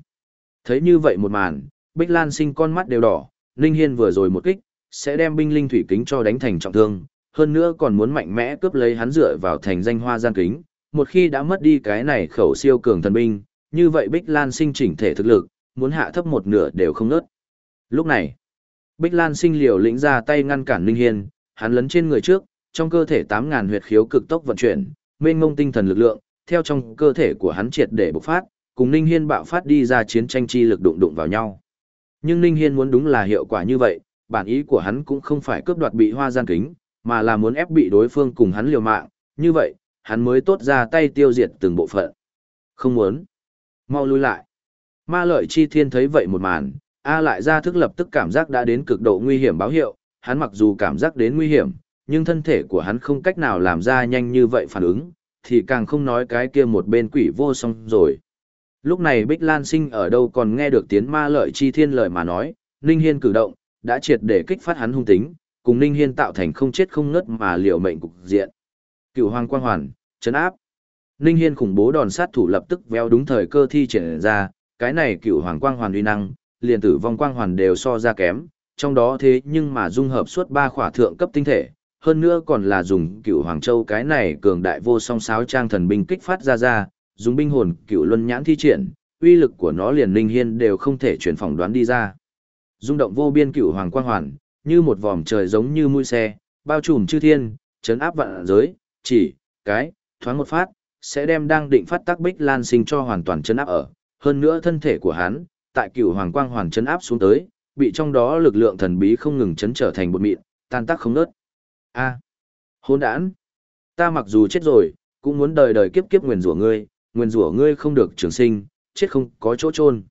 Thấy như vậy một màn, Bích Lan sinh con mắt đều đỏ, Ninh Hiên vừa rồi một kích, sẽ đem binh linh thủy kính cho đánh thành trọng thương, hơn nữa còn muốn mạnh mẽ cướp lấy hắn dựa vào thành danh hoa gian kính. Một khi đã mất đi cái này khẩu siêu cường thần binh, như vậy Bích Lan sinh chỉnh thể thực lực, muốn hạ thấp một nửa đều không nớt. Lúc này, Bích Lan sinh liều lĩnh ra tay ngăn cản Ninh Hiên, hắn lấn trên người trước, trong cơ thể 8.000 huyệt khiếu cực tốc vận chuyển, mênh mông tinh thần lực lượng, theo trong cơ thể của hắn triệt để bộc phát, cùng Ninh Hiên bạo phát đi ra chiến tranh chi lực đụng đụng vào nhau. Nhưng Ninh Hiên muốn đúng là hiệu quả như vậy, bản ý của hắn cũng không phải cướp đoạt bị hoa gian kính, mà là muốn ép bị đối phương cùng hắn liều mạng, như vậy, hắn mới tốt ra tay tiêu diệt từng bộ phận. Không muốn. Mau lui lại. Ma lợi chi thiên thấy vậy một màn, A lại ra thức lập tức cảm giác đã đến cực độ nguy hiểm báo hiệu, hắn mặc dù cảm giác đến nguy hiểm, nhưng thân thể của hắn không cách nào làm ra nhanh như vậy phản ứng, thì càng không nói cái kia một bên quỷ vô song rồi. Lúc này Bích Lan Sinh ở đâu còn nghe được tiếng ma lợi chi thiên lời mà nói, Ninh Hiên cử động, đã triệt để kích phát hắn hung tính, cùng Ninh Hiên tạo thành không chết không ngất mà liều mệnh cục diện. cửu Hoàng Quang Hoàn, chấn áp. Ninh Hiên khủng bố đòn sát thủ lập tức véo đúng thời cơ thi triển ra, cái này Cựu Hoàng Quang Hoàn uy năng, liền tử vong quang hoàn đều so ra kém, trong đó thế nhưng mà dung hợp suốt ba khỏa thượng cấp tinh thể, hơn nữa còn là dùng Cựu Hoàng Châu cái này cường đại vô song sáo trang thần binh kích phát ra ra, dùng binh hồn Cựu Luân nhãn thi triển, uy lực của nó liền Ninh Hiên đều không thể truyền phỏng đoán đi ra. Rung động vô biên cựu hoàng quang hoàn, như một vòm trời giống như mũi xe, bao trùm chư thiên, chấn áp vạn giới, chỉ, cái, thoáng một phát, sẽ đem đang định phát tác bích lan sinh cho hoàn toàn chấn áp ở. Hơn nữa thân thể của hắn, tại cửu hoàng quang hoàn chấn áp xuống tới, bị trong đó lực lượng thần bí không ngừng chấn trở thành bột mịn, tan tác không nớt. A, à, hỗn đản, ta mặc dù chết rồi, cũng muốn đời đời kiếp kiếp nguyền rủa ngươi, nguyền rủa ngươi không được trường sinh, chết không có chỗ chôn.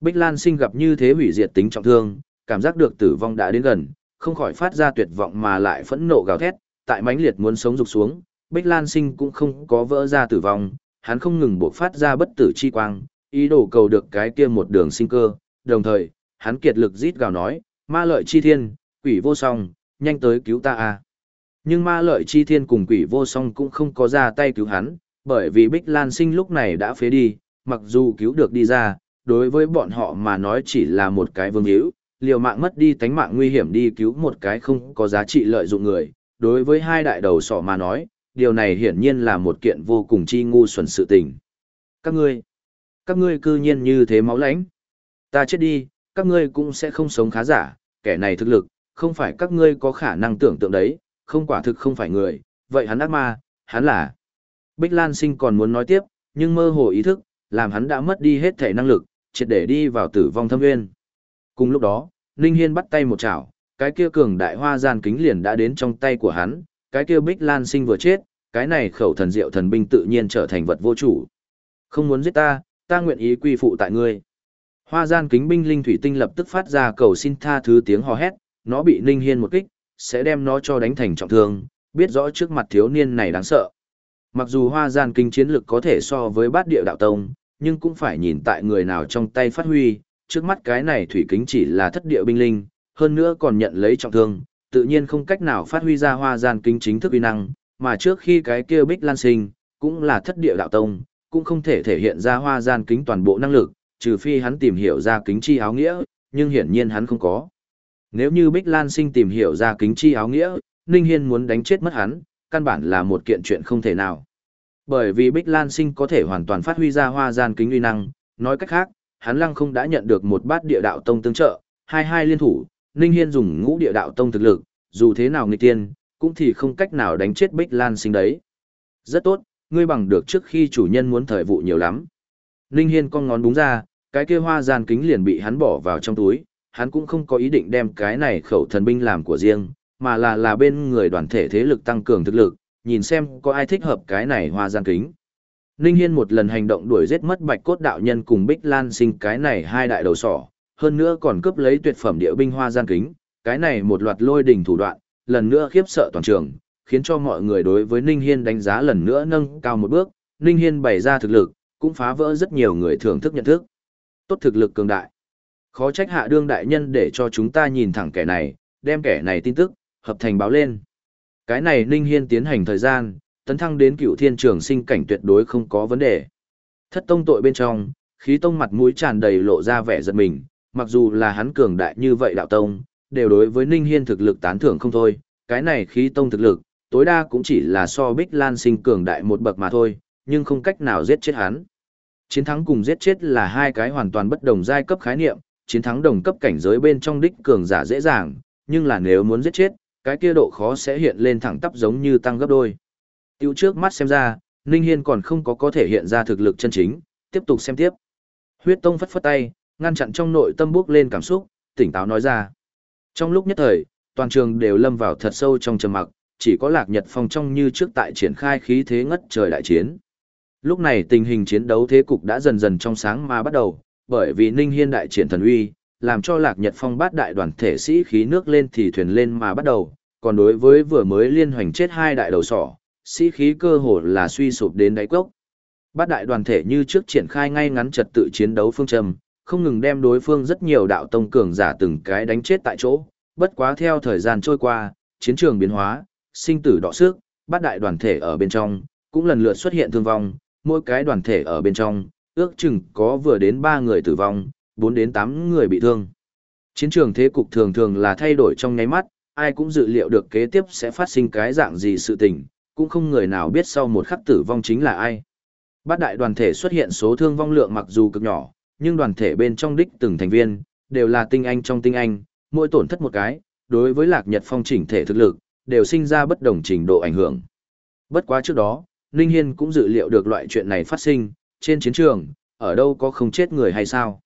Bích Lan Sinh gặp như thế hủy diệt tính trọng thương, cảm giác được tử vong đã đến gần, không khỏi phát ra tuyệt vọng mà lại phẫn nộ gào thét, tại mãnh liệt muốn sống dục xuống, Bích Lan Sinh cũng không có vỡ ra tử vong, hắn không ngừng bộc phát ra bất tử chi quang, ý đồ cầu được cái kia một đường sinh cơ, đồng thời, hắn kiệt lực rít gào nói, ma lợi chi thiên, quỷ vô song, nhanh tới cứu ta a. Nhưng ma lợi chi thiên cùng quỷ vô song cũng không có ra tay cứu hắn, bởi vì Bích Lan Sinh lúc này đã phế đi, mặc dù cứu được đi ra, đối với bọn họ mà nói chỉ là một cái vương hữu, liều mạng mất đi tánh mạng nguy hiểm đi cứu một cái không có giá trị lợi dụng người, đối với hai đại đầu sỏ mà nói, điều này hiển nhiên là một kiện vô cùng chi ngu xuẩn sự tình. Các ngươi, các ngươi cư nhiên như thế máu lãnh. Ta chết đi, các ngươi cũng sẽ không sống khá giả, kẻ này thực lực, không phải các ngươi có khả năng tưởng tượng đấy, không quả thực không phải người, vậy hắn ác ma, hắn là. Bích Lan Sinh còn muốn nói tiếp, nhưng mơ hồ ý thức, làm hắn đã mất đi hết thể năng lực, triệt để đi vào tử vong thâm nguyên. Cùng lúc đó, Ninh Hiên bắt tay một chảo, cái kia cường đại hoa gian kính liền đã đến trong tay của hắn, cái kia Bích Lan Sinh vừa chết, cái này khẩu thần diệu thần binh tự nhiên trở thành vật vô chủ. Không muốn giết ta, ta nguyện ý quy phụ tại ngươi. Hoa gian kính binh linh thủy tinh lập tức phát ra cầu xin tha thứ tiếng hò hét, nó bị Ninh Hiên một kích, sẽ đem nó cho đánh thành trọng thương, biết rõ trước mặt thiếu niên này đáng sợ. Mặc dù hoa gian kinh chiến lực có thể so với bát địa đạo tông, nhưng cũng phải nhìn tại người nào trong tay phát huy, trước mắt cái này thủy kính chỉ là thất địa binh linh, hơn nữa còn nhận lấy trọng thương, tự nhiên không cách nào phát huy ra hoa gian kính chính thức uy năng, mà trước khi cái kia bích lan sinh, cũng là thất địa đạo tông, cũng không thể thể hiện ra hoa gian kính toàn bộ năng lực, trừ phi hắn tìm hiểu ra kính chi áo nghĩa, nhưng hiển nhiên hắn không có. Nếu như Bích Lan Sinh tìm hiểu ra kính chi áo nghĩa, Ninh Hiên muốn đánh chết mất hắn, căn bản là một kiện chuyện không thể nào. Bởi vì Bích Lan Sinh có thể hoàn toàn phát huy ra hoa gian kính uy năng, nói cách khác, hắn lăng không đã nhận được một bát địa đạo tông tương trợ, hai hai liên thủ, Ninh Hiên dùng ngũ địa đạo tông thực lực, dù thế nào nghịch tiên, cũng thì không cách nào đánh chết Bích Lan Sinh đấy. Rất tốt, ngươi bằng được trước khi chủ nhân muốn thời vụ nhiều lắm. Ninh Hiên con ngón đúng ra, cái kia hoa gian kính liền bị hắn bỏ vào trong túi, hắn cũng không có ý định đem cái này khẩu thần binh làm của riêng, mà là là bên người đoàn thể thế lực tăng cường thực lực, nhìn xem có ai thích hợp cái này hoa gian kính. Ninh Hiên một lần hành động đuổi giết mất bạch cốt đạo nhân cùng Bích Lan sinh cái này hai đại đầu sỏ, hơn nữa còn cướp lấy tuyệt phẩm địa binh hoa gian kính, cái này một loạt lôi đỉnh thủ đoạn, lần nữa khiếp sợ toàn trường, khiến cho mọi người đối với Ninh Hiên đánh giá lần nữa nâng cao một bước, Ninh Hiên bày ra thực lực, cũng phá vỡ rất nhiều người thưởng thức nhận thức. Tốt thực lực cường đại. Khó trách hạ đương đại nhân để cho chúng ta nhìn thẳng kẻ này, đem kẻ này tin tức, hợp thành báo lên. Cái này Ninh Hiên tiến hành thời gian, tấn thăng đến cựu thiên trường sinh cảnh tuyệt đối không có vấn đề. Thất tông tội bên trong, khí tông mặt mũi tràn đầy lộ ra vẻ giật mình, mặc dù là hắn cường đại như vậy đạo tông, đều đối với Ninh Hiên thực lực tán thưởng không thôi, cái này khí tông thực lực, tối đa cũng chỉ là so Bích Lan sinh cường đại một bậc mà thôi, nhưng không cách nào giết chết hắn. Chiến thắng cùng giết chết là hai cái hoàn toàn bất đồng giai cấp khái niệm, chiến thắng đồng cấp cảnh giới bên trong đích cường giả dễ dàng, nhưng là nếu muốn giết chết, cái kia độ khó sẽ hiện lên thẳng tắp giống như tăng gấp đôi. Tiêu trước mắt xem ra, Ninh Hiên còn không có có thể hiện ra thực lực chân chính, tiếp tục xem tiếp. Huyết Tông phất phất tay, ngăn chặn trong nội tâm bước lên cảm xúc, tỉnh táo nói ra. Trong lúc nhất thời, toàn trường đều lâm vào thật sâu trong trầm mặc, chỉ có Lạc Nhật Phong trong như trước tại triển khai khí thế ngất trời đại chiến. Lúc này tình hình chiến đấu thế cục đã dần dần trong sáng mà bắt đầu, bởi vì Ninh Hiên đại triển thần uy, làm cho Lạc Nhật Phong bát đại đoàn thể sĩ khí nước lên thì thuyền lên mà bắt đầu, còn đối với vừa mới liên hoành chết hai đại đầu sỏ, sĩ khí cơ hồ là suy sụp đến đáy cốc. Bát đại đoàn thể như trước triển khai ngay ngắn trật tự chiến đấu phương châm, không ngừng đem đối phương rất nhiều đạo tông cường giả từng cái đánh chết tại chỗ, bất quá theo thời gian trôi qua, chiến trường biến hóa, sinh tử đọ sức, bát đại đoàn thể ở bên trong, cũng lần lượt xuất hiện thương vong, mỗi cái đoàn thể ở bên trong, ước chừng có vừa đến 3 người tử vong, 4 đến 8 người bị thương. Chiến trường thế cục thường thường là thay đổi trong nháy mắt, ai cũng dự liệu được kế tiếp sẽ phát sinh cái dạng gì sự tình, cũng không người nào biết sau một khắc tử vong chính là ai. Bát đại đoàn thể xuất hiện số thương vong lượng mặc dù cực nhỏ, nhưng đoàn thể bên trong đích từng thành viên, đều là tinh anh trong tinh anh, mỗi tổn thất một cái, đối với Lạc Nhật Phong chỉnh thể thực lực, đều sinh ra bất đồng trình độ ảnh hưởng. Bất quá trước đó, Ninh Hiên cũng dự liệu được loại chuyện này phát sinh, trên chiến trường, ở đâu có không chết người hay sao.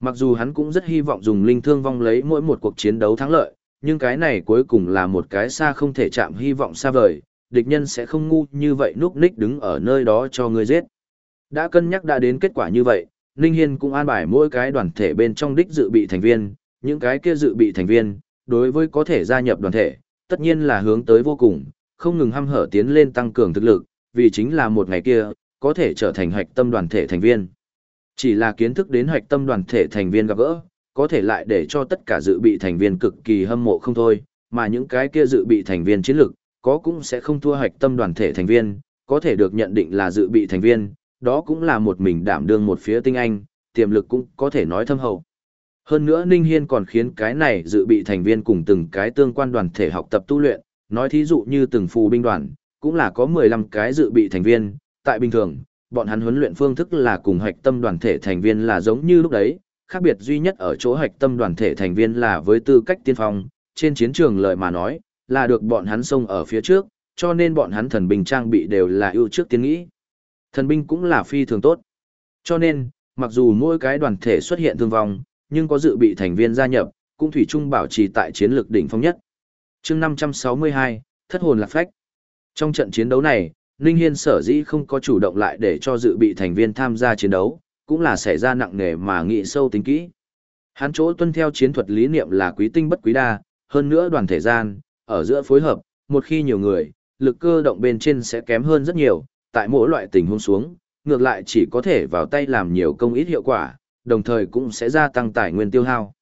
Mặc dù hắn cũng rất hy vọng dùng linh thương vong lấy mỗi một cuộc chiến đấu thắng lợi, nhưng cái này cuối cùng là một cái xa không thể chạm hy vọng xa vời, địch nhân sẽ không ngu như vậy núp ních đứng ở nơi đó cho ngươi giết. Đã cân nhắc đã đến kết quả như vậy, Ninh Hiên cũng an bài mỗi cái đoàn thể bên trong đích dự bị thành viên, những cái kia dự bị thành viên, đối với có thể gia nhập đoàn thể, tất nhiên là hướng tới vô cùng, không ngừng hăm hở tiến lên tăng cường thực lực, vì chính là một ngày kia, có thể trở thành hoạch tâm đoàn thể thành viên. Chỉ là kiến thức đến hoạch tâm đoàn thể thành viên gặp gỡ, có thể lại để cho tất cả dự bị thành viên cực kỳ hâm mộ không thôi, mà những cái kia dự bị thành viên chiến lược, có cũng sẽ không thua hoạch tâm đoàn thể thành viên, có thể được nhận định là dự bị thành viên, đó cũng là một mình đảm đương một phía tinh anh, tiềm lực cũng có thể nói thâm hậu. Hơn nữa Ninh Hiên còn khiến cái này dự bị thành viên cùng từng cái tương quan đoàn thể học tập tu luyện, nói thí dụ như từng phù binh đoàn, cũng là có 15 cái dự bị thành viên, tại bình thường, bọn hắn huấn luyện phương thức là cùng hạch tâm đoàn thể thành viên là giống như lúc đấy, khác biệt duy nhất ở chỗ hạch tâm đoàn thể thành viên là với tư cách tiên phong, trên chiến trường lợi mà nói, là được bọn hắn xông ở phía trước, cho nên bọn hắn thần binh trang bị đều là ưu trước tiến nghĩ. Thần binh cũng là phi thường tốt. Cho nên, mặc dù mỗi cái đoàn thể xuất hiện thương vong, nhưng có dự bị thành viên gia nhập, cũng thủy chung bảo trì tại chiến lược đỉnh phong nhất. Chương 562, Thất hồn lạc phách. Trong trận chiến đấu này, Ninh Hiên sở dĩ không có chủ động lại để cho dự bị thành viên tham gia chiến đấu, cũng là xảy ra nặng nề mà nghị sâu tính kỹ. Hắn chỗ tuân theo chiến thuật lý niệm là quý tinh bất quý đa, hơn nữa đoàn thể gian, ở giữa phối hợp, một khi nhiều người, lực cơ động bên trên sẽ kém hơn rất nhiều, tại mỗi loại tình huống xuống, ngược lại chỉ có thể vào tay làm nhiều công ít hiệu quả, đồng thời cũng sẽ gia tăng tài nguyên tiêu hao.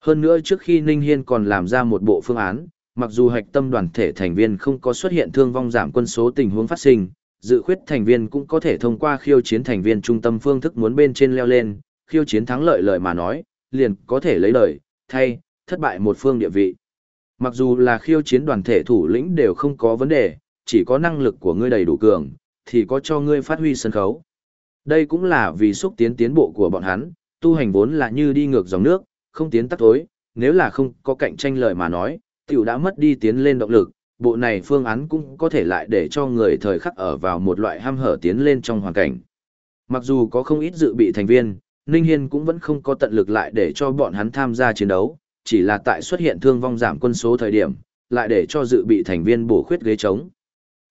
Hơn nữa trước khi Ninh Hiên còn làm ra một bộ phương án, mặc dù hạch tâm đoàn thể thành viên không có xuất hiện thương vong giảm quân số tình huống phát sinh, dự khuyết thành viên cũng có thể thông qua khiêu chiến thành viên trung tâm phương thức muốn bên trên leo lên, khiêu chiến thắng lợi lợi mà nói, liền có thể lấy lời, thay, thất bại một phương địa vị. Mặc dù là khiêu chiến đoàn thể thủ lĩnh đều không có vấn đề, chỉ có năng lực của ngươi đầy đủ cường, thì có cho ngươi phát huy sân khấu. Đây cũng là vì xúc tiến tiến bộ của bọn hắn, tu hành vốn là như đi ngược dòng nước, không tiến tắt tối, nếu là không có cạnh tranh lợi mà nói, tiểu đã mất đi tiến lên động lực, bộ này phương án cũng có thể lại để cho người thời khắc ở vào một loại ham hở tiến lên trong hoàn cảnh. Mặc dù có không ít dự bị thành viên, Ninh Hiên cũng vẫn không có tận lực lại để cho bọn hắn tham gia chiến đấu, chỉ là tại xuất hiện thương vong giảm quân số thời điểm, lại để cho dự bị thành viên bổ khuyết ghế trống.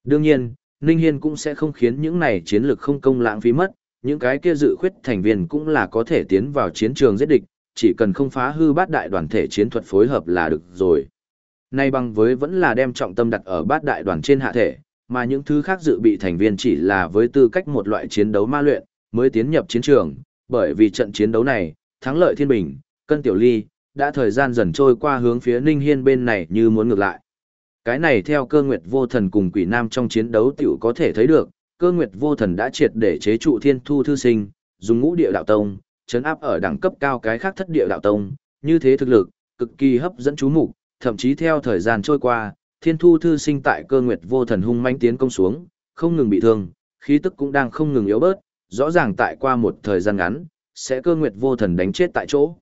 Đương nhiên, Ninh Hiên cũng sẽ không khiến những này chiến lược không công lãng phí mất, những cái kia dự khuyết thành viên cũng là có thể tiến vào chiến trường giết địch, chỉ cần không phá hư bát đại đoàn thể chiến thuật phối hợp là được rồi. Nay bằng với vẫn là đem trọng tâm đặt ở bát đại đoàn trên hạ thể, mà những thứ khác dự bị thành viên chỉ là với tư cách một loại chiến đấu ma luyện, mới tiến nhập chiến trường, bởi vì trận chiến đấu này, thắng lợi thiên bình, cân tiểu ly, đã thời gian dần trôi qua hướng phía Ninh Hiên bên này như muốn ngược lại. Cái này theo cơ nguyệt vô thần cùng quỷ nam trong chiến đấu tiểu có thể thấy được, cơ nguyệt vô thần đã triệt để chế trụ thiên thu thư sinh, dùng ngũ địa đạo tông, chấn áp ở đẳng cấp cao cái khác thất địa đạo tông, như thế thực lực, cực kỳ hấp dẫn chú mục thậm chí theo thời gian trôi qua, thiên thu thư sinh tại cơ nguyệt vô thần hung manh tiến công xuống, không ngừng bị thương, khí tức cũng đang không ngừng yếu bớt, rõ ràng tại qua một thời gian ngắn, sẽ cơ nguyệt vô thần đánh chết tại chỗ.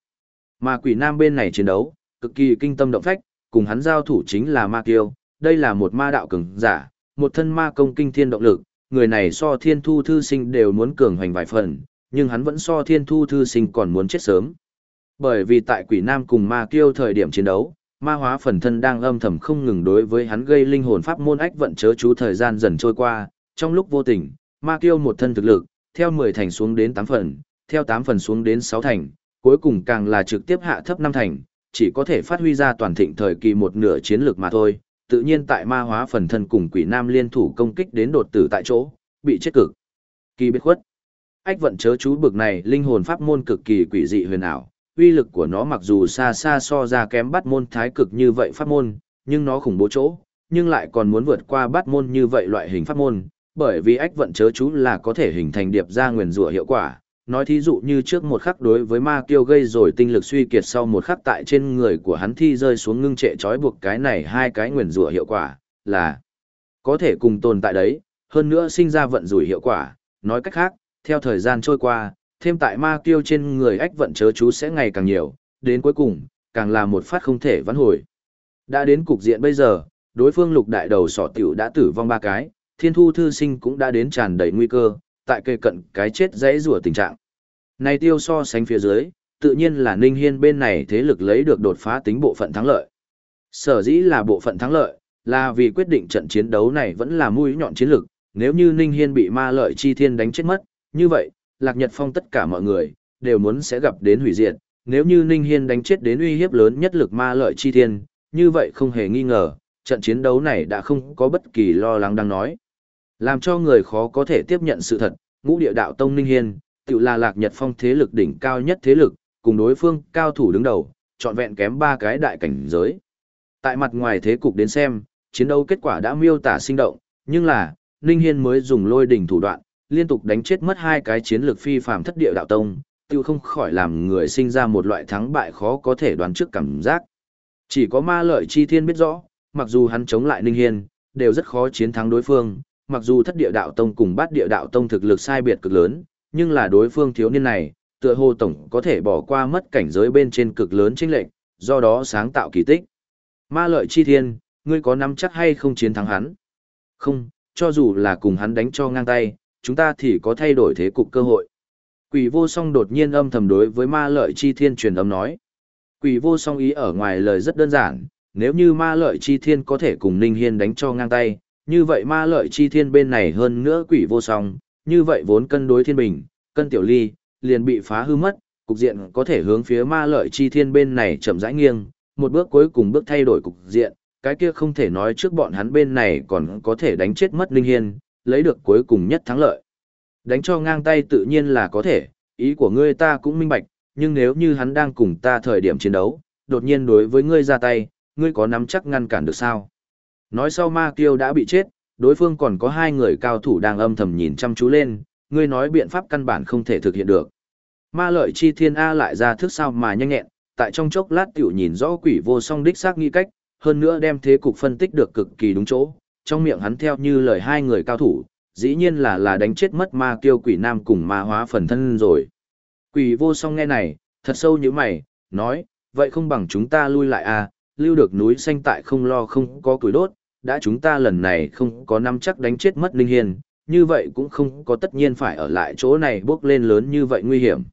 Mà quỷ nam bên này chiến đấu, cực kỳ kinh tâm động phách, cùng hắn giao thủ chính là ma kiêu, đây là một ma đạo cường giả, một thân ma công kinh thiên động lực, người này so thiên thu thư sinh đều muốn cường hoành vài phần, nhưng hắn vẫn so thiên thu thư sinh còn muốn chết sớm. Bởi vì tại quỷ nam cùng ma kiêu thời điểm chiến đấu, ma hóa phần thân đang âm thầm không ngừng đối với hắn gây linh hồn pháp môn ách vận chớ chú thời gian dần trôi qua, trong lúc vô tình, ma kiêu một thân thực lực, theo 10 thành xuống đến 8 phần, theo 8 phần xuống đến 6 thành, cuối cùng càng là trực tiếp hạ thấp 5 thành, chỉ có thể phát huy ra toàn thịnh thời kỳ một nửa chiến lược mà thôi. Tự nhiên tại ma hóa phần thân cùng quỷ nam liên thủ công kích đến đột tử tại chỗ, bị chết cực. Kỳ biết khuất. Ách vận chớ chú bực này linh hồn pháp môn cực kỳ quỷ dị huyền ảo, uy lực của nó mặc dù xa xa so ra kém bắt môn thái cực như vậy pháp môn, nhưng nó khủng bố chỗ, nhưng lại còn muốn vượt qua bắt môn như vậy loại hình pháp môn, bởi vì ách vận chớ chú là có thể hình thành điệp ra nguyền rủa hiệu quả. Nói thí dụ như trước một khắc đối với ma kiêu gây rồi tinh lực suy kiệt sau một khắc tại trên người của hắn thi rơi xuống ngưng trệ trói buộc cái này hai cái nguyền rủa hiệu quả là có thể cùng tồn tại đấy, hơn nữa sinh ra vận rủi hiệu quả. Nói cách khác, theo thời gian trôi qua, thêm tại ma kiêu trên người ách vận chớ chú sẽ ngày càng nhiều, đến cuối cùng, càng là một phát không thể vãn hồi. Đã đến cục diện bây giờ, đối phương lục đại đầu sọ tiểu đã tử vong ba cái, thiên thu thư sinh cũng đã đến tràn đầy nguy cơ, tại kề cận cái chết dãy rủa tình trạng. Này tiêu so sánh phía dưới, tự nhiên là Ninh Hiên bên này thế lực lấy được đột phá tính bộ phận thắng lợi. Sở dĩ là bộ phận thắng lợi, là vì quyết định trận chiến đấu này vẫn là mũi nhọn chiến lược, nếu như Ninh Hiên bị ma lợi chi thiên đánh chết mất, như vậy, Lạc Nhật Phong tất cả mọi người, đều muốn sẽ gặp đến hủy diệt, nếu như Ninh Hiên đánh chết đến uy hiếp lớn nhất lực ma lợi chi thiên, như vậy không hề nghi ngờ, trận chiến đấu này đã không có bất kỳ lo lắng đang nói. Làm cho người khó có thể tiếp nhận sự thật, ngũ địa đạo tông Ninh Hiên, tự là Lạc Nhật Phong thế lực đỉnh cao nhất thế lực, cùng đối phương cao thủ đứng đầu, trọn vẹn kém ba cái đại cảnh giới. Tại mặt ngoài thế cục đến xem, chiến đấu kết quả đã miêu tả sinh động, nhưng là, Ninh Hiên mới dùng lôi đỉnh thủ đoạn, liên tục đánh chết mất hai cái chiến lược phi phàm thất địa đạo tông, tiêu không khỏi làm người sinh ra một loại thắng bại khó có thể đoán trước cảm giác. Chỉ có ma lợi chi thiên biết rõ, mặc dù hắn chống lại Ninh Hiên, đều rất khó chiến thắng đối phương, mặc dù thất địa đạo tông cùng bát địa đạo tông thực lực sai biệt cực lớn, nhưng là đối phương thiếu niên này, tựa hồ tổng có thể bỏ qua mất cảnh giới bên trên cực lớn chênh lệch, do đó sáng tạo kỳ tích. Ma lợi chi thiên, ngươi có nắm chắc hay không chiến thắng hắn? Không, cho dù là cùng hắn đánh cho ngang tay, chúng ta thì có thay đổi thế cục cơ hội. Quỷ vô song đột nhiên âm thầm đối với ma lợi chi thiên truyền âm nói. Quỷ vô song ý ở ngoài lời rất đơn giản, nếu như ma lợi chi thiên có thể cùng Ninh Hiên đánh cho ngang tay, như vậy ma lợi chi thiên bên này hơn nữa quỷ vô song, như vậy vốn cân đối thiên bình, cân tiểu ly, liền bị phá hư mất, cục diện có thể hướng phía ma lợi chi thiên bên này chậm rãi nghiêng, một bước cuối cùng bước thay đổi cục diện, cái kia không thể nói trước bọn hắn bên này còn có thể đánh chết mất linh Hiên, lấy được cuối cùng nhất thắng lợi. Đánh cho ngang tay tự nhiên là có thể, ý của ngươi ta cũng minh bạch, nhưng nếu như hắn đang cùng ta thời điểm chiến đấu, đột nhiên đối với ngươi ra tay, ngươi có nắm chắc ngăn cản được sao? Nói sau ma kiêu đã bị chết, đối phương còn có hai người cao thủ đang âm thầm nhìn chăm chú lên, ngươi nói biện pháp căn bản không thể thực hiện được. Ma lợi chi thiên A lại ra thức sao mà nhanh nhẹn, tại trong chốc lát tiểu nhìn rõ quỷ vô song đích xác nghi cách, hơn nữa đem thế cục phân tích được cực kỳ đúng chỗ, trong miệng hắn theo như lời hai người cao thủ, dĩ nhiên là là đánh chết mất ma kiêu quỷ nam cùng ma hóa phần thân rồi. Quỷ vô song nghe này, thật sâu như mày, nói, vậy không bằng chúng ta lui lại à, lưu được núi xanh tại không lo không có củi đốt, đã chúng ta lần này không có năm chắc đánh chết mất Linh Hiền, như vậy cũng không có tất nhiên phải ở lại chỗ này bước lên lớn như vậy nguy hiểm.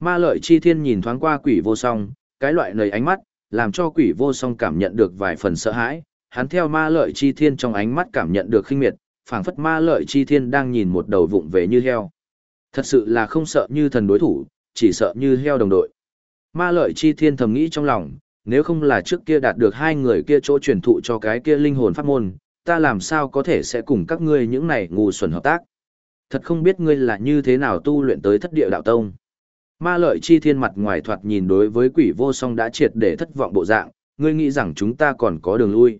Ma lợi chi thiên nhìn thoáng qua quỷ vô song, cái loại nầy ánh mắt, làm cho quỷ vô song cảm nhận được vài phần sợ hãi, hắn theo ma lợi chi thiên trong ánh mắt cảm nhận được khinh miệt, phảng phất ma lợi chi thiên đang nhìn một đầu vụng về như heo. Thật sự là không sợ như thần đối thủ, chỉ sợ như heo đồng đội. Ma lợi chi thiên thầm nghĩ trong lòng, nếu không là trước kia đạt được hai người kia chỗ truyền thụ cho cái kia linh hồn pháp môn, ta làm sao có thể sẽ cùng các ngươi những này ngu xuẩn hợp tác. Thật không biết ngươi là như thế nào tu luyện tới thất địa đạo tông. Ma lợi chi thiên mặt ngoài thoạt nhìn đối với quỷ vô song đã triệt để thất vọng bộ dạng, ngươi nghĩ rằng chúng ta còn có đường lui.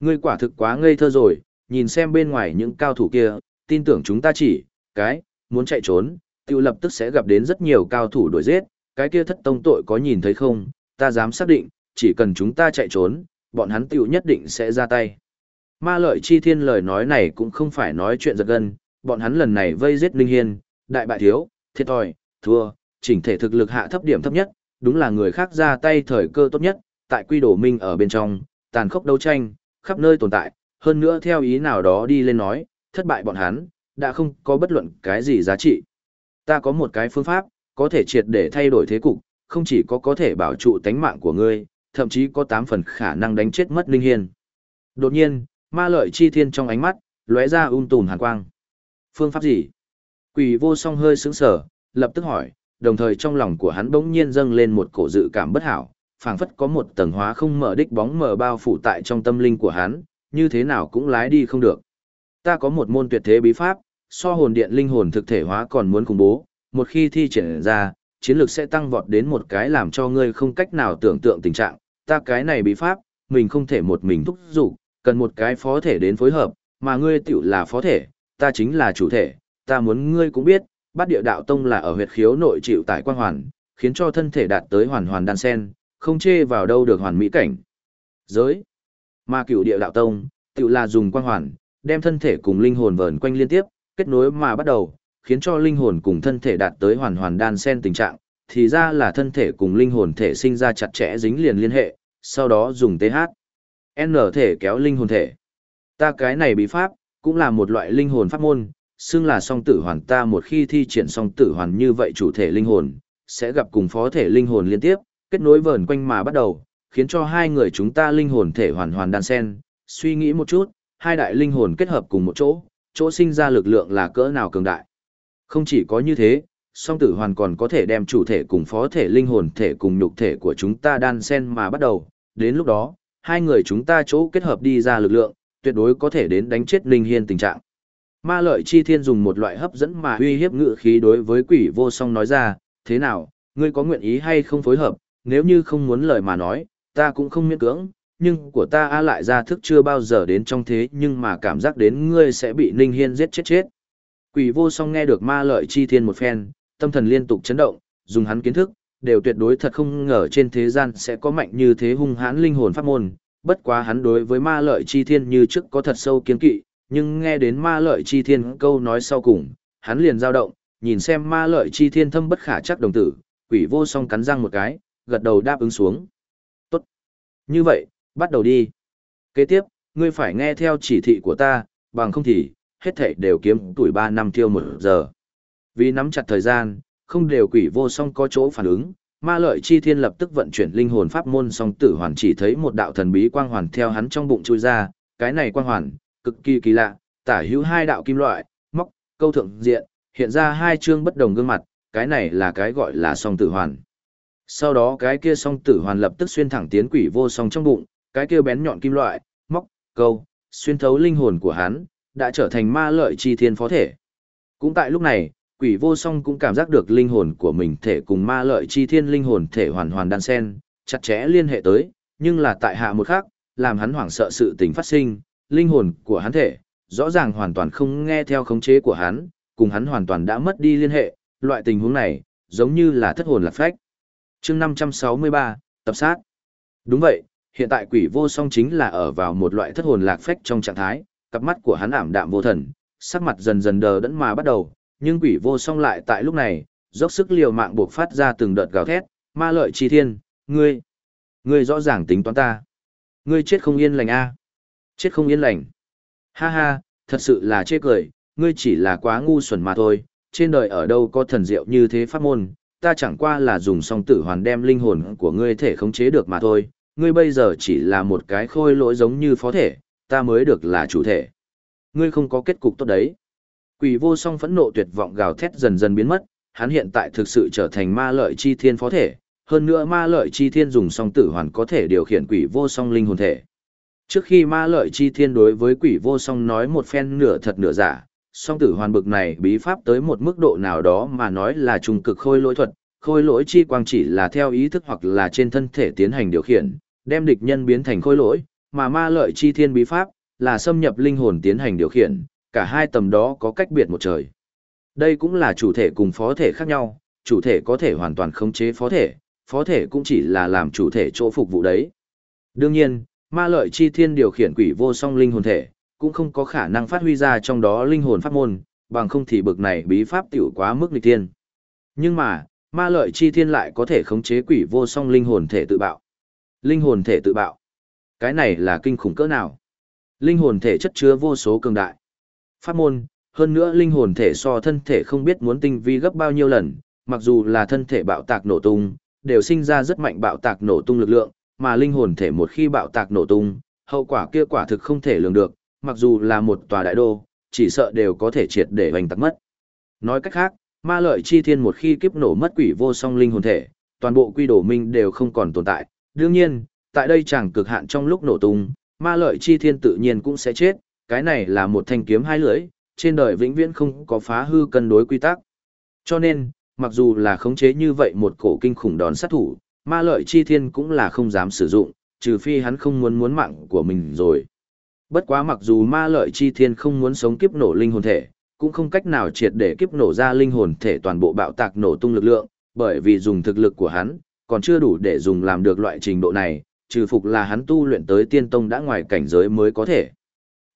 Ngươi quả thực quá ngây thơ rồi, nhìn xem bên ngoài những cao thủ kia, tin tưởng chúng ta chỉ, cái, muốn chạy trốn, tiêu lập tức sẽ gặp đến rất nhiều cao thủ đuổi giết, cái kia thất tông tội có nhìn thấy không, ta dám xác định, chỉ cần chúng ta chạy trốn, bọn hắn tiêu nhất định sẽ ra tay. Ma lợi chi thiên lời nói này cũng không phải nói chuyện giật gân, bọn hắn lần này vây giết Linh Hiên, đại bại thiếu, thiệt thòi, thua, chỉnh thể thực lực hạ thấp điểm thấp nhất, đúng là người khác ra tay thời cơ tốt nhất, tại quy đổ minh ở bên trong, tàn khốc đấu tranh, khắp nơi tồn tại, hơn nữa theo ý nào đó đi lên nói, thất bại bọn hắn, đã không có bất luận cái gì giá trị. Ta có một cái phương pháp, có thể triệt để thay đổi thế cục, không chỉ có có thể bảo trụ tánh mạng của ngươi, thậm chí có 8 phần khả năng đánh chết mất Linh Hiên. Đột nhiên, ma lợi chi thiên trong ánh mắt, lóe ra um tùm hàn quang. Phương pháp gì? Quỷ vô song hơi sững sờ, lập tức hỏi, đồng thời trong lòng của hắn bỗng nhiên dâng lên một cổ dự cảm bất hảo, phảng phất có một tầng hóa không mở đích bóng mở bao phủ tại trong tâm linh của hắn, như thế nào cũng lái đi không được. Ta có một môn tuyệt thế bí pháp, so hồn điện linh hồn thực thể hóa còn muốn khủng bố, một khi thi triển ra, chiến lược sẽ tăng vọt đến một cái làm cho ngươi không cách nào tưởng tượng tình trạng, ta cái này bí pháp, mình không thể một mình thúc dục, cần một cái phó thể đến phối hợp, mà ngươi tiểu là phó thể, ta chính là chủ thể, ta muốn ngươi cũng biết, bát địa đạo tông là ở huyệt khiếu nội chịu tại quan hoàn, khiến cho thân thể đạt tới hoàn hoàn đan sen, không chê vào đâu được hoàn mỹ cảnh. Giới. Mà cửu địa đạo tông, tiểu là dùng quan hoàn, đem thân thể cùng linh hồn vờn quanh liên tiếp, kết nối mà bắt đầu, khiến cho linh hồn cùng thân thể đạt tới hoàn hoàn đan sen tình trạng, thì ra là thân thể cùng linh hồn thể sinh ra chặt chẽ dính liền liên hệ, sau đó dùng TH. N thể kéo linh hồn thể. Ta cái này bí pháp, cũng là một loại linh hồn pháp môn, xưng là song tử hoàn ta một khi thi triển song tử hoàn như vậy chủ thể linh hồn, sẽ gặp cùng phó thể linh hồn liên tiếp, kết nối vờn quanh mà bắt đầu, khiến cho hai người chúng ta linh hồn thể hoàn hoàn đan sen, suy nghĩ một chút, hai đại linh hồn kết hợp cùng một chỗ, chỗ sinh ra lực lượng là cỡ nào cường đại. Không chỉ có như thế, song tử hoàn còn có thể đem chủ thể cùng phó thể linh hồn thể cùng nhục thể của chúng ta đan sen mà bắt đầu, đến lúc đó, hai người chúng ta chỗ kết hợp đi ra lực lượng, tuyệt đối có thể đến đánh chết Linh Hiên tình trạng. Ma lợi chi thiên dùng một loại hấp dẫn mà uy hiếp ngự khí đối với quỷ vô song nói ra, thế nào, ngươi có nguyện ý hay không phối hợp, nếu như không muốn lời mà nói, ta cũng không miễn cưỡng, nhưng của ta a lại ra thức chưa bao giờ đến trong thế nhưng mà cảm giác đến ngươi sẽ bị Ninh Hiên giết chết chết. Quỷ vô song nghe được ma lợi chi thiên một phen, tâm thần liên tục chấn động, dùng hắn kiến thức, đều tuyệt đối thật không ngờ trên thế gian sẽ có mạnh như thế hung hãn linh hồn pháp môn, bất quá hắn đối với ma lợi chi thiên như trước có thật sâu kiến kỵ, nhưng nghe đến ma lợi chi thiên câu nói sau cùng, hắn liền dao động, nhìn xem ma lợi chi thiên thâm bất khả chắc đồng tử, quỷ vô song cắn răng một cái, gật đầu đáp ứng xuống. Tốt. Như vậy, bắt đầu đi. Kế tiếp, ngươi phải nghe theo chỉ thị của ta, bằng không thì, hết thảy đều kiếm tuổi 3 năm tiêu một giờ. Vì nắm chặt thời gian, không đều quỷ vô song có chỗ phản ứng, ma lợi chi thiên lập tức vận chuyển linh hồn pháp môn song tử hoàn chỉ thấy một đạo thần bí quang hoàn theo hắn trong bụng chui ra, cái này quang hoàn, cực kỳ kỳ lạ, tả hữu hai đạo kim loại, móc, câu thượng diện, hiện ra hai chương bất đồng gương mặt, cái này là cái gọi là song tử hoàn. Sau đó cái kia song tử hoàn lập tức xuyên thẳng tiến quỷ vô song trong bụng, cái kia bén nhọn kim loại, móc, câu, xuyên thấu linh hồn của hắn, đã trở thành ma lợi chi thiên phó thể. Cũng tại lúc này, quỷ vô song cũng cảm giác được linh hồn của mình thể cùng ma lợi chi thiên linh hồn thể hoàn hoàn đan sen, chặt chẽ liên hệ tới, nhưng là tại hạ một khắc, làm hắn hoảng sợ sự tình phát sinh, linh hồn của hắn thể, rõ ràng hoàn toàn không nghe theo khống chế của hắn, cùng hắn hoàn toàn đã mất đi liên hệ, loại tình huống này, giống như là thất hồn lạc phách. chương 563, tập sát. Đúng vậy, hiện tại quỷ vô song chính là ở vào một loại thất hồn lạc phách trong trạng thái, cặp mắt của hắn ảm đạm vô thần, sắc mặt dần dần đờ đẫn mà bắt đầu, nhưng quỷ vô song lại tại lúc này, dốc sức liều mạng buộc phát ra từng đợt gào thét, ma lợi chi thiên, ngươi, ngươi rõ ràng tính toán ta. Ngươi chết không yên lành a Chết không yên lành. Ha ha, thật sự là chê cười, ngươi chỉ là quá ngu xuẩn mà thôi, trên đời ở đâu có thần diệu như thế pháp môn, ta chẳng qua là dùng song tử hoàn đem linh hồn của ngươi thể khống chế được mà thôi, ngươi bây giờ chỉ là một cái khôi lỗi giống như phó thể, ta mới được là chủ thể. Ngươi không có kết cục tốt đấy. Quỷ vô song phẫn nộ tuyệt vọng gào thét dần dần biến mất, hắn hiện tại thực sự trở thành ma lợi chi thiên phó thể, hơn nữa ma lợi chi thiên dùng song tử hoàn có thể điều khiển quỷ vô song linh hồn thể. Trước khi ma lợi chi thiên đối với quỷ vô song nói một phen nửa thật nửa giả, song tử hoàn bực này bí pháp tới một mức độ nào đó mà nói là trung cực khôi lỗi thuật, khôi lỗi chi quang chỉ là theo ý thức hoặc là trên thân thể tiến hành điều khiển, đem địch nhân biến thành khôi lỗi, mà ma lợi chi thiên bí pháp là xâm nhập linh hồn tiến hành điều khiển, cả hai tầm đó có cách biệt một trời. Đây cũng là chủ thể cùng phó thể khác nhau, chủ thể có thể hoàn toàn khống chế phó thể, phó thể cũng chỉ là làm chủ thể chỗ phục vụ đấy. Đương nhiên, ma lợi chi thiên điều khiển quỷ vô song linh hồn thể, cũng không có khả năng phát huy ra trong đó linh hồn pháp môn, bằng không thì bực này bí pháp tiểu quá mức nghịch thiên. Nhưng mà, ma lợi chi thiên lại có thể khống chế quỷ vô song linh hồn thể tự bạo. Linh hồn thể tự bạo. Cái này là kinh khủng cỡ nào? Linh hồn thể chất chứa vô số cường đại. Pháp môn, hơn nữa linh hồn thể so thân thể không biết muốn tinh vi gấp bao nhiêu lần, mặc dù là thân thể bạo tạc nổ tung, đều sinh ra rất mạnh bạo tạc nổ tung lực lượng, mà linh hồn thể một khi bạo tạc nổ tung, hậu quả kia quả thực không thể lường được, mặc dù là một tòa đại đô, chỉ sợ đều có thể triệt để hoành tạc mất. Nói cách khác, ma lợi chi thiên một khi kiếp nổ mất quỷ vô song linh hồn thể, toàn bộ quy đồ minh đều không còn tồn tại. Đương nhiên, tại đây chẳng cực hạn trong lúc nổ tung, ma lợi chi thiên tự nhiên cũng sẽ chết, cái này là một thanh kiếm hai lưỡi, trên đời vĩnh viễn không có phá hư cân đối quy tắc. Cho nên, mặc dù là khống chế như vậy một cổ kinh khủng đòn sát thủ, ma lợi chi thiên cũng là không dám sử dụng, trừ phi hắn không muốn muốn mạng của mình rồi. Bất quá mặc dù ma lợi chi thiên không muốn sống kiếp nổ linh hồn thể, cũng không cách nào triệt để kiếp nổ ra linh hồn thể toàn bộ bạo tạc nổ tung lực lượng, bởi vì dùng thực lực của hắn, còn chưa đủ để dùng làm được loại trình độ này, trừ phục là hắn tu luyện tới tiên tông đã ngoài cảnh giới mới có thể.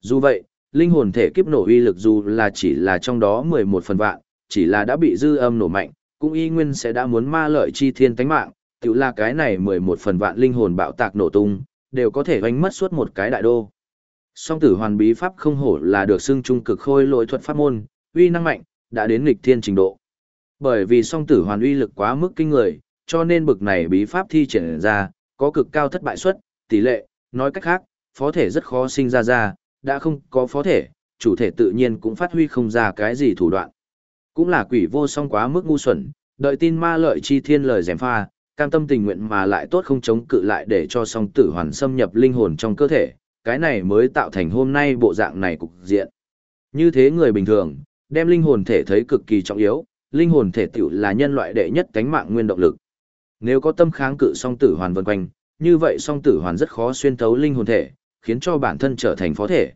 Dù vậy, linh hồn thể kiếp nổ uy lực dù là chỉ là trong đó 11 phần vạn, chỉ là đã bị dư âm nổ mạnh, cũng y nguyên sẽ đã muốn ma lợi chi thiên tánh mạng, tự là cái này mười một phần vạn linh hồn bạo tạc nổ tung, đều có thể đánh mất suốt một cái đại đô. Song tử hoàn bí pháp không hổ là được xưng trung cực khôi lỗi thuật pháp môn, uy năng mạnh, đã đến nghịch thiên trình độ. Bởi vì song tử hoàn uy lực quá mức kinh người, cho nên bực này bí pháp thi triển ra, có cực cao thất bại suất, tỷ lệ, nói cách khác, phó thể rất khó sinh ra ra, đã không có phó thể, chủ thể tự nhiên cũng phát huy không ra cái gì thủ đoạn. Cũng là quỷ vô song quá mức ngu xuẩn, đợi tin ma lợi chi thiên lời dèm pha, cam tâm tình nguyện mà lại tốt không chống cự lại để cho song tử hoàn xâm nhập linh hồn trong cơ thể, cái này mới tạo thành hôm nay bộ dạng này cục diện. Như thế người bình thường, đem linh hồn thể thấy cực kỳ trọng yếu, linh hồn thể tiểu là nhân loại đệ nhất cánh mạng nguyên động lực. Nếu có tâm kháng cự song tử hoàn vần quanh, như vậy song tử hoàn rất khó xuyên thấu linh hồn thể, khiến cho bản thân trở thành phó thể.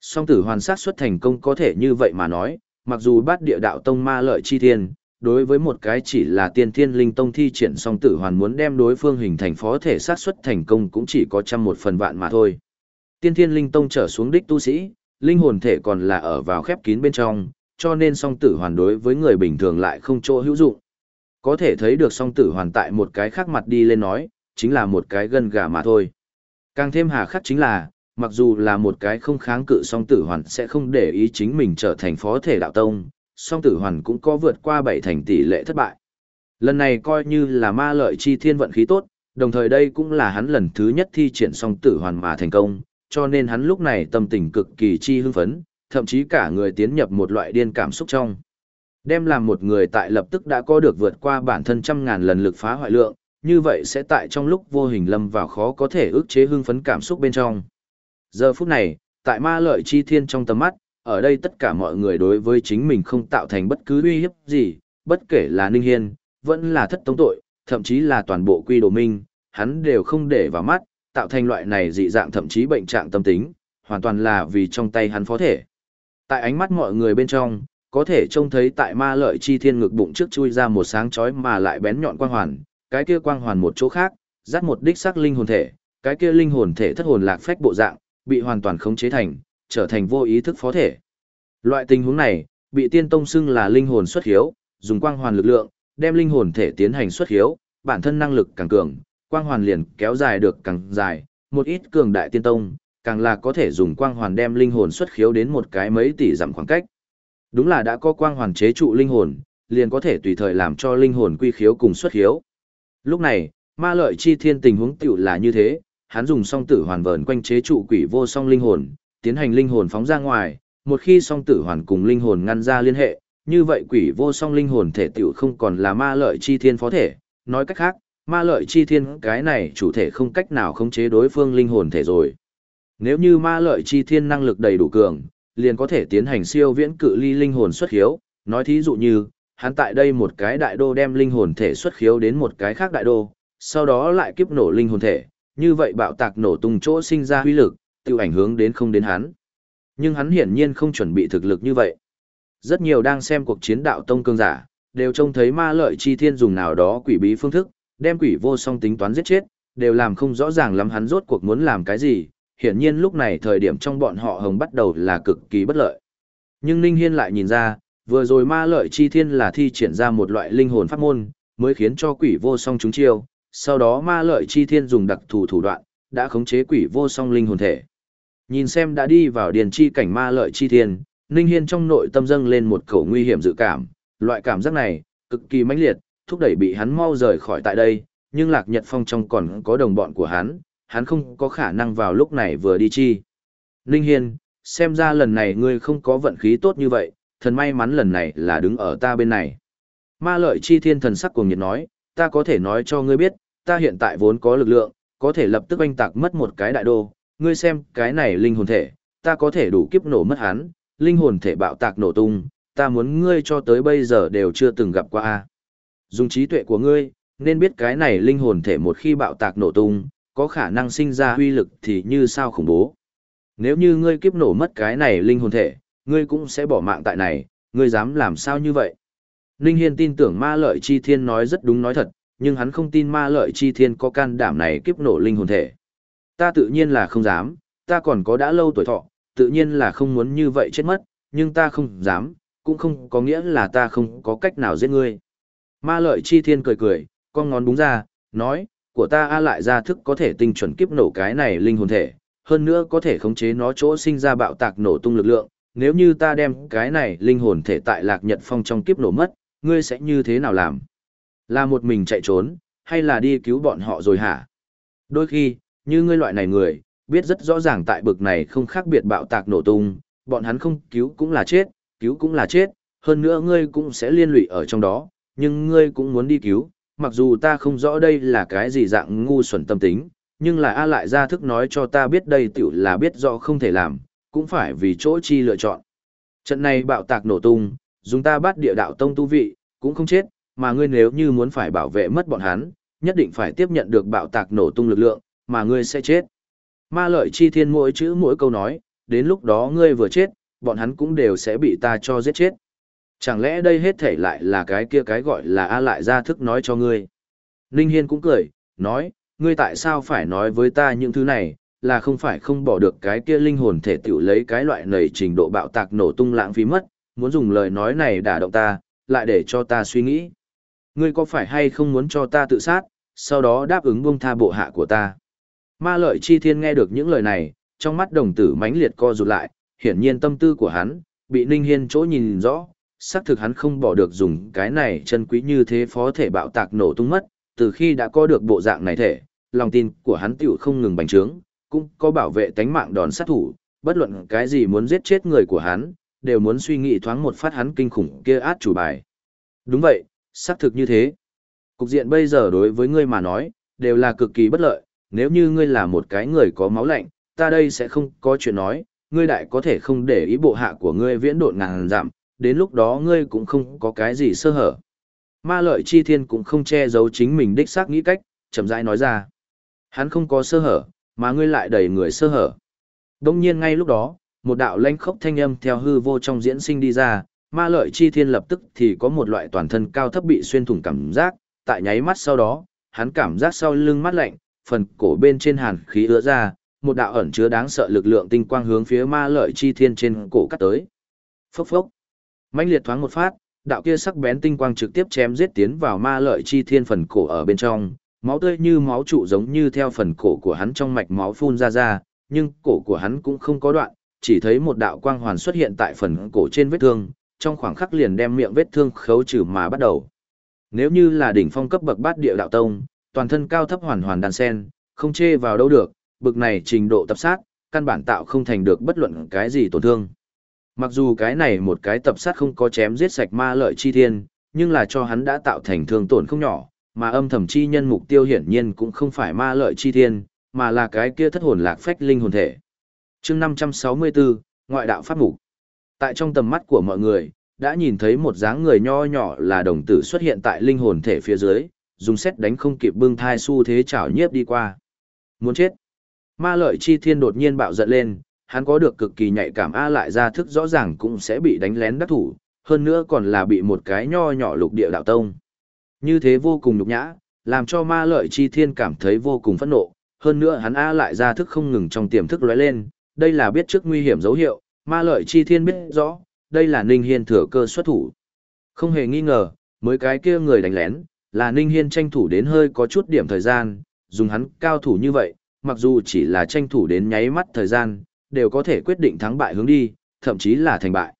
Song tử hoàn sát xuất thành công có thể như vậy mà nói, mặc dù bát địa đạo tông ma lợi chi thiên, đối với một cái chỉ là tiên thiên linh tông thi triển song tử hoàn muốn đem đối phương hình thành phó thể sát xuất thành công cũng chỉ có trăm một phần vạn mà thôi. Tiên thiên linh tông trở xuống đích tu sĩ, linh hồn thể còn là ở vào khép kín bên trong, cho nên song tử hoàn đối với người bình thường lại không chỗ hữu dụng. Có thể thấy được song tử hoàn tại một cái khác mặt đi lên nói, chính là một cái gân gà mà thôi. Càng thêm hà khắc chính là, mặc dù là một cái không kháng cự song tử hoàn sẽ không để ý chính mình trở thành phó thể đạo tông, song tử hoàn cũng có vượt qua bảy thành tỷ lệ thất bại. Lần này coi như là ma lợi chi thiên vận khí tốt, đồng thời đây cũng là hắn lần thứ nhất thi triển song tử hoàn mà thành công, cho nên hắn lúc này tâm tình cực kỳ chi hưng phấn, thậm chí cả người tiến nhập một loại điên cảm xúc trong. Đem làm một người tại lập tức đã có được vượt qua bản thân trăm ngàn lần lực phá hoại lượng, như vậy sẽ tại trong lúc vô hình lâm vào khó có thể ức chế hưng phấn cảm xúc bên trong. Giờ phút này, tại ma lợi chi thiên trong tầm mắt, ở đây tất cả mọi người đối với chính mình không tạo thành bất cứ uy hiếp gì, bất kể là Ninh Hiên, vẫn là thất tống tội, thậm chí là toàn bộ quy đồ minh, hắn đều không để vào mắt, tạo thành loại này dị dạng thậm chí bệnh trạng tâm tính, hoàn toàn là vì trong tay hắn phó thể. Tại ánh mắt mọi người bên trong, có thể trông thấy tại ma lợi chi thiên ngực bụng trước chui ra một sáng chói mà lại bén nhọn quang hoàn, cái kia quang hoàn một chỗ khác, dắt một đích sắc linh hồn thể, cái kia linh hồn thể thất hồn lạc phách bộ dạng, bị hoàn toàn khống chế thành, trở thành vô ý thức phó thể. Loại tình huống này, bị tiên tông xưng là linh hồn xuất hiếu, dùng quang hoàn lực lượng, đem linh hồn thể tiến hành xuất hiếu, bản thân năng lực càng cường, quang hoàn liền kéo dài được càng dài, một ít cường đại tiên tông, càng là có thể dùng quang hoàn đem linh hồn xuất khiếu đến một cái mấy tỷ dặm khoảng cách. Đúng là đã có quang hoàn chế trụ linh hồn, liền có thể tùy thời làm cho linh hồn quy khiếu cùng xuất khiếu. Lúc này, ma lợi chi thiên tình huống tiểu là như thế, hắn dùng song tử hoàn vờn quanh chế trụ quỷ vô song linh hồn, tiến hành linh hồn phóng ra ngoài, một khi song tử hoàn cùng linh hồn ngăn ra liên hệ, như vậy quỷ vô song linh hồn thể tiểu không còn là ma lợi chi thiên phó thể, nói cách khác, ma lợi chi thiên cái này chủ thể không cách nào khống chế đối phương linh hồn thể rồi. Nếu như ma lợi chi thiên năng lực đầy đủ cường, liền có thể tiến hành siêu viễn cự ly linh hồn xuất khiếu, nói thí dụ như, hắn tại đây một cái đại đô đem linh hồn thể xuất khiếu đến một cái khác đại đô, sau đó lại kiếp nổ linh hồn thể, như vậy bạo tạc nổ tung chỗ sinh ra huy lực, tiêu ảnh hướng đến không đến hắn. Nhưng hắn hiển nhiên không chuẩn bị thực lực như vậy. Rất nhiều đang xem cuộc chiến đạo tông cương giả, đều trông thấy ma lợi chi thiên dùng nào đó quỷ bí phương thức, đem quỷ vô song tính toán giết chết, đều làm không rõ ràng lắm hắn rốt cuộc muốn làm cái gì, hiển nhiên lúc này thời điểm trong bọn họ hồng bắt đầu là cực kỳ bất lợi. Nhưng Ninh Hiên lại nhìn ra, vừa rồi ma lợi chi thiên là thi triển ra một loại linh hồn pháp môn, mới khiến cho quỷ vô song chúng chiêu, sau đó ma lợi chi thiên dùng đặc thù thủ đoạn, đã khống chế quỷ vô song linh hồn thể. Nhìn xem đã đi vào điền chi cảnh ma lợi chi thiên, Ninh Hiên trong nội tâm dâng lên một khẩu nguy hiểm dự cảm, loại cảm giác này, cực kỳ mãnh liệt, thúc đẩy bị hắn mau rời khỏi tại đây, nhưng Lạc Nhật Phong trong còn có đồng bọn của hắn, hắn không có khả năng vào lúc này vừa đi chi. Ninh Hiên, xem ra lần này ngươi không có vận khí tốt như vậy, thần may mắn lần này là đứng ở ta bên này. Ma lợi chi thiên thần sắc cuồng nhiệt nói, ta có thể nói cho ngươi biết, ta hiện tại vốn có lực lượng, có thể lập tức anh tạc mất một cái đại đô, ngươi xem cái này linh hồn thể, ta có thể đủ kiếp nổ mất hắn, linh hồn thể bạo tạc nổ tung, ta muốn ngươi cho tới bây giờ đều chưa từng gặp qua. a. Dùng trí tuệ của ngươi, nên biết cái này linh hồn thể một khi bạo tạc nổ tung, có khả năng sinh ra huy lực thì như sao khủng bố. Nếu như ngươi kiếp nổ mất cái này linh hồn thể, ngươi cũng sẽ bỏ mạng tại này, ngươi dám làm sao như vậy? Ninh Hiên tin tưởng ma lợi chi thiên nói rất đúng nói thật, nhưng hắn không tin ma lợi chi thiên có can đảm này kiếp nổ linh hồn thể. Ta tự nhiên là không dám, ta còn có đã lâu tuổi thọ, tự nhiên là không muốn như vậy chết mất, nhưng ta không dám, cũng không có nghĩa là ta không có cách nào giết ngươi. Ma lợi chi thiên cười cười, con ngón búng ra, nói, của ta A lại ra thức có thể tinh chuẩn kiếp nổ cái này linh hồn thể, hơn nữa có thể khống chế nó chỗ sinh ra bạo tạc nổ tung lực lượng, nếu như ta đem cái này linh hồn thể tại lạc nhật phong trong kiếp nổ mất, ngươi sẽ như thế nào làm? Là một mình chạy trốn, hay là đi cứu bọn họ rồi hả? Đôi khi, như ngươi loại này người, biết rất rõ ràng tại bực này không khác biệt bạo tạc nổ tung, bọn hắn không cứu cũng là chết, cứu cũng là chết, hơn nữa ngươi cũng sẽ liên lụy ở trong đó, nhưng ngươi cũng muốn đi cứu, mặc dù ta không rõ đây là cái gì dạng ngu xuẩn tâm tính, nhưng là A lại ra thức nói cho ta biết đây tiểu là biết rõ không thể làm, cũng phải vì chỗ chi lựa chọn. Trận này bạo tạc nổ tung, dùng ta bắt địa đạo tông tu vị, cũng không chết, mà ngươi nếu như muốn phải bảo vệ mất bọn hắn, nhất định phải tiếp nhận được bạo tạc nổ tung lực lượng, mà ngươi sẽ chết. Ma lợi chi thiên mỗi chữ mỗi câu nói, đến lúc đó ngươi vừa chết, bọn hắn cũng đều sẽ bị ta cho giết chết. Chẳng lẽ đây hết thể lại là cái kia cái gọi là A lại ra thức nói cho ngươi. Ninh Hiên cũng cười, nói, ngươi tại sao phải nói với ta những thứ này, là không phải không bỏ được cái kia linh hồn thể tiểu lấy cái loại nầy trình độ bạo tạc nổ tung lãng phí mất, muốn dùng lời nói này đả động ta, lại để cho ta suy nghĩ. Ngươi có phải hay không muốn cho ta tự sát, sau đó đáp ứng buông tha bộ hạ của ta. Ma lợi chi thiên nghe được những lời này, trong mắt đồng tử mãnh liệt co rụt lại, hiển nhiên tâm tư của hắn, bị Ninh Hiên chỗ nhìn rõ, xác thực hắn không bỏ được dùng cái này chân quý như thế phó thể bạo tạc nổ tung mất, từ khi đã có được bộ dạng này thể, lòng tin của hắn tiểu không ngừng bành trướng, cũng có bảo vệ tánh mạng đòn sát thủ, bất luận cái gì muốn giết chết người của hắn, đều muốn suy nghĩ thoáng một phát hắn kinh khủng kia át chủ bài. Đúng vậy, xác thực như thế. Cục diện bây giờ đối với ngươi mà nói, đều là cực kỳ bất lợi, nếu như ngươi là một cái người có máu lạnh, ta đây sẽ không có chuyện nói, ngươi đại có thể không để ý bộ hạ của ngươi viễn độn ngàn giảm, đến lúc đó ngươi cũng không có cái gì sơ hở. Ma lợi chi thiên cũng không che giấu chính mình đích xác nghĩ cách, chậm rãi nói ra. Hắn không có sơ hở, mà ngươi lại đầy người sơ hở. Đông nhiên ngay lúc đó, một đạo lanh khốc thanh âm theo hư vô trong diễn sinh đi ra, ma lợi chi thiên lập tức thì có một loại toàn thân cao thấp bị xuyên thủng cảm giác, tại nháy mắt sau đó, hắn cảm giác sau lưng mắt lạnh, phần cổ bên trên hàn khí ứa ra, một đạo ẩn chứa đáng sợ lực lượng tinh quang hướng phía ma lợi chi thiên trên cổ cắt tới. Phốc phốc mãnh liệt thoáng một phát, đạo kia sắc bén tinh quang trực tiếp chém giết tiến vào ma lợi chi thiên phần cổ ở bên trong, máu tươi như máu trụ giống như theo phần cổ của hắn trong mạch máu phun ra ra, nhưng cổ của hắn cũng không có đoạn, chỉ thấy một đạo quang hoàn xuất hiện tại phần cổ trên vết thương, trong khoảng khắc liền đem miệng vết thương khấu trừ mà bắt đầu. Nếu như là đỉnh phong cấp bậc bát địa đạo tông, toàn thân cao thấp hoàn hoàn đan sen, không chê vào đâu được, bực này trình độ tập sát, căn bản tạo không thành được bất luận cái gì tổn thương. Mặc dù cái này một cái tập sát không có chém giết sạch ma lợi chi thiên, nhưng là cho hắn đã tạo thành thương tổn không nhỏ, mà âm thầm chi nhân mục tiêu hiển nhiên cũng không phải ma lợi chi thiên, mà là cái kia thất hồn lạc phách linh hồn thể. chương 564, ngoại đạo pháp mục. Tại trong tầm mắt của mọi người, đã nhìn thấy một dáng người nho nhỏ là đồng tử xuất hiện tại linh hồn thể phía dưới, dùng xét đánh không kịp bưng thai su thế chảo nhiếp đi qua. Muốn chết. Ma lợi chi thiên đột nhiên bạo giận lên, hắn có được cực kỳ nhạy cảm A lại ra thức rõ ràng cũng sẽ bị đánh lén đắc thủ, hơn nữa còn là bị một cái nho nhỏ lục địa đạo tông. Như thế vô cùng nhục nhã, làm cho ma lợi chi thiên cảm thấy vô cùng phẫn nộ, hơn nữa hắn A lại ra thức không ngừng trong tiềm thức lóe lên, đây là biết trước nguy hiểm dấu hiệu, ma lợi chi thiên biết rõ, đây là Ninh Hiên thừa cơ xuất thủ. Không hề nghi ngờ, mới cái kia người đánh lén, là Ninh Hiên tranh thủ đến hơi có chút điểm thời gian, dùng hắn cao thủ như vậy, mặc dù chỉ là tranh thủ đến nháy mắt thời gian, đều có thể quyết định thắng bại hướng đi, thậm chí là thành bại.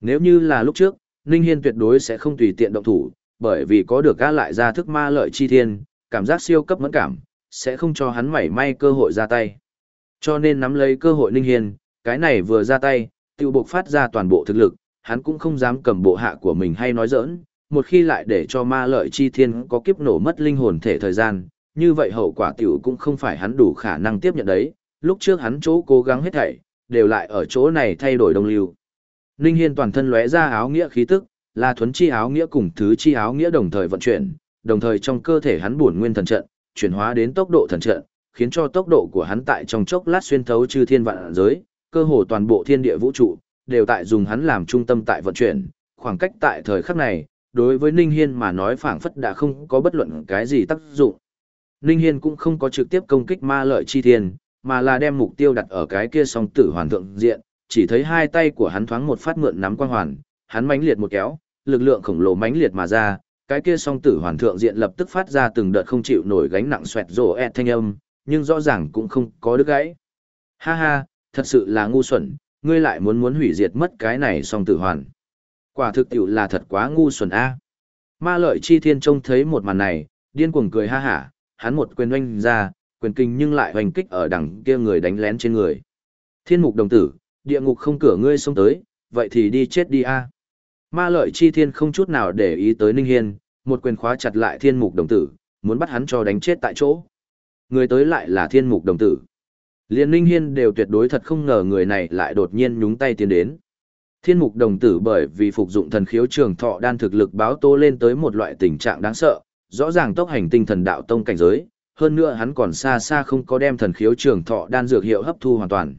Nếu như là lúc trước, Ninh Hiên tuyệt đối sẽ không tùy tiện động thủ, bởi vì có được gã lại ra thức ma lợi chi thiên, cảm giác siêu cấp mẫn cảm, sẽ không cho hắn mảy may cơ hội ra tay. Cho nên nắm lấy cơ hội Ninh Hiên, cái này vừa ra tay, tiêu buộc phát ra toàn bộ thực lực, hắn cũng không dám cầm bộ hạ của mình hay nói giỡn, một khi lại để cho ma lợi chi thiên có kiếp nổ mất linh hồn thể thời gian, như vậy hậu quả tiểu cũng không phải hắn đủ khả năng tiếp nhận đấy, lúc trước hắn chỗ cố gắng hết thảy, đều lại ở chỗ này thay đổi đồng lưu. Ninh Hiên toàn thân lóe ra áo nghĩa khí tức, là thuấn chi áo nghĩa cùng thứ chi áo nghĩa đồng thời vận chuyển, đồng thời trong cơ thể hắn buồn nguyên thần trận, chuyển hóa đến tốc độ thần trận, khiến cho tốc độ của hắn tại trong chốc lát xuyên thấu chư thiên vạn giới, cơ hồ toàn bộ thiên địa vũ trụ đều tại dùng hắn làm trung tâm tại vận chuyển, khoảng cách tại thời khắc này, đối với Ninh Hiên mà nói phảng phất đã không có bất luận cái gì tác dụng. Ninh Hiên cũng không có trực tiếp công kích ma lợi chi thiên, mà là đem mục tiêu đặt ở cái kia song tử hoàn thượng diện, chỉ thấy hai tay của hắn thoáng một phát mượn nắm quang hoàn, hắn mãnh liệt một kéo, lực lượng khổng lồ mãnh liệt mà ra, cái kia song tử hoàn thượng diện lập tức phát ra từng đợt không chịu nổi gánh nặng xoẹt rổ ẹt thanh âm, nhưng rõ ràng cũng không có đứt gãy. Ha ha, thật sự là ngu xuẩn, ngươi lại muốn muốn hủy diệt mất cái này song tử hoàn. Quả thực tiểu là thật quá ngu xuẩn a. Ma lợi chi thiên trông thấy một màn này, điên cuồng cười ha hả, hắn một quyền oanh ra, quyền kinh nhưng lại hoành kích ở đằng kia người đánh lén trên người. Thiên mục đồng tử, địa ngục không cửa ngươi xông tới, vậy thì đi chết đi a. Ma lợi chi thiên không chút nào để ý tới Ninh Hiên, một quyền khóa chặt lại thiên mục đồng tử, muốn bắt hắn cho đánh chết tại chỗ. Người tới lại là thiên mục đồng tử. Liên Ninh Hiên đều tuyệt đối thật không ngờ người này lại đột nhiên nhúng tay tiến đến. Thiên mục đồng tử bởi vì phục dụng thần khiếu trường thọ đan thực lực báo tô lên tới một loại tình trạng đáng sợ, rõ ràng tốc hành tinh thần đạo tông cảnh giới, hơn nữa hắn còn xa xa không có đem thần khiếu trường thọ đan dược hiệu hấp thu hoàn toàn.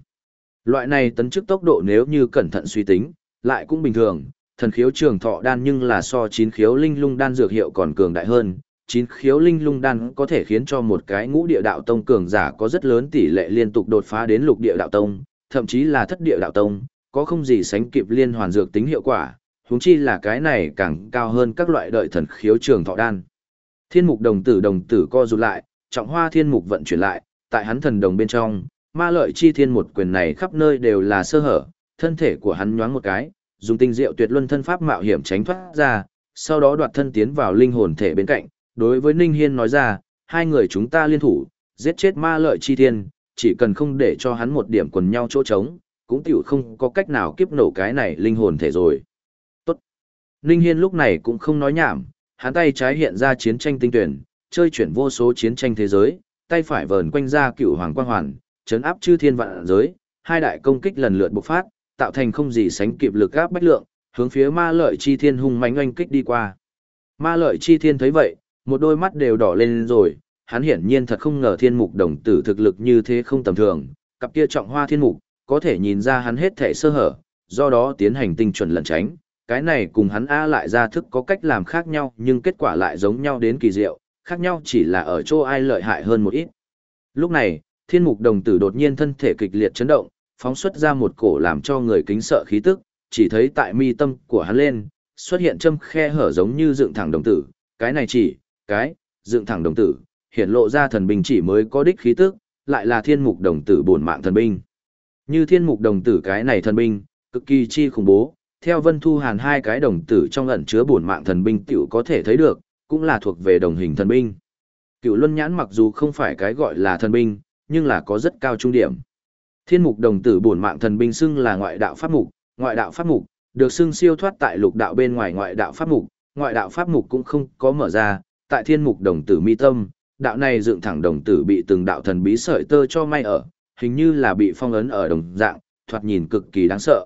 Loại này tấn chức tốc độ nếu như cẩn thận suy tính, lại cũng bình thường, thần khiếu trường thọ đan nhưng là so chín khiếu linh lung đan dược hiệu còn cường đại hơn. Chín khiếu linh lung đan có thể khiến cho một cái ngũ địa đạo tông cường giả có rất lớn tỷ lệ liên tục đột phá đến lục địa đạo tông, thậm chí là thất địa đạo tông, có không gì sánh kịp liên hoàn dược tính hiệu quả, huống chi là cái này càng cao hơn các loại đợi thần khiếu trường thọ đan. Thiên mục đồng tử đồng tử co rụt lại, trọng hoa thiên mục vận chuyển lại, tại hắn thần đồng bên trong, ma lợi chi thiên một quyền này khắp nơi đều là sơ hở, thân thể của hắn nhoáng một cái, dùng tinh diệu tuyệt luân thân pháp mạo hiểm tránh thoát ra, sau đó đoạt thân tiến vào linh hồn thể bên cạnh, đối với Ninh Hiên nói ra, hai người chúng ta liên thủ, giết chết ma lợi chi thiên, chỉ cần không để cho hắn một điểm quần nhau chỗ trống, cũng tiểu không có cách nào kiếp nổ cái này linh hồn thể rồi. Tốt. Ninh Hiên lúc này cũng không nói nhảm, hắn tay trái hiện ra chiến tranh tinh tuyển, chơi chuyển vô số chiến tranh thế giới, tay phải vờn quanh ra cựu hoàng quang hoàn, chấn áp chư thiên vạn giới, hai đại công kích lần lượt bộc phát, tạo thành không gì sánh kịp lực áp bách lượng, hướng phía ma lợi chi thiên hung mãnh oanh kích đi qua. Ma lợi chi thiên thấy vậy, một đôi mắt đều đỏ lên rồi, hắn hiển nhiên thật không ngờ thiên mục đồng tử thực lực như thế không tầm thường, cặp kia trọng hoa thiên mục, có thể nhìn ra hắn hết thể sơ hở, do đó tiến hành tinh chuẩn lẩn tránh. Cái này cùng hắn A lại ra thức có cách làm khác nhau nhưng kết quả lại giống nhau đến kỳ diệu, khác nhau chỉ là ở chỗ ai lợi hại hơn một ít. Lúc này, thiên mục đồng tử đột nhiên thân thể kịch liệt chấn động, phóng xuất ra một cổ làm cho người kính sợ khí tức, chỉ thấy tại mi tâm của hắn lên, xuất hiện châm khe hở giống như dựng thẳng đồng tử, cái này chỉ, cái, dựng thẳng đồng tử, hiện lộ ra thần binh chỉ mới có đích khí tức, lại là thiên mục đồng tử bổn mạng thần binh. Như thiên mục đồng tử cái này thần binh, cực kỳ chi khủng bố, theo Vân Thu Hàn hai cái đồng tử trong ẩn chứa bổn mạng thần binh tiểu có thể thấy được, cũng là thuộc về đồng hình thần binh. Cựu Luân Nhãn mặc dù không phải cái gọi là thần binh, nhưng là có rất cao trung điểm. Thiên mục đồng tử bổn mạng thần binh xưng là ngoại đạo pháp mục, ngoại đạo pháp mục, được xưng siêu thoát tại lục đạo bên ngoài ngoại đạo pháp mục, ngoại đạo pháp mục cũng không có mở ra, tại thiên mục đồng tử mi tâm, đạo này dựng thẳng đồng tử bị từng đạo thần bí sợi tơ cho may ở, hình như là bị phong ấn ở đồng dạng, thoạt nhìn cực kỳ đáng sợ.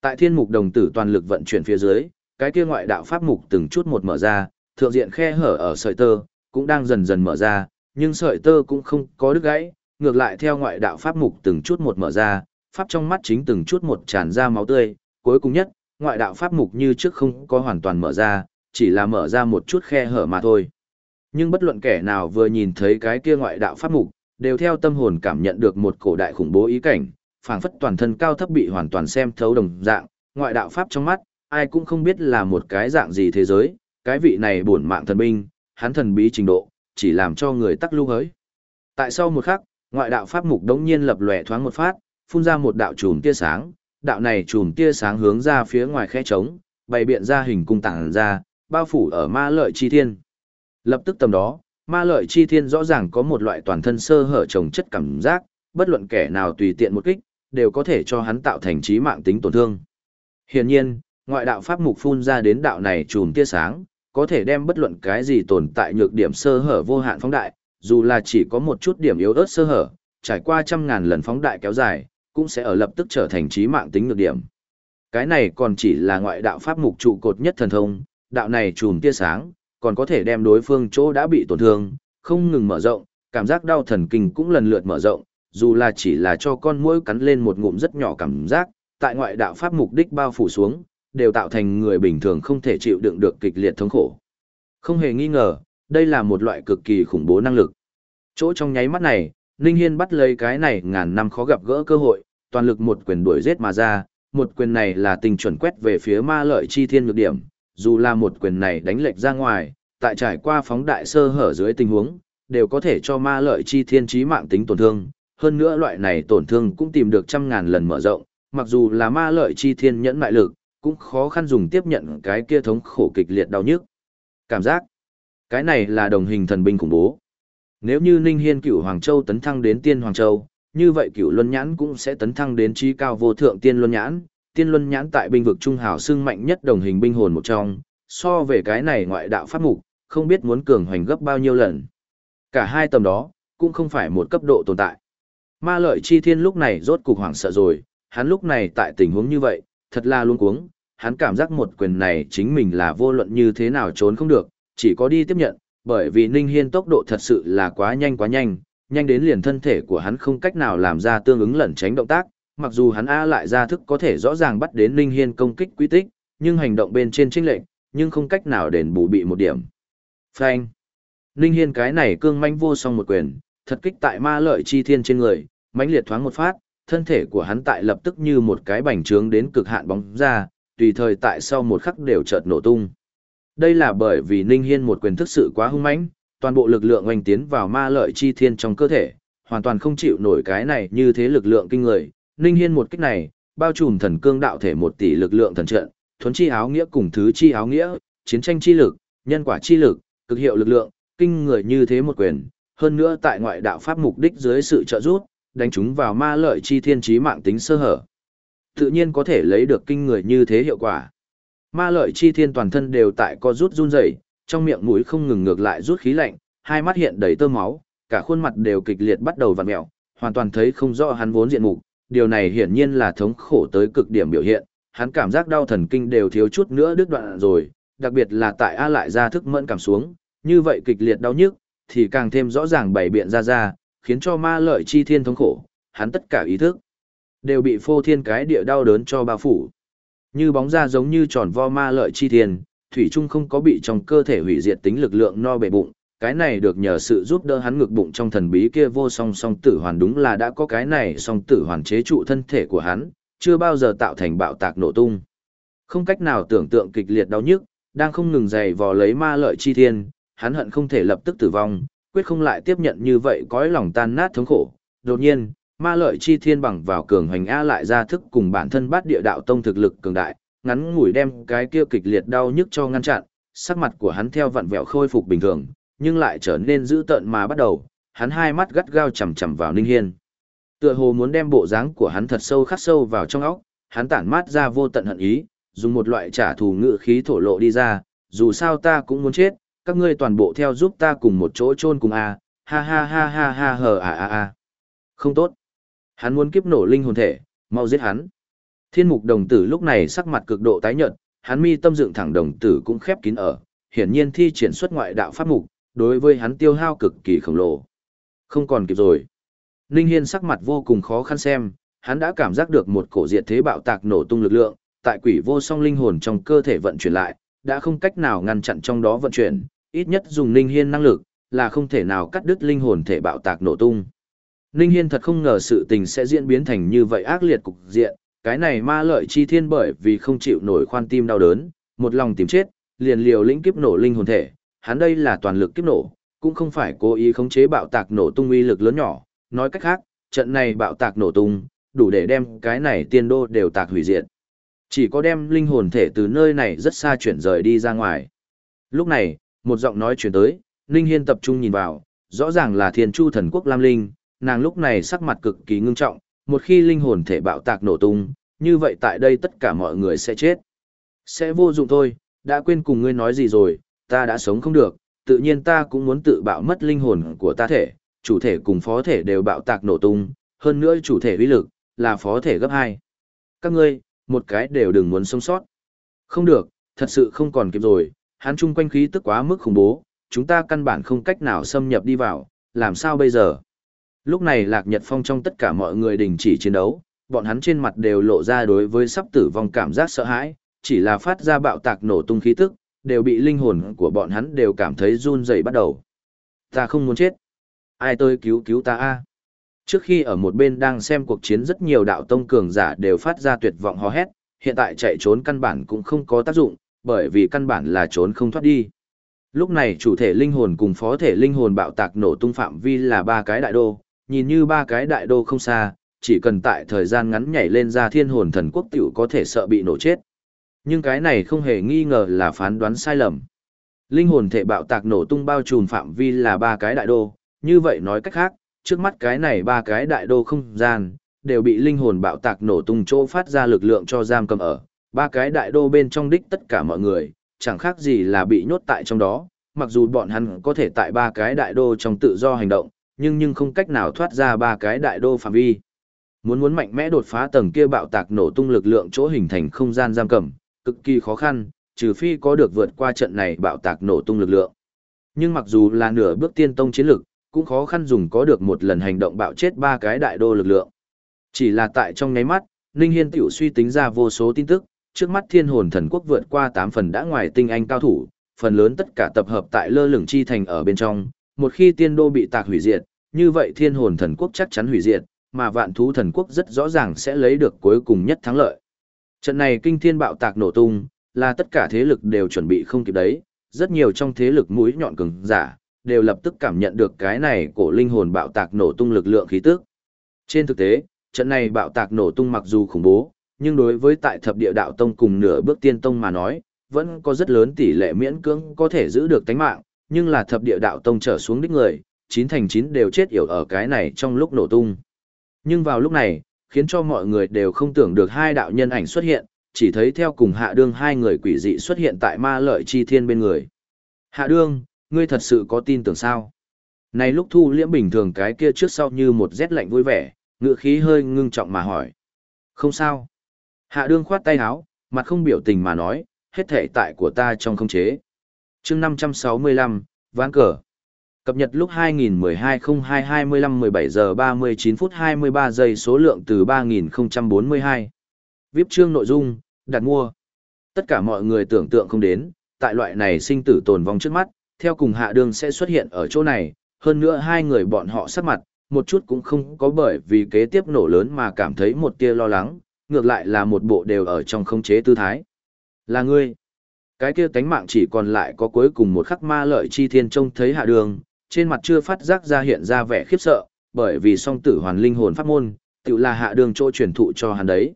Tại thiên mục đồng tử toàn lực vận chuyển phía dưới, cái kia ngoại đạo pháp mục từng chút một mở ra, thượng diện khe hở ở sợi tơ, cũng đang dần dần mở ra, nhưng sợi tơ cũng không có đứt gãy, ngược lại theo ngoại đạo pháp mục từng chút một mở ra, pháp trong mắt chính từng chút một tràn ra máu tươi, cuối cùng nhất, ngoại đạo pháp mục như trước không có hoàn toàn mở ra, chỉ là mở ra một chút khe hở mà thôi. Nhưng bất luận kẻ nào vừa nhìn thấy cái kia ngoại đạo pháp mục, đều theo tâm hồn cảm nhận được một cổ đại khủng bố ý cảnh, phảng phất toàn thân cao thấp bị hoàn toàn xem thấu đồng dạng, ngoại đạo pháp trong mắt, ai cũng không biết là một cái dạng gì thế giới, cái vị này bổn mạng thần binh, hắn thần bí trình độ, chỉ làm cho người tắc lưu hới. Tại sau một khắc, ngoại đạo pháp mục đống nhiên lập lòe thoáng một phát, phun ra một đạo chùm tia sáng, đạo này chùm tia sáng hướng ra phía ngoài khe trống, bày biện ra hình cung tảng ra, bao phủ ở ma lợi chi thiên. Lập tức tầm đó, ma lợi chi thiên rõ ràng có một loại toàn thân sơ hở trồng chất cảm giác, bất luận kẻ nào tùy tiện một kích, đều có thể cho hắn tạo thành trí mạng tính tổn thương. Hiển nhiên, ngoại đạo pháp mục phun ra đến đạo này chùm tia sáng, có thể đem bất luận cái gì tồn tại nhược điểm sơ hở vô hạn phóng đại, dù là chỉ có một chút điểm yếu ớt sơ hở, trải qua trăm ngàn lần phóng đại kéo dài, cũng sẽ ở lập tức trở thành trí mạng tính nhược điểm. Cái này còn chỉ là ngoại đạo pháp mục trụ cột nhất thần thông, đạo này chùm tia sáng, còn có thể đem đối phương chỗ đã bị tổn thương, không ngừng mở rộng, cảm giác đau thần kinh cũng lần lượt mở rộng, dù là chỉ là cho con muỗi cắn lên một ngụm rất nhỏ cảm giác, tại ngoại đạo pháp mục đích bao phủ xuống, đều tạo thành người bình thường không thể chịu đựng được kịch liệt thống khổ. Không hề nghi ngờ, đây là một loại cực kỳ khủng bố năng lực. Chỗ trong nháy mắt này, Ninh Hiên bắt lấy cái này ngàn năm khó gặp gỡ cơ hội, toàn lực một quyền đuổi giết mà ra, một quyền này là tình chuẩn quét về phía ma lợi chi thiên nhược điểm, dù là một quyền này đánh lệch ra ngoài, tại trải qua phóng đại sơ hở dưới tình huống, đều có thể cho ma lợi chi thiên trí mạng tính tổn thương. Hơn nữa loại này tổn thương cũng tìm được trăm ngàn lần mở rộng, mặc dù là ma lợi chi thiên nhẫn mại lực, cũng khó khăn dùng tiếp nhận cái kia thống khổ kịch liệt đau nhức. Cảm giác, cái này là đồng hình thần binh khủng bố. Nếu như Ninh Hiên cửu Hoàng Châu tấn thăng đến Tiên Hoàng Châu, như vậy cửu Luân Nhãn cũng sẽ tấn thăng đến trí cao vô thượng Tiên Luân Nhãn. Tiên Luân Nhãn tại binh vực trung hào xưng mạnh nhất đồng hình binh hồn một trong, so về cái này ngoại đạo pháp mục, không biết muốn cường hoành gấp bao nhiêu lần. Cả hai tầm đó, cũng không phải một cấp độ tồn tại. Ma lợi chi thiên lúc này rốt cục hoảng sợ rồi, hắn lúc này tại tình huống như vậy, thật là luôn cuống, hắn cảm giác một quyền này chính mình là vô luận như thế nào trốn không được, chỉ có đi tiếp nhận, bởi vì Ninh Hiên tốc độ thật sự là quá nhanh quá nhanh, nhanh đến liền thân thể của hắn không cách nào làm ra tương ứng lẩn tránh động tác, mặc dù hắn A lại ra thức có thể rõ ràng bắt đến Ninh Hiên công kích quy tích, nhưng hành động bên trên trinh lệnh, nhưng không cách nào đền bù bị một điểm. Phanh. Ninh Hiên cái này cương manh vô song một quyền, thật kích tại ma lợi chi thiên trên người, mãnh liệt thoáng một phát, thân thể của hắn tại lập tức như một cái bành trướng đến cực hạn bóng ra, tùy thời tại sau một khắc đều chợt nổ tung. Đây là bởi vì Ninh Hiên một quyền thức sự quá hung mãnh, toàn bộ lực lượng oanh tiến vào ma lợi chi thiên trong cơ thể, hoàn toàn không chịu nổi cái này như thế lực lượng kinh người. Ninh Hiên một kích này, bao trùm thần cương đạo thể một tỷ lực lượng thần trận, thuấn chi áo nghĩa cùng thứ chi áo nghĩa, chiến tranh chi lực, nhân quả chi lực, cực hiệu lực lượng, kinh người như thế một quyền, hơn nữa tại ngoại đạo pháp mục đích dưới sự trợ giúp, đánh chúng vào ma lợi chi thiên trí mạng tính sơ hở. Tự nhiên có thể lấy được kinh người như thế hiệu quả. Ma lợi chi thiên toàn thân đều tại co rút run rẩy, trong miệng mũi không ngừng ngược lại rút khí lạnh, hai mắt hiện đầy tơ máu, cả khuôn mặt đều kịch liệt bắt đầu vặn mèo, hoàn toàn thấy không rõ hắn vốn diện mục, điều này hiển nhiên là thống khổ tới cực điểm biểu hiện, hắn cảm giác đau thần kinh đều thiếu chút nữa đứt đoạn rồi, đặc biệt là tại A lại ra thức mẫn cảm xuống, như vậy kịch liệt đau nhức, thì càng thêm rõ ràng bày biện ra ra, khiến cho ma lợi chi thiên thống khổ, hắn tất cả ý thức đều bị phô thiên cái địa đau đớn cho bao phủ. Như bóng ra giống như tròn vo ma lợi chi thiên, thủy trung không có bị trong cơ thể hủy diệt tính lực lượng no bể bụng, cái này được nhờ sự giúp đỡ hắn ngực bụng trong thần bí kia vô song song tử hoàn đúng là đã có cái này song tử hoàn chế trụ thân thể của hắn, chưa bao giờ tạo thành bạo tạc nổ tung. Không cách nào tưởng tượng kịch liệt đau nhức, đang không ngừng dày vò lấy ma lợi chi thiên, hắn hận không thể lập tức tử vong, quyết không lại tiếp nhận như vậy cõi lòng tan nát thống khổ. Đột nhiên, ma lợi chi thiên bằng vào cường hành A lại ra thức cùng bản thân bát địa đạo tông thực lực cường đại, ngắn ngủi đem cái kia kịch liệt đau nhức cho ngăn chặn, sắc mặt của hắn theo vặn vẹo khôi phục bình thường, nhưng lại trở nên dữ tợn mà bắt đầu, hắn hai mắt gắt gao chằm chằm vào Ninh Hiên. Tựa hồ muốn đem bộ dáng của hắn thật sâu khắc sâu vào trong óc, hắn tản mát ra vô tận hận ý, dùng một loại trả thù ngự khí thổ lộ đi ra, dù sao ta cũng muốn chết, các ngươi toàn bộ theo giúp ta cùng một chỗ chôn cùng a, ha ha ha ha ha hờ à à à. Không tốt. Hắn muốn kiếp nổ linh hồn thể, mau giết hắn. Thiên mục đồng tử lúc này sắc mặt cực độ tái nhợt, hắn mi tâm dựng thẳng đồng tử cũng khép kín ở, hiển nhiên thi triển xuất ngoại đạo pháp mục, đối với hắn tiêu hao cực kỳ khổng lồ. Không còn kịp rồi. Ninh Hiên sắc mặt vô cùng khó khăn xem, hắn đã cảm giác được một cổ diệt thế bạo tạc nổ tung lực lượng, tại quỷ vô song linh hồn trong cơ thể vận chuyển lại, đã không cách nào ngăn chặn trong đó vận chuyển, ít nhất dùng Ninh Hiên năng lực, là không thể nào cắt đứt linh hồn thể bạo tạc nổ tung. Ninh Hiên thật không ngờ sự tình sẽ diễn biến thành như vậy ác liệt cục diện, cái này ma lợi chi thiên bởi vì không chịu nổi khoan tim đau đớn, một lòng tìm chết, liền liều lĩnh kiếp nổ linh hồn thể, hắn đây là toàn lực kiếp nổ, cũng không phải cố ý khống chế bạo tạc nổ tung uy lực lớn nhỏ, nói cách khác, trận này bạo tạc nổ tung, đủ để đem cái này tiên đô đều tạc hủy diệt. Chỉ có đem linh hồn thể từ nơi này rất xa chuyển rời đi ra ngoài. Lúc này, một giọng nói truyền tới, Ninh Hiên tập trung nhìn vào, rõ ràng là thiên chu thần quốc Lam Linh, nàng lúc này sắc mặt cực kỳ ngưng trọng, một khi linh hồn thể bạo tạc nổ tung, như vậy tại đây tất cả mọi người sẽ chết. Sẽ vô dụng thôi, đã quên cùng ngươi nói gì rồi, ta đã sống không được, tự nhiên ta cũng muốn tự bạo mất linh hồn của ta thể, chủ thể cùng phó thể đều bạo tạc nổ tung, hơn nữa chủ thể uy lực, là phó thể gấp 2. Các ngươi, một cái đều đừng muốn sống sót. Không được, thật sự không còn kịp rồi, hắn chung quanh khí tức quá mức khủng bố, chúng ta căn bản không cách nào xâm nhập đi vào, làm sao bây giờ? Lúc này Lạc Nhật Phong trong tất cả mọi người đình chỉ chiến đấu, bọn hắn trên mặt đều lộ ra đối với sắp tử vong cảm giác sợ hãi, chỉ là phát ra bạo tạc nổ tung khí tức, đều bị linh hồn của bọn hắn đều cảm thấy run rẩy bắt đầu. Ta không muốn chết. Ai tôi cứu cứu ta a? Trước khi ở một bên đang xem cuộc chiến rất nhiều đạo tông cường giả đều phát ra tuyệt vọng hò hét, hiện tại chạy trốn căn bản cũng không có tác dụng, bởi vì căn bản là trốn không thoát đi. Lúc này chủ thể linh hồn cùng phó thể linh hồn bạo tạc nổ tung phạm vi là ba cái đại đô, nhìn như ba cái đại đô không xa, chỉ cần tại thời gian ngắn nhảy lên ra thiên hồn thần quốc tiểu có thể sợ bị nổ chết. Nhưng cái này không hề nghi ngờ là phán đoán sai lầm. Linh hồn thể bạo tạc nổ tung bao trùm phạm vi là ba cái đại đô, như vậy nói cách khác, trước mắt cái này ba cái đại đô không gian, đều bị linh hồn bạo tạc nổ tung chỗ phát ra lực lượng cho giam cầm ở. Ba cái đại đô bên trong đích tất cả mọi người, chẳng khác gì là bị nhốt tại trong đó, mặc dù bọn hắn có thể tại ba cái đại đô trong tự do hành động, nhưng nhưng không cách nào thoát ra ba cái đại đô phạm vi. Muốn muốn mạnh mẽ đột phá tầng kia bạo tạc nổ tung lực lượng chỗ hình thành không gian giam cầm, cực kỳ khó khăn, trừ phi có được vượt qua trận này bạo tạc nổ tung lực lượng. Nhưng mặc dù là nửa bước tiên tông chiến lực, cũng khó khăn dùng có được một lần hành động bạo chết ba cái đại đô lực lượng. Chỉ là tại trong nháy mắt, Ninh Hiên tiểu suy tính ra vô số tin tức, trước mắt thiên hồn thần quốc vượt qua 8 phần đã ngoài tinh anh cao thủ, phần lớn tất cả tập hợp tại lơ lửng chi thành ở bên trong, một khi tiên đô bị tạc hủy diệt, như vậy thiên hồn thần quốc chắc chắn hủy diệt, mà vạn thú thần quốc rất rõ ràng sẽ lấy được cuối cùng nhất thắng lợi. Trận này kinh thiên bạo tạc nổ tung, là tất cả thế lực đều chuẩn bị không kịp đấy, rất nhiều trong thế lực mũi nhọn cứng giả, đều lập tức cảm nhận được cái này cổ linh hồn bạo tạc nổ tung lực lượng khí tức. Trên thực tế, trận này bạo tạc nổ tung mặc dù khủng bố, nhưng đối với tại thập địa đạo tông cùng nửa bước tiên tông mà nói, vẫn có rất lớn tỷ lệ miễn cưỡng có thể giữ được tánh mạng, nhưng là thập địa đạo tông trở xuống đích người, chín thành chín đều chết yểu ở cái này trong lúc nổ tung. Nhưng vào lúc này, khiến cho mọi người đều không tưởng được hai đạo nhân ảnh xuất hiện, chỉ thấy theo cùng hạ đương hai người quỷ dị xuất hiện tại ma lợi chi thiên bên người. Hạ đương, ngươi thật sự có tin tưởng sao? Này lúc thu liễm bình thường cái kia trước sau như một rét lạnh vui vẻ, ngựa khí hơi ngưng trọng mà hỏi. Không sao. Hạ đương khoát tay áo, mặt không biểu tình mà nói, hết thể tại của ta trong không chế chương 565, ván cờ. Cập nhật lúc 2012-02-25-17 giờ 39 phút 23 giây số lượng từ 3042. VIP chương nội dung, đặt mua. Tất cả mọi người tưởng tượng không đến, tại loại này sinh tử tồn vong trước mắt, theo cùng hạ đường sẽ xuất hiện ở chỗ này, hơn nữa hai người bọn họ sắc mặt, một chút cũng không có bởi vì kế tiếp nổ lớn mà cảm thấy một tia lo lắng, ngược lại là một bộ đều ở trong không chế tư thái. Là ngươi. Cái kia tánh mạng chỉ còn lại có cuối cùng một khắc ma lợi chi thiên trông thấy hạ đường, trên mặt chưa phát giác ra hiện ra vẻ khiếp sợ, bởi vì song tử hoàn linh hồn pháp môn, tự là hạ đường chỗ truyền thụ cho hắn đấy.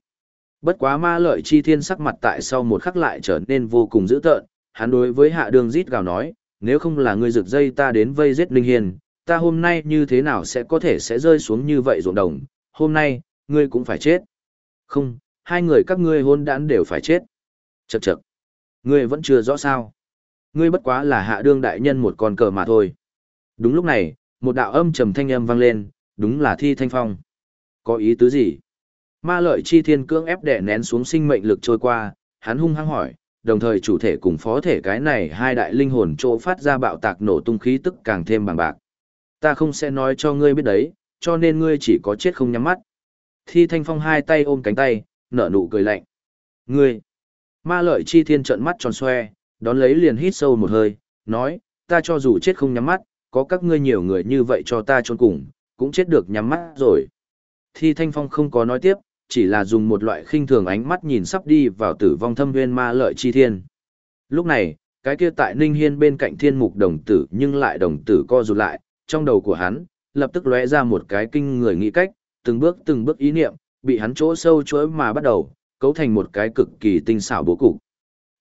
Bất quá ma lợi chi thiên sắc mặt tại sau một khắc lại trở nên vô cùng dữ tợn, hắn đối với hạ đường rít gào nói, nếu không là ngươi rực dây ta đến vây giết linh hiền, ta hôm nay như thế nào sẽ có thể sẽ rơi xuống như vậy ruộng đồng, hôm nay, ngươi cũng phải chết. Không, hai người các ngươi hôn đản đều phải chết. Chậc chậc. Ngươi vẫn chưa rõ sao. Ngươi bất quá là hạ đương đại nhân một con cờ mà thôi. Đúng lúc này, một đạo âm trầm thanh âm vang lên, đúng là thi thanh phong. Có ý tứ gì? Ma lợi chi thiên cưỡng ép đè nén xuống sinh mệnh lực trôi qua, hắn hung hăng hỏi, đồng thời chủ thể cùng phó thể cái này hai đại linh hồn chỗ phát ra bạo tạc nổ tung khí tức càng thêm bằng bạc. Ta không sẽ nói cho ngươi biết đấy, cho nên ngươi chỉ có chết không nhắm mắt. Thi thanh phong hai tay ôm cánh tay, nở nụ cười lạnh. Ngươi! Ma lợi chi thiên trợn mắt tròn xoe, đón lấy liền hít sâu một hơi, nói, ta cho dù chết không nhắm mắt, có các ngươi nhiều người như vậy cho ta trốn cùng, cũng chết được nhắm mắt rồi. Thi Thanh Phong không có nói tiếp, chỉ là dùng một loại khinh thường ánh mắt nhìn sắp đi vào tử vong thâm viên ma lợi chi thiên. Lúc này, cái kia tại Ninh Hiên bên cạnh thiên mục đồng tử nhưng lại đồng tử co rụt lại, trong đầu của hắn, lập tức lóe ra một cái kinh người nghĩ cách, từng bước từng bước ý niệm, bị hắn chỗ sâu chuỗi mà bắt đầu, cấu thành một cái cực kỳ tinh xảo bố cục.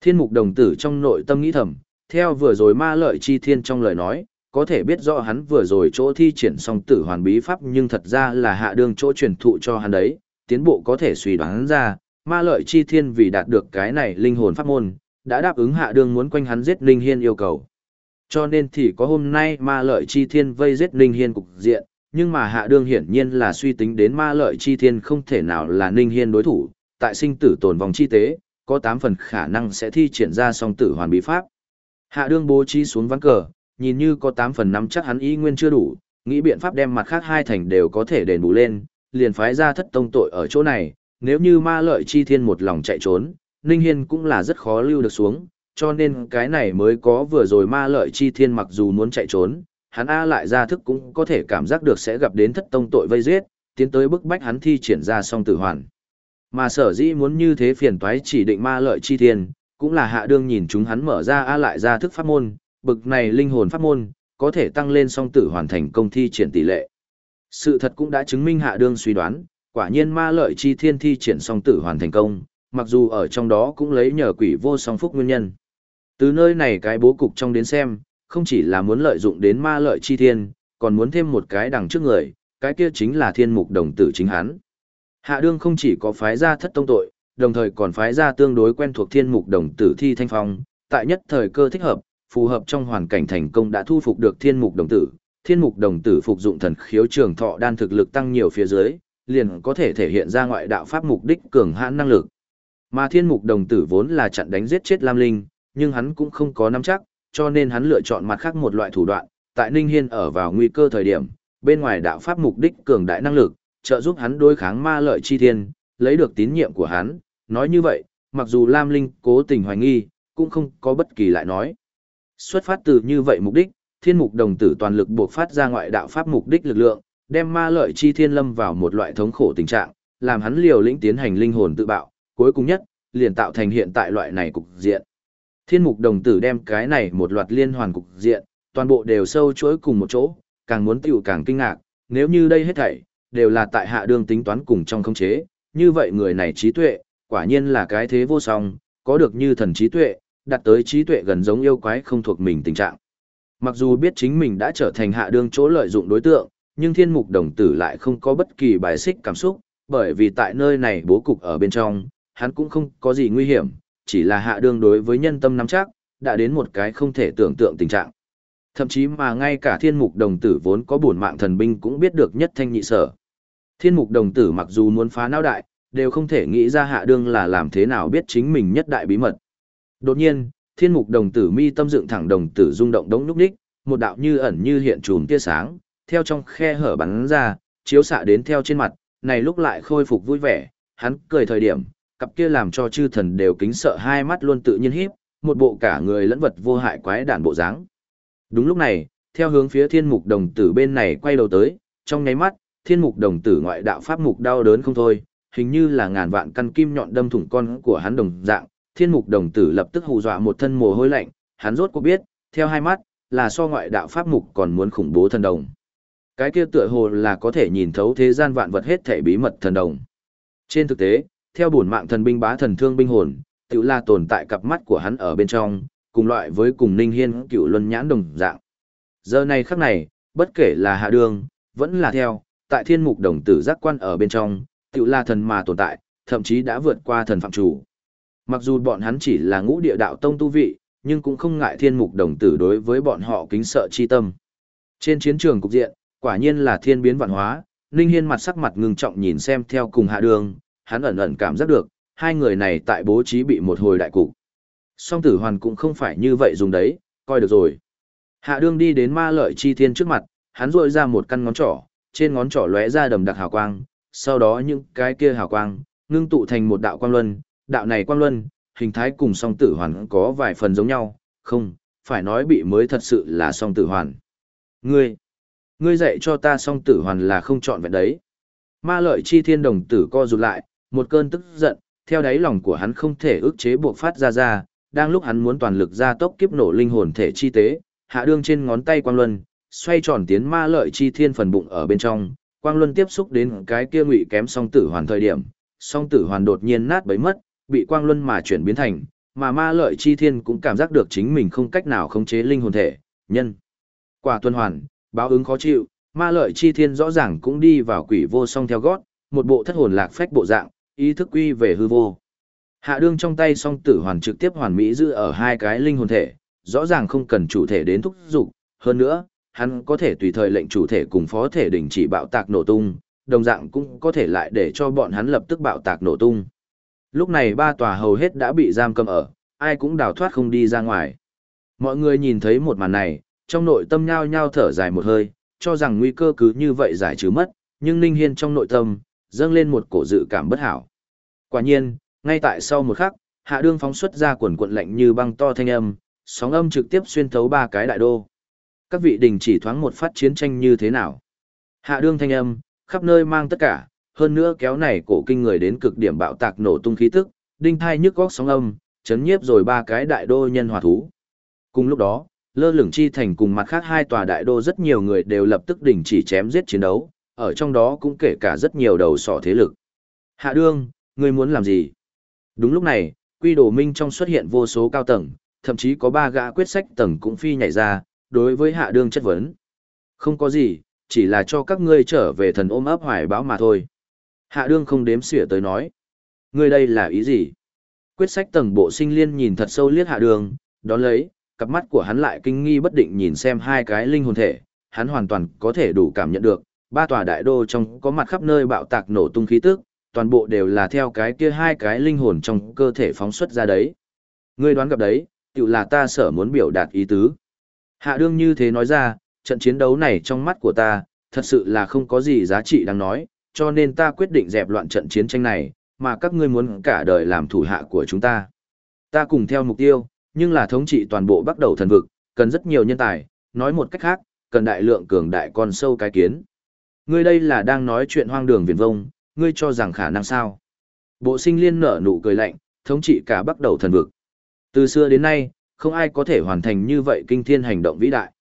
Thiên mục đồng tử trong nội tâm nghĩ thầm, theo vừa rồi ma lợi chi thiên trong lời nói, có thể biết rõ hắn vừa rồi chỗ thi triển xong tử hoàn bí pháp nhưng thật ra là hạ đương chỗ truyền thụ cho hắn đấy, tiến bộ có thể suy đoán ra, ma lợi chi thiên vì đạt được cái này linh hồn pháp môn, đã đáp ứng hạ đương muốn quanh hắn giết Linh Hiên yêu cầu. Cho nên thì có hôm nay ma lợi chi thiên vây giết Linh Hiên cục diện, nhưng mà hạ đương hiển nhiên là suy tính đến ma lợi chi thiên không thể nào là linh Hiên đối thủ, tại sinh tử tồn vòng chi tế, có 8 phần khả năng sẽ thi triển ra song tử hoàn bí pháp. Hạ đương bố trí xuống ván cờ, nhìn như có 8 phần năm chắc hắn ý nguyên chưa đủ, nghĩ biện pháp đem mặt khác hai thành đều có thể đền bù lên, liền phái ra thất tông tội ở chỗ này, nếu như ma lợi chi thiên một lòng chạy trốn, Ninh Hiên cũng là rất khó lưu được xuống, cho nên cái này mới có vừa rồi ma lợi chi thiên mặc dù muốn chạy trốn, hắn A lại ra thức cũng có thể cảm giác được sẽ gặp đến thất tông tội vây giết, tiến tới bức bách hắn thi triển ra song tử hoàn. Mà sở dĩ muốn như thế phiền toái chỉ định ma lợi chi thiên, cũng là hạ đương nhìn chúng hắn mở ra a lại ra thức pháp môn, bực này linh hồn pháp môn, có thể tăng lên song tử hoàn thành công thi triển tỷ lệ. Sự thật cũng đã chứng minh hạ đương suy đoán, quả nhiên ma lợi chi thiên thi triển song tử hoàn thành công, mặc dù ở trong đó cũng lấy nhờ quỷ vô song phúc nguyên nhân. Từ nơi này cái bố cục trong đến xem, không chỉ là muốn lợi dụng đến ma lợi chi thiên, còn muốn thêm một cái đằng trước người, cái kia chính là thiên mục đồng tử chính hắn. Hạ đương không chỉ có phái ra thất tông tội, đồng thời còn phái ra tương đối quen thuộc thiên mục đồng tử thi thanh phong, tại nhất thời cơ thích hợp, phù hợp trong hoàn cảnh thành công đã thu phục được thiên mục đồng tử. Thiên mục đồng tử phục dụng thần khiếu trường thọ đan thực lực tăng nhiều phía dưới, liền có thể thể hiện ra ngoại đạo pháp mục đích cường hãn năng lực. Mà thiên mục đồng tử vốn là chặn đánh giết chết Lam Linh, nhưng hắn cũng không có nắm chắc, cho nên hắn lựa chọn mặt khác một loại thủ đoạn, tại Ninh Hiên ở vào nguy cơ thời điểm, bên ngoài đạo pháp mục đích cường đại năng lực, trợ giúp hắn đối kháng ma lợi chi thiên, lấy được tín nhiệm của hắn, nói như vậy, mặc dù Lam Linh cố tình hoài nghi, cũng không có bất kỳ lại nói. Xuất phát từ như vậy mục đích, thiên mục đồng tử toàn lực buộc phát ra ngoại đạo pháp mục đích lực lượng, đem ma lợi chi thiên lâm vào một loại thống khổ tình trạng, làm hắn liều lĩnh tiến hành linh hồn tự bạo, cuối cùng nhất, liền tạo thành hiện tại loại này cục diện. Thiên mục đồng tử đem cái này một loạt liên hoàn cục diện, toàn bộ đều sâu chuỗi cùng một chỗ, càng muốn tiểu càng kinh ngạc, nếu như đây hết thảy, đều là tại hạ đường tính toán cùng trong không chế, như vậy người này trí tuệ, quả nhiên là cái thế vô song, có được như thần trí tuệ, đặt tới trí tuệ gần giống yêu quái không thuộc mình tình trạng. Mặc dù biết chính mình đã trở thành hạ đương chỗ lợi dụng đối tượng, nhưng thiên mục đồng tử lại không có bất kỳ bài xích cảm xúc, bởi vì tại nơi này bố cục ở bên trong, hắn cũng không có gì nguy hiểm, chỉ là hạ đương đối với nhân tâm nắm chắc, đã đến một cái không thể tưởng tượng tình trạng. Thậm chí mà ngay cả thiên mục đồng tử vốn có bổn mạng thần binh cũng biết được nhất thanh nhị sở. Thiên mục đồng tử mặc dù muốn phá não đại, đều không thể nghĩ ra hạ đương là làm thế nào biết chính mình nhất đại bí mật. Đột nhiên, thiên mục đồng tử mi tâm dựng thẳng đồng tử rung động đống núc đích, một đạo như ẩn như hiện trùm tia sáng, theo trong khe hở bắn ra, chiếu xạ đến theo trên mặt, này lúc lại khôi phục vui vẻ, hắn cười thời điểm, cặp kia làm cho chư thần đều kính sợ hai mắt luôn tự nhiên híp, một bộ cả người lẫn vật vô hại quái đản bộ dáng. Đúng lúc này, theo hướng phía thiên mục đồng tử bên này quay đầu tới, trong nháy mắt, thiên mục đồng tử ngoại đạo pháp mục đau đớn không thôi, hình như là ngàn vạn căn kim nhọn đâm thủng con của hắn đồng dạng, thiên mục đồng tử lập tức hù dọa một thân mồ hôi lạnh, hắn rốt cuộc biết, theo hai mắt, là so ngoại đạo pháp mục còn muốn khủng bố thần đồng. Cái kia tựa hồ là có thể nhìn thấu thế gian vạn vật hết thể bí mật thần đồng. Trên thực tế, theo bổn mạng thần binh bá thần thương binh hồn, tự là tồn tại cặp mắt của hắn ở bên trong, cùng loại với cùng Ninh Hiên cựu luân nhãn đồng dạng. Giờ này khắc này, bất kể là hạ đường, vẫn là theo, tại thiên mục đồng tử giác quan ở bên trong, tự là thần mà tồn tại, thậm chí đã vượt qua thần phạm chủ. Mặc dù bọn hắn chỉ là ngũ địa đạo tông tu vị, nhưng cũng không ngại thiên mục đồng tử đối với bọn họ kính sợ chi tâm. Trên chiến trường cục diện, quả nhiên là thiên biến vạn hóa, Ninh Hiên mặt sắc mặt ngưng trọng nhìn xem theo cùng hạ đường, hắn ẩn ẩn cảm giác được, hai người này tại bố trí bị một hồi đại cục. Song tử hoàn cũng không phải như vậy dùng đấy, coi được rồi. Hạ đương đi đến ma lợi chi thiên trước mặt, hắn rội ra một căn ngón trỏ, trên ngón trỏ lóe ra đầm đặc hào quang, sau đó những cái kia hào quang, ngưng tụ thành một đạo quang luân, đạo này quang luân, hình thái cùng song tử hoàn có vài phần giống nhau, không, phải nói bị mới thật sự là song tử hoàn. Ngươi, ngươi dạy cho ta song tử hoàn là không chọn vẹn đấy. Ma lợi chi thiên đồng tử co rụt lại, một cơn tức giận, theo đáy lòng của hắn không thể ức chế buộc phát ra ra, đang lúc hắn muốn toàn lực ra tốc kiếp nổ linh hồn thể chi tế, hạ đương trên ngón tay quang luân, xoay tròn tiến ma lợi chi thiên phần bụng ở bên trong, quang luân tiếp xúc đến cái kia ngụy kém song tử hoàn thời điểm, song tử hoàn đột nhiên nát bấy mất, bị quang luân mà chuyển biến thành, mà ma lợi chi thiên cũng cảm giác được chính mình không cách nào khống chế linh hồn thể, nhân. Quả tuần hoàn, báo ứng khó chịu, ma lợi chi thiên rõ ràng cũng đi vào quỷ vô song theo gót, một bộ thất hồn lạc phách bộ dạng, ý thức quy về hư vô. Hạ đương trong tay song tử hoàn trực tiếp hoàn mỹ giữ ở hai cái linh hồn thể, rõ ràng không cần chủ thể đến thúc dục hơn nữa, hắn có thể tùy thời lệnh chủ thể cùng phó thể đình chỉ bạo tạc nổ tung, đồng dạng cũng có thể lại để cho bọn hắn lập tức bạo tạc nổ tung. Lúc này ba tòa hầu hết đã bị giam cầm ở, ai cũng đào thoát không đi ra ngoài. Mọi người nhìn thấy một màn này, trong nội tâm nhao nhao thở dài một hơi, cho rằng nguy cơ cứ như vậy giải trừ mất, nhưng Ninh Hiên trong nội tâm, dâng lên một cổ dự cảm bất hảo. Quả nhiên, ngay tại sau một khắc, hạ đương phóng xuất ra quần cuộn lạnh như băng to thanh âm, sóng âm trực tiếp xuyên thấu ba cái đại đô. Các vị đình chỉ thoáng một phát chiến tranh như thế nào. Hạ đương thanh âm, khắp nơi mang tất cả, hơn nữa kéo này cổ kinh người đến cực điểm bạo tạc nổ tung khí tức, đinh thai nhức góc sóng âm, chấn nhiếp rồi ba cái đại đô nhân hòa thú. Cùng lúc đó, lơ lửng chi thành cùng mặt khác hai tòa đại đô rất nhiều người đều lập tức đình chỉ chém giết chiến đấu, ở trong đó cũng kể cả rất nhiều đầu sỏ thế lực. Hạ đương, ngươi muốn làm gì? Đúng lúc này, quy đồ minh trong xuất hiện vô số cao tầng, thậm chí có ba gã quyết sách tầng cũng phi nhảy ra, đối với hạ đương chất vấn. Không có gì, chỉ là cho các ngươi trở về thần ôm ấp hoài báo mà thôi. Hạ đương không đếm xỉa tới nói. Ngươi đây là ý gì? Quyết sách tầng bộ sinh liên nhìn thật sâu liếc hạ đường, đón lấy, cặp mắt của hắn lại kinh nghi bất định nhìn xem hai cái linh hồn thể, hắn hoàn toàn có thể đủ cảm nhận được, ba tòa đại đô trong có mặt khắp nơi bạo tạc nổ tung khí tức, toàn bộ đều là theo cái kia hai cái linh hồn trong cơ thể phóng xuất ra đấy. Ngươi đoán gặp đấy, tự là ta sở muốn biểu đạt ý tứ. Hạ đương như thế nói ra, trận chiến đấu này trong mắt của ta, thật sự là không có gì giá trị đáng nói, cho nên ta quyết định dẹp loạn trận chiến tranh này, mà các ngươi muốn cả đời làm thủ hạ của chúng ta. Ta cùng theo mục tiêu, nhưng là thống trị toàn bộ bắt đầu thần vực, cần rất nhiều nhân tài, nói một cách khác, cần đại lượng cường đại con sâu cái kiến. Ngươi đây là đang nói chuyện hoang đường viển vông, ngươi cho rằng khả năng sao? Bộ sinh liên nở nụ cười lạnh, thống trị cả bắt đầu thần vực. Từ xưa đến nay, không ai có thể hoàn thành như vậy kinh thiên hành động vĩ đại.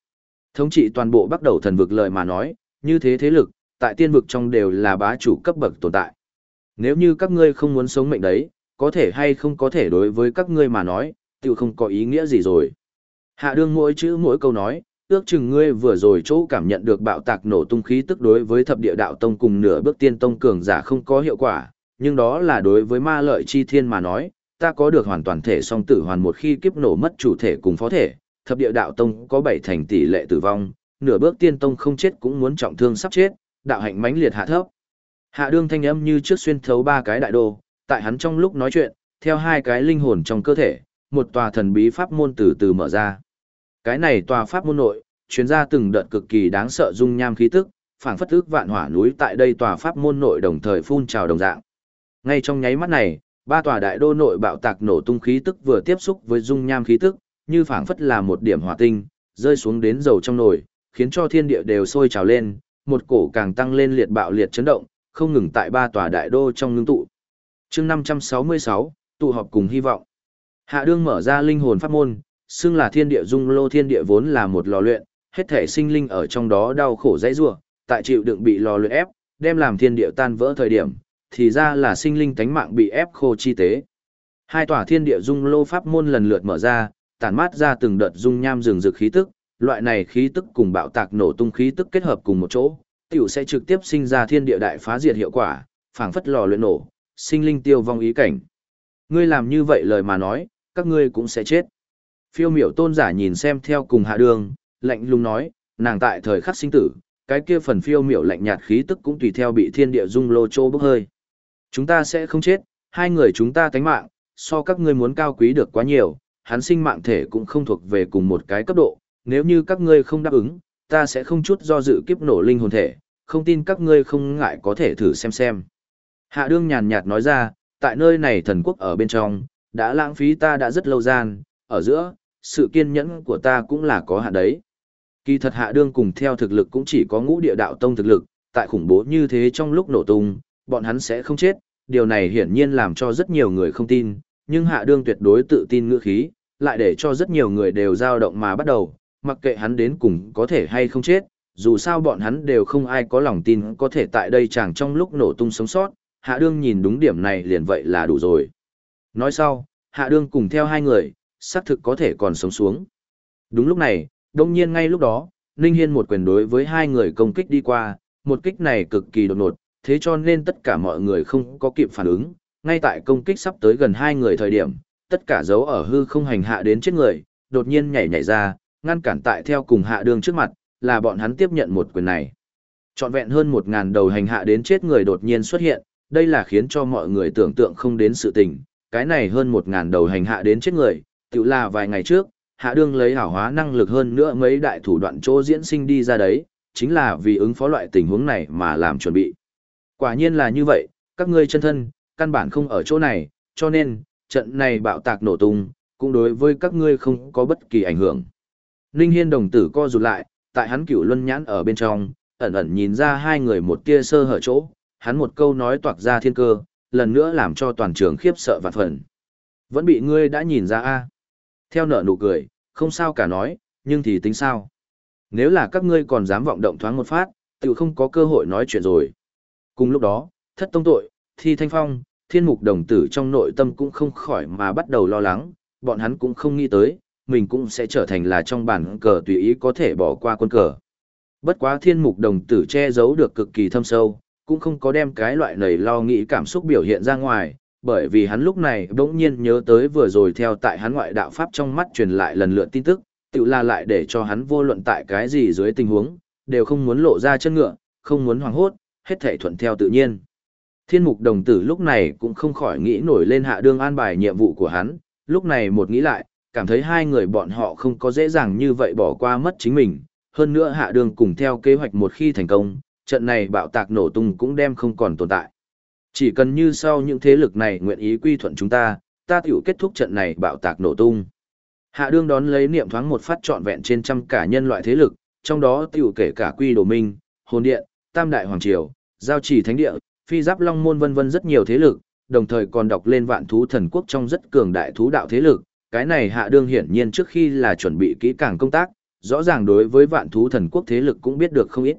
Thống trị toàn bộ bắt đầu thần vực lời mà nói, như thế thế lực, tại tiên vực trong đều là bá chủ cấp bậc tồn tại. Nếu như các ngươi không muốn sống mệnh đấy, có thể hay không có thể đối với các ngươi mà nói, tự không có ý nghĩa gì rồi. Hạ đương mỗi chữ mỗi câu nói, ước chừng ngươi vừa rồi chỗ cảm nhận được bạo tạc nổ tung khí tức đối với thập địa đạo tông cùng nửa bước tiên tông cường giả không có hiệu quả, nhưng đó là đối với ma lợi chi thiên mà nói, ta có được hoàn toàn thể song tử hoàn một khi kiếp nổ mất chủ thể cùng phó thể, thập địa đạo tông có bảy thành tỷ lệ tử vong, nửa bước tiên tông không chết cũng muốn trọng thương sắp chết, đạo hạnh mãnh liệt hạ thấp. Hạ đương thanh âm như trước xuyên thấu ba cái đại đồ tại hắn trong lúc nói chuyện, theo hai cái linh hồn trong cơ thể, một tòa thần bí pháp môn từ từ mở ra. Cái này tòa pháp môn nội, chuyến ra từng đợt cực kỳ đáng sợ dung nham khí tức, phảng phất ước vạn hỏa núi tại đây tòa pháp môn nội đồng thời phun trào đồng dạng. Ngay trong nháy mắt này, ba tòa đại đô nội bạo tạc nổ tung khí tức vừa tiếp xúc với dung nham khí tức, như phảng phất là một điểm hỏa tinh, rơi xuống đến dầu trong nồi, khiến cho thiên địa đều sôi trào lên, một cổ càng tăng lên liệt bạo liệt chấn động, không ngừng tại ba tòa đại đô trong ngưng tụ. chương 566, tụ họp cùng hy vọng. Hạ đương mở ra linh hồn pháp môn, xưng là thiên địa dung lô thiên địa vốn là một lò luyện, hết thể sinh linh ở trong đó đau khổ dãy rủa, tại chịu đựng bị lò luyện ép, đem làm thiên địa tan vỡ thời điểm, thì ra là sinh linh tánh mạng bị ép khô chi tế. Hai tòa thiên địa dung lô pháp môn lần lượt mở ra, tản mát ra từng đợt dung nham rừng rực khí tức, loại này khí tức cùng bạo tạc nổ tung khí tức kết hợp cùng một chỗ, tiểu sẽ trực tiếp sinh ra thiên địa đại phá diệt hiệu quả, phảng phất lò luyện nổ, sinh linh tiêu vong ý cảnh. Ngươi làm như vậy lời mà nói, các ngươi cũng sẽ chết. Phiêu miểu tôn giả nhìn xem theo cùng hạ đường, lạnh lùng nói, nàng tại thời khắc sinh tử, cái kia phần phiêu miểu lạnh nhạt khí tức cũng tùy theo bị thiên địa dung lô chô bốc hơi. Chúng ta sẽ không chết, hai người chúng ta tánh mạng, so các ngươi muốn cao quý được quá nhiều, hắn sinh mạng thể cũng không thuộc về cùng một cái cấp độ, nếu như các ngươi không đáp ứng, ta sẽ không chút do dự kiếp nổ linh hồn thể, không tin các ngươi không ngại có thể thử xem xem. Hạ đương nhàn nhạt nói ra, tại nơi này thần quốc ở bên trong, đã lãng phí ta đã rất lâu gian, ở giữa, sự kiên nhẫn của ta cũng là có hạn đấy. Kỳ thật hạ đương cùng theo thực lực cũng chỉ có ngũ địa đạo tông thực lực, tại khủng bố như thế trong lúc nổ tung, bọn hắn sẽ không chết, điều này hiển nhiên làm cho rất nhiều người không tin, nhưng hạ đương tuyệt đối tự tin ngữ khí, lại để cho rất nhiều người đều dao động mà bắt đầu, mặc kệ hắn đến cùng có thể hay không chết, dù sao bọn hắn đều không ai có lòng tin có thể tại đây chẳng trong lúc nổ tung sống sót, hạ đương nhìn đúng điểm này liền vậy là đủ rồi. Nói sau, hạ đương cùng theo hai người, xác thực có thể còn sống xuống. Đúng lúc này, đông nhiên ngay lúc đó, Ninh Hiên một quyền đối với hai người công kích đi qua, một kích này cực kỳ đột ngột, thế cho nên tất cả mọi người không có kịp phản ứng, ngay tại công kích sắp tới gần hai người thời điểm, tất cả dấu ở hư không hành hạ đến chết người, đột nhiên nhảy nhảy ra, ngăn cản tại theo cùng hạ đường trước mặt, là bọn hắn tiếp nhận một quyền này. Trọn vẹn hơn một ngàn đầu hành hạ đến chết người đột nhiên xuất hiện, đây là khiến cho mọi người tưởng tượng không đến sự tình. Cái này hơn một ngàn đầu hành hạ đến chết người, tự là vài ngày trước, hạ đương lấy hảo hóa năng lực hơn nữa mấy đại thủ đoạn chỗ diễn sinh đi ra đấy, chính là vì ứng phó loại tình huống này mà làm chuẩn bị. Quả nhiên là như vậy, các ngươi chân thân, căn bản không ở chỗ này, cho nên, trận này bạo tạc nổ tung, cũng đối với các ngươi không có bất kỳ ảnh hưởng. Ninh Hiên đồng tử co rụt lại, tại hắn cửu luân nhãn ở bên trong, ẩn ẩn nhìn ra hai người một tia sơ hở chỗ, hắn một câu nói toạc ra thiên cơ, lần nữa làm cho toàn trường khiếp sợ vạn phần. Vẫn bị ngươi đã nhìn ra a Theo nợ nụ cười, không sao cả nói, nhưng thì tính sao? Nếu là các ngươi còn dám vọng động thoáng một phát, tự không có cơ hội nói chuyện rồi. Cùng lúc đó, thất tông tội, thi thanh phong, thiên mục đồng tử trong nội tâm cũng không khỏi mà bắt đầu lo lắng, bọn hắn cũng không nghĩ tới, mình cũng sẽ trở thành là trong bản cờ tùy ý có thể bỏ qua quân cờ. Bất quá thiên mục đồng tử che giấu được cực kỳ thâm sâu, cũng không có đem cái loại nầy lo nghĩ cảm xúc biểu hiện ra ngoài, bởi vì hắn lúc này bỗng nhiên nhớ tới vừa rồi theo tại hắn ngoại đạo pháp trong mắt truyền lại lần lượt tin tức, tự la lại để cho hắn vô luận tại cái gì dưới tình huống, đều không muốn lộ ra chân ngựa, không muốn hoảng hốt, hết thể thuận theo tự nhiên. Thiên mục đồng tử lúc này cũng không khỏi nghĩ nổi lên hạ đương an bài nhiệm vụ của hắn, lúc này một nghĩ lại, cảm thấy hai người bọn họ không có dễ dàng như vậy bỏ qua mất chính mình, hơn nữa hạ đương cùng theo kế hoạch một khi thành công, trận này bạo tạc nổ tung cũng đem không còn tồn tại. Chỉ cần như sau những thế lực này nguyện ý quy thuận chúng ta, ta tiểu kết thúc trận này bạo tạc nổ tung. Hạ đương đón lấy niệm thoáng một phát trọn vẹn trên trăm cả nhân loại thế lực, trong đó tiểu kể cả quy đồ minh, hồn điện, tam đại hoàng triều, giao chỉ thánh địa, phi giáp long môn vân vân rất nhiều thế lực, đồng thời còn đọc lên vạn thú thần quốc trong rất cường đại thú đạo thế lực. Cái này hạ đương hiển nhiên trước khi là chuẩn bị kỹ càng công tác, rõ ràng đối với vạn thú thần quốc thế lực cũng biết được không ít.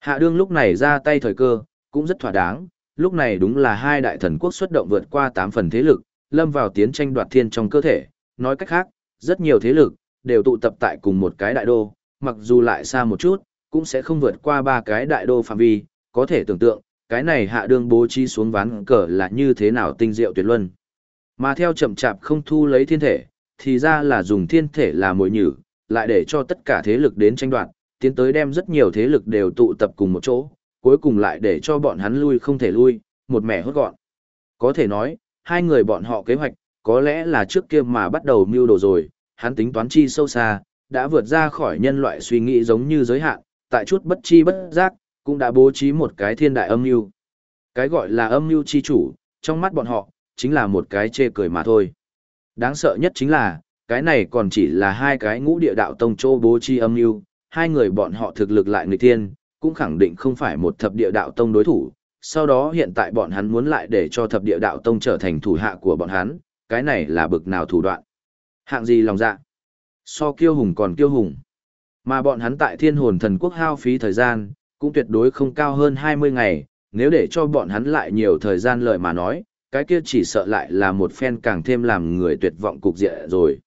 Hạ đương lúc này ra tay thời cơ, cũng rất thỏa đáng, lúc này đúng là hai đại thần quốc xuất động vượt qua 8 phần thế lực, lâm vào tiến tranh đoạt thiên trong cơ thể, nói cách khác, rất nhiều thế lực, đều tụ tập tại cùng một cái đại đô, mặc dù lại xa một chút, cũng sẽ không vượt qua ba cái đại đô phạm vi, có thể tưởng tượng, cái này hạ đường bố trí xuống ván cờ là như thế nào tinh diệu tuyệt luân. Mà theo chậm chạp không thu lấy thiên thể, thì ra là dùng thiên thể là mồi nhử, lại để cho tất cả thế lực đến tranh đoạt, tiến tới đem rất nhiều thế lực đều tụ tập cùng một chỗ, cuối cùng lại để cho bọn hắn lui không thể lui, một mẻ hốt gọn. Có thể nói, hai người bọn họ kế hoạch, có lẽ là trước kia mà bắt đầu mưu đồ rồi, hắn tính toán chi sâu xa, đã vượt ra khỏi nhân loại suy nghĩ giống như giới hạn, tại chút bất chi bất giác, cũng đã bố trí một cái thiên đại âm mưu. Cái gọi là âm mưu chi chủ, trong mắt bọn họ, chính là một cái chê cười mà thôi. Đáng sợ nhất chính là, cái này còn chỉ là hai cái ngũ địa đạo tông châu bố trí âm mưu, hai người bọn họ thực lực lại người tiên cũng khẳng định không phải một thập địa đạo tông đối thủ. Sau đó hiện tại bọn hắn muốn lại để cho thập địa đạo tông trở thành thủ hạ của bọn hắn, cái này là bực nào thủ đoạn. Hạng gì lòng dạ? So kiêu hùng còn kiêu hùng. Mà bọn hắn tại thiên hồn thần quốc hao phí thời gian, cũng tuyệt đối không cao hơn 20 ngày, nếu để cho bọn hắn lại nhiều thời gian lời mà nói, cái kia chỉ sợ lại là một phen càng thêm làm người tuyệt vọng cục diện rồi.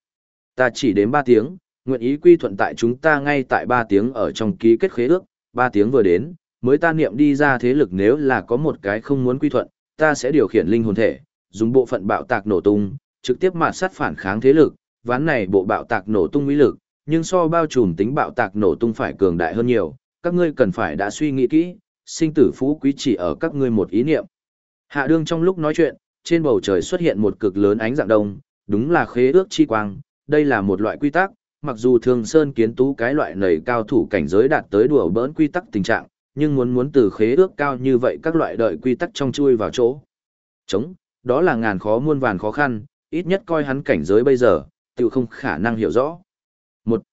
Ta chỉ đến 3 tiếng, nguyện ý quy thuận tại chúng ta ngay tại 3 tiếng ở trong ký kết khế ước, 3 tiếng vừa đến, mới ta niệm đi ra thế lực nếu là có một cái không muốn quy thuận, ta sẽ điều khiển linh hồn thể, dùng bộ phận bạo tạc nổ tung, trực tiếp mạt sát phản kháng thế lực, ván này bộ bạo tạc nổ tung uy lực, nhưng so bao trùm tính bạo tạc nổ tung phải cường đại hơn nhiều, các ngươi cần phải đã suy nghĩ kỹ, sinh tử phú quý chỉ ở các ngươi một ý niệm. Hạ đương trong lúc nói chuyện, trên bầu trời xuất hiện một cực lớn ánh dạng đông, đúng là khế ước chi quang, đây là một loại quy tắc, mặc dù thường sơn kiến tú cái loại nầy cao thủ cảnh giới đạt tới đùa bỡn quy tắc tình trạng, nhưng muốn muốn từ khế ước cao như vậy các loại đợi quy tắc trong chui vào chỗ. Chống, đó là ngàn khó muôn vàn khó khăn, ít nhất coi hắn cảnh giới bây giờ, tự không khả năng hiểu rõ. Một,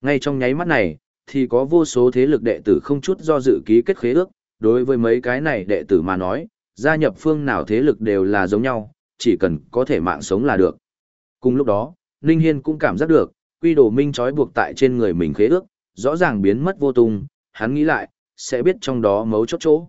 ngay trong nháy mắt này, thì có vô số thế lực đệ tử không chút do dự ký kết khế ước, đối với mấy cái này đệ tử mà nói, gia nhập phương nào thế lực đều là giống nhau, chỉ cần có thể mạng sống là được. Cùng lúc đó, Ninh Hiên cũng cảm giác được, quy đồ minh trói buộc tại trên người mình khế ước, rõ ràng biến mất vô tung, hắn nghĩ lại, sẽ biết trong đó mấu chốt chỗ.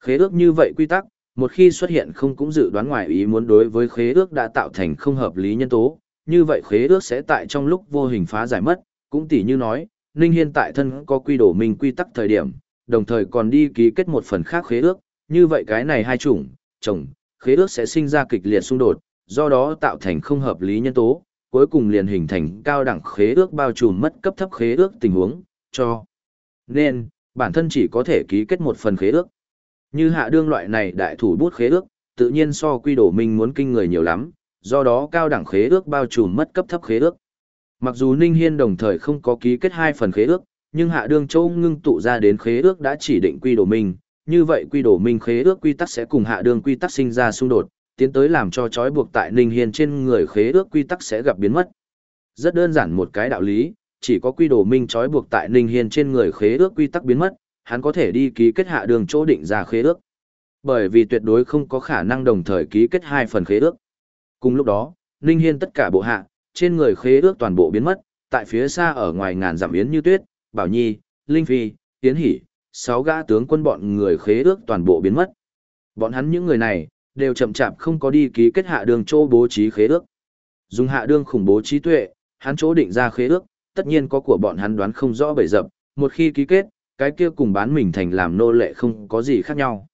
Khế ước như vậy quy tắc, một khi xuất hiện không cũng dự đoán ngoài ý muốn đối với khế ước đã tạo thành không hợp lý nhân tố, như vậy khế ước sẽ tại trong lúc vô hình phá giải mất, cũng tỉ như nói, Ninh Hiên tại thân có quy đổ mình quy tắc thời điểm, đồng thời còn đi ký kết một phần khác khế ước, như vậy cái này hai chủng, chồng, khế ước sẽ sinh ra kịch liệt xung đột, do đó tạo thành không hợp lý nhân tố, cuối cùng liền hình thành cao đẳng khế ước bao trùm mất cấp thấp khế ước tình huống, cho. Nên, bản thân chỉ có thể ký kết một phần khế ước. Như hạ đương loại này đại thủ bút khế ước, tự nhiên so quy đổ mình muốn kinh người nhiều lắm, do đó cao đẳng khế ước bao trùm mất cấp thấp khế ước. Mặc dù Ninh Hiên đồng thời không có ký kết hai phần khế ước, nhưng Hạ Đương Châu ngưng tụ ra đến khế ước đã chỉ định quy đồ minh, như vậy quy đồ minh khế ước quy tắc sẽ cùng Hạ Đương quy tắc sinh ra xung đột, tiến tới làm cho trói buộc tại Ninh Hiên trên người khế ước quy tắc sẽ gặp biến mất. Rất đơn giản một cái đạo lý, chỉ có quy đồ minh trói buộc tại Ninh Hiên trên người khế ước quy tắc biến mất, hắn có thể đi ký kết Hạ Đương Châu định ra khế ước. Bởi vì tuyệt đối không có khả năng đồng thời ký kết hai phần khế ước. Cùng lúc đó, Ninh Hiên tất cả bộ hạ, trên người khế ước toàn bộ biến mất, tại phía xa ở ngoài ngàn dặm yến như tuyết, Bảo Nhi, Linh Phi, tiến Hỷ, sáu gã tướng quân bọn người khế ước toàn bộ biến mất. Bọn hắn những người này, đều chậm chạp không có đi ký kết hạ đường chỗ bố trí khế ước. Dùng hạ đường khủng bố trí tuệ, hắn chỗ định ra khế ước, tất nhiên có của bọn hắn đoán không rõ bậy dập, một khi ký kết, cái kia cùng bán mình thành làm nô lệ không có gì khác nhau.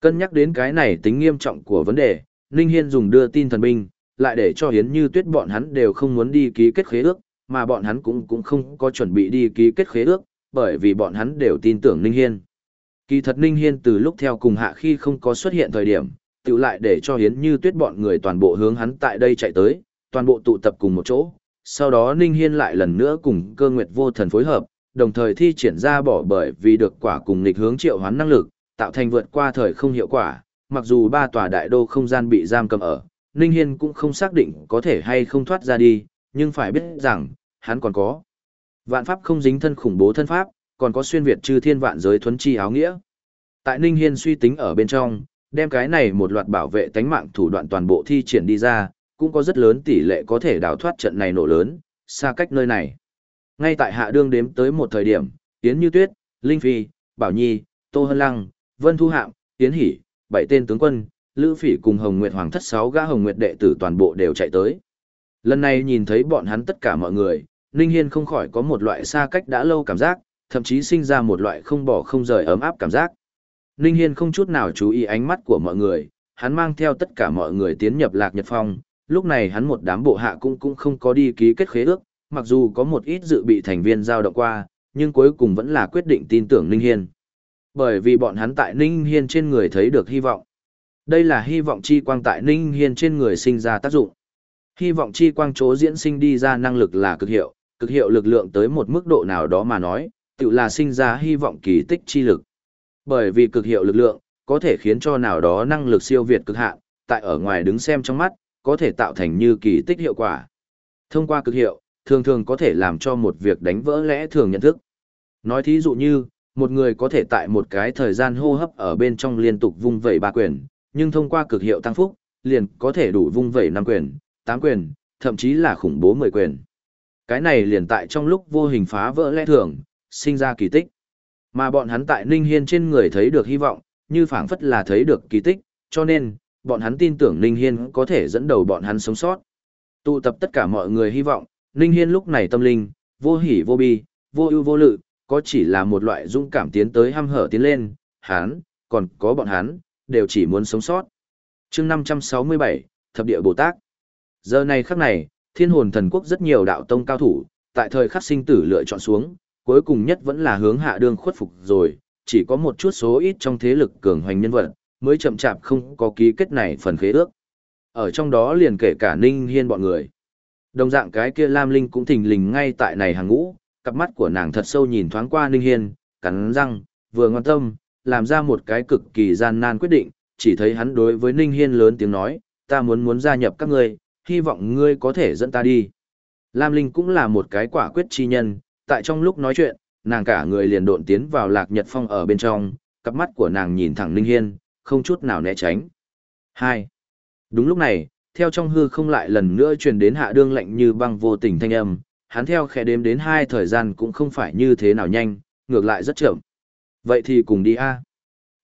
Cân nhắc đến cái này tính nghiêm trọng của vấn đề, Ninh Hiên dùng đưa tin thần binh, lại để cho hiến như tuyết bọn hắn đều không muốn đi ký kết khế ước, mà bọn hắn cũng cũng không có chuẩn bị đi ký kết khế ước, bởi vì bọn hắn đều tin tưởng Ninh Hiên. Kỳ thật Ninh Hiên từ lúc theo cùng hạ khi không có xuất hiện thời điểm, tự lại để cho hiến như tuyết bọn người toàn bộ hướng hắn tại đây chạy tới, toàn bộ tụ tập cùng một chỗ. Sau đó Ninh Hiên lại lần nữa cùng cơ nguyệt vô thần phối hợp, đồng thời thi triển ra bỏ bởi vì được quả cùng nghịch hướng triệu hoán năng lực, tạo thành vượt qua thời không hiệu quả, mặc dù ba tòa đại đô không gian bị giam cầm ở, Ninh Hiên cũng không xác định có thể hay không thoát ra đi, nhưng phải biết rằng, hắn còn có. Vạn pháp không dính thân khủng bố thân pháp, còn có xuyên việt chư thiên vạn giới thuấn chi áo nghĩa. Tại Ninh Hiên suy tính ở bên trong, đem cái này một loạt bảo vệ tánh mạng thủ đoạn toàn bộ thi triển đi ra, cũng có rất lớn tỷ lệ có thể đào thoát trận này nổ lớn, xa cách nơi này. Ngay tại hạ đương đếm tới một thời điểm, Yến Như Tuyết, Linh Phi, Bảo Nhi, Tô Hân Lăng, Vân Thu Hạm, Yến Hỷ, bảy tên tướng quân, Lữ Phỉ cùng Hồng Nguyệt Hoàng thất sáu gã Hồng Nguyệt đệ tử toàn bộ đều chạy tới. Lần này nhìn thấy bọn hắn tất cả mọi người, Ninh Hiên không khỏi có một loại xa cách đã lâu cảm giác, thậm chí sinh ra một loại không bỏ không rời ấm áp cảm giác. Ninh Hiên không chút nào chú ý ánh mắt của mọi người, hắn mang theo tất cả mọi người tiến nhập Lạc Nhật Phong, lúc này hắn một đám bộ hạ cũng cũng không có đi ký kết khế ước, mặc dù có một ít dự bị thành viên giao động qua, nhưng cuối cùng vẫn là quyết định tin tưởng Ninh Hiên. Bởi vì bọn hắn tại Ninh Hiên trên người thấy được hy vọng. Đây là hy vọng chi quang tại Ninh Hiên trên người sinh ra tác dụng. Hy vọng chi quang chỗ diễn sinh đi ra năng lực là cực hiệu, cực hiệu lực lượng tới một mức độ nào đó mà nói, tự là sinh ra hy vọng kỳ tích chi lực. Bởi vì cực hiệu lực lượng, có thể khiến cho nào đó năng lực siêu việt cực hạn, tại ở ngoài đứng xem trong mắt, có thể tạo thành như kỳ tích hiệu quả. Thông qua cực hiệu, thường thường có thể làm cho một việc đánh vỡ lẽ thường nhận thức. Nói thí dụ như, một người có thể tại một cái thời gian hô hấp ở bên trong liên tục vung vẩy ba quyền, nhưng thông qua cực hiệu tăng phúc, liền có thể đủ vung vẩy năm quyền, tám quyền, thậm chí là khủng bố mười quyền. Cái này liền tại trong lúc vô hình phá vỡ lẽ thường, sinh ra kỳ tích. Mà bọn hắn tại Ninh Hiên trên người thấy được hy vọng, như phảng phất là thấy được kỳ tích, cho nên, bọn hắn tin tưởng Ninh Hiên có thể dẫn đầu bọn hắn sống sót. Tụ tập tất cả mọi người hy vọng, Ninh Hiên lúc này tâm linh, vô hỉ vô bi, vô ưu vô lự, có chỉ là một loại dũng cảm tiến tới ham hở tiến lên, hắn, còn có bọn hắn, đều chỉ muốn sống sót. chương 567, Thập địa Bồ Tát. Giờ này khắc này, thiên hồn thần quốc rất nhiều đạo tông cao thủ, tại thời khắc sinh tử lựa chọn xuống, cuối cùng nhất vẫn là hướng hạ đương khuất phục rồi, chỉ có một chút số ít trong thế lực cường hoành nhân vật, mới chậm chạp không có ký kết này phần khế ước. Ở trong đó liền kể cả Ninh Hiên bọn người. Đồng dạng cái kia Lam Linh cũng thình lình ngay tại này hàng ngũ, cặp mắt của nàng thật sâu nhìn thoáng qua Ninh Hiên, cắn răng, vừa ngoan tâm, làm ra một cái cực kỳ gian nan quyết định, chỉ thấy hắn đối với Ninh Hiên lớn tiếng nói, ta muốn muốn gia nhập các ngươi, hy vọng ngươi có thể dẫn ta đi. Lam Linh cũng là một cái quả quyết chi nhân, tại trong lúc nói chuyện, nàng cả người liền độn tiến vào lạc nhật phong ở bên trong, cặp mắt của nàng nhìn thẳng Ninh Hiên, không chút nào né tránh. 2. Đúng lúc này, theo trong hư không lại lần nữa truyền đến hạ đương lạnh như băng vô tình thanh âm, hắn theo khẽ đếm đến hai thời gian cũng không phải như thế nào nhanh, ngược lại rất chậm. Vậy thì cùng đi a.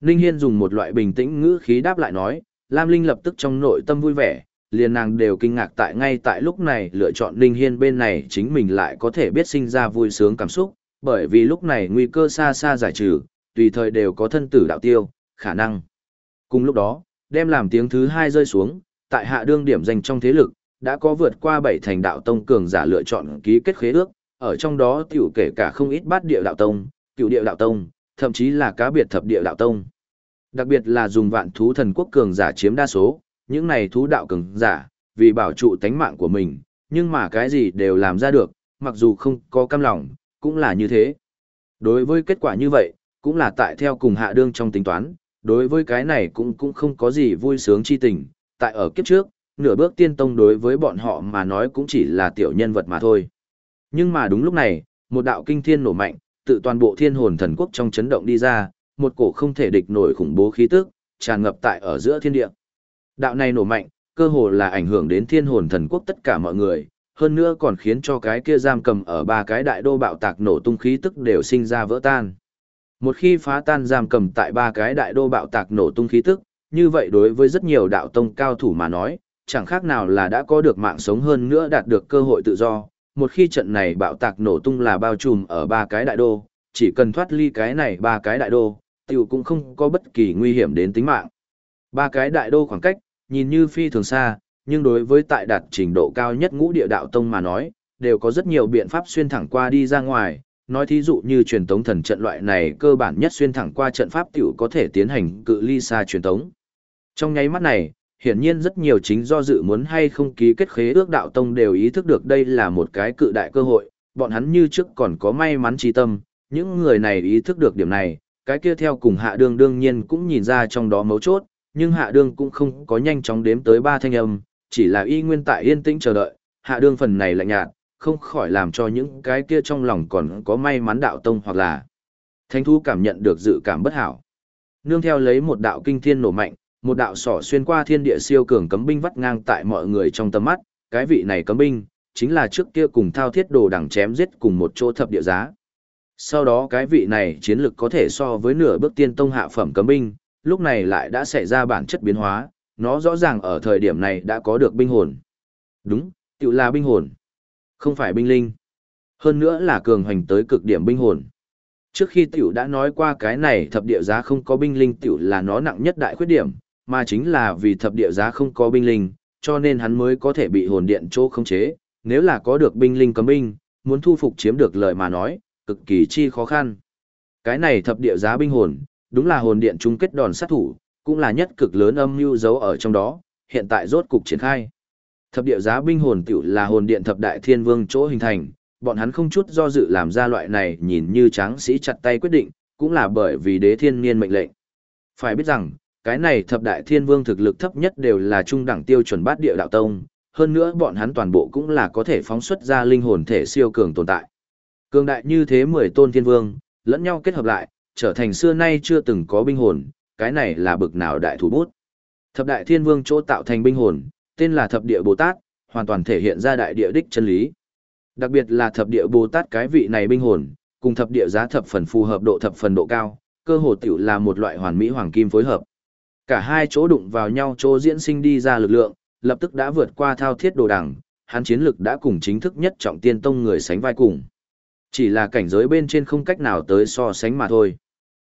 Ninh Hiên dùng một loại bình tĩnh ngữ khí đáp lại nói, Lam Linh lập tức trong nội tâm vui vẻ, liền nàng đều kinh ngạc tại ngay tại lúc này lựa chọn Ninh Hiên bên này chính mình lại có thể biết sinh ra vui sướng cảm xúc, bởi vì lúc này nguy cơ xa xa giải trừ, tùy thời đều có thân tử đạo tiêu, khả năng. Cùng lúc đó, đem làm tiếng thứ hai rơi xuống, tại hạ đương điểm dành trong thế lực, đã có vượt qua bảy thành đạo tông cường giả lựa chọn ký kết khế ước, ở trong đó tiểu kể cả không ít bát địa đạo tông, cựu địa đạo tông, thậm chí là cá biệt thập địa đạo tông. Đặc biệt là dùng vạn thú thần quốc cường giả chiếm đa số, những này thú đạo cường giả, vì bảo trụ tánh mạng của mình, nhưng mà cái gì đều làm ra được, mặc dù không có cam lòng, cũng là như thế. Đối với kết quả như vậy, cũng là tại theo cùng hạ đương trong tính toán, đối với cái này cũng cũng không có gì vui sướng chi tình, tại ở kiếp trước, nửa bước tiên tông đối với bọn họ mà nói cũng chỉ là tiểu nhân vật mà thôi. Nhưng mà đúng lúc này, một đạo kinh thiên nổ mạnh, tự toàn bộ thiên hồn thần quốc trong chấn động đi ra, một cổ không thể địch nổi khủng bố khí tức, tràn ngập tại ở giữa thiên địa. Đạo này nổ mạnh, cơ hồ là ảnh hưởng đến thiên hồn thần quốc tất cả mọi người, hơn nữa còn khiến cho cái kia giam cầm ở ba cái đại đô bạo tạc nổ tung khí tức đều sinh ra vỡ tan. Một khi phá tan giam cầm tại ba cái đại đô bạo tạc nổ tung khí tức, như vậy đối với rất nhiều đạo tông cao thủ mà nói, chẳng khác nào là đã có được mạng sống hơn nữa đạt được cơ hội tự do. Một khi trận này bạo tạc nổ tung là bao trùm ở ba cái đại đô, chỉ cần thoát ly cái này ba cái đại đô, tiểu cũng không có bất kỳ nguy hiểm đến tính mạng. Ba cái đại đô khoảng cách, nhìn như phi thường xa, nhưng đối với tại đạt trình độ cao nhất ngũ địa đạo tông mà nói, đều có rất nhiều biện pháp xuyên thẳng qua đi ra ngoài, nói thí dụ như truyền tống thần trận loại này cơ bản nhất xuyên thẳng qua trận pháp tiểu có thể tiến hành cự ly xa truyền tống. Trong nháy mắt này, hiển nhiên rất nhiều chính do dự muốn hay không ký kết khế ước đạo tông đều ý thức được đây là một cái cự đại cơ hội, bọn hắn như trước còn có may mắn trí tâm, những người này ý thức được điểm này, cái kia theo cùng hạ đương đương nhiên cũng nhìn ra trong đó mấu chốt, nhưng hạ đương cũng không có nhanh chóng đếm tới ba thanh âm, chỉ là y nguyên tại yên tĩnh chờ đợi, hạ đương phần này lạnh nhạt, không khỏi làm cho những cái kia trong lòng còn có may mắn đạo tông hoặc là thánh thú cảm nhận được dự cảm bất hảo. Nương theo lấy một đạo kinh thiên nổ mạnh, một đạo sỏ xuyên qua thiên địa siêu cường cấm binh vắt ngang tại mọi người trong tầm mắt, cái vị này cấm binh, chính là trước kia cùng thao thiết đồ đằng chém giết cùng một chỗ thập địa giá. Sau đó cái vị này chiến lực có thể so với nửa bước tiên tông hạ phẩm cấm binh, lúc này lại đã xảy ra bản chất biến hóa, nó rõ ràng ở thời điểm này đã có được binh hồn. Đúng, tự là binh hồn, không phải binh linh. Hơn nữa là cường hành tới cực điểm binh hồn. Trước khi tiểu đã nói qua cái này thập địa giá không có binh linh tiểu là nó nặng nhất đại khuyết điểm, mà chính là vì thập địa giá không có binh linh, cho nên hắn mới có thể bị hồn điện chỗ không chế. Nếu là có được binh linh cấm binh, muốn thu phục chiếm được lời mà nói, cực kỳ chi khó khăn. Cái này thập địa giá binh hồn, đúng là hồn điện chung kết đòn sát thủ, cũng là nhất cực lớn âm mưu giấu ở trong đó, hiện tại rốt cục triển khai. Thập địa giá binh hồn tiểu là hồn điện thập đại thiên vương chỗ hình thành, bọn hắn không chút do dự làm ra loại này nhìn như tráng sĩ chặt tay quyết định, cũng là bởi vì đế thiên niên mệnh lệnh. Phải biết rằng, cái này thập đại thiên vương thực lực thấp nhất đều là trung đẳng tiêu chuẩn bát địa đạo tông, hơn nữa bọn hắn toàn bộ cũng là có thể phóng xuất ra linh hồn thể siêu cường tồn tại. Cường đại như thế mười tôn thiên vương, lẫn nhau kết hợp lại, trở thành xưa nay chưa từng có binh hồn, cái này là bực nào đại thủ bút. Thập đại thiên vương chỗ tạo thành binh hồn, tên là thập địa Bồ Tát, hoàn toàn thể hiện ra đại địa đích chân lý. Đặc biệt là thập địa Bồ Tát cái vị này binh hồn, cùng thập địa giá thập phần phù hợp độ thập phần độ cao, cơ hồ tiểu là một loại hoàn mỹ hoàng kim phối hợp. Cả hai chỗ đụng vào nhau chỗ diễn sinh đi ra lực lượng, lập tức đã vượt qua thao thiết đồ đẳng, hắn chiến lực đã cùng chính thức nhất trọng tiên tông người sánh vai cùng. Chỉ là cảnh giới bên trên không cách nào tới so sánh mà thôi.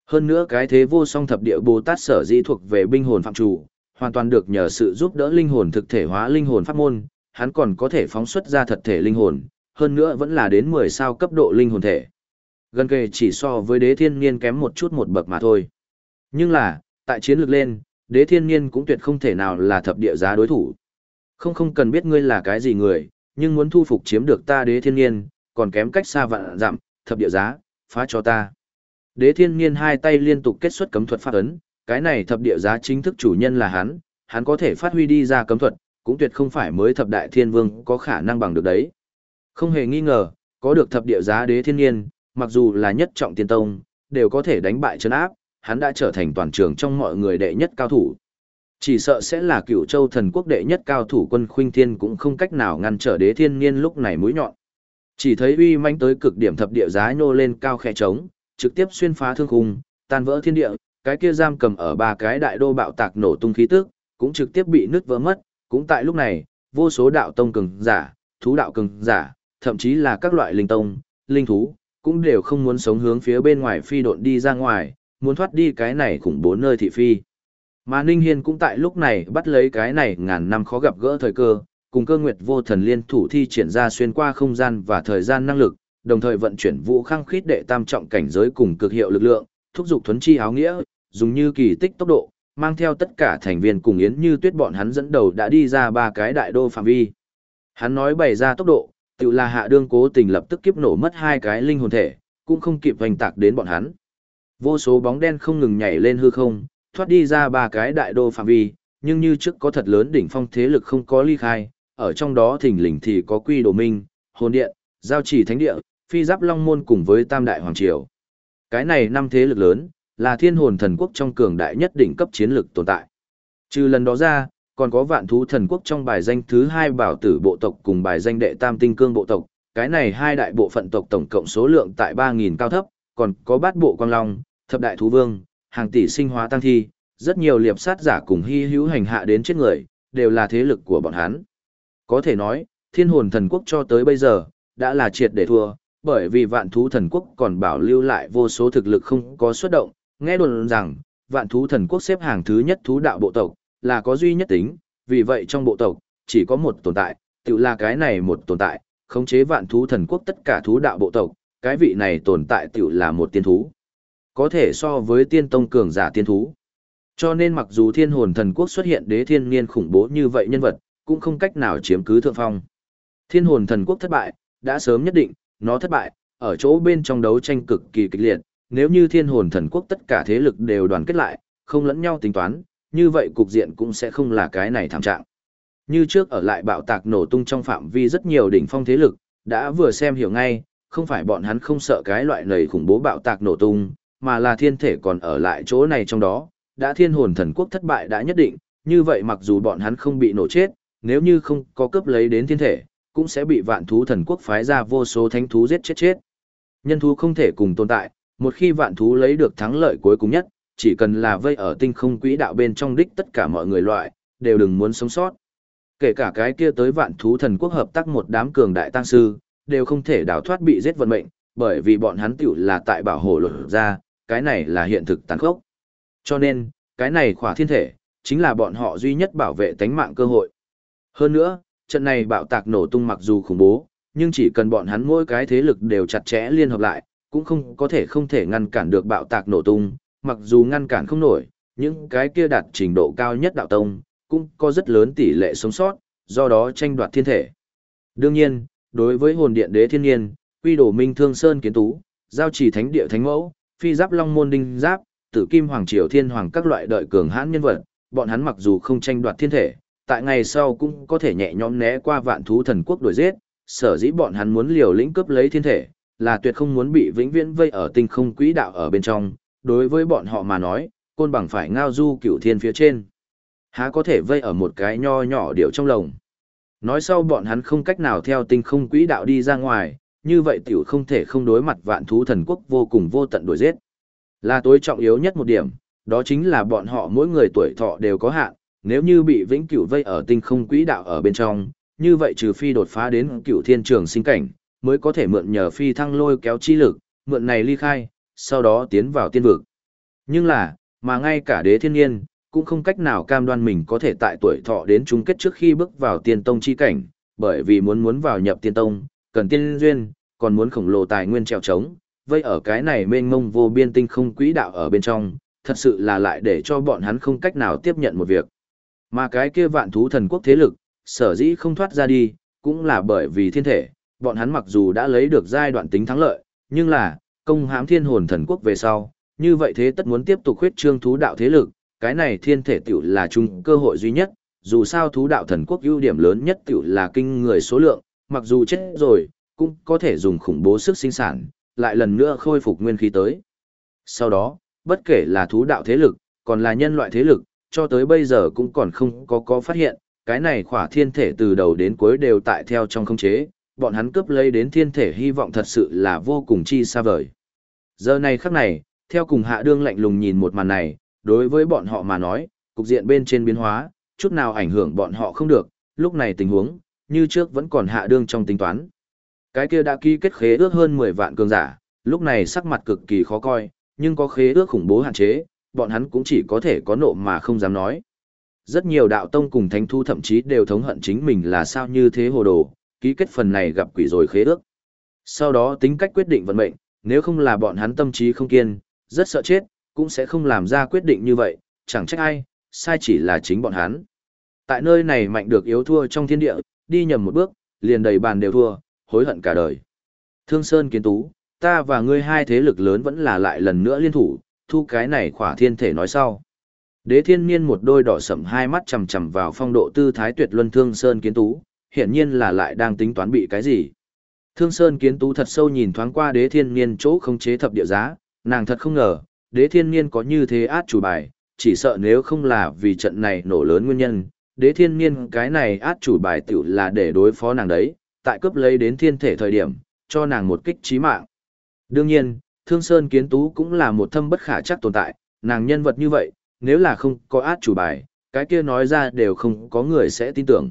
Hơn nữa cái thế vô song thập địa Bồ Tát sở dĩ thuộc về binh hồn phạm chủ, hoàn toàn được nhờ sự giúp đỡ linh hồn thực thể hóa linh hồn pháp môn, hắn còn có thể phóng xuất ra thật thể linh hồn, hơn nữa vẫn là đến 10 sao cấp độ linh hồn thể. Gần kề chỉ so với đế thiên niên kém một chút một bậc mà thôi. Nhưng là, tại chiến lược lên, đế thiên niên cũng tuyệt không thể nào là thập địa giá đối thủ. Không không cần biết ngươi là cái gì người, nhưng muốn thu phục chiếm được ta đế thiên niên, còn kém cách xa vạn dặm, thập địa giá, phá cho ta. Đế thiên niên hai tay liên tục kết xuất cấm thuật phát ấn, cái này thập địa giá chính thức chủ nhân là hắn, hắn có thể phát huy đi ra cấm thuật, cũng tuyệt không phải mới thập đại thiên vương có khả năng bằng được đấy. Không hề nghi ngờ, có được thập địa giá đế thiên niên, mặc dù là nhất trọng tiên tông, đều có thể đánh bại chân áp, hắn đã trở thành toàn trường trong mọi người đệ nhất cao thủ. Chỉ sợ sẽ là cựu châu thần quốc đệ nhất cao thủ quân khuynh thiên cũng không cách nào ngăn trở đế thiên niên lúc này mũi nhọn. Chỉ thấy uy manh tới cực điểm thập địa giá nhô lên cao khẽ trống, trực tiếp xuyên phá thương khung, tan vỡ thiên địa, cái kia giam cầm ở ba cái đại đô bạo tạc nổ tung khí tức, cũng trực tiếp bị nứt vỡ mất, cũng tại lúc này, vô số đạo tông cường giả, thú đạo cường giả, thậm chí là các loại linh tông, linh thú, cũng đều không muốn sống hướng phía bên ngoài phi độn đi ra ngoài, muốn thoát đi cái này khủng bố nơi thị phi. Mà Ninh Hiên cũng tại lúc này bắt lấy cái này ngàn năm khó gặp gỡ thời cơ, cùng cơ nguyệt vô thần liên thủ thi triển ra xuyên qua không gian và thời gian năng lực, đồng thời vận chuyển vũ khăng khít đệ tam trọng cảnh giới cùng cực hiệu lực lượng, thúc giục thuấn chi áo nghĩa, dùng như kỳ tích tốc độ, mang theo tất cả thành viên cùng Yến Như Tuyết bọn hắn dẫn đầu đã đi ra ba cái đại đô phạm vi. Hắn nói bày ra tốc độ, tự là hạ đương cố tình lập tức kiếp nổ mất hai cái linh hồn thể, cũng không kịp hoành tạc đến bọn hắn. Vô số bóng đen không ngừng nhảy lên hư không, thoát đi ra ba cái đại đô phạm vi, nhưng như trước có thật lớn đỉnh phong thế lực không có ly khai, ở trong đó thỉnh lình thì có quy đồ minh, hồn điện, giao chỉ thánh địa, phi giáp long môn cùng với tam đại hoàng triều. Cái này năm thế lực lớn, là thiên hồn thần quốc trong cường đại nhất đỉnh cấp chiến lực tồn tại. Trừ lần đó ra, còn có vạn thú thần quốc trong bài danh thứ hai bảo tử bộ tộc cùng bài danh đệ tam tinh cương bộ tộc, cái này hai đại bộ phận tộc tổng cộng số lượng tại 3.000 cao thấp, còn có bát bộ quang long, thập đại thú vương, hàng tỷ sinh hóa tăng thi, rất nhiều liệp sát giả cùng hy hữu hành hạ đến chết người, đều là thế lực của bọn hắn. Có thể nói, thiên hồn thần quốc cho tới bây giờ, đã là triệt để thua, bởi vì vạn thú thần quốc còn bảo lưu lại vô số thực lực không có xuất động, nghe đồn rằng, vạn thú thần quốc xếp hàng thứ nhất thú đạo bộ tộc, là có duy nhất tính, vì vậy trong bộ tộc, chỉ có một tồn tại, tự là cái này một tồn tại, khống chế vạn thú thần quốc tất cả thú đạo bộ tộc, cái vị này tồn tại tự là một tiên thú. Có thể so với tiên tông cường giả tiên thú. Cho nên mặc dù thiên hồn thần quốc xuất hiện đế thiên niên khủng bố như vậy nhân vật, cũng không cách nào chiếm cứ thượng phong. Thiên hồn thần quốc thất bại, đã sớm nhất định, nó thất bại, ở chỗ bên trong đấu tranh cực kỳ kịch liệt, nếu như thiên hồn thần quốc tất cả thế lực đều đoàn kết lại, không lẫn nhau tính toán, như vậy cục diện cũng sẽ không là cái này thảm trạng. Như trước ở lại bạo tạc nổ tung trong phạm vi rất nhiều đỉnh phong thế lực, đã vừa xem hiểu ngay, không phải bọn hắn không sợ cái loại nầy khủng bố bạo tạc nổ tung, mà là thiên thể còn ở lại chỗ này trong đó, đã thiên hồn thần quốc thất bại đã nhất định, như vậy mặc dù bọn hắn không bị nổ chết, nếu như không có cướp lấy đến thiên thể, cũng sẽ bị vạn thú thần quốc phái ra vô số thánh thú giết chết chết. Nhân thú không thể cùng tồn tại, một khi vạn thú lấy được thắng lợi cuối cùng nhất, chỉ cần là vây ở tinh không quỹ đạo bên trong đích tất cả mọi người loại, đều đừng muốn sống sót. Kể cả cái kia tới vạn thú thần quốc hợp tác một đám cường đại tăng sư, đều không thể đào thoát bị giết vận mệnh, bởi vì bọn hắn tiểu là tại bảo hộ luật ra, cái này là hiện thực tàn khốc. Cho nên, cái này khỏa thiên thể, chính là bọn họ duy nhất bảo vệ tánh mạng cơ hội. Hơn nữa, trận này bạo tạc nổ tung mặc dù khủng bố, nhưng chỉ cần bọn hắn mỗi cái thế lực đều chặt chẽ liên hợp lại, cũng không có thể không thể ngăn cản được bạo tạc nổ tung, mặc dù ngăn cản không nổi, những cái kia đạt trình độ cao nhất đạo tông, cũng có rất lớn tỷ lệ sống sót, do đó tranh đoạt thiên thể. Đương nhiên, đối với hồn điện đế thiên nhiên, quy đồ minh thương sơn kiến tú, giao chỉ thánh địa thánh mẫu, phi giáp long môn đinh giáp, tử kim hoàng triều thiên hoàng các loại đợi cường hãn nhân vật, bọn hắn mặc dù không tranh đoạt thiên thể, tại ngày sau cũng có thể nhẹ nhõm né qua vạn thú thần quốc đuổi giết, sở dĩ bọn hắn muốn liều lĩnh cướp lấy thiên thể, là tuyệt không muốn bị vĩnh viễn vây ở tinh không quỹ đạo ở bên trong, đối với bọn họ mà nói, côn bằng phải ngao du cửu thiên phía trên. Há có thể vây ở một cái nho nhỏ điệu trong lồng. Nói sau bọn hắn không cách nào theo tinh không quỹ đạo đi ra ngoài, như vậy tiểu không thể không đối mặt vạn thú thần quốc vô cùng vô tận đuổi giết. Là tối trọng yếu nhất một điểm, đó chính là bọn họ mỗi người tuổi thọ đều có hạn, nếu như bị vĩnh cửu vây ở tinh không quỹ đạo ở bên trong, như vậy trừ phi đột phá đến cửu thiên trường sinh cảnh, mới có thể mượn nhờ phi thăng lôi kéo chi lực, mượn này ly khai, sau đó tiến vào tiên vực. Nhưng là, mà ngay cả đế thiên nhiên, cũng không cách nào cam đoan mình có thể tại tuổi thọ đến chung kết trước khi bước vào tiên tông chi cảnh, bởi vì muốn muốn vào nhập tiên tông, cần tiên duyên, còn muốn khổng lồ tài nguyên trèo trống, vây ở cái này mênh mông vô biên tinh không quỹ đạo ở bên trong, thật sự là lại để cho bọn hắn không cách nào tiếp nhận một việc. Mà cái kia vạn thú thần quốc thế lực, sở dĩ không thoát ra đi, cũng là bởi vì thiên thể, bọn hắn mặc dù đã lấy được giai đoạn tính thắng lợi, nhưng là, công hãm thiên hồn thần quốc về sau, như vậy thế tất muốn tiếp tục khuyết trương thú đạo thế lực, cái này thiên thể tiểu là chung cơ hội duy nhất, dù sao thú đạo thần quốc ưu điểm lớn nhất tiểu là kinh người số lượng, mặc dù chết rồi, cũng có thể dùng khủng bố sức sinh sản, lại lần nữa khôi phục nguyên khí tới. Sau đó, bất kể là thú đạo thế lực, còn là nhân loại thế lực, cho tới bây giờ cũng còn không có có phát hiện, cái này khỏa thiên thể từ đầu đến cuối đều tại theo trong không chế, bọn hắn cướp lấy đến thiên thể hy vọng thật sự là vô cùng chi xa vời. Giờ này khắc này, theo cùng hạ đương lạnh lùng nhìn một màn này, đối với bọn họ mà nói, cục diện bên trên biến hóa, chút nào ảnh hưởng bọn họ không được, lúc này tình huống, như trước vẫn còn hạ đương trong tính toán. Cái kia đã ký kết khế ước hơn 10 vạn cường giả, lúc này sắc mặt cực kỳ khó coi, nhưng có khế ước khủng bố hạn chế, bọn hắn cũng chỉ có thể có nộ mà không dám nói. Rất nhiều đạo tông cùng thánh thu thậm chí đều thống hận chính mình là sao như thế hồ đồ, ký kết phần này gặp quỷ rồi khế ước. Sau đó tính cách quyết định vận mệnh, nếu không là bọn hắn tâm trí không kiên, rất sợ chết, cũng sẽ không làm ra quyết định như vậy, chẳng trách ai, sai chỉ là chính bọn hắn. Tại nơi này mạnh được yếu thua trong thiên địa, đi nhầm một bước, liền đầy bàn đều thua, hối hận cả đời. Thương Sơn Kiến Tú, ta và ngươi hai thế lực lớn vẫn là lại lần nữa liên thủ, thu cái này khỏa thiên thể nói sau. Đế thiên niên một đôi đỏ sẫm hai mắt chầm chầm vào phong độ tư thái tuyệt luân Thương Sơn Kiến Tú, hiển nhiên là lại đang tính toán bị cái gì. Thương Sơn Kiến Tú thật sâu nhìn thoáng qua đế thiên niên chỗ không chế thập địa giá, nàng thật không ngờ, đế thiên niên có như thế át chủ bài, chỉ sợ nếu không là vì trận này nổ lớn nguyên nhân, đế thiên niên cái này át chủ bài tiểu là để đối phó nàng đấy, tại cướp lấy đến thiên thể thời điểm, cho nàng một kích trí mạng. Đương nhiên, Thương Sơn Kiến Tú cũng là một thâm bất khả chắc tồn tại, nàng nhân vật như vậy, nếu là không có át chủ bài, cái kia nói ra đều không có người sẽ tin tưởng.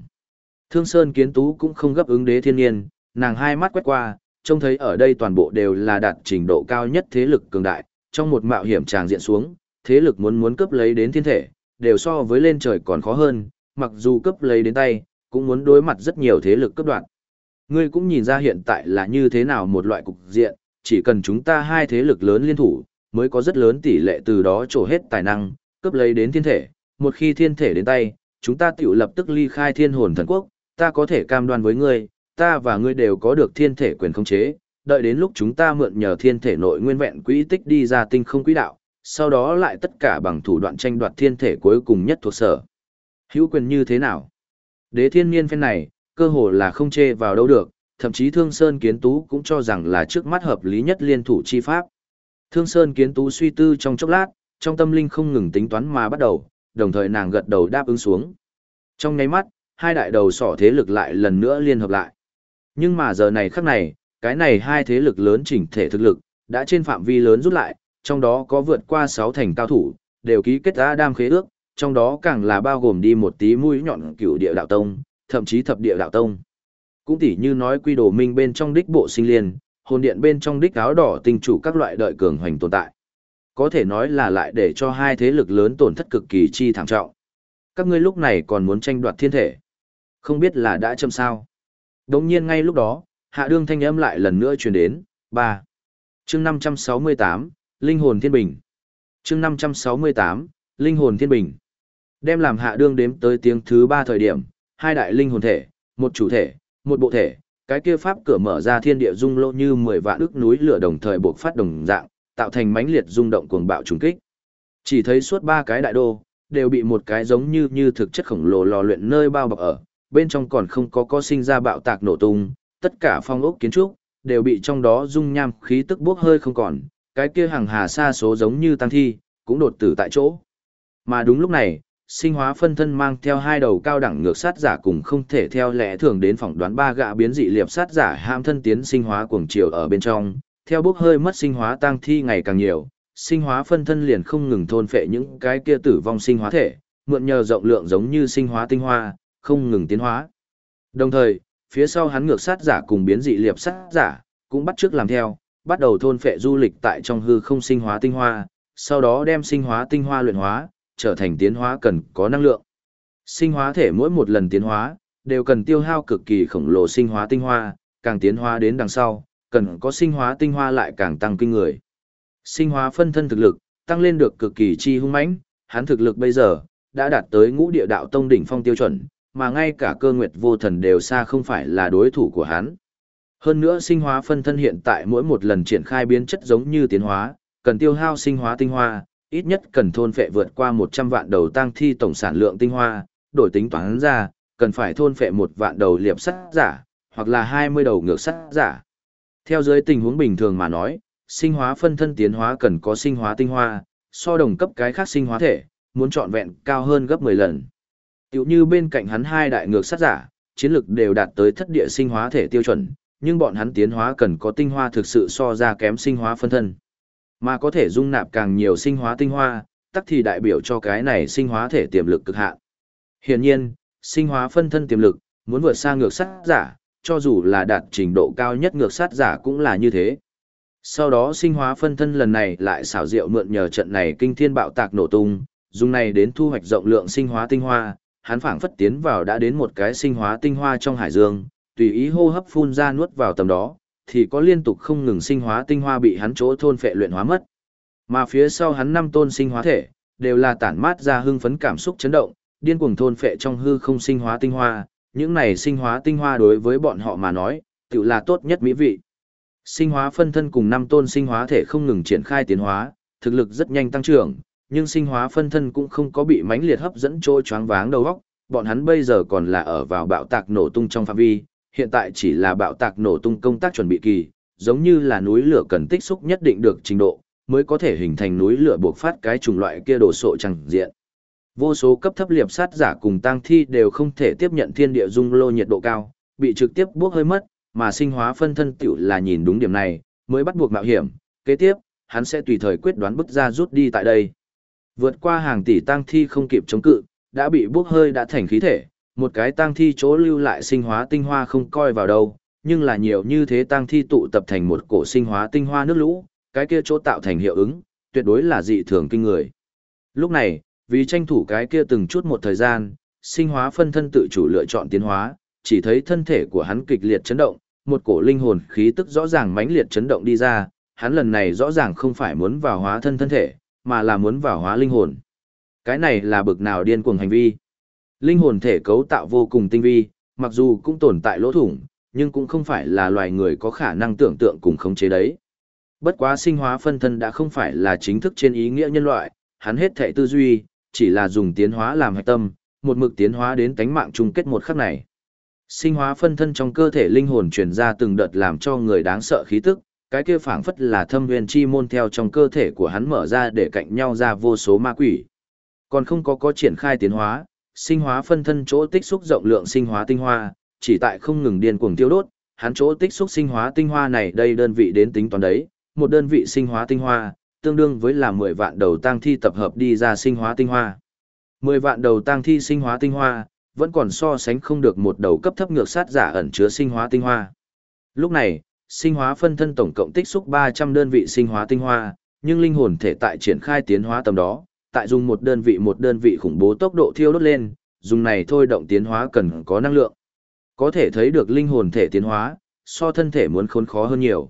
Thương Sơn Kiến Tú cũng không gấp ứng đế thiên niên, nàng hai mắt quét qua, trông thấy ở đây toàn bộ đều là đạt trình độ cao nhất thế lực cường đại, trong một mạo hiểm tràng diện xuống, thế lực muốn muốn cướp lấy đến thiên thể, đều so với lên trời còn khó hơn, mặc dù cướp lấy đến tay, cũng muốn đối mặt rất nhiều thế lực cướp đoạt. Ngươi cũng nhìn ra hiện tại là như thế nào một loại cục diện, chỉ cần chúng ta hai thế lực lớn liên thủ, mới có rất lớn tỷ lệ từ đó trổ hết tài năng, cướp lấy đến thiên thể, một khi thiên thể đến tay, chúng ta tiểu lập tức ly khai thiên hồn thần quốc, ta có thể cam đoan với ngươi, ta và ngươi đều có được thiên thể quyền khống chế, đợi đến lúc chúng ta mượn nhờ thiên thể nội nguyên vẹn quỹ tích đi ra tinh không quỹ đạo, sau đó lại tất cả bằng thủ đoạn tranh đoạt thiên thể cuối cùng nhất thuộc sở. Hữu quyền như thế nào? Đế thiên niên phen này, cơ hồ là không chê vào đâu được, thậm chí Thương Sơn Kiến Tú cũng cho rằng là trước mắt hợp lý nhất liên thủ chi pháp. Thương Sơn Kiến Tú suy tư trong chốc lát, trong tâm linh không ngừng tính toán mà bắt đầu, đồng thời nàng gật đầu đáp ứng xuống. Trong nháy mắt, hai đại đầu sỏ thế lực lại lần nữa liên hợp lại. Nhưng mà giờ này khắc này, cái này hai thế lực lớn chỉnh thể thực lực, đã trên phạm vi lớn rút lại, trong đó có vượt qua 6 thành cao thủ, đều ký kết Adam khế ước, trong đó càng là bao gồm đi một tí mũi nhọn cửu địa đạo tông, thậm chí thập địa đạo tông. Cũng tỉ như nói quy đồ minh bên trong đích bộ sinh liên, hồn điện bên trong đích áo đỏ tinh chủ các loại đợi cường hoành tồn tại. Có thể nói là lại để cho hai thế lực lớn tổn thất cực kỳ chi thảm trọng. Các ngươi lúc này còn muốn tranh đoạt thiên thể. Không biết là đã châm sao. Đồng nhiên ngay lúc đó, hạ đương thanh âm lại lần nữa truyền đến, ba chương 568, Linh hồn thiên bình. chương 568, Linh hồn thiên bình. Đem làm hạ đương đếm tới tiếng thứ ba thời điểm, hai đại linh hồn thể, một chủ thể, một bộ thể, cái kia pháp cửa mở ra thiên địa dung lô như 10 vạn ức núi lửa đồng thời bộc phát đồng dạng, tạo thành mãnh liệt rung động cuồng bạo trùng kích. Chỉ thấy suốt ba cái đại đô, đều bị một cái giống như như thực chất khổng lồ lò luyện nơi bao bọc ở, bên trong còn không có có sinh ra bạo tạc nổ tung, tất cả phong ốc kiến trúc, đều bị trong đó dung nham khí tức bốc hơi không còn, cái kia hàng hà xa số giống như tăng thi, cũng đột tử tại chỗ. Mà đúng lúc này, sinh hóa phân thân mang theo hai đầu cao đẳng ngược sát giả cùng không thể theo lẽ thường đến phỏng đoán ba gạ biến dị liệp sát giả ham thân tiến sinh hóa cuồng chiều ở bên trong, theo bốc hơi mất sinh hóa tăng thi ngày càng nhiều, sinh hóa phân thân liền không ngừng thôn phệ những cái kia tử vong sinh hóa thể, mượn nhờ rộng lượng giống như sinh hóa tinh hoa, không ngừng tiến hóa. Đồng thời, phía sau hắn ngược sát giả cùng biến dị liệp sát giả, cũng bắt trước làm theo, bắt đầu thôn phệ du lịch tại trong hư không sinh hóa tinh hoa, sau đó đem sinh hóa tinh hoa luyện hóa, trở thành tiến hóa cần có năng lượng. Sinh hóa thể mỗi một lần tiến hóa, đều cần tiêu hao cực kỳ khổng lồ sinh hóa tinh hoa, càng tiến hóa đến đằng sau, cần có sinh hóa tinh hoa lại càng tăng kinh người. Sinh hóa phân thân thực lực, tăng lên được cực kỳ chi hung mãnh, hắn thực lực bây giờ, đã đạt tới ngũ địa đạo tông đỉnh phong tiêu chuẩn, mà ngay cả cơ nguyệt vô thần đều xa không phải là đối thủ của hắn. Hơn nữa sinh hóa phân thân hiện tại mỗi một lần triển khai biến chất giống như tiến hóa, cần tiêu hao sinh hóa tinh hoa, ít nhất cần thôn phệ vượt qua 100 vạn đầu tăng thi tổng sản lượng tinh hoa, đổi tính toán ra, cần phải thôn phệ một vạn đầu liệp sắt giả, hoặc là 20 đầu ngược sắt giả. Theo dưới tình huống bình thường mà nói, sinh hóa phân thân tiến hóa cần có sinh hóa tinh hoa, so đồng cấp cái khác sinh hóa thể, muốn trọn vẹn cao hơn gấp 10 lần. Tiểu như bên cạnh hắn hai đại ngược sát giả, chiến lực đều đạt tới thất địa sinh hóa thể tiêu chuẩn, nhưng bọn hắn tiến hóa cần có tinh hoa thực sự so ra kém sinh hóa phân thân. Mà có thể dung nạp càng nhiều sinh hóa tinh hoa, tắc thì đại biểu cho cái này sinh hóa thể tiềm lực cực hạn. Hiển nhiên, sinh hóa phân thân tiềm lực, muốn vượt xa ngược sát giả, cho dù là đạt trình độ cao nhất ngược sát giả cũng là như thế. Sau đó sinh hóa phân thân lần này lại xảo diệu mượn nhờ trận này kinh thiên bạo tạc nổ tung, dùng này đến thu hoạch rộng lượng sinh hóa tinh hoa, hắn phảng phất tiến vào đã đến một cái sinh hóa tinh hoa trong hải dương, tùy ý hô hấp phun ra nuốt vào tầm đó, thì có liên tục không ngừng sinh hóa tinh hoa bị hắn chỗ thôn phệ luyện hóa mất. Mà phía sau hắn năm tôn sinh hóa thể, đều là tản mát ra hưng phấn cảm xúc chấn động, điên cuồng thôn phệ trong hư không sinh hóa tinh hoa, những này sinh hóa tinh hoa đối với bọn họ mà nói, tự là tốt nhất mỹ vị. Sinh hóa phân thân cùng năm tôn sinh hóa thể không ngừng triển khai tiến hóa, thực lực rất nhanh tăng trưởng, nhưng sinh hóa phân thân cũng không có bị mãnh liệt hấp dẫn trôi choáng váng đầu óc, bọn hắn bây giờ còn là ở vào bạo tạc nổ tung trong phạm vi, hiện tại chỉ là bạo tạc nổ tung công tác chuẩn bị kỳ, giống như là núi lửa cần tích xúc nhất định được trình độ, mới có thể hình thành núi lửa buộc phát cái chủng loại kia đồ sộ chẳng diện. Vô số cấp thấp liệp sát giả cùng tang thi đều không thể tiếp nhận thiên địa dung lô nhiệt độ cao, bị trực tiếp buốc hơi mất, mà sinh hóa phân thân tiểu là nhìn đúng điểm này, mới bắt buộc mạo hiểm, kế tiếp, hắn sẽ tùy thời quyết đoán bức ra rút đi tại đây. Vượt qua hàng tỷ tang thi không kịp chống cự, đã bị bốc hơi đã thành khí thể, một cái tang thi chỗ lưu lại sinh hóa tinh hoa không coi vào đâu, nhưng là nhiều như thế tang thi tụ tập thành một cổ sinh hóa tinh hoa nước lũ, cái kia chỗ tạo thành hiệu ứng, tuyệt đối là dị thường kinh người. Lúc này, vì tranh thủ cái kia từng chút một thời gian, sinh hóa phân thân tự chủ lựa chọn tiến hóa, chỉ thấy thân thể của hắn kịch liệt chấn động, một cổ linh hồn khí tức rõ ràng mãnh liệt chấn động đi ra, hắn lần này rõ ràng không phải muốn vào hóa thân thân thể, mà là muốn vào hóa linh hồn. Cái này là bực nào điên cuồng hành vi. Linh hồn thể cấu tạo vô cùng tinh vi, mặc dù cũng tồn tại lỗ thủng, nhưng cũng không phải là loài người có khả năng tưởng tượng cùng khống chế đấy. Bất quá sinh hóa phân thân đã không phải là chính thức trên ý nghĩa nhân loại, hắn hết thể tư duy, chỉ là dùng tiến hóa làm hạch tâm, một mực tiến hóa đến tánh mạng chung kết một khắc này. Sinh hóa phân thân trong cơ thể linh hồn truyền ra từng đợt làm cho người đáng sợ khí tức, cái kia phảng phất là thâm huyền chi môn theo trong cơ thể của hắn mở ra để cạnh nhau ra vô số ma quỷ. Còn không có có triển khai tiến hóa, sinh hóa phân thân chỗ tích xúc rộng lượng sinh hóa tinh hoa, chỉ tại không ngừng điên cuồng tiêu đốt, hắn chỗ tích xúc sinh hóa tinh hoa này đây đơn vị đến tính toán đấy, một đơn vị sinh hóa tinh hoa, tương đương với là 10 vạn đầu tang thi tập hợp đi ra sinh hóa tinh hoa. 10 vạn đầu tang thi sinh hóa tinh hoa, vẫn còn so sánh không được một đầu cấp thấp ngược sát giả ẩn chứa sinh hóa tinh hoa. Lúc này, sinh hóa phân thân tổng cộng tích xúc 300 đơn vị sinh hóa tinh hoa, nhưng linh hồn thể tại triển khai tiến hóa tầm đó, tại dùng một đơn vị một đơn vị khủng bố tốc độ thiêu đốt lên, dùng này thôi động tiến hóa cần có năng lượng. Có thể thấy được linh hồn thể tiến hóa, so thân thể muốn khốn khó hơn nhiều.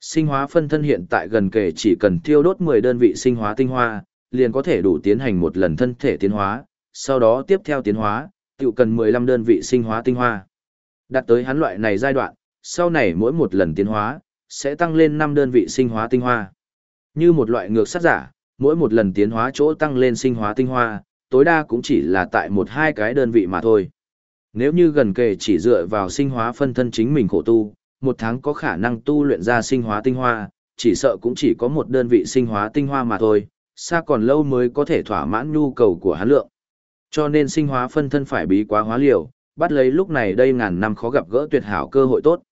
Sinh hóa phân thân hiện tại gần kề chỉ cần thiêu đốt 10 đơn vị sinh hóa tinh hoa, liền có thể đủ tiến hành một lần thân thể tiến hóa, sau đó tiếp theo tiến hóa, tự cần 15 đơn vị sinh hóa tinh hoa. Đạt tới hắn loại này giai đoạn, sau này mỗi một lần tiến hóa, sẽ tăng lên 5 đơn vị sinh hóa tinh hoa. Như một loại ngược sát giả, mỗi một lần tiến hóa chỗ tăng lên sinh hóa tinh hoa, tối đa cũng chỉ là tại một hai cái đơn vị mà thôi. Nếu như gần kề chỉ dựa vào sinh hóa phân thân chính mình khổ tu, một tháng có khả năng tu luyện ra sinh hóa tinh hoa, chỉ sợ cũng chỉ có một đơn vị sinh hóa tinh hoa mà thôi, xa còn lâu mới có thể thỏa mãn nhu cầu của hắn lượng. Cho nên sinh hóa phân thân phải bí quá hóa liều, bắt lấy lúc này đây ngàn năm khó gặp gỡ tuyệt hảo cơ hội tốt.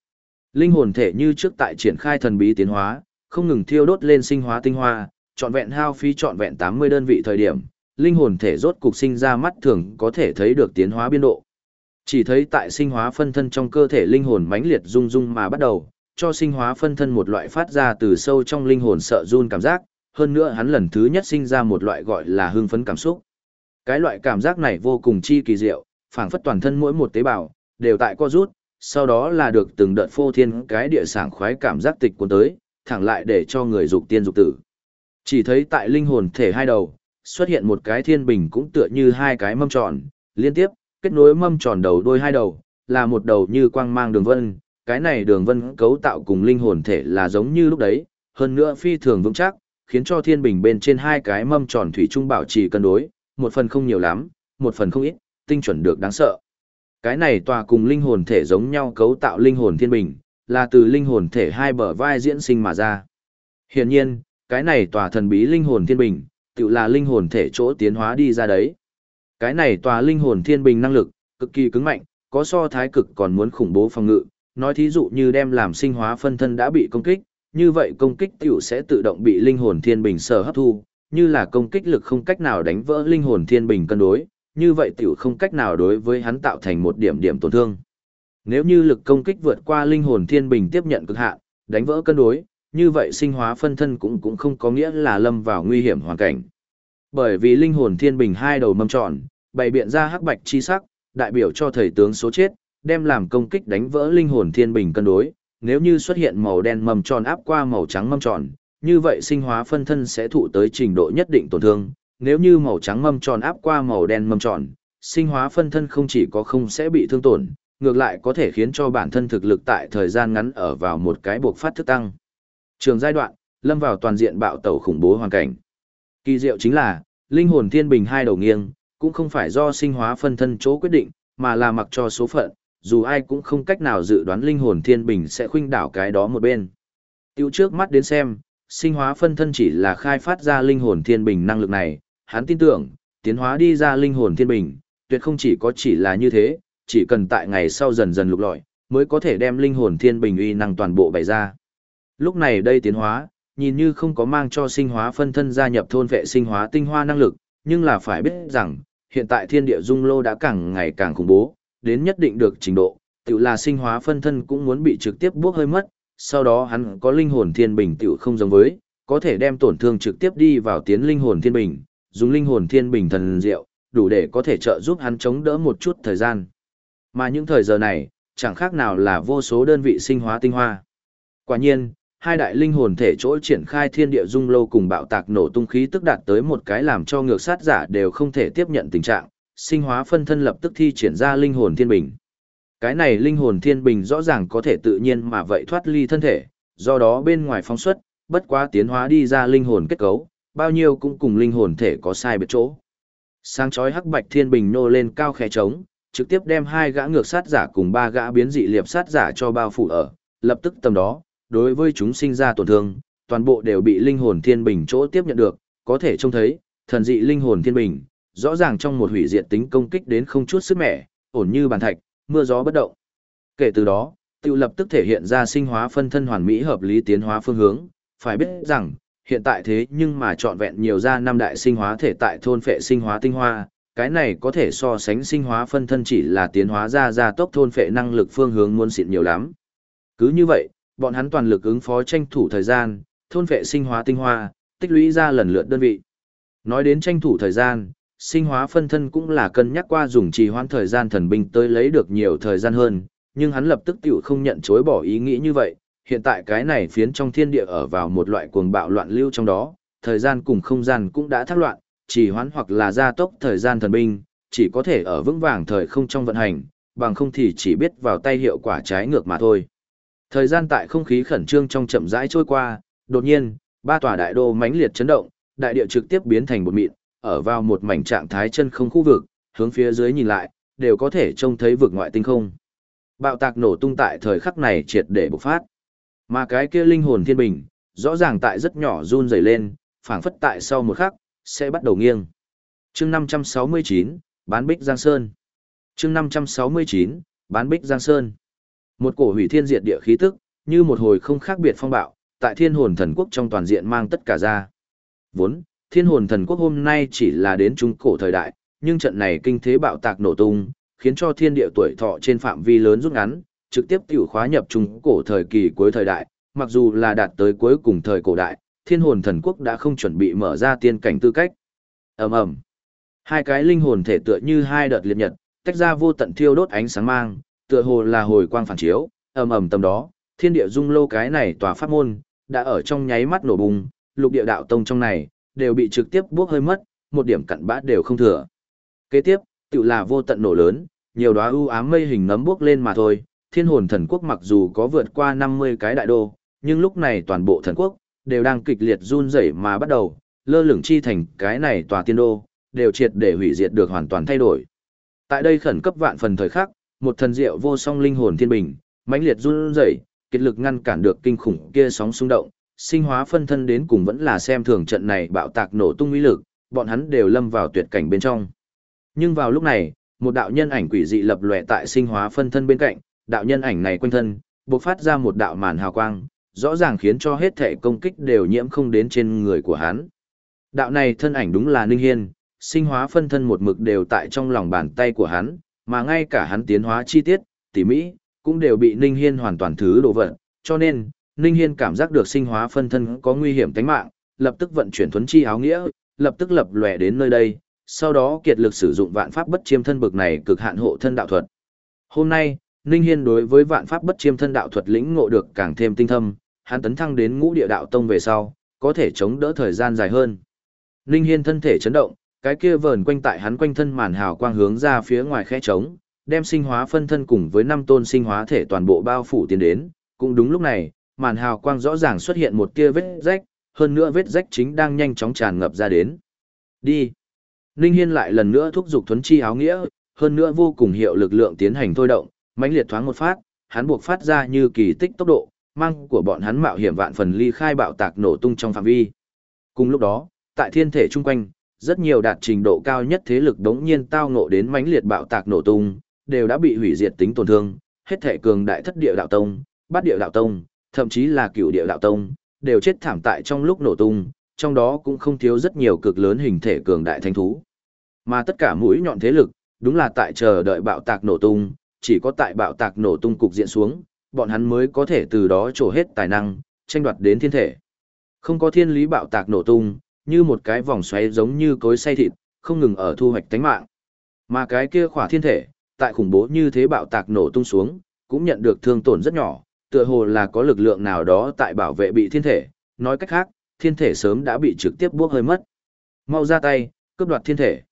Linh hồn thể như trước tại triển khai thần bí tiến hóa, không ngừng thiêu đốt lên sinh hóa tinh hoa, trọn vẹn hao phí trọn vẹn 80 đơn vị thời điểm, linh hồn thể rốt cục sinh ra mắt thường có thể thấy được tiến hóa biên độ. Chỉ thấy tại sinh hóa phân thân trong cơ thể linh hồn mãnh liệt rung rung mà bắt đầu, cho sinh hóa phân thân một loại phát ra từ sâu trong linh hồn sợ run cảm giác, hơn nữa hắn lần thứ nhất sinh ra một loại gọi là hưng phấn cảm xúc. Cái loại cảm giác này vô cùng chi kỳ diệu, phảng phất toàn thân mỗi một tế bào đều tại co rút, sau đó là được từng đợt phô thiên cái địa sảng khoái cảm giác tịch cuốn tới, thẳng lại để cho người dục tiên dục tử. Chỉ thấy tại linh hồn thể hai đầu, xuất hiện một cái thiên bình cũng tựa như hai cái mâm tròn, liên tiếp, kết nối mâm tròn đầu đôi hai đầu, là một đầu như quang mang đường vân, cái này đường vân cấu tạo cùng linh hồn thể là giống như lúc đấy, hơn nữa phi thường vững chắc, khiến cho thiên bình bên trên hai cái mâm tròn thủy trung bảo trì cân đối, một phần không nhiều lắm, một phần không ít, tinh chuẩn được đáng sợ. Cái này tòa cùng linh hồn thể giống nhau cấu tạo linh hồn thiên bình, là từ linh hồn thể hai bờ vai diễn sinh mà ra. Hiển nhiên, cái này tòa thần bí linh hồn thiên bình, tự là linh hồn thể chỗ tiến hóa đi ra đấy. Cái này tòa linh hồn thiên bình năng lực, cực kỳ cứng mạnh, có so thái cực còn muốn khủng bố phòng ngự, nói thí dụ như đem làm sinh hóa phân thân đã bị công kích, như vậy công kích tiểu sẽ tự động bị linh hồn thiên bình sở hấp thu, như là công kích lực không cách nào đánh vỡ linh hồn thiên bình cân đối, như vậy tiểu không cách nào đối với hắn tạo thành một điểm điểm tổn thương. Nếu như lực công kích vượt qua linh hồn thiên bình tiếp nhận cực hạn, đánh vỡ cân đối, như vậy sinh hóa phân thân cũng cũng không có nghĩa là lâm vào nguy hiểm hoàn cảnh. Bởi vì linh hồn thiên bình hai đầu mâm tròn, bày biện ra hắc bạch chi sắc, đại biểu cho thầy tướng số chết, đem làm công kích đánh vỡ linh hồn thiên bình cân đối, nếu như xuất hiện màu đen mâm tròn áp qua màu trắng mâm tròn, như vậy sinh hóa phân thân sẽ thụ tới trình độ nhất định tổn thương, nếu như màu trắng mâm tròn áp qua màu đen mâm tròn, sinh hóa phân thân không chỉ có không sẽ bị thương tổn, ngược lại có thể khiến cho bản thân thực lực tại thời gian ngắn ở vào một cái buộc phát thức tăng. Trường giai đoạn, lâm vào toàn diện bạo tẩu khủng bố hoàn cảnh. Kỳ diệu chính là, linh hồn thiên bình hai đầu nghiêng, cũng không phải do sinh hóa phân thân chỗ quyết định, mà là mặc cho số phận, dù ai cũng không cách nào dự đoán linh hồn thiên bình sẽ khuynh đảo cái đó một bên. Tiêu trước mắt đến xem, sinh hóa phân thân chỉ là khai phát ra linh hồn thiên bình năng lực này, hắn tin tưởng, tiến hóa đi ra linh hồn thiên bình, tuyệt không chỉ có chỉ là như thế, chỉ cần tại ngày sau dần dần lục lọi, mới có thể đem linh hồn thiên bình uy năng toàn bộ bày ra. Lúc này đây tiến hóa, nhìn như không có mang cho sinh hóa phân thân gia nhập thôn vệ sinh hóa tinh hoa năng lực, nhưng là phải biết rằng, hiện tại thiên địa dung lô đã càng ngày càng khủng bố, đến nhất định được trình độ, tự là sinh hóa phân thân cũng muốn bị trực tiếp buốc hơi mất, sau đó hắn có linh hồn thiên bình tiểu không giống với, có thể đem tổn thương trực tiếp đi vào tiến linh hồn thiên bình, dùng linh hồn thiên bình thần diệu, đủ để có thể trợ giúp hắn chống đỡ một chút thời gian. Mà những thời giờ này, chẳng khác nào là vô số đơn vị sinh hóa tinh hoa. Quả nhiên, hai đại linh hồn thể chỗ triển khai thiên địa dung lâu cùng bạo tạc nổ tung khí tức đạt tới một cái làm cho ngược sát giả đều không thể tiếp nhận tình trạng, sinh hóa phân thân lập tức thi triển ra linh hồn thiên bình. Cái này linh hồn thiên bình rõ ràng có thể tự nhiên mà vậy thoát ly thân thể, do đó bên ngoài phóng xuất, bất quá tiến hóa đi ra linh hồn kết cấu, bao nhiêu cũng cùng linh hồn thể có sai biệt chỗ. Sáng chói hắc bạch thiên bình nô lên cao khẽ trống, trực tiếp đem hai gã ngược sát giả cùng ba gã biến dị liệp sát giả cho bao phủ ở, lập tức tầm đó, đối với chúng sinh ra tổn thương, toàn bộ đều bị linh hồn thiên bình chỗ tiếp nhận được, có thể trông thấy, thần dị linh hồn thiên bình, rõ ràng trong một hủy diệt tính công kích đến không chút sức mẻ, ổn như bàn thạch, mưa gió bất động. Kể từ đó, tiêu lập tức thể hiện ra sinh hóa phân thân hoàn mỹ hợp lý tiến hóa phương hướng, phải biết rằng, hiện tại thế nhưng mà trọn vẹn nhiều ra năm đại sinh hóa thể tại thôn phệ sinh hóa tinh hoa, cái này có thể so sánh sinh hóa phân thân chỉ là tiến hóa ra ra tốc thôn phệ năng lực phương hướng muốn xịn nhiều lắm. Cứ như vậy, bọn hắn toàn lực ứng phó tranh thủ thời gian, thôn phệ sinh hóa tinh hoa, tích lũy ra lần lượt đơn vị. Nói đến tranh thủ thời gian, sinh hóa phân thân cũng là cân nhắc qua dùng trì hoãn thời gian thần binh tới lấy được nhiều thời gian hơn, nhưng hắn lập tức tiểu không nhận chối bỏ ý nghĩ như vậy, hiện tại cái này phiến trong thiên địa ở vào một loại cuồng bạo loạn lưu trong đó, thời gian cùng không gian cũng đã thác loạn, chỉ hoãn hoặc là gia tốc thời gian thần binh, chỉ có thể ở vững vàng thời không trong vận hành, bằng không thì chỉ biết vào tay hiệu quả trái ngược mà thôi. Thời gian tại không khí khẩn trương trong chậm rãi trôi qua, đột nhiên, ba tòa đại đô mãnh liệt chấn động, đại địa trực tiếp biến thành một mịn, ở vào một mảnh trạng thái chân không khu vực, hướng phía dưới nhìn lại, đều có thể trông thấy vực ngoại tinh không. Bạo tạc nổ tung tại thời khắc này triệt để bộc phát. Mà cái kia linh hồn thiên bình, rõ ràng tại rất nhỏ run rẩy lên, phảng phất tại sau một khắc, sẽ bắt đầu nghiêng. Chương 569, bán bích Giang Sơn. Chương 569, bán bích Giang Sơn. Một cổ hủy thiên diệt địa khí tức, như một hồi không khác biệt phong bạo, tại thiên hồn thần quốc trong toàn diện mang tất cả ra. Vốn, thiên hồn thần quốc hôm nay chỉ là đến trung cổ thời đại, nhưng trận này kinh thế bạo tạc nổ tung, khiến cho thiên địa tuổi thọ trên phạm vi lớn rút ngắn, trực tiếp tiểu khóa nhập trung cổ thời kỳ cuối thời đại, mặc dù là đạt tới cuối cùng thời cổ đại, thiên hồn thần quốc đã không chuẩn bị mở ra tiên cảnh tư cách. ầm ầm Hai cái linh hồn thể tựa như hai đợt liệt nhật, tách ra vô tận thiêu đốt ánh sáng mang, tựa hồ là hồi quang phản chiếu, ầm ầm tầm đó, thiên địa dung lâu cái này tòa pháp môn, đã ở trong nháy mắt nổ bùng, lục địa đạo tông trong này, đều bị trực tiếp buốc hơi mất, một điểm cặn bã đều không thừa. Kế tiếp, tự là vô tận nổ lớn, nhiều đóa u ám mây hình nấm buốc lên mà thôi, thiên hồn thần quốc mặc dù có vượt qua 50 cái đại đô, nhưng lúc này toàn bộ thần quốc, đều đang kịch liệt run rẩy mà bắt đầu, lơ lửng chi thành cái này tòa tiên đô, đều triệt để hủy diệt được hoàn toàn thay đổi. Tại đây khẩn cấp vạn phần thời khắc, một thần diệu vô song linh hồn thiên bình, mãnh liệt run rẩy, kết lực ngăn cản được kinh khủng kia sóng xung động, sinh hóa phân thân đến cùng vẫn là xem thường trận này bạo tạc nổ tung uy lực, bọn hắn đều lâm vào tuyệt cảnh bên trong. Nhưng vào lúc này, một đạo nhân ảnh quỷ dị lập lòe tại sinh hóa phân thân bên cạnh, đạo nhân ảnh này quanh thân, bộc phát ra một đạo màn hào quang, rõ ràng khiến cho hết thể công kích đều nhiễm không đến trên người của hắn. Đạo này thân ảnh đúng là Ninh Hiên, sinh hóa phân thân một mực đều tại trong lòng bàn tay của hắn, mà ngay cả hắn tiến hóa chi tiết, tỉ mỹ, cũng đều bị Ninh Hiên hoàn toàn thứ đồ vật, cho nên, Ninh Hiên cảm giác được sinh hóa phân thân có nguy hiểm tính mạng, lập tức vận chuyển thuấn chi áo nghĩa, lập tức lập lòe đến nơi đây, sau đó kiệt lực sử dụng vạn pháp bất chiêm thân bực này cực hạn hộ thân đạo thuật. Hôm nay, Ninh Hiên đối với vạn pháp bất chiêm thân đạo thuật lĩnh ngộ được càng thêm tinh thâm, hắn tấn thăng đến ngũ địa đạo tông về sau, có thể chống đỡ thời gian dài hơn. Ninh Hiên thân thể chấn động, cái kia vờn quanh tại hắn quanh thân màn hào quang hướng ra phía ngoài khẽ trống, đem sinh hóa phân thân cùng với năm tôn sinh hóa thể toàn bộ bao phủ tiến đến. Cũng đúng lúc này, màn hào quang rõ ràng xuất hiện một tia vết rách, hơn nữa vết rách chính đang nhanh chóng tràn ngập ra đến. Đi. Ninh Hiên lại lần nữa thúc giục thuấn chi áo nghĩa, hơn nữa vô cùng hiệu lực lượng tiến hành thôi động, mãnh liệt thoáng một phát, hắn buộc phát ra như kỳ tích tốc độ, mang của bọn hắn mạo hiểm vạn phần ly khai bạo tạc nổ tung trong phạm vi. Cùng lúc đó, tại thiên thể chung quanh, rất nhiều đạt trình độ cao nhất thế lực đống nhiên tao ngộ đến mãnh liệt bạo tạc nổ tung, đều đã bị hủy diệt tính tổn thương, hết thể cường đại thất địa đạo tông, bát địa đạo tông, thậm chí là cửu địa đạo tông, đều chết thảm tại trong lúc nổ tung, trong đó cũng không thiếu rất nhiều cực lớn hình thể cường đại thánh thú. Mà tất cả mũi nhọn thế lực, đúng là tại chờ đợi bạo tạc nổ tung, chỉ có tại bạo tạc nổ tung cục diện xuống, bọn hắn mới có thể từ đó trổ hết tài năng, tranh đoạt đến thiên thể. Không có thiên lý bạo tạc nổ tung, như một cái vòng xoáy giống như cối xay thịt, không ngừng ở thu hoạch tánh mạng. Mà cái kia khỏa thiên thể, tại khủng bố như thế bạo tạc nổ tung xuống, cũng nhận được thương tổn rất nhỏ, tựa hồ là có lực lượng nào đó tại bảo vệ bị thiên thể, nói cách khác, thiên thể sớm đã bị trực tiếp buốc hơi mất. Mau ra tay, cướp đoạt thiên thể.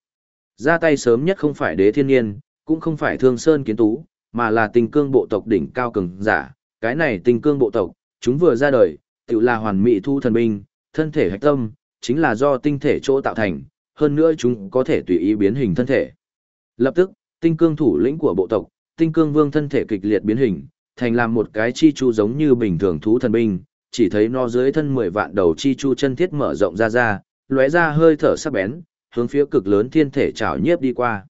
Ra tay sớm nhất không phải đế thiên nhiên, cũng không phải thương sơn kiến tú, mà là tình cương bộ tộc đỉnh cao cường giả. Cái này tình cương bộ tộc, chúng vừa ra đời, tự là hoàn mỹ thu thần binh, thân thể hạch tâm, chính là do tinh thể chỗ tạo thành, hơn nữa chúng có thể tùy ý biến hình thân thể. Lập tức, tinh cương thủ lĩnh của bộ tộc, tinh cương vương thân thể kịch liệt biến hình, thành làm một cái chi chu giống như bình thường thú thần binh, chỉ thấy nó dưới thân 10 vạn đầu chi chu chân thiết mở rộng ra ra, lóe ra hơi thở sắc bén, hướng phía cực lớn thiên thể trảo nhiếp đi qua.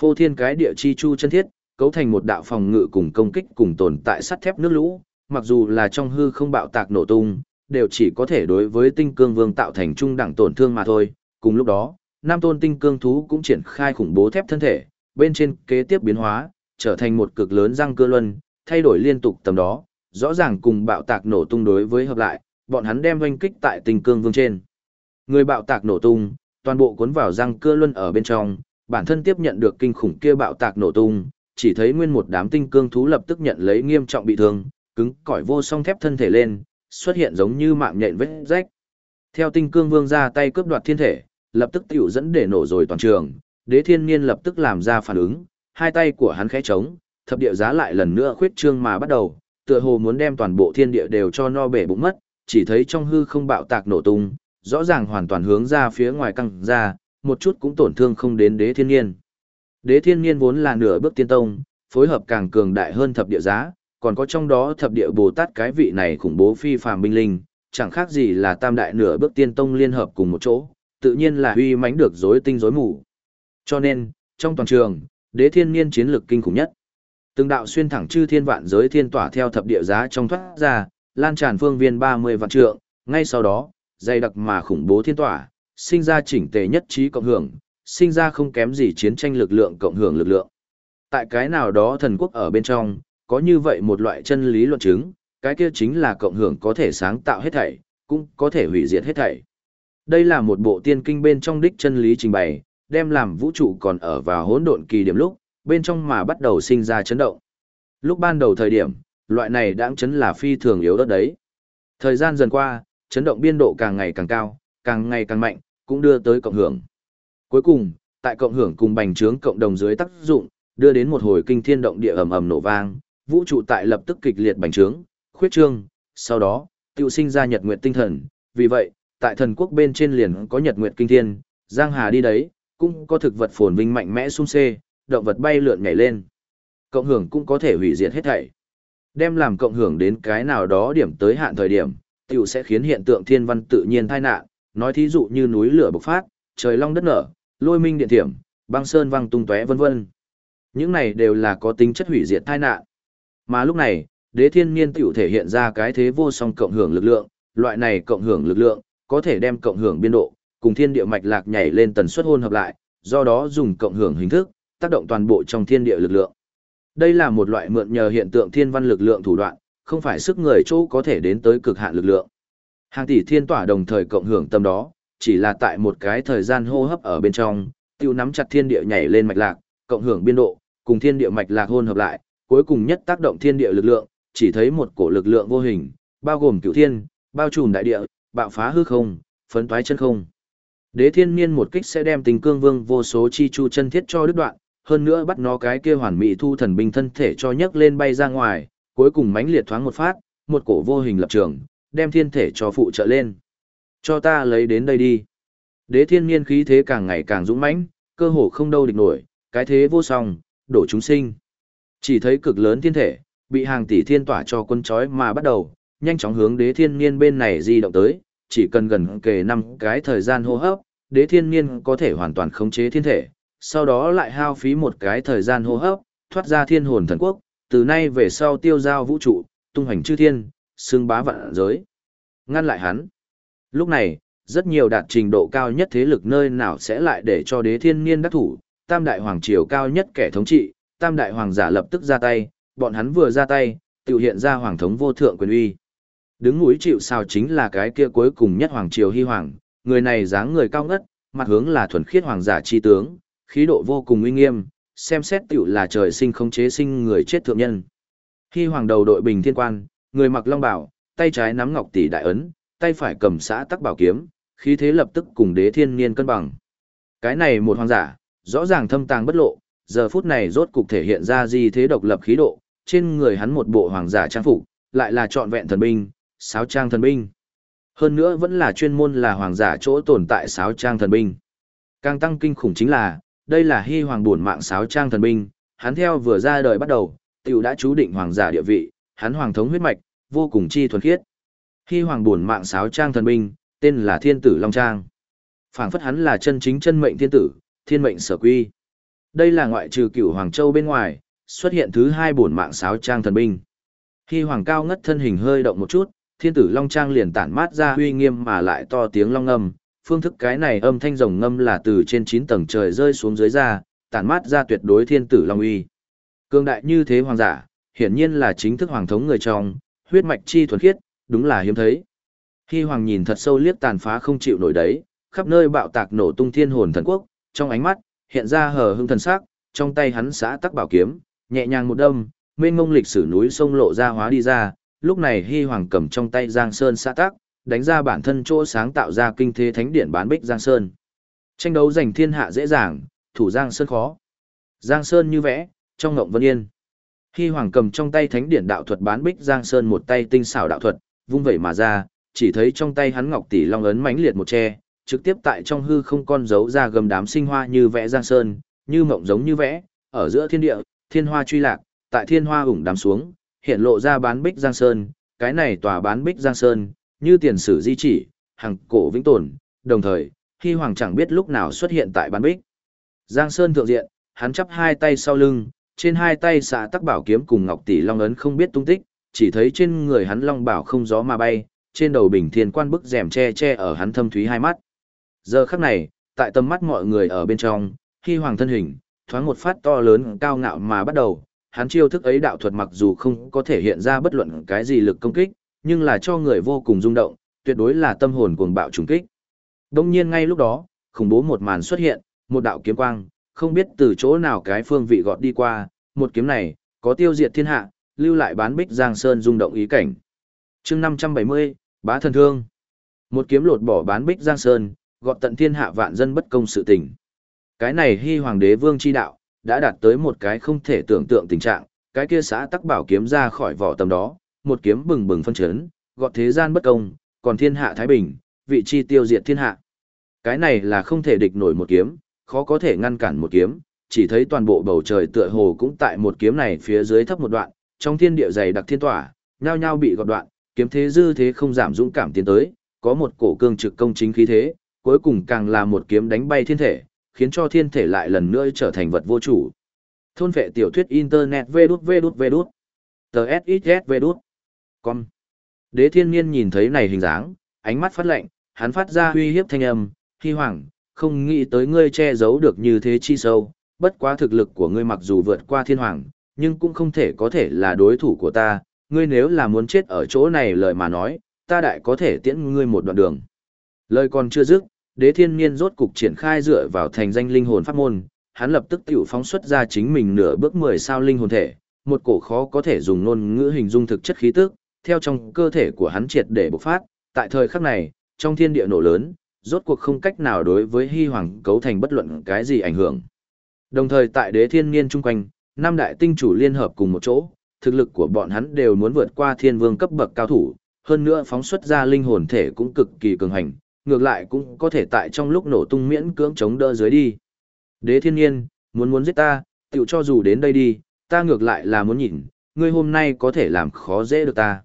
Phô thiên cái địa chi chu chân thiết, cấu thành một đạo phòng ngự cùng công kích cùng tồn tại sắt thép nước lũ, mặc dù là trong hư không bạo tạc nổ tung, đều chỉ có thể đối với tinh cương vương tạo thành trung đẳng tổn thương mà thôi. Cùng lúc đó, nam tôn tinh cương thú cũng triển khai khủng bố thép thân thể, bên trên kế tiếp biến hóa, trở thành một cực lớn răng cơ luân, thay đổi liên tục tầm đó, rõ ràng cùng bạo tạc nổ tung đối với hợp lại, bọn hắn đem oanh kích tại tinh cương vương trên. Người bạo tạc nổ tung, toàn bộ cuốn vào răng cơ luân ở bên trong, bản thân tiếp nhận được kinh khủng kia bạo tạc nổ tung, chỉ thấy nguyên một đám tinh cương thú lập tức nhận lấy nghiêm trọng bị thương, cứng cỏi vô song thép thân thể lên, xuất hiện giống như mạng nhện vết rách. Theo tinh cương vương ra tay cướp đoạt thiên thể, lập tức tiểu dẫn để nổ rồi toàn trường, đế thiên niên lập tức làm ra phản ứng, hai tay của hắn khẽ trống, thập địa giá lại lần nữa khuyết trương mà bắt đầu, tựa hồ muốn đem toàn bộ thiên địa đều cho no bể bụng mất, chỉ thấy trong hư không bạo tạc nổ tung, rõ ràng hoàn toàn hướng ra phía ngoài căng ra, một chút cũng tổn thương không đến đế thiên niên. Đế thiên niên vốn là nửa bước tiên tông, phối hợp càng cường đại hơn thập địa giá, còn có trong đó thập địa Bồ Tát cái vị này khủng bố phi phàm binh linh, chẳng khác gì là tam đại nửa bước tiên tông liên hợp cùng một chỗ, tự nhiên là huy mãnh được rối tinh rối mù. Cho nên, trong toàn trường, đế thiên niên chiến lực kinh khủng nhất. Từng đạo xuyên thẳng chư thiên vạn giới thiên tỏa theo thập địa giá trong thoát ra, lan tràn phương viên 30 vạn trượng, ngay sau đó, dày đặc mà khủng bố thiên tỏa, sinh ra chỉnh tề nhất trí cộng hưởng, sinh ra không kém gì chiến tranh lực lượng cộng hưởng lực lượng. Tại cái nào đó thần quốc ở bên trong, có như vậy một loại chân lý luận chứng, cái kia chính là cộng hưởng có thể sáng tạo hết thảy, cũng có thể hủy diệt hết thảy. Đây là một bộ tiên kinh bên trong đích chân lý trình bày, đem làm vũ trụ còn ở vào hỗn độn kỳ điểm lúc, bên trong mà bắt đầu sinh ra chấn động. Lúc ban đầu thời điểm, loại này đáng chấn là phi thường yếu đất đấy. Thời gian dần qua, chấn động biên độ càng ngày càng cao, càng ngày càng mạnh, cũng đưa tới cộng hưởng. Cuối cùng, tại cộng hưởng cùng bành trướng cộng đồng dưới tác dụng, đưa đến một hồi kinh thiên động địa ầm ầm nổ vang, vũ trụ tại lập tức kịch liệt bành trướng, khuyết trương, sau đó, tiêu sinh ra nhật nguyệt tinh thần, vì vậy, tại thần quốc bên trên liền có nhật nguyệt kinh thiên, giang hà đi đấy, cũng có thực vật phồn vinh mạnh mẽ sung xê, động vật bay lượn nhảy lên. Cộng hưởng cũng có thể hủy diệt hết thảy. Đem làm cộng hưởng đến cái nào đó điểm tới hạn thời điểm, tiểu sẽ khiến hiện tượng thiên văn tự nhiên tai nạn, nói thí dụ như núi lửa bộc phát, trời long đất nở, lôi minh điện thiểm, băng sơn văng tung tóe vân vân. Những này đều là có tính chất hủy diệt tai nạn. Mà lúc này, đế thiên niên tiểu thể hiện ra cái thế vô song cộng hưởng lực lượng, loại này cộng hưởng lực lượng, có thể đem cộng hưởng biên độ, cùng thiên địa mạch lạc nhảy lên tần suất hôn hợp lại, do đó dùng cộng hưởng hình thức, tác động toàn bộ trong thiên địa lực lượng. Đây là một loại mượn nhờ hiện tượng thiên văn lực lượng thủ đoạn, không phải sức người chỗ có thể đến tới cực hạn lực lượng. Hàng tỷ thiên tỏa đồng thời cộng hưởng tâm đó, chỉ là tại một cái thời gian hô hấp ở bên trong, tiêu nắm chặt thiên địa nhảy lên mạch lạc, cộng hưởng biên độ, cùng thiên địa mạch lạc hôn hợp lại, cuối cùng nhất tác động thiên địa lực lượng, chỉ thấy một cổ lực lượng vô hình, bao gồm cửu thiên, bao trùm đại địa, bạo phá hư không, phấn toái chân không. Đế thiên niên một kích sẽ đem tình cương vương vô số chi chu chân thiết cho đứt đoạn, hơn nữa bắt nó cái kia hoàn mỹ thu thần binh thân thể cho nhấc lên bay ra ngoài, cuối cùng mãnh liệt thoáng một phát, một cổ vô hình lập trường, đem thiên thể cho phụ trợ lên. Cho ta lấy đến đây đi. Đế thiên niên khí thế càng ngày càng dũng mãnh, cơ hồ không đâu địch nổi, cái thế vô song, đổ chúng sinh. Chỉ thấy cực lớn thiên thể, bị hàng tỷ thiên tỏa cho quân chói mà bắt đầu, nhanh chóng hướng đế thiên niên bên này di động tới, chỉ cần gần kề năm cái thời gian hô hấp, đế thiên niên có thể hoàn toàn khống chế thiên thể, sau đó lại hao phí một cái thời gian hô hấp, thoát ra thiên hồn thần quốc, từ nay về sau tiêu giao vũ trụ, tung hành chư thiên, xưng bá vạn giới. Ngăn lại hắn. Lúc này, rất nhiều đạt trình độ cao nhất thế lực nơi nào sẽ lại để cho đế thiên niên đắc thủ, tam đại hoàng triều cao nhất kẻ thống trị, tam đại hoàng giả lập tức ra tay, bọn hắn vừa ra tay, tự hiện ra hoàng thống vô thượng quyền uy. Đứng núi chịu sao chính là cái kia cuối cùng nhất hoàng triều hy hoàng, người này dáng người cao ngất, mặt hướng là thuần khiết hoàng giả chi tướng, khí độ vô cùng uy nghiêm, xem xét tiểu là trời sinh không chế sinh người chết thượng nhân. Hy hoàng đầu đội bình thiên quan, người mặc long bảo, tay trái nắm ngọc tỷ đại ấn, tay phải cầm xã tắc bảo kiếm, khí thế lập tức cùng đế thiên niên cân bằng. Cái này một hoàng giả, rõ ràng thâm tàng bất lộ, giờ phút này rốt cục thể hiện ra gì thế độc lập khí độ, trên người hắn một bộ hoàng giả trang phục, lại là trọn vẹn thần binh, sáo trang thần binh. Hơn nữa vẫn là chuyên môn là hoàng giả chỗ tồn tại sáo trang thần binh. Càng tăng kinh khủng chính là, đây là hy hoàng bổn mạng sáo trang thần binh, hắn theo vừa ra đời bắt đầu, tiểu đã chú định hoàng giả địa vị, hắn hoàng thống huyết mạch, vô cùng chi thuần khiết. khi hoàng bổn mạng sáo trang thần binh, tên là Thiên tử Long Trang. Phảng phất hắn là chân chính chân mệnh thiên tử, thiên mệnh sở quy. Đây là ngoại trừ cửu Hoàng Châu bên ngoài, xuất hiện thứ hai bổn mạng sáo trang thần binh. Khi hoàng cao ngất thân hình hơi động một chút, thiên tử long trang liền tản mát ra uy nghiêm mà lại to tiếng long ngâm, phương thức cái này âm thanh rồng ngâm là từ trên 9 tầng trời rơi xuống dưới ra, tản mát ra tuyệt đối thiên tử long uy. Cương đại như thế hoàng giả, hiển nhiên là chính thức hoàng thống người trong, huyết mạch chi thuần khiết, đúng là hiếm thấy. Khi hoàng nhìn thật sâu liếc tàn phá không chịu nổi đấy, khắp nơi bạo tạc nổ tung thiên hồn thần quốc, trong ánh mắt hiện ra hờ hững thần sắc, trong tay hắn xã tắc bảo kiếm, nhẹ nhàng một đâm, mênh mông lịch sử núi sông lộ ra hóa đi ra, lúc này Hi Hoàng cầm trong tay Giang Sơn xã tắc, đánh ra bản thân chỗ sáng tạo ra kinh thế thánh điển bán bích Giang Sơn. Tranh đấu giành thiên hạ dễ dàng, thủ Giang Sơn khó. Giang Sơn như vẽ, trong ngộng vân yên. Hy Hoàng cầm trong tay thánh điển đạo thuật bán bích Giang Sơn một tay tinh xảo đạo thuật, vung vẩy mà ra, chỉ thấy trong tay hắn ngọc tỷ long ấn mãnh liệt một che, trực tiếp tại trong hư không con dấu ra gầm đám sinh hoa như vẽ Giang Sơn, như mộng giống như vẽ, ở giữa thiên địa, thiên hoa truy lạc, tại thiên hoa ủng đám xuống, hiện lộ ra bán bích Giang Sơn, cái này tòa bán bích Giang Sơn, như tiền sử di chỉ, hàng cổ vĩnh tồn, đồng thời, Hy Hoàng chẳng biết lúc nào xuất hiện tại bán bích. Giang Sơn thượng diện, hắn chắp hai tay sau lưng, trên hai tay xạ tắc bảo kiếm cùng ngọc tỷ long ấn không biết tung tích, chỉ thấy trên người hắn long bảo không gió mà bay, trên đầu bình thiên quan bức rèm che che ở hắn thâm thúy hai mắt. Giờ khắc này, tại tầm mắt mọi người ở bên trong, khi Hoàng thân hình, thoáng một phát to lớn cao ngạo mà bắt đầu, hắn chiêu thức ấy đạo thuật mặc dù không có thể hiện ra bất luận cái gì lực công kích, nhưng là cho người vô cùng rung động, tuyệt đối là tâm hồn cuồng bạo trùng kích. Đông nhiên ngay lúc đó, khủng bố một màn xuất hiện, một đạo kiếm quang, không biết từ chỗ nào cái phương vị gọt đi qua, một kiếm này, có tiêu diệt thiên hạ, lưu lại bán bích giang sơn rung động ý cảnh. chương 570, bá thần thương. Một kiếm lột bỏ bán bích giang sơn, gọt tận thiên hạ vạn dân bất công sự tình. Cái này hy hoàng đế vương chi đạo, đã đạt tới một cái không thể tưởng tượng tình trạng, cái kia xã tắc bảo kiếm ra khỏi vỏ tầm đó, một kiếm bừng bừng phân chấn, gọt thế gian bất công, còn thiên hạ thái bình, vị chi tiêu diệt thiên hạ. Cái này là không thể địch nổi một kiếm, khó có thể ngăn cản một kiếm, chỉ thấy toàn bộ bầu trời tựa hồ cũng tại một kiếm này phía dưới thấp một đoạn, trong thiên địa dày đặc thiên tỏa, nhao nhao bị gọt đoạn, kiếm thế dư thế không giảm dũng cảm tiến tới, có một cổ cương trực công chính khí thế, cuối cùng càng là một kiếm đánh bay thiên thể, khiến cho thiên thể lại lần nữa trở thành vật vô chủ. Thôn vệ tiểu thuyết Internet vê đút vê đút vê đút. Tờ SXS vê đút. Con. Đế thiên niên nhìn thấy này hình dáng, ánh mắt phát lệnh, hắn phát ra huy hiếp thanh âm, hy hoàng, không nghĩ tới ngươi che giấu được như thế chi sâu, bất quá thực lực của ngươi mặc dù vượt qua thiên hoàng, nhưng cũng không thể có thể là đối thủ của ta, ngươi nếu là muốn chết ở chỗ này lời mà nói, ta đại có thể tiễn ngươi một đoạn đường. Lời còn chưa dứt, đế thiên niên rốt cục triển khai dựa vào thành danh linh hồn pháp môn, hắn lập tức tiểu phóng xuất ra chính mình nửa bước mười sao linh hồn thể, một cổ khó có thể dùng ngôn ngữ hình dung thực chất khí tức, theo trong cơ thể của hắn triệt để bộc phát, tại thời khắc này, trong thiên địa nổ lớn, rốt cuộc không cách nào đối với hy hoàng cấu thành bất luận cái gì ảnh hưởng. Đồng thời tại đế thiên niên chung quanh, năm đại tinh chủ liên hợp cùng một chỗ, thực lực của bọn hắn đều muốn vượt qua thiên vương cấp bậc cao thủ, hơn nữa phóng xuất ra linh hồn thể cũng cực kỳ cường hành, ngược lại cũng có thể tại trong lúc nổ tung miễn cưỡng chống đỡ dưới đi. Đế thiên nhiên, muốn muốn giết ta, tiểu cho dù đến đây đi, ta ngược lại là muốn nhìn, ngươi hôm nay có thể làm khó dễ được ta.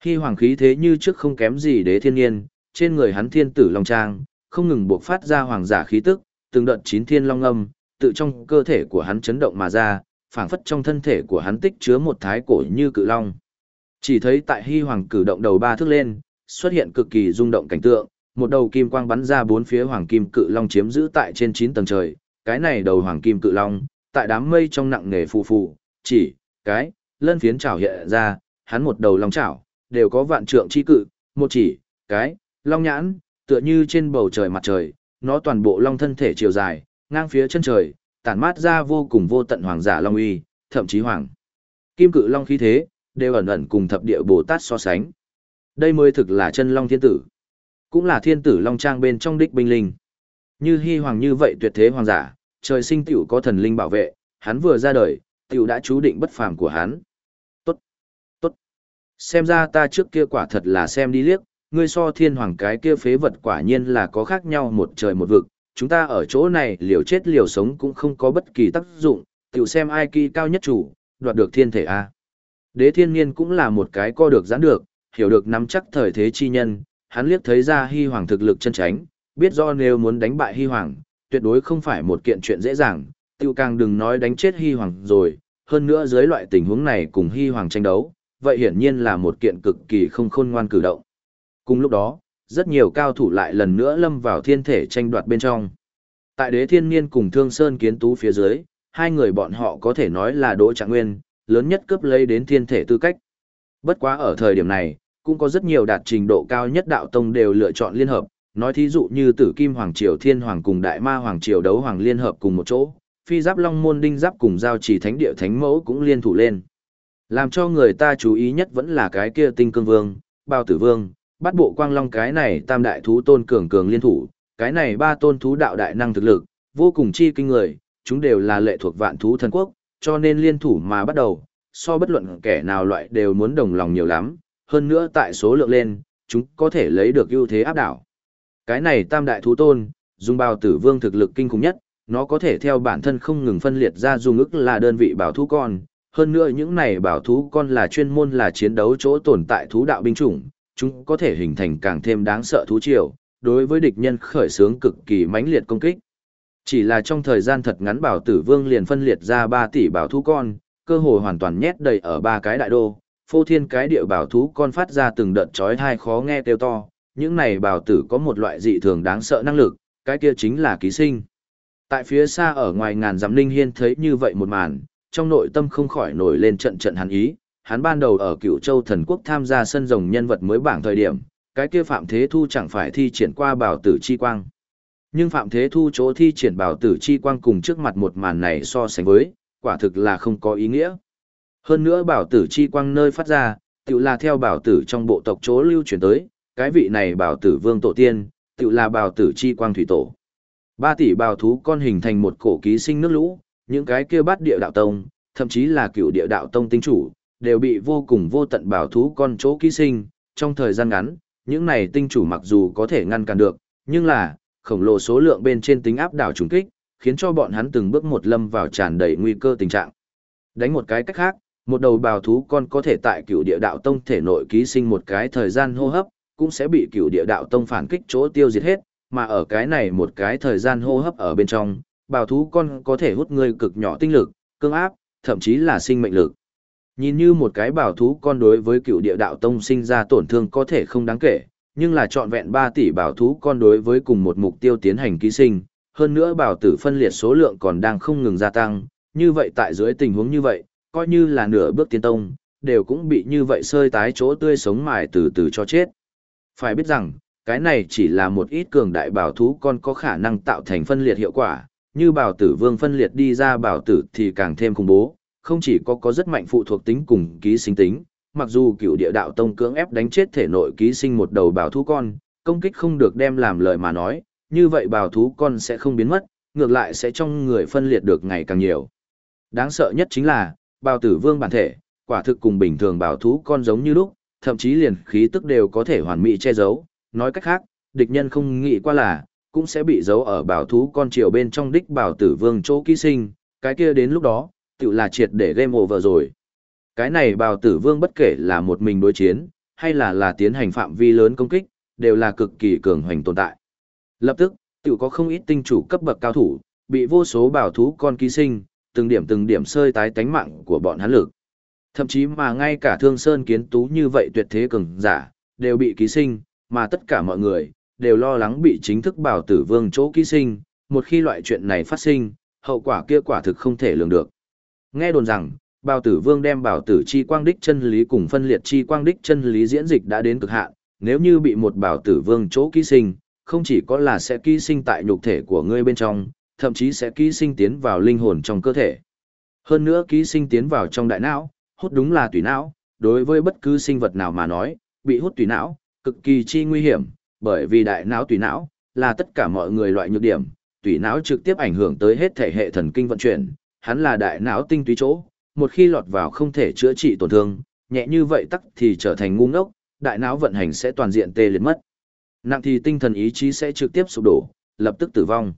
Khi hoàng khí thế như trước không kém gì đế thiên nhiên, trên người hắn thiên tử long trang, không ngừng buộc phát ra hoàng giả khí tức, từng đợt chín thiên long âm, tự trong cơ thể của hắn chấn động mà ra, phảng phất trong thân thể của hắn tích chứa một thái cổ như cự long. Chỉ thấy tại Hy Hoàng cử động đầu ba thước lên, xuất hiện cực kỳ rung động cảnh tượng, một đầu kim quang bắn ra bốn phía hoàng kim cự long chiếm giữ tại trên chín tầng trời, cái này đầu hoàng kim cự long, tại đám mây trong nặng nề phù phù, chỉ, cái, lân phiến trảo hiện ra, hắn một đầu long trảo, đều có vạn trượng chi cự, một chỉ, cái, long nhãn, tựa như trên bầu trời mặt trời, nó toàn bộ long thân thể chiều dài, ngang phía chân trời, tản mát ra vô cùng vô tận hoàng giả long uy, thậm chí hoàng. Kim cự long khí thế, đều ẩn ẩn cùng thập địa Bồ Tát so sánh. Đây mới thực là chân long thiên tử. Cũng là thiên tử long trang bên trong đích binh linh. Như hy hoàng như vậy tuyệt thế hoàng giả, trời sinh tiểu có thần linh bảo vệ, hắn vừa ra đời, tiểu đã chú định bất phàm của hắn. Tốt, tốt. Xem ra ta trước kia quả thật là xem đi liếc, ngươi so thiên hoàng cái kia phế vật quả nhiên là có khác nhau một trời một vực, chúng ta ở chỗ này liều chết liều sống cũng không có bất kỳ tác dụng, tiểu xem ai kỳ cao nhất chủ, đoạt được thiên thể A. Đế thiên niên cũng là một cái co được giãn được, hiểu được nắm chắc thời thế chi nhân, hắn liếc thấy ra hy hoàng thực lực chân tránh, biết do nếu muốn đánh bại hy hoàng, tuyệt đối không phải một kiện chuyện dễ dàng, tiêu càng đừng nói đánh chết hy hoàng rồi, hơn nữa dưới loại tình huống này cùng hy hoàng tranh đấu, vậy hiển nhiên là một kiện cực kỳ không khôn ngoan cử động. Cùng lúc đó, rất nhiều cao thủ lại lần nữa lâm vào thiên thể tranh đoạt bên trong. Tại đế thiên niên cùng thương sơn kiến tú phía dưới, hai người bọn họ có thể nói là đỗ trạng nguyên, lớn nhất cướp lấy đến thiên thể tư cách. Bất quá ở thời điểm này, cũng có rất nhiều đạt trình độ cao nhất đạo tông đều lựa chọn liên hợp, nói thí dụ như Tử Kim Hoàng Triều Thiên Hoàng cùng Đại Ma Hoàng Triều đấu hoàng liên hợp cùng một chỗ, Phi Giáp Long Môn Đinh Giáp cùng giao chỉ thánh địa thánh mẫu cũng liên thủ lên. Làm cho người ta chú ý nhất vẫn là cái kia Tinh Cương Vương, Bao Tử Vương, bắt bộ Quang Long cái này tam đại thú tôn cường cường liên thủ, cái này ba tôn thú đạo đại năng thực lực, vô cùng chi kinh người, chúng đều là lệ thuộc vạn thú thần quốc, cho nên liên thủ mà bắt đầu, so bất luận kẻ nào loại đều muốn đồng lòng nhiều lắm, hơn nữa tại số lượng lên, chúng có thể lấy được ưu thế áp đảo. Cái này tam đại thú tôn, dùng bào tử vương thực lực kinh khủng nhất, nó có thể theo bản thân không ngừng phân liệt ra dùng ức là đơn vị bảo thú con, hơn nữa những này bảo thú con là chuyên môn là chiến đấu chỗ tồn tại thú đạo binh chủng, chúng có thể hình thành càng thêm đáng sợ thú triều, đối với địch nhân khởi xướng cực kỳ mãnh liệt công kích. Chỉ là trong thời gian thật ngắn bảo tử vương liền phân liệt ra 3 tỷ bảo thú con, cơ hồ hoàn toàn nhét đầy ở ba cái đại đô, phô thiên cái địa bảo thú con phát ra từng đợt chói tai khó nghe kêu to, những này bảo tử có một loại dị thường đáng sợ năng lực, cái kia chính là ký sinh. Tại phía xa ở ngoài ngàn dặm linh hiên thấy như vậy một màn, trong nội tâm không khỏi nổi lên trận trận hắn ý, hắn ban đầu ở cựu châu thần quốc tham gia sân rồng nhân vật mới bảng thời điểm, cái kia Phạm Thế Thu chẳng phải thi triển qua bảo tử chi quang. Nhưng Phạm Thế Thu chỗ thi triển bảo tử chi quang cùng trước mặt một màn này so sánh với, quả thực là không có ý nghĩa. Hơn nữa bảo tử chi quang nơi phát ra, tự là theo bảo tử trong bộ tộc chỗ lưu truyền tới, cái vị này bảo tử vương tổ tiên, tự là bảo tử chi quang thủy tổ. Ba tỷ bào thú con hình thành một cổ ký sinh nước lũ, những cái kia bắt địa đạo tông, thậm chí là cựu địa đạo tông tinh chủ, đều bị vô cùng vô tận bảo thú con chỗ ký sinh, trong thời gian ngắn, những này tinh chủ mặc dù có thể ngăn cản được, nhưng là, khổng lồ số lượng bên trên tính áp đảo trùng kích, khiến cho bọn hắn từng bước một lâm vào tràn đầy nguy cơ tình trạng. Đánh một cái cách khác, một đầu bào thú con có thể tại cựu địa đạo tông thể nội ký sinh một cái thời gian hô hấp, cũng sẽ bị cựu địa đạo tông phản kích chỗ tiêu diệt hết, mà ở cái này một cái thời gian hô hấp ở bên trong, bào thú con có thể hút ngươi cực nhỏ tinh lực, cương áp, thậm chí là sinh mệnh lực. Nhìn như một cái bảo thú con đối với cựu địa đạo tông sinh ra tổn thương có thể không đáng kể, nhưng là trọn vẹn 3 tỷ bảo thú con đối với cùng một mục tiêu tiến hành ký sinh, hơn nữa bảo tử phân liệt số lượng còn đang không ngừng gia tăng, như vậy tại dưới tình huống như vậy, coi như là nửa bước tiến tông, đều cũng bị như vậy sơi tái chỗ tươi sống mài từ từ cho chết. Phải biết rằng, cái này chỉ là một ít cường đại bảo thú con có khả năng tạo thành phân liệt hiệu quả, như bảo tử vương phân liệt đi ra bảo tử thì càng thêm khủng bố, không chỉ có có rất mạnh phụ thuộc tính cùng ký sinh tính, mặc dù cựu địa đạo tông cưỡng ép đánh chết thể nội ký sinh một đầu bảo thú con, công kích không được đem làm lời mà nói, như vậy bảo thú con sẽ không biến mất, ngược lại sẽ trong người phân liệt được ngày càng nhiều. Đáng sợ nhất chính là, bào tử vương bản thể, quả thực cùng bình thường bảo thú con giống như lúc, thậm chí liền khí tức đều có thể hoàn mỹ che giấu, nói cách khác, địch nhân không nghĩ qua là, cũng sẽ bị giấu ở bảo thú con triều bên trong đích bảo tử vương chỗ ký sinh, cái kia đến lúc đó, tự là triệt để game over rồi. Cái này bào tử vương bất kể là một mình đối chiến, hay là là tiến hành phạm vi lớn công kích, đều là cực kỳ cường hoành tồn tại. Lập tức, tự có không ít tinh chủ cấp bậc cao thủ, bị vô số bảo thú con ký sinh, từng điểm từng điểm sơi tái tánh mạng của bọn hắn lực. Thậm chí mà ngay cả thương sơn kiến tú như vậy tuyệt thế cường giả, đều bị ký sinh, mà tất cả mọi người, đều lo lắng bị chính thức bảo tử vương chỗ ký sinh, một khi loại chuyện này phát sinh, hậu quả kia quả thực không thể lường được. Nghe đồn rằng, bảo tử vương đem bảo tử chi quang đích chân lý cùng phân liệt chi quang đích chân lý diễn dịch đã đến cực hạn, nếu như bị một bảo tử vương chỗ ký sinh, không chỉ có là sẽ ký sinh tại nhục thể của ngươi bên trong, thậm chí sẽ ký sinh tiến vào linh hồn trong cơ thể. Hơn nữa ký sinh tiến vào trong đại não, hút đúng là tùy não, đối với bất cứ sinh vật nào mà nói, bị hút tùy não, cực kỳ chi nguy hiểm, bởi vì đại não tùy não là tất cả mọi người loại nhược điểm, tùy não trực tiếp ảnh hưởng tới hết thể hệ thần kinh vận chuyển, hắn là đại não tinh túy chỗ, một khi lọt vào không thể chữa trị tổn thương, nhẹ như vậy tắc thì trở thành ngu ngốc, đại não vận hành sẽ toàn diện tê liệt mất. Nặng thì tinh thần ý chí sẽ trực tiếp sụp đổ, lập tức tử vong.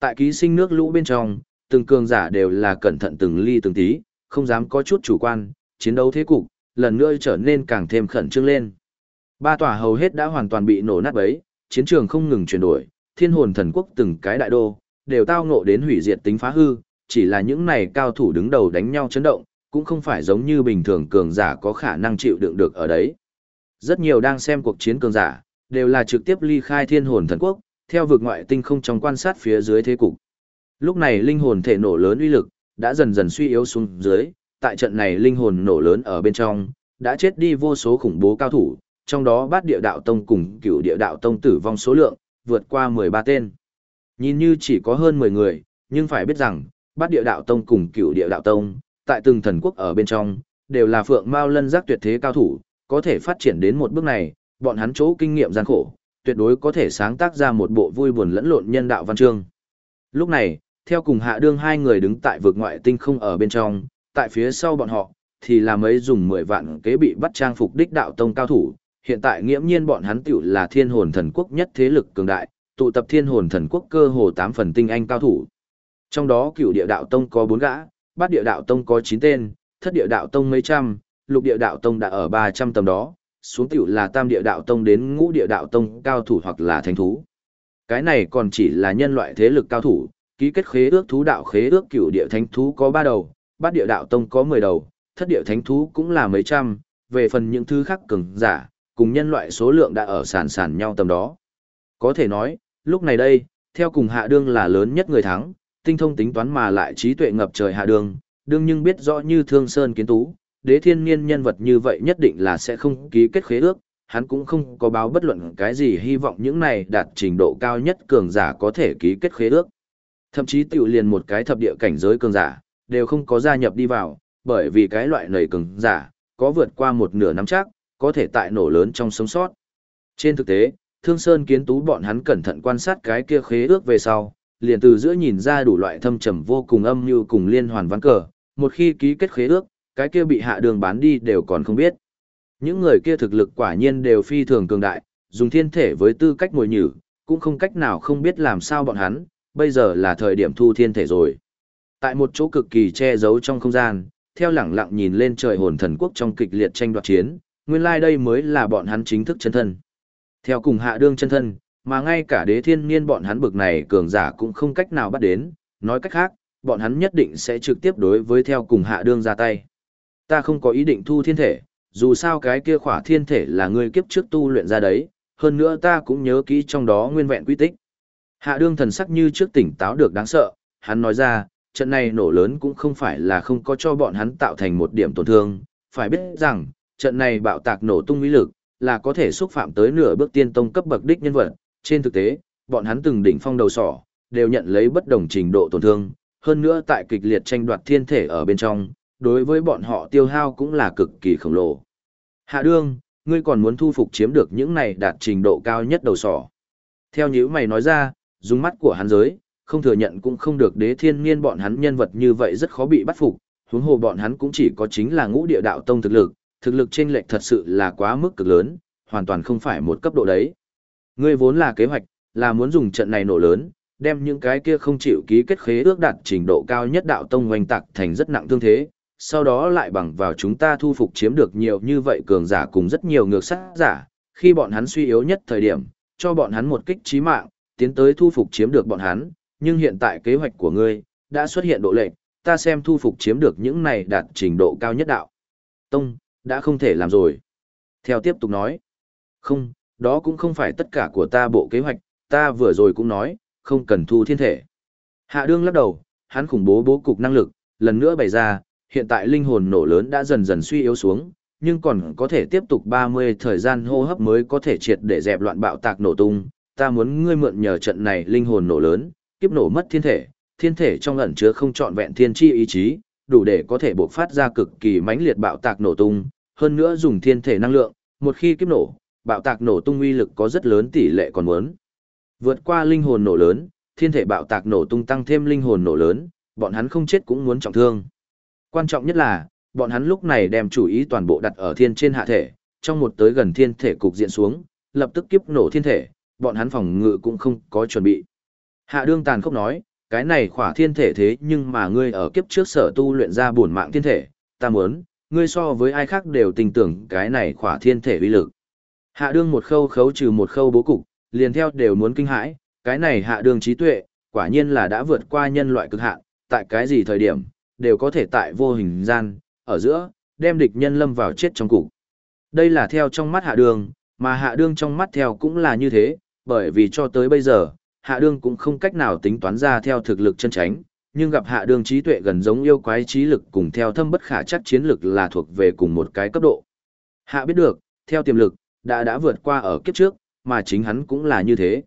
Tại ký sinh nước lũ bên trong, từng cường giả đều là cẩn thận từng ly từng tí, không dám có chút chủ quan, chiến đấu thế cục, lần nữa trở nên càng thêm khẩn trương lên. Ba tòa hầu hết đã hoàn toàn bị nổ nát bấy, chiến trường không ngừng chuyển đổi, thiên hồn thần quốc từng cái đại đô, đều tao ngộ đến hủy diệt tính phá hư, chỉ là những này cao thủ đứng đầu đánh nhau chấn động, cũng không phải giống như bình thường cường giả có khả năng chịu đựng được ở đấy. Rất nhiều đang xem cuộc chiến cường giả, đều là trực tiếp ly khai thiên hồn thần quốc, theo vực ngoại tinh không trong quan sát phía dưới thế cục. Lúc này linh hồn thể nổ lớn uy lực, đã dần dần suy yếu xuống dưới, tại trận này linh hồn nổ lớn ở bên trong, đã chết đi vô số khủng bố cao thủ, trong đó bát địa đạo tông cùng cửu địa đạo tông tử vong số lượng, vượt qua 13 tên. Nhìn như chỉ có hơn 10 người, nhưng phải biết rằng, bát địa đạo tông cùng cửu địa đạo tông, tại từng thần quốc ở bên trong, đều là phượng mao lân giác tuyệt thế cao thủ, có thể phát triển đến một bước này, bọn hắn chỗ kinh nghiệm gian khổ, tuyệt đối có thể sáng tác ra một bộ vui buồn lẫn lộn nhân đạo văn chương. Lúc này, theo cùng hạ đương hai người đứng tại vực ngoại tinh không ở bên trong, tại phía sau bọn họ, thì là mấy dùng 10 vạn kế bị bắt trang phục đích đạo tông cao thủ, hiện tại nghiễm nhiên bọn hắn tiểu là thiên hồn thần quốc nhất thế lực cường đại, tụ tập thiên hồn thần quốc cơ hồ 8 phần tinh anh cao thủ. Trong đó cựu địa đạo tông có 4 gã, bát địa đạo tông có 9 tên, thất địa đạo tông mấy trăm, lục địa đạo tông đã ở 300 tầm đó, xuống tiểu là tam địa đạo tông đến ngũ địa đạo tông cao thủ hoặc là thánh thú. Cái này còn chỉ là nhân loại thế lực cao thủ, ký kết khế ước thú đạo khế ước cựu địa thánh thú có 3 đầu, bát địa đạo tông có 10 đầu, thất địa thánh thú cũng là mấy trăm, về phần những thứ khác cường giả, cùng nhân loại số lượng đã ở sàn sàn nhau tầm đó. Có thể nói, lúc này đây, theo cùng hạ đương là lớn nhất người thắng, tinh thông tính toán mà lại trí tuệ ngập trời hạ đường, đương nhưng biết rõ như thương sơn kiến tú, đế thiên niên nhân vật như vậy nhất định là sẽ không ký kết khế ước, hắn cũng không có báo bất luận cái gì hy vọng những này đạt trình độ cao nhất cường giả có thể ký kết khế ước. Thậm chí tiểu liền một cái thập địa cảnh giới cường giả, đều không có gia nhập đi vào, bởi vì cái loại nầy cường giả, có vượt qua một nửa nắm chắc, có thể tại nổ lớn trong sống sót. Trên thực tế, Thương Sơn kiến tú bọn hắn cẩn thận quan sát cái kia khế ước về sau, liền từ giữa nhìn ra đủ loại thâm trầm vô cùng âm như cùng liên hoàn ván cờ, một khi ký kết khế ước, cái kia bị hạ đường bán đi đều còn không biết. Những người kia thực lực quả nhiên đều phi thường cường đại, dùng thiên thể với tư cách ngồi nhử, cũng không cách nào không biết làm sao bọn hắn, bây giờ là thời điểm thu thiên thể rồi. Tại một chỗ cực kỳ che giấu trong không gian, theo lẳng lặng nhìn lên trời hồn thần quốc trong kịch liệt tranh đoạt chiến, nguyên lai đây mới là bọn hắn chính thức chân thân. Theo cùng hạ đương chân thân, mà ngay cả đế thiên niên bọn hắn bực này cường giả cũng không cách nào bắt đến, nói cách khác, bọn hắn nhất định sẽ trực tiếp đối với theo cùng hạ đương ra tay. Ta không có ý định thu thiên thể, dù sao cái kia khỏa thiên thể là người kiếp trước tu luyện ra đấy, hơn nữa ta cũng nhớ kỹ trong đó nguyên vẹn quy tích. Hạ đương thần sắc như trước tỉnh táo được đáng sợ, hắn nói ra, trận này nổ lớn cũng không phải là không có cho bọn hắn tạo thành một điểm tổn thương, phải biết rằng, trận này bạo tạc nổ tung uy lực, là có thể xúc phạm tới nửa bước tiên tông cấp bậc đích nhân vật, trên thực tế, bọn hắn từng đỉnh phong đầu sỏ, đều nhận lấy bất đồng trình độ tổn thương, hơn nữa tại kịch liệt tranh đoạt thiên thể ở bên trong, đối với bọn họ tiêu hao cũng là cực kỳ khổng lồ. Hạ đương, ngươi còn muốn thu phục chiếm được những này đạt trình độ cao nhất đầu sỏ. Theo những mày nói ra, dùng mắt của hắn giới, không thừa nhận cũng không được đế thiên niên bọn hắn nhân vật như vậy rất khó bị bắt phục, huống hồ bọn hắn cũng chỉ có chính là ngũ địa đạo tông thực lực, thực lực chênh lệch thật sự là quá mức cực lớn, hoàn toàn không phải một cấp độ đấy. Ngươi vốn là kế hoạch, là muốn dùng trận này nổ lớn, đem những cái kia không chịu ký kết khế ước đạt trình độ cao nhất đạo tông hoành tạc thành rất nặng thương thế, sau đó lại bằng vào chúng ta thu phục chiếm được nhiều như vậy cường giả cùng rất nhiều ngược sát giả, khi bọn hắn suy yếu nhất thời điểm, cho bọn hắn một kích trí mạng, tiến tới thu phục chiếm được bọn hắn, nhưng hiện tại kế hoạch của ngươi đã xuất hiện độ lệch, ta xem thu phục chiếm được những này đạt trình độ cao nhất đạo. Tông, đã không thể làm rồi. Theo tiếp tục nói, không, đó cũng không phải tất cả của ta bộ kế hoạch, ta vừa rồi cũng nói, không cần thu thiên thể. Hạ đương lắc đầu, hắn khủng bố bố cục năng lực, lần nữa bày ra, hiện tại linh hồn nổ lớn đã dần dần suy yếu xuống, nhưng còn có thể tiếp tục 30 thời gian hô hấp mới có thể triệt để dẹp loạn bạo tạc nổ tung. Ta muốn ngươi mượn nhờ trận này linh hồn nổ lớn, kiếp nổ mất thiên thể, thiên thể trong ẩn chứa không trọn vẹn thiên chi ý chí, đủ để có thể bộc phát ra cực kỳ mãnh liệt bạo tạc nổ tung, hơn nữa dùng thiên thể năng lượng, một khi kiếp nổ, bạo tạc nổ tung uy lực có rất lớn tỷ lệ còn muốn. Vượt qua linh hồn nổ lớn, thiên thể bạo tạc nổ tung tăng thêm linh hồn nổ lớn, bọn hắn không chết cũng muốn trọng thương. Quan trọng nhất là, bọn hắn lúc này đem chủ ý toàn bộ đặt ở thiên trên hạ thể, trong một tới gần thiên thể cục diện xuống, lập tức kiếp nổ thiên thể, bọn hắn phòng ngự cũng không có chuẩn bị. Hạ đương tàn khốc nói, cái này khỏa thiên thể thế nhưng mà ngươi ở kiếp trước sở tu luyện ra bổn mạng thiên thể, ta muốn, ngươi so với ai khác đều tình tưởng cái này khỏa thiên thể uy lực. Hạ đương một khâu khấu trừ một khâu bố cục, liền theo đều muốn kinh hãi, cái này hạ đương trí tuệ, quả nhiên là đã vượt qua nhân loại cực hạn, tại cái gì thời điểm, đều có thể tại vô hình gian, ở giữa, đem địch nhân lâm vào chết trong cục. Đây là theo trong mắt hạ đương, mà hạ đương trong mắt theo cũng là như thế, bởi vì cho tới bây giờ, hạ đương cũng không cách nào tính toán ra theo thực lực chân tránh, nhưng gặp hạ đương trí tuệ gần giống yêu quái trí lực cùng theo thâm bất khả chắc chiến lực là thuộc về cùng một cái cấp độ. Hạ biết được, theo tiềm lực, đã đã vượt qua ở kiếp trước, mà chính hắn cũng là như thế.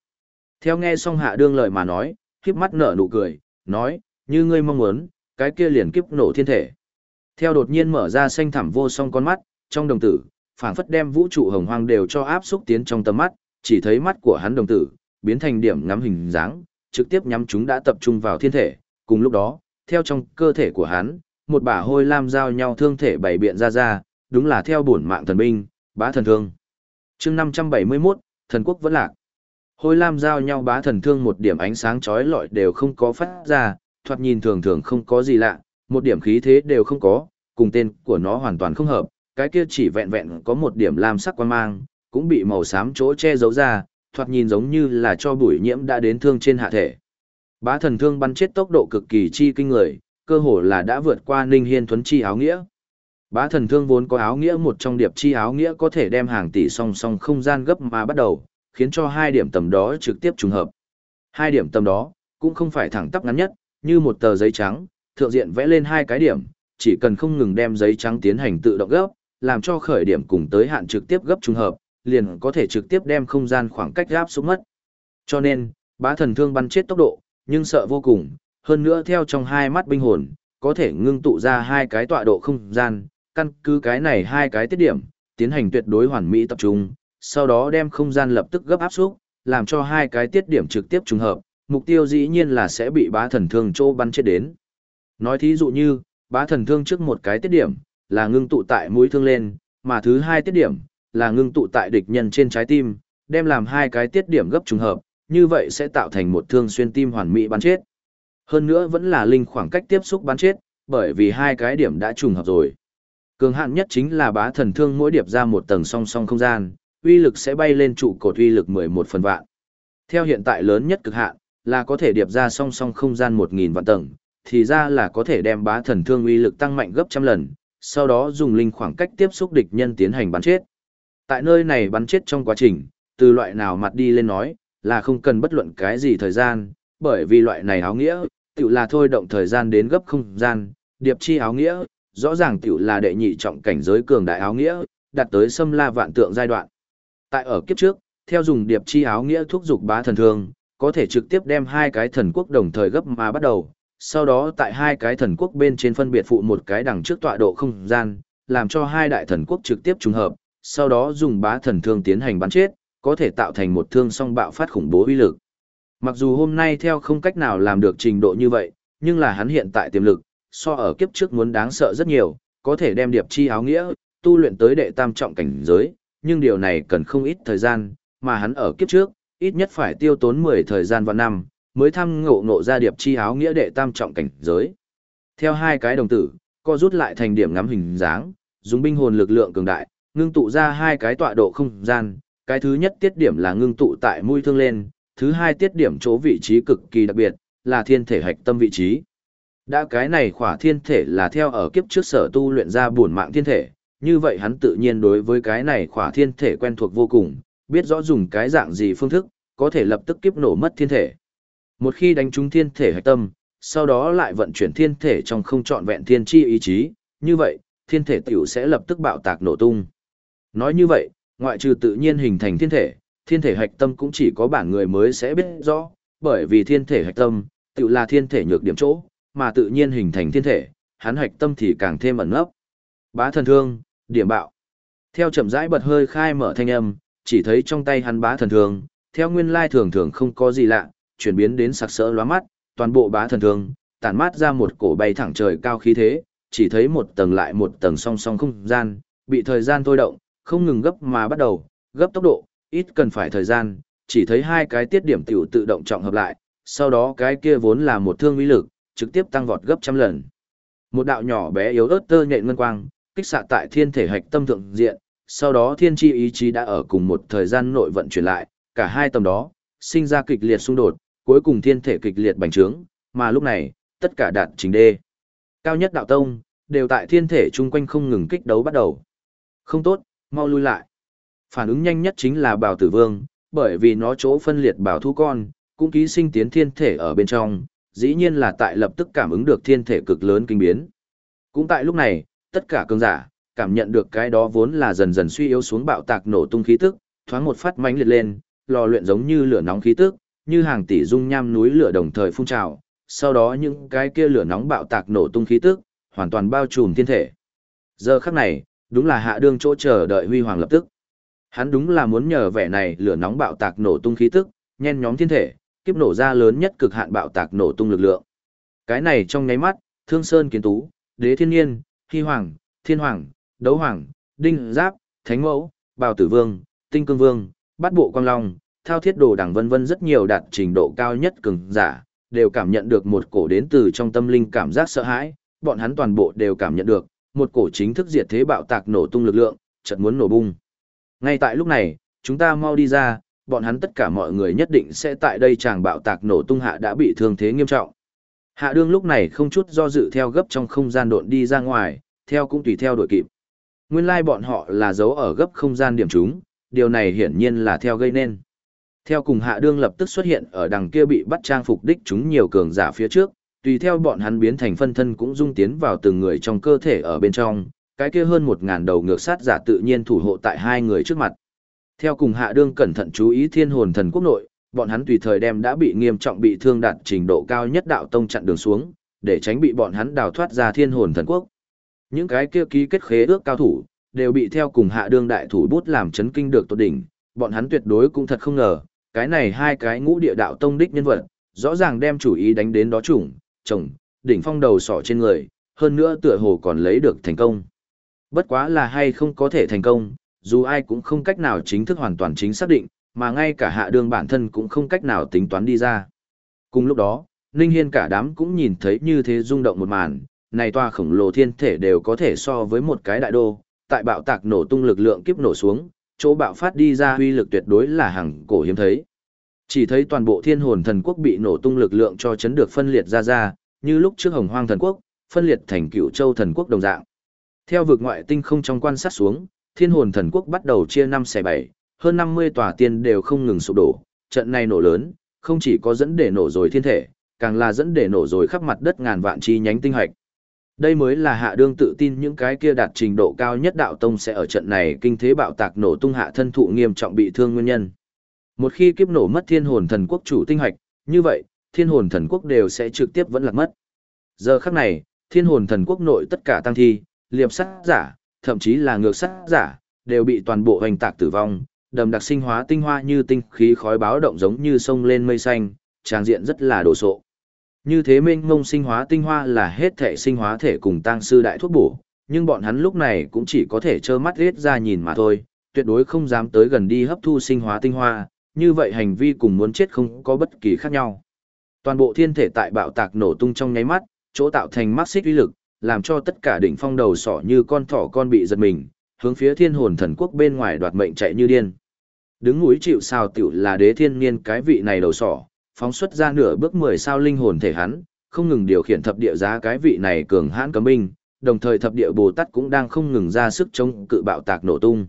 Theo nghe xong hạ đương lời mà nói, khiếp mắt nở nụ cười, nói, như ngươi mong muốn, cái kia liền kiếp nổ thiên thể. Theo đột nhiên mở ra xanh thẳm vô song con mắt, trong đồng tử, phảng phất đem vũ trụ hồng hoang đều cho áp xúc tiến trong tầm mắt, chỉ thấy mắt của hắn đồng tử, biến thành điểm ngắm hình dáng, trực tiếp nhắm chúng đã tập trung vào thiên thể, cùng lúc đó, theo trong cơ thể của hắn, một bả hôi lam giao nhau thương thể bảy biện ra ra, đúng là theo bổn mạng thần binh, bá thần thương chương 571, thần quốc vẫn lạc. Hôi lam giao nhau bá thần thương một điểm ánh sáng chói lọi đều không có phát ra, thoạt nhìn thường thường không có gì lạ, một điểm khí thế đều không có, cùng tên của nó hoàn toàn không hợp, cái kia chỉ vẹn vẹn có một điểm lam sắc quan mang, cũng bị màu xám chỗ che giấu ra, thoạt nhìn giống như là cho bụi nhiễm đã đến thương trên hạ thể. Bá thần thương bắn chết tốc độ cực kỳ chi kinh người, cơ hồ là đã vượt qua Ninh Hiên thuấn chi áo nghĩa. Bá thần thương vốn có áo nghĩa một trong điệp chi áo nghĩa có thể đem hàng tỷ song song không gian gấp mà bắt đầu, khiến cho hai điểm tầm đó trực tiếp trùng hợp. Hai điểm tầm đó, cũng không phải thẳng tắp ngắn nhất, như một tờ giấy trắng, thượng diện vẽ lên hai cái điểm, chỉ cần không ngừng đem giấy trắng tiến hành tự động gấp, làm cho khởi điểm cùng tới hạn trực tiếp gấp trùng hợp, liền có thể trực tiếp đem không gian khoảng cách gáp xuống mất. Cho nên, bá thần thương bắn chết tốc độ, nhưng sợ vô cùng, hơn nữa theo trong hai mắt binh hồn, có thể ngưng tụ ra hai cái tọa độ không gian, căn cứ cái này hai cái tiết điểm, tiến hành tuyệt đối hoàn mỹ tập trung, sau đó đem không gian lập tức gấp áp xúc, làm cho hai cái tiết điểm trực tiếp trùng hợp, mục tiêu dĩ nhiên là sẽ bị bá thần thương trô bắn chết đến. Nói thí dụ như, bá thần thương trước một cái tiết điểm, là ngưng tụ tại mũi thương lên, mà thứ hai tiết điểm, là ngưng tụ tại địch nhân trên trái tim, đem làm hai cái tiết điểm gấp trùng hợp, như vậy sẽ tạo thành một thương xuyên tim hoàn mỹ bắn chết. Hơn nữa vẫn là linh khoảng cách tiếp xúc bắn chết, bởi vì hai cái điểm đã trùng hợp rồi. Cường hạn nhất chính là bá thần thương mỗi điệp ra một tầng song song không gian, uy lực sẽ bay lên trụ cột uy lực 11 phần vạn. Theo hiện tại lớn nhất cực hạn, là có thể điệp ra song song không gian 1000 vạn tầng, thì ra là có thể đem bá thần thương uy lực tăng mạnh gấp trăm lần, sau đó dùng linh khoảng cách tiếp xúc địch nhân tiến hành bắn chết. Tại nơi này bắn chết trong quá trình, từ loại nào mặt đi lên nói, là không cần bất luận cái gì thời gian, bởi vì loại này áo nghĩa, tự là thôi động thời gian đến gấp không gian, điệp chi áo nghĩa, rõ ràng tiểu là đệ nhị trọng cảnh giới cường đại áo nghĩa, đạt tới xâm la vạn tượng giai đoạn. Tại ở kiếp trước, theo dùng điệp chi áo nghĩa thúc dục bá thần thương, có thể trực tiếp đem hai cái thần quốc đồng thời gấp mà bắt đầu, sau đó tại hai cái thần quốc bên trên phân biệt phụ một cái đằng trước tọa độ không gian, làm cho hai đại thần quốc trực tiếp trùng hợp, sau đó dùng bá thần thương tiến hành bắn chết, có thể tạo thành một thương song bạo phát khủng bố uy lực. Mặc dù hôm nay theo không cách nào làm được trình độ như vậy, nhưng là hắn hiện tại tiềm lực, so ở kiếp trước muốn đáng sợ rất nhiều, có thể đem điệp chi áo nghĩa, tu luyện tới đệ tam trọng cảnh giới, nhưng điều này cần không ít thời gian, mà hắn ở kiếp trước, ít nhất phải tiêu tốn 10 thời gian và năm, mới thăm ngộ ngộ ra điệp chi áo nghĩa đệ tam trọng cảnh giới. Theo hai cái đồng tử, co rút lại thành điểm ngắm hình dáng, dùng binh hồn lực lượng cường đại, ngưng tụ ra hai cái tọa độ không gian, cái thứ nhất tiết điểm là ngưng tụ tại mũi thương lên, thứ hai tiết điểm chỗ vị trí cực kỳ đặc biệt, là thiên thể hạch tâm vị trí. Đã cái này khỏa thiên thể là theo ở kiếp trước sở tu luyện ra buồn mạng thiên thể, như vậy hắn tự nhiên đối với cái này khỏa thiên thể quen thuộc vô cùng, biết rõ dùng cái dạng gì phương thức, có thể lập tức kiếp nổ mất thiên thể. Một khi đánh trúng thiên thể hạch tâm, sau đó lại vận chuyển thiên thể trong không trọn vẹn thiên chi ý chí, như vậy, thiên thể tiểu sẽ lập tức bạo tạc nổ tung. Nói như vậy, ngoại trừ tự nhiên hình thành thiên thể, thiên thể hạch tâm cũng chỉ có bản người mới sẽ biết rõ, bởi vì thiên thể hạch tâm, tiểu là thiên thể nhược điểm chỗ, mà tự nhiên hình thành thiên thể, hắn hạch tâm thì càng thêm ẩn nấp. Bá thần thương, điểm bạo. Theo chậm rãi bật hơi khai mở thanh âm, chỉ thấy trong tay hắn bá thần thương, theo nguyên lai thường thường không có gì lạ, chuyển biến đến sặc sỡ lóa mắt, toàn bộ bá thần thương, tản mát ra một cổ bay thẳng trời cao khí thế, chỉ thấy một tầng lại một tầng song song không gian, bị thời gian thôi động, không ngừng gấp mà bắt đầu, gấp tốc độ, ít cần phải thời gian, chỉ thấy hai cái tiết điểm tiểu tự động trọng hợp lại, sau đó cái kia vốn là một thương uy lực, trực tiếp tăng vọt gấp trăm lần. Một đạo nhỏ bé yếu ớt tơ nhện ngân quang, kích xạ tại thiên thể hạch tâm thượng diện, sau đó thiên chi ý chí đã ở cùng một thời gian nội vận chuyển lại, cả hai tầm đó, sinh ra kịch liệt xung đột, cuối cùng thiên thể kịch liệt bành trướng, mà lúc này, tất cả đạt trình đê. Cao nhất đạo tông, đều tại thiên thể chung quanh không ngừng kích đấu bắt đầu. Không tốt, mau lui lại. Phản ứng nhanh nhất chính là bào tử vương, bởi vì nó chỗ phân liệt bảo thu con, cũng ký sinh tiến thiên thể ở bên trong, dĩ nhiên là tại lập tức cảm ứng được thiên thể cực lớn kinh biến. Cũng tại lúc này, tất cả cường giả, cảm nhận được cái đó vốn là dần dần suy yếu xuống bạo tạc nổ tung khí tức, thoáng một phát mãnh liệt lên, lò luyện giống như lửa nóng khí tức, như hàng tỷ dung nham núi lửa đồng thời phun trào, sau đó những cái kia lửa nóng bạo tạc nổ tung khí tức, hoàn toàn bao trùm thiên thể. Giờ khắc này, đúng là hạ đương chỗ chờ đợi huy hoàng lập tức. Hắn đúng là muốn nhờ vẻ này lửa nóng bạo tạc nổ tung khí tức, nhen nhóm thiên thể, kiếp nổ ra lớn nhất cực hạn bạo tạc nổ tung lực lượng. Cái này trong nháy mắt, Thương Sơn Kiến Tú, Đế Thiên Nhiên, Hy Hoàng, Thiên Hoàng, Đấu Hoàng, Đinh Giáp, Thánh Mẫu, Bào Tử Vương, Tinh Cương Vương, Bát Bộ Quang Long, Thao Thiết Đồ Đảng vân vân rất nhiều đạt trình độ cao nhất cường giả, đều cảm nhận được một cổ đến từ trong tâm linh cảm giác sợ hãi, bọn hắn toàn bộ đều cảm nhận được, một cổ chính thức diệt thế bạo tạc nổ tung lực lượng, chợt muốn nổ bung. Ngay tại lúc này, chúng ta mau đi ra, bọn hắn tất cả mọi người nhất định sẽ tại đây chàng bạo tạc nổ tung hạ đã bị thương thế nghiêm trọng. Hạ đương lúc này không chút do dự theo gấp trong không gian độn đi ra ngoài, theo cũng tùy theo đội kịp. Nguyên lai like bọn họ là giấu ở gấp không gian điểm chúng, điều này hiển nhiên là theo gây nên. Theo cùng hạ đương lập tức xuất hiện ở đằng kia bị bắt trang phục đích chúng nhiều cường giả phía trước, tùy theo bọn hắn biến thành phân thân cũng dung tiến vào từng người trong cơ thể ở bên trong, cái kia hơn một ngàn đầu ngược sát giả tự nhiên thủ hộ tại hai người trước mặt. Theo cùng hạ đương cẩn thận chú ý thiên hồn thần quốc nội, bọn hắn tùy thời đem đã bị nghiêm trọng bị thương đạt trình độ cao nhất đạo tông chặn đường xuống, để tránh bị bọn hắn đào thoát ra thiên hồn thần quốc. Những cái kia ký kết khế ước cao thủ, đều bị theo cùng hạ đương đại thủ bút làm chấn kinh được tột đỉnh, bọn hắn tuyệt đối cũng thật không ngờ, cái này hai cái ngũ địa đạo tông đích nhân vật, rõ ràng đem chủ ý đánh đến đó chủng, chồng, đỉnh phong đầu sỏ trên người, hơn nữa tựa hồ còn lấy được thành công. Bất quá là hay không có thể thành công, dù ai cũng không cách nào chính thức hoàn toàn chính xác định, mà ngay cả hạ đường bản thân cũng không cách nào tính toán đi ra. Cùng lúc đó, Ninh Hiên cả đám cũng nhìn thấy như thế rung động một màn, này toa khổng lồ thiên thể đều có thể so với một cái đại đô, tại bạo tạc nổ tung lực lượng kiếp nổ xuống, chỗ bạo phát đi ra huy lực tuyệt đối là hàng cổ hiếm thấy. Chỉ thấy toàn bộ thiên hồn thần quốc bị nổ tung lực lượng cho chấn được phân liệt ra ra, như lúc trước hồng hoang thần quốc, phân liệt thành cựu châu thần quốc đồng dạng. Theo vực ngoại tinh không trong quan sát xuống, thiên hồn thần quốc bắt đầu chia năm xẻ bảy, hơn 50 tòa tiên đều không ngừng sụp đổ, trận này nổ lớn, không chỉ có dẫn để nổ rồi thiên thể, càng là dẫn để nổ rồi khắp mặt đất ngàn vạn chi nhánh tinh hạch. Đây mới là hạ đương tự tin những cái kia đạt trình độ cao nhất đạo tông sẽ ở trận này kinh thế bạo tạc nổ tung hạ thân thụ nghiêm trọng bị thương nguyên nhân. Một khi kiếp nổ mất thiên hồn thần quốc chủ tinh hạch, như vậy, thiên hồn thần quốc đều sẽ trực tiếp vẫn lạc mất. Giờ khắc này, thiên hồn thần quốc nội tất cả tăng thi, liệp sát giả, thậm chí là ngược sát giả, đều bị toàn bộ hoành tạc tử vong, đầm đặc sinh hóa tinh hoa như tinh khí khói báo động giống như sông lên mây xanh, trang diện rất là đồ sộ. Như thế mênh mông sinh hóa tinh hoa là hết thể sinh hóa thể cùng tăng sư đại thuốc bổ, nhưng bọn hắn lúc này cũng chỉ có thể trơ mắt riết ra nhìn mà thôi, tuyệt đối không dám tới gần đi hấp thu sinh hóa tinh hoa, như vậy hành vi cùng muốn chết không có bất kỳ khác nhau. Toàn bộ thiên thể tại bạo tạc nổ tung trong nháy mắt, chỗ tạo thành mắc xích uy lực, làm cho tất cả đỉnh phong đầu sỏ như con thỏ con bị giật mình, hướng phía thiên hồn thần quốc bên ngoài đoạt mệnh chạy như điên. Đứng núi chịu sao tiểu là đế thiên niên cái vị này đầu sỏ, phóng xuất ra nửa bước 10 sao linh hồn thể hắn, không ngừng điều khiển thập địa giá cái vị này cường hãn cấm binh, đồng thời thập địa Bồ Tát cũng đang không ngừng ra sức chống cự bạo tạc nổ tung.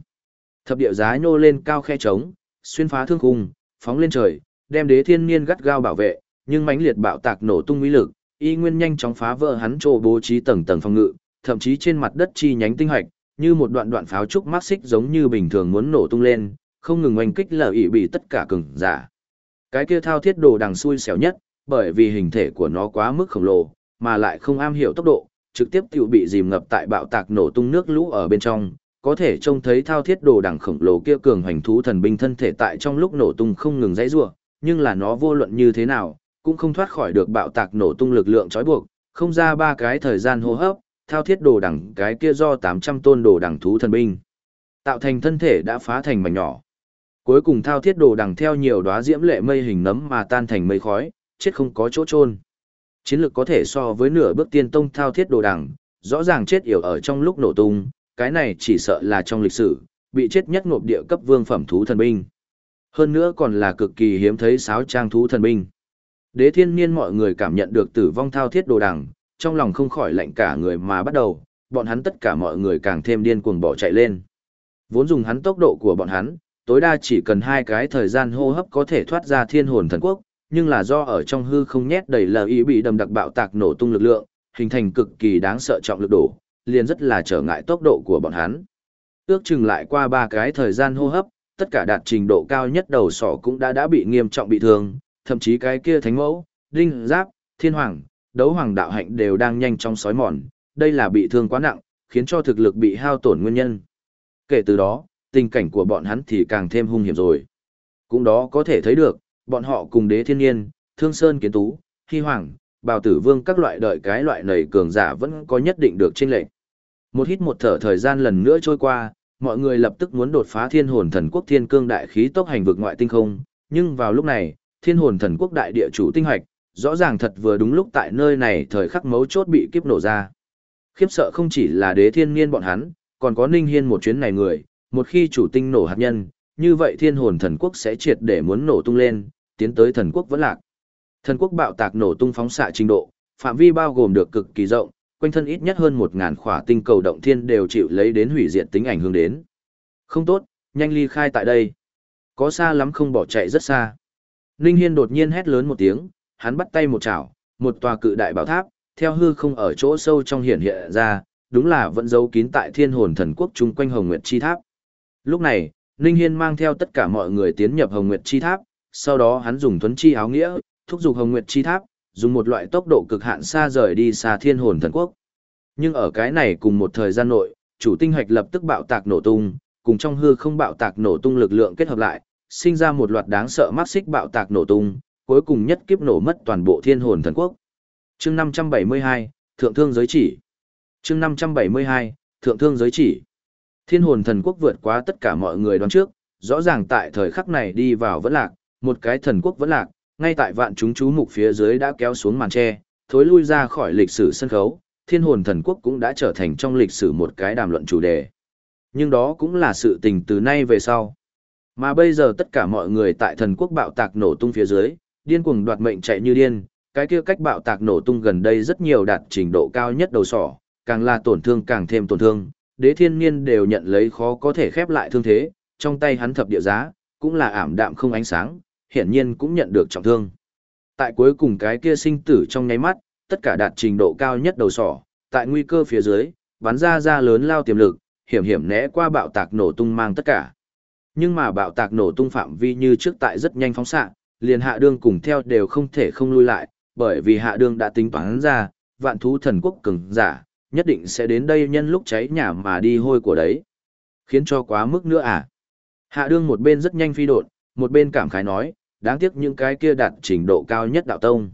Thập địa giá nhô lên cao khe trống, xuyên phá thương khung, phóng lên trời, đem đế thiên niên gắt gao bảo vệ, nhưng mãnh liệt bạo tạc nổ tung uy lực, y nguyên nhanh chóng phá vỡ hắn trô bố trí tầng tầng phòng ngự, thậm chí trên mặt đất chi nhánh tinh hạch, như một đoạn đoạn pháo trúc mắc xích giống như bình thường muốn nổ tung lên, không ngừng oanh kích lở ỉ bị tất cả cường giả. Cái kia thao thiết đồ đằng xui xẻo nhất, bởi vì hình thể của nó quá mức khổng lồ, mà lại không am hiểu tốc độ, trực tiếp tiểu bị dìm ngập tại bạo tạc nổ tung nước lũ ở bên trong, có thể trông thấy thao thiết đồ đằng khổng lồ kia cường hành thú thần binh thân thể tại trong lúc nổ tung không ngừng dãy rủa, nhưng là nó vô luận như thế nào, cũng không thoát khỏi được bạo tạc nổ tung lực lượng trói buộc, không ra ba cái thời gian hô hấp, thao thiết đồ đẳng cái kia do 800 tôn đồ đẳng thú thần binh. Tạo thành thân thể đã phá thành mảnh nhỏ. Cuối cùng thao thiết đồ đẳng theo nhiều đóa diễm lệ mây hình nấm mà tan thành mây khói, chết không có chỗ trôn. Chiến lược có thể so với nửa bước tiên tông thao thiết đồ đẳng rõ ràng chết yểu ở trong lúc nổ tung, cái này chỉ sợ là trong lịch sử, bị chết nhất ngộp địa cấp vương phẩm thú thần binh. Hơn nữa còn là cực kỳ hiếm thấy sáo trang thú thần binh. Đế thiên niên mọi người cảm nhận được tử vong thao thiết đồ đằng, trong lòng không khỏi lạnh cả người mà bắt đầu, bọn hắn tất cả mọi người càng thêm điên cuồng bỏ chạy lên. Vốn dùng hắn tốc độ của bọn hắn, tối đa chỉ cần hai cái thời gian hô hấp có thể thoát ra thiên hồn thần quốc, nhưng là do ở trong hư không nhét đầy lờ ý bị đầm đặc bạo tạc nổ tung lực lượng, hình thành cực kỳ đáng sợ trọng lực đổ, liền rất là trở ngại tốc độ của bọn hắn. Ước chừng lại qua ba cái thời gian hô hấp, tất cả đạt trình độ cao nhất đầu sỏ cũng đã đã bị nghiêm trọng bị thương, thậm chí cái kia thánh mẫu, đinh giáp, thiên hoàng, đấu hoàng đạo hạnh đều đang nhanh chóng sói mòn, đây là bị thương quá nặng, khiến cho thực lực bị hao tổn nguyên nhân. Kể từ đó, tình cảnh của bọn hắn thì càng thêm hung hiểm rồi. Cũng đó có thể thấy được, bọn họ cùng đế thiên nhiên, thương sơn kiến tú, hy hoàng, bào tử vương các loại đợi cái loại nầy cường giả vẫn có nhất định được trên lệnh. Một hít một thở thời gian lần nữa trôi qua, mọi người lập tức muốn đột phá thiên hồn thần quốc thiên cương đại khí tốc hành vực ngoại tinh không, nhưng vào lúc này, thiên hồn thần quốc đại địa chủ tinh hoạch, rõ ràng thật vừa đúng lúc tại nơi này thời khắc mấu chốt bị kiếp nổ ra. Khiếp sợ không chỉ là đế thiên niên bọn hắn, còn có ninh hiên một chuyến này người, một khi chủ tinh nổ hạt nhân, như vậy thiên hồn thần quốc sẽ triệt để muốn nổ tung lên, tiến tới thần quốc vẫn lạc. Thần quốc bạo tạc nổ tung phóng xạ trình độ, phạm vi bao gồm được cực kỳ rộng, quanh thân ít nhất hơn một ngàn khỏa tinh cầu động thiên đều chịu lấy đến hủy diệt tính ảnh hưởng đến. Không tốt, nhanh ly khai tại đây. Có xa lắm không bỏ chạy rất xa. Ninh Hiên đột nhiên hét lớn một tiếng, hắn bắt tay một chảo, một tòa cự đại bảo tháp, theo hư không ở chỗ sâu trong hiển hiện ra, đúng là vẫn giấu kín tại thiên hồn thần quốc chung quanh Hồng Nguyệt Chi Tháp. Lúc này, Ninh Hiên mang theo tất cả mọi người tiến nhập Hồng Nguyệt Chi Tháp, sau đó hắn dùng thuấn chi áo nghĩa, thúc giục Hồng Nguyệt Chi Tháp, dùng một loại tốc độ cực hạn xa rời đi xa thiên hồn thần quốc. Nhưng ở cái này cùng một thời gian nội, chủ tinh hạch lập tức bạo tạc nổ tung, cùng trong hư không bạo tạc nổ tung lực lượng kết hợp lại, sinh ra một loạt đáng sợ mắc xích bạo tạc nổ tung, cuối cùng nhất kiếp nổ mất toàn bộ thiên hồn thần quốc. Chương 572, Thượng thương giới chỉ. Chương 572, Thượng thương giới chỉ. Thiên hồn thần quốc vượt qua tất cả mọi người đoán trước, rõ ràng tại thời khắc này đi vào vẫn lạc, một cái thần quốc vẫn lạc, ngay tại vạn chúng chú mục phía dưới đã kéo xuống màn tre, thối lui ra khỏi lịch sử sân khấu, thiên hồn thần quốc cũng đã trở thành trong lịch sử một cái đàm luận chủ đề. Nhưng đó cũng là sự tình từ nay về sau. Mà bây giờ tất cả mọi người tại thần quốc bạo tạc nổ tung phía dưới, điên cuồng đoạt mệnh chạy như điên, cái kia cách bạo tạc nổ tung gần đây rất nhiều đạt trình độ cao nhất đầu sỏ, càng là tổn thương càng thêm tổn thương, đế thiên niên đều nhận lấy khó có thể khép lại thương thế, trong tay hắn thập địa giá, cũng là ảm đạm không ánh sáng, hiển nhiên cũng nhận được trọng thương. Tại cuối cùng cái kia sinh tử trong nháy mắt, tất cả đạt trình độ cao nhất đầu sỏ, tại nguy cơ phía dưới, bắn ra ra lớn lao tiềm lực, hiểm hiểm né qua bạo tạc nổ tung mang tất cả. Nhưng mà bạo tạc nổ tung phạm vi như trước tại rất nhanh phóng xạ, liền hạ đương cùng theo đều không thể không lui lại, bởi vì hạ đương đã tính toán ra, vạn thú thần quốc cường giả, nhất định sẽ đến đây nhân lúc cháy nhà mà đi hôi của đấy. Khiến cho quá mức nữa à. Hạ đương một bên rất nhanh phi đột, một bên cảm khái nói, đáng tiếc những cái kia đạt trình độ cao nhất đạo tông.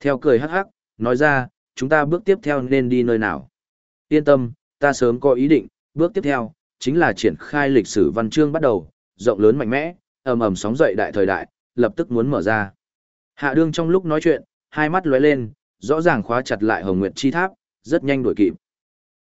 Theo cười hắc hắc, nói ra, chúng ta bước tiếp theo nên đi nơi nào. Yên tâm, ta sớm có ý định, bước tiếp theo, chính là triển khai lịch sử văn chương bắt đầu, rộng lớn mạnh mẽ, ầm ầm sóng dậy đại thời đại, lập tức muốn mở ra. Hạ đương trong lúc nói chuyện, hai mắt lóe lên, rõ ràng khóa chặt lại Hồng Nguyệt Chi Tháp, rất nhanh đuổi kịp.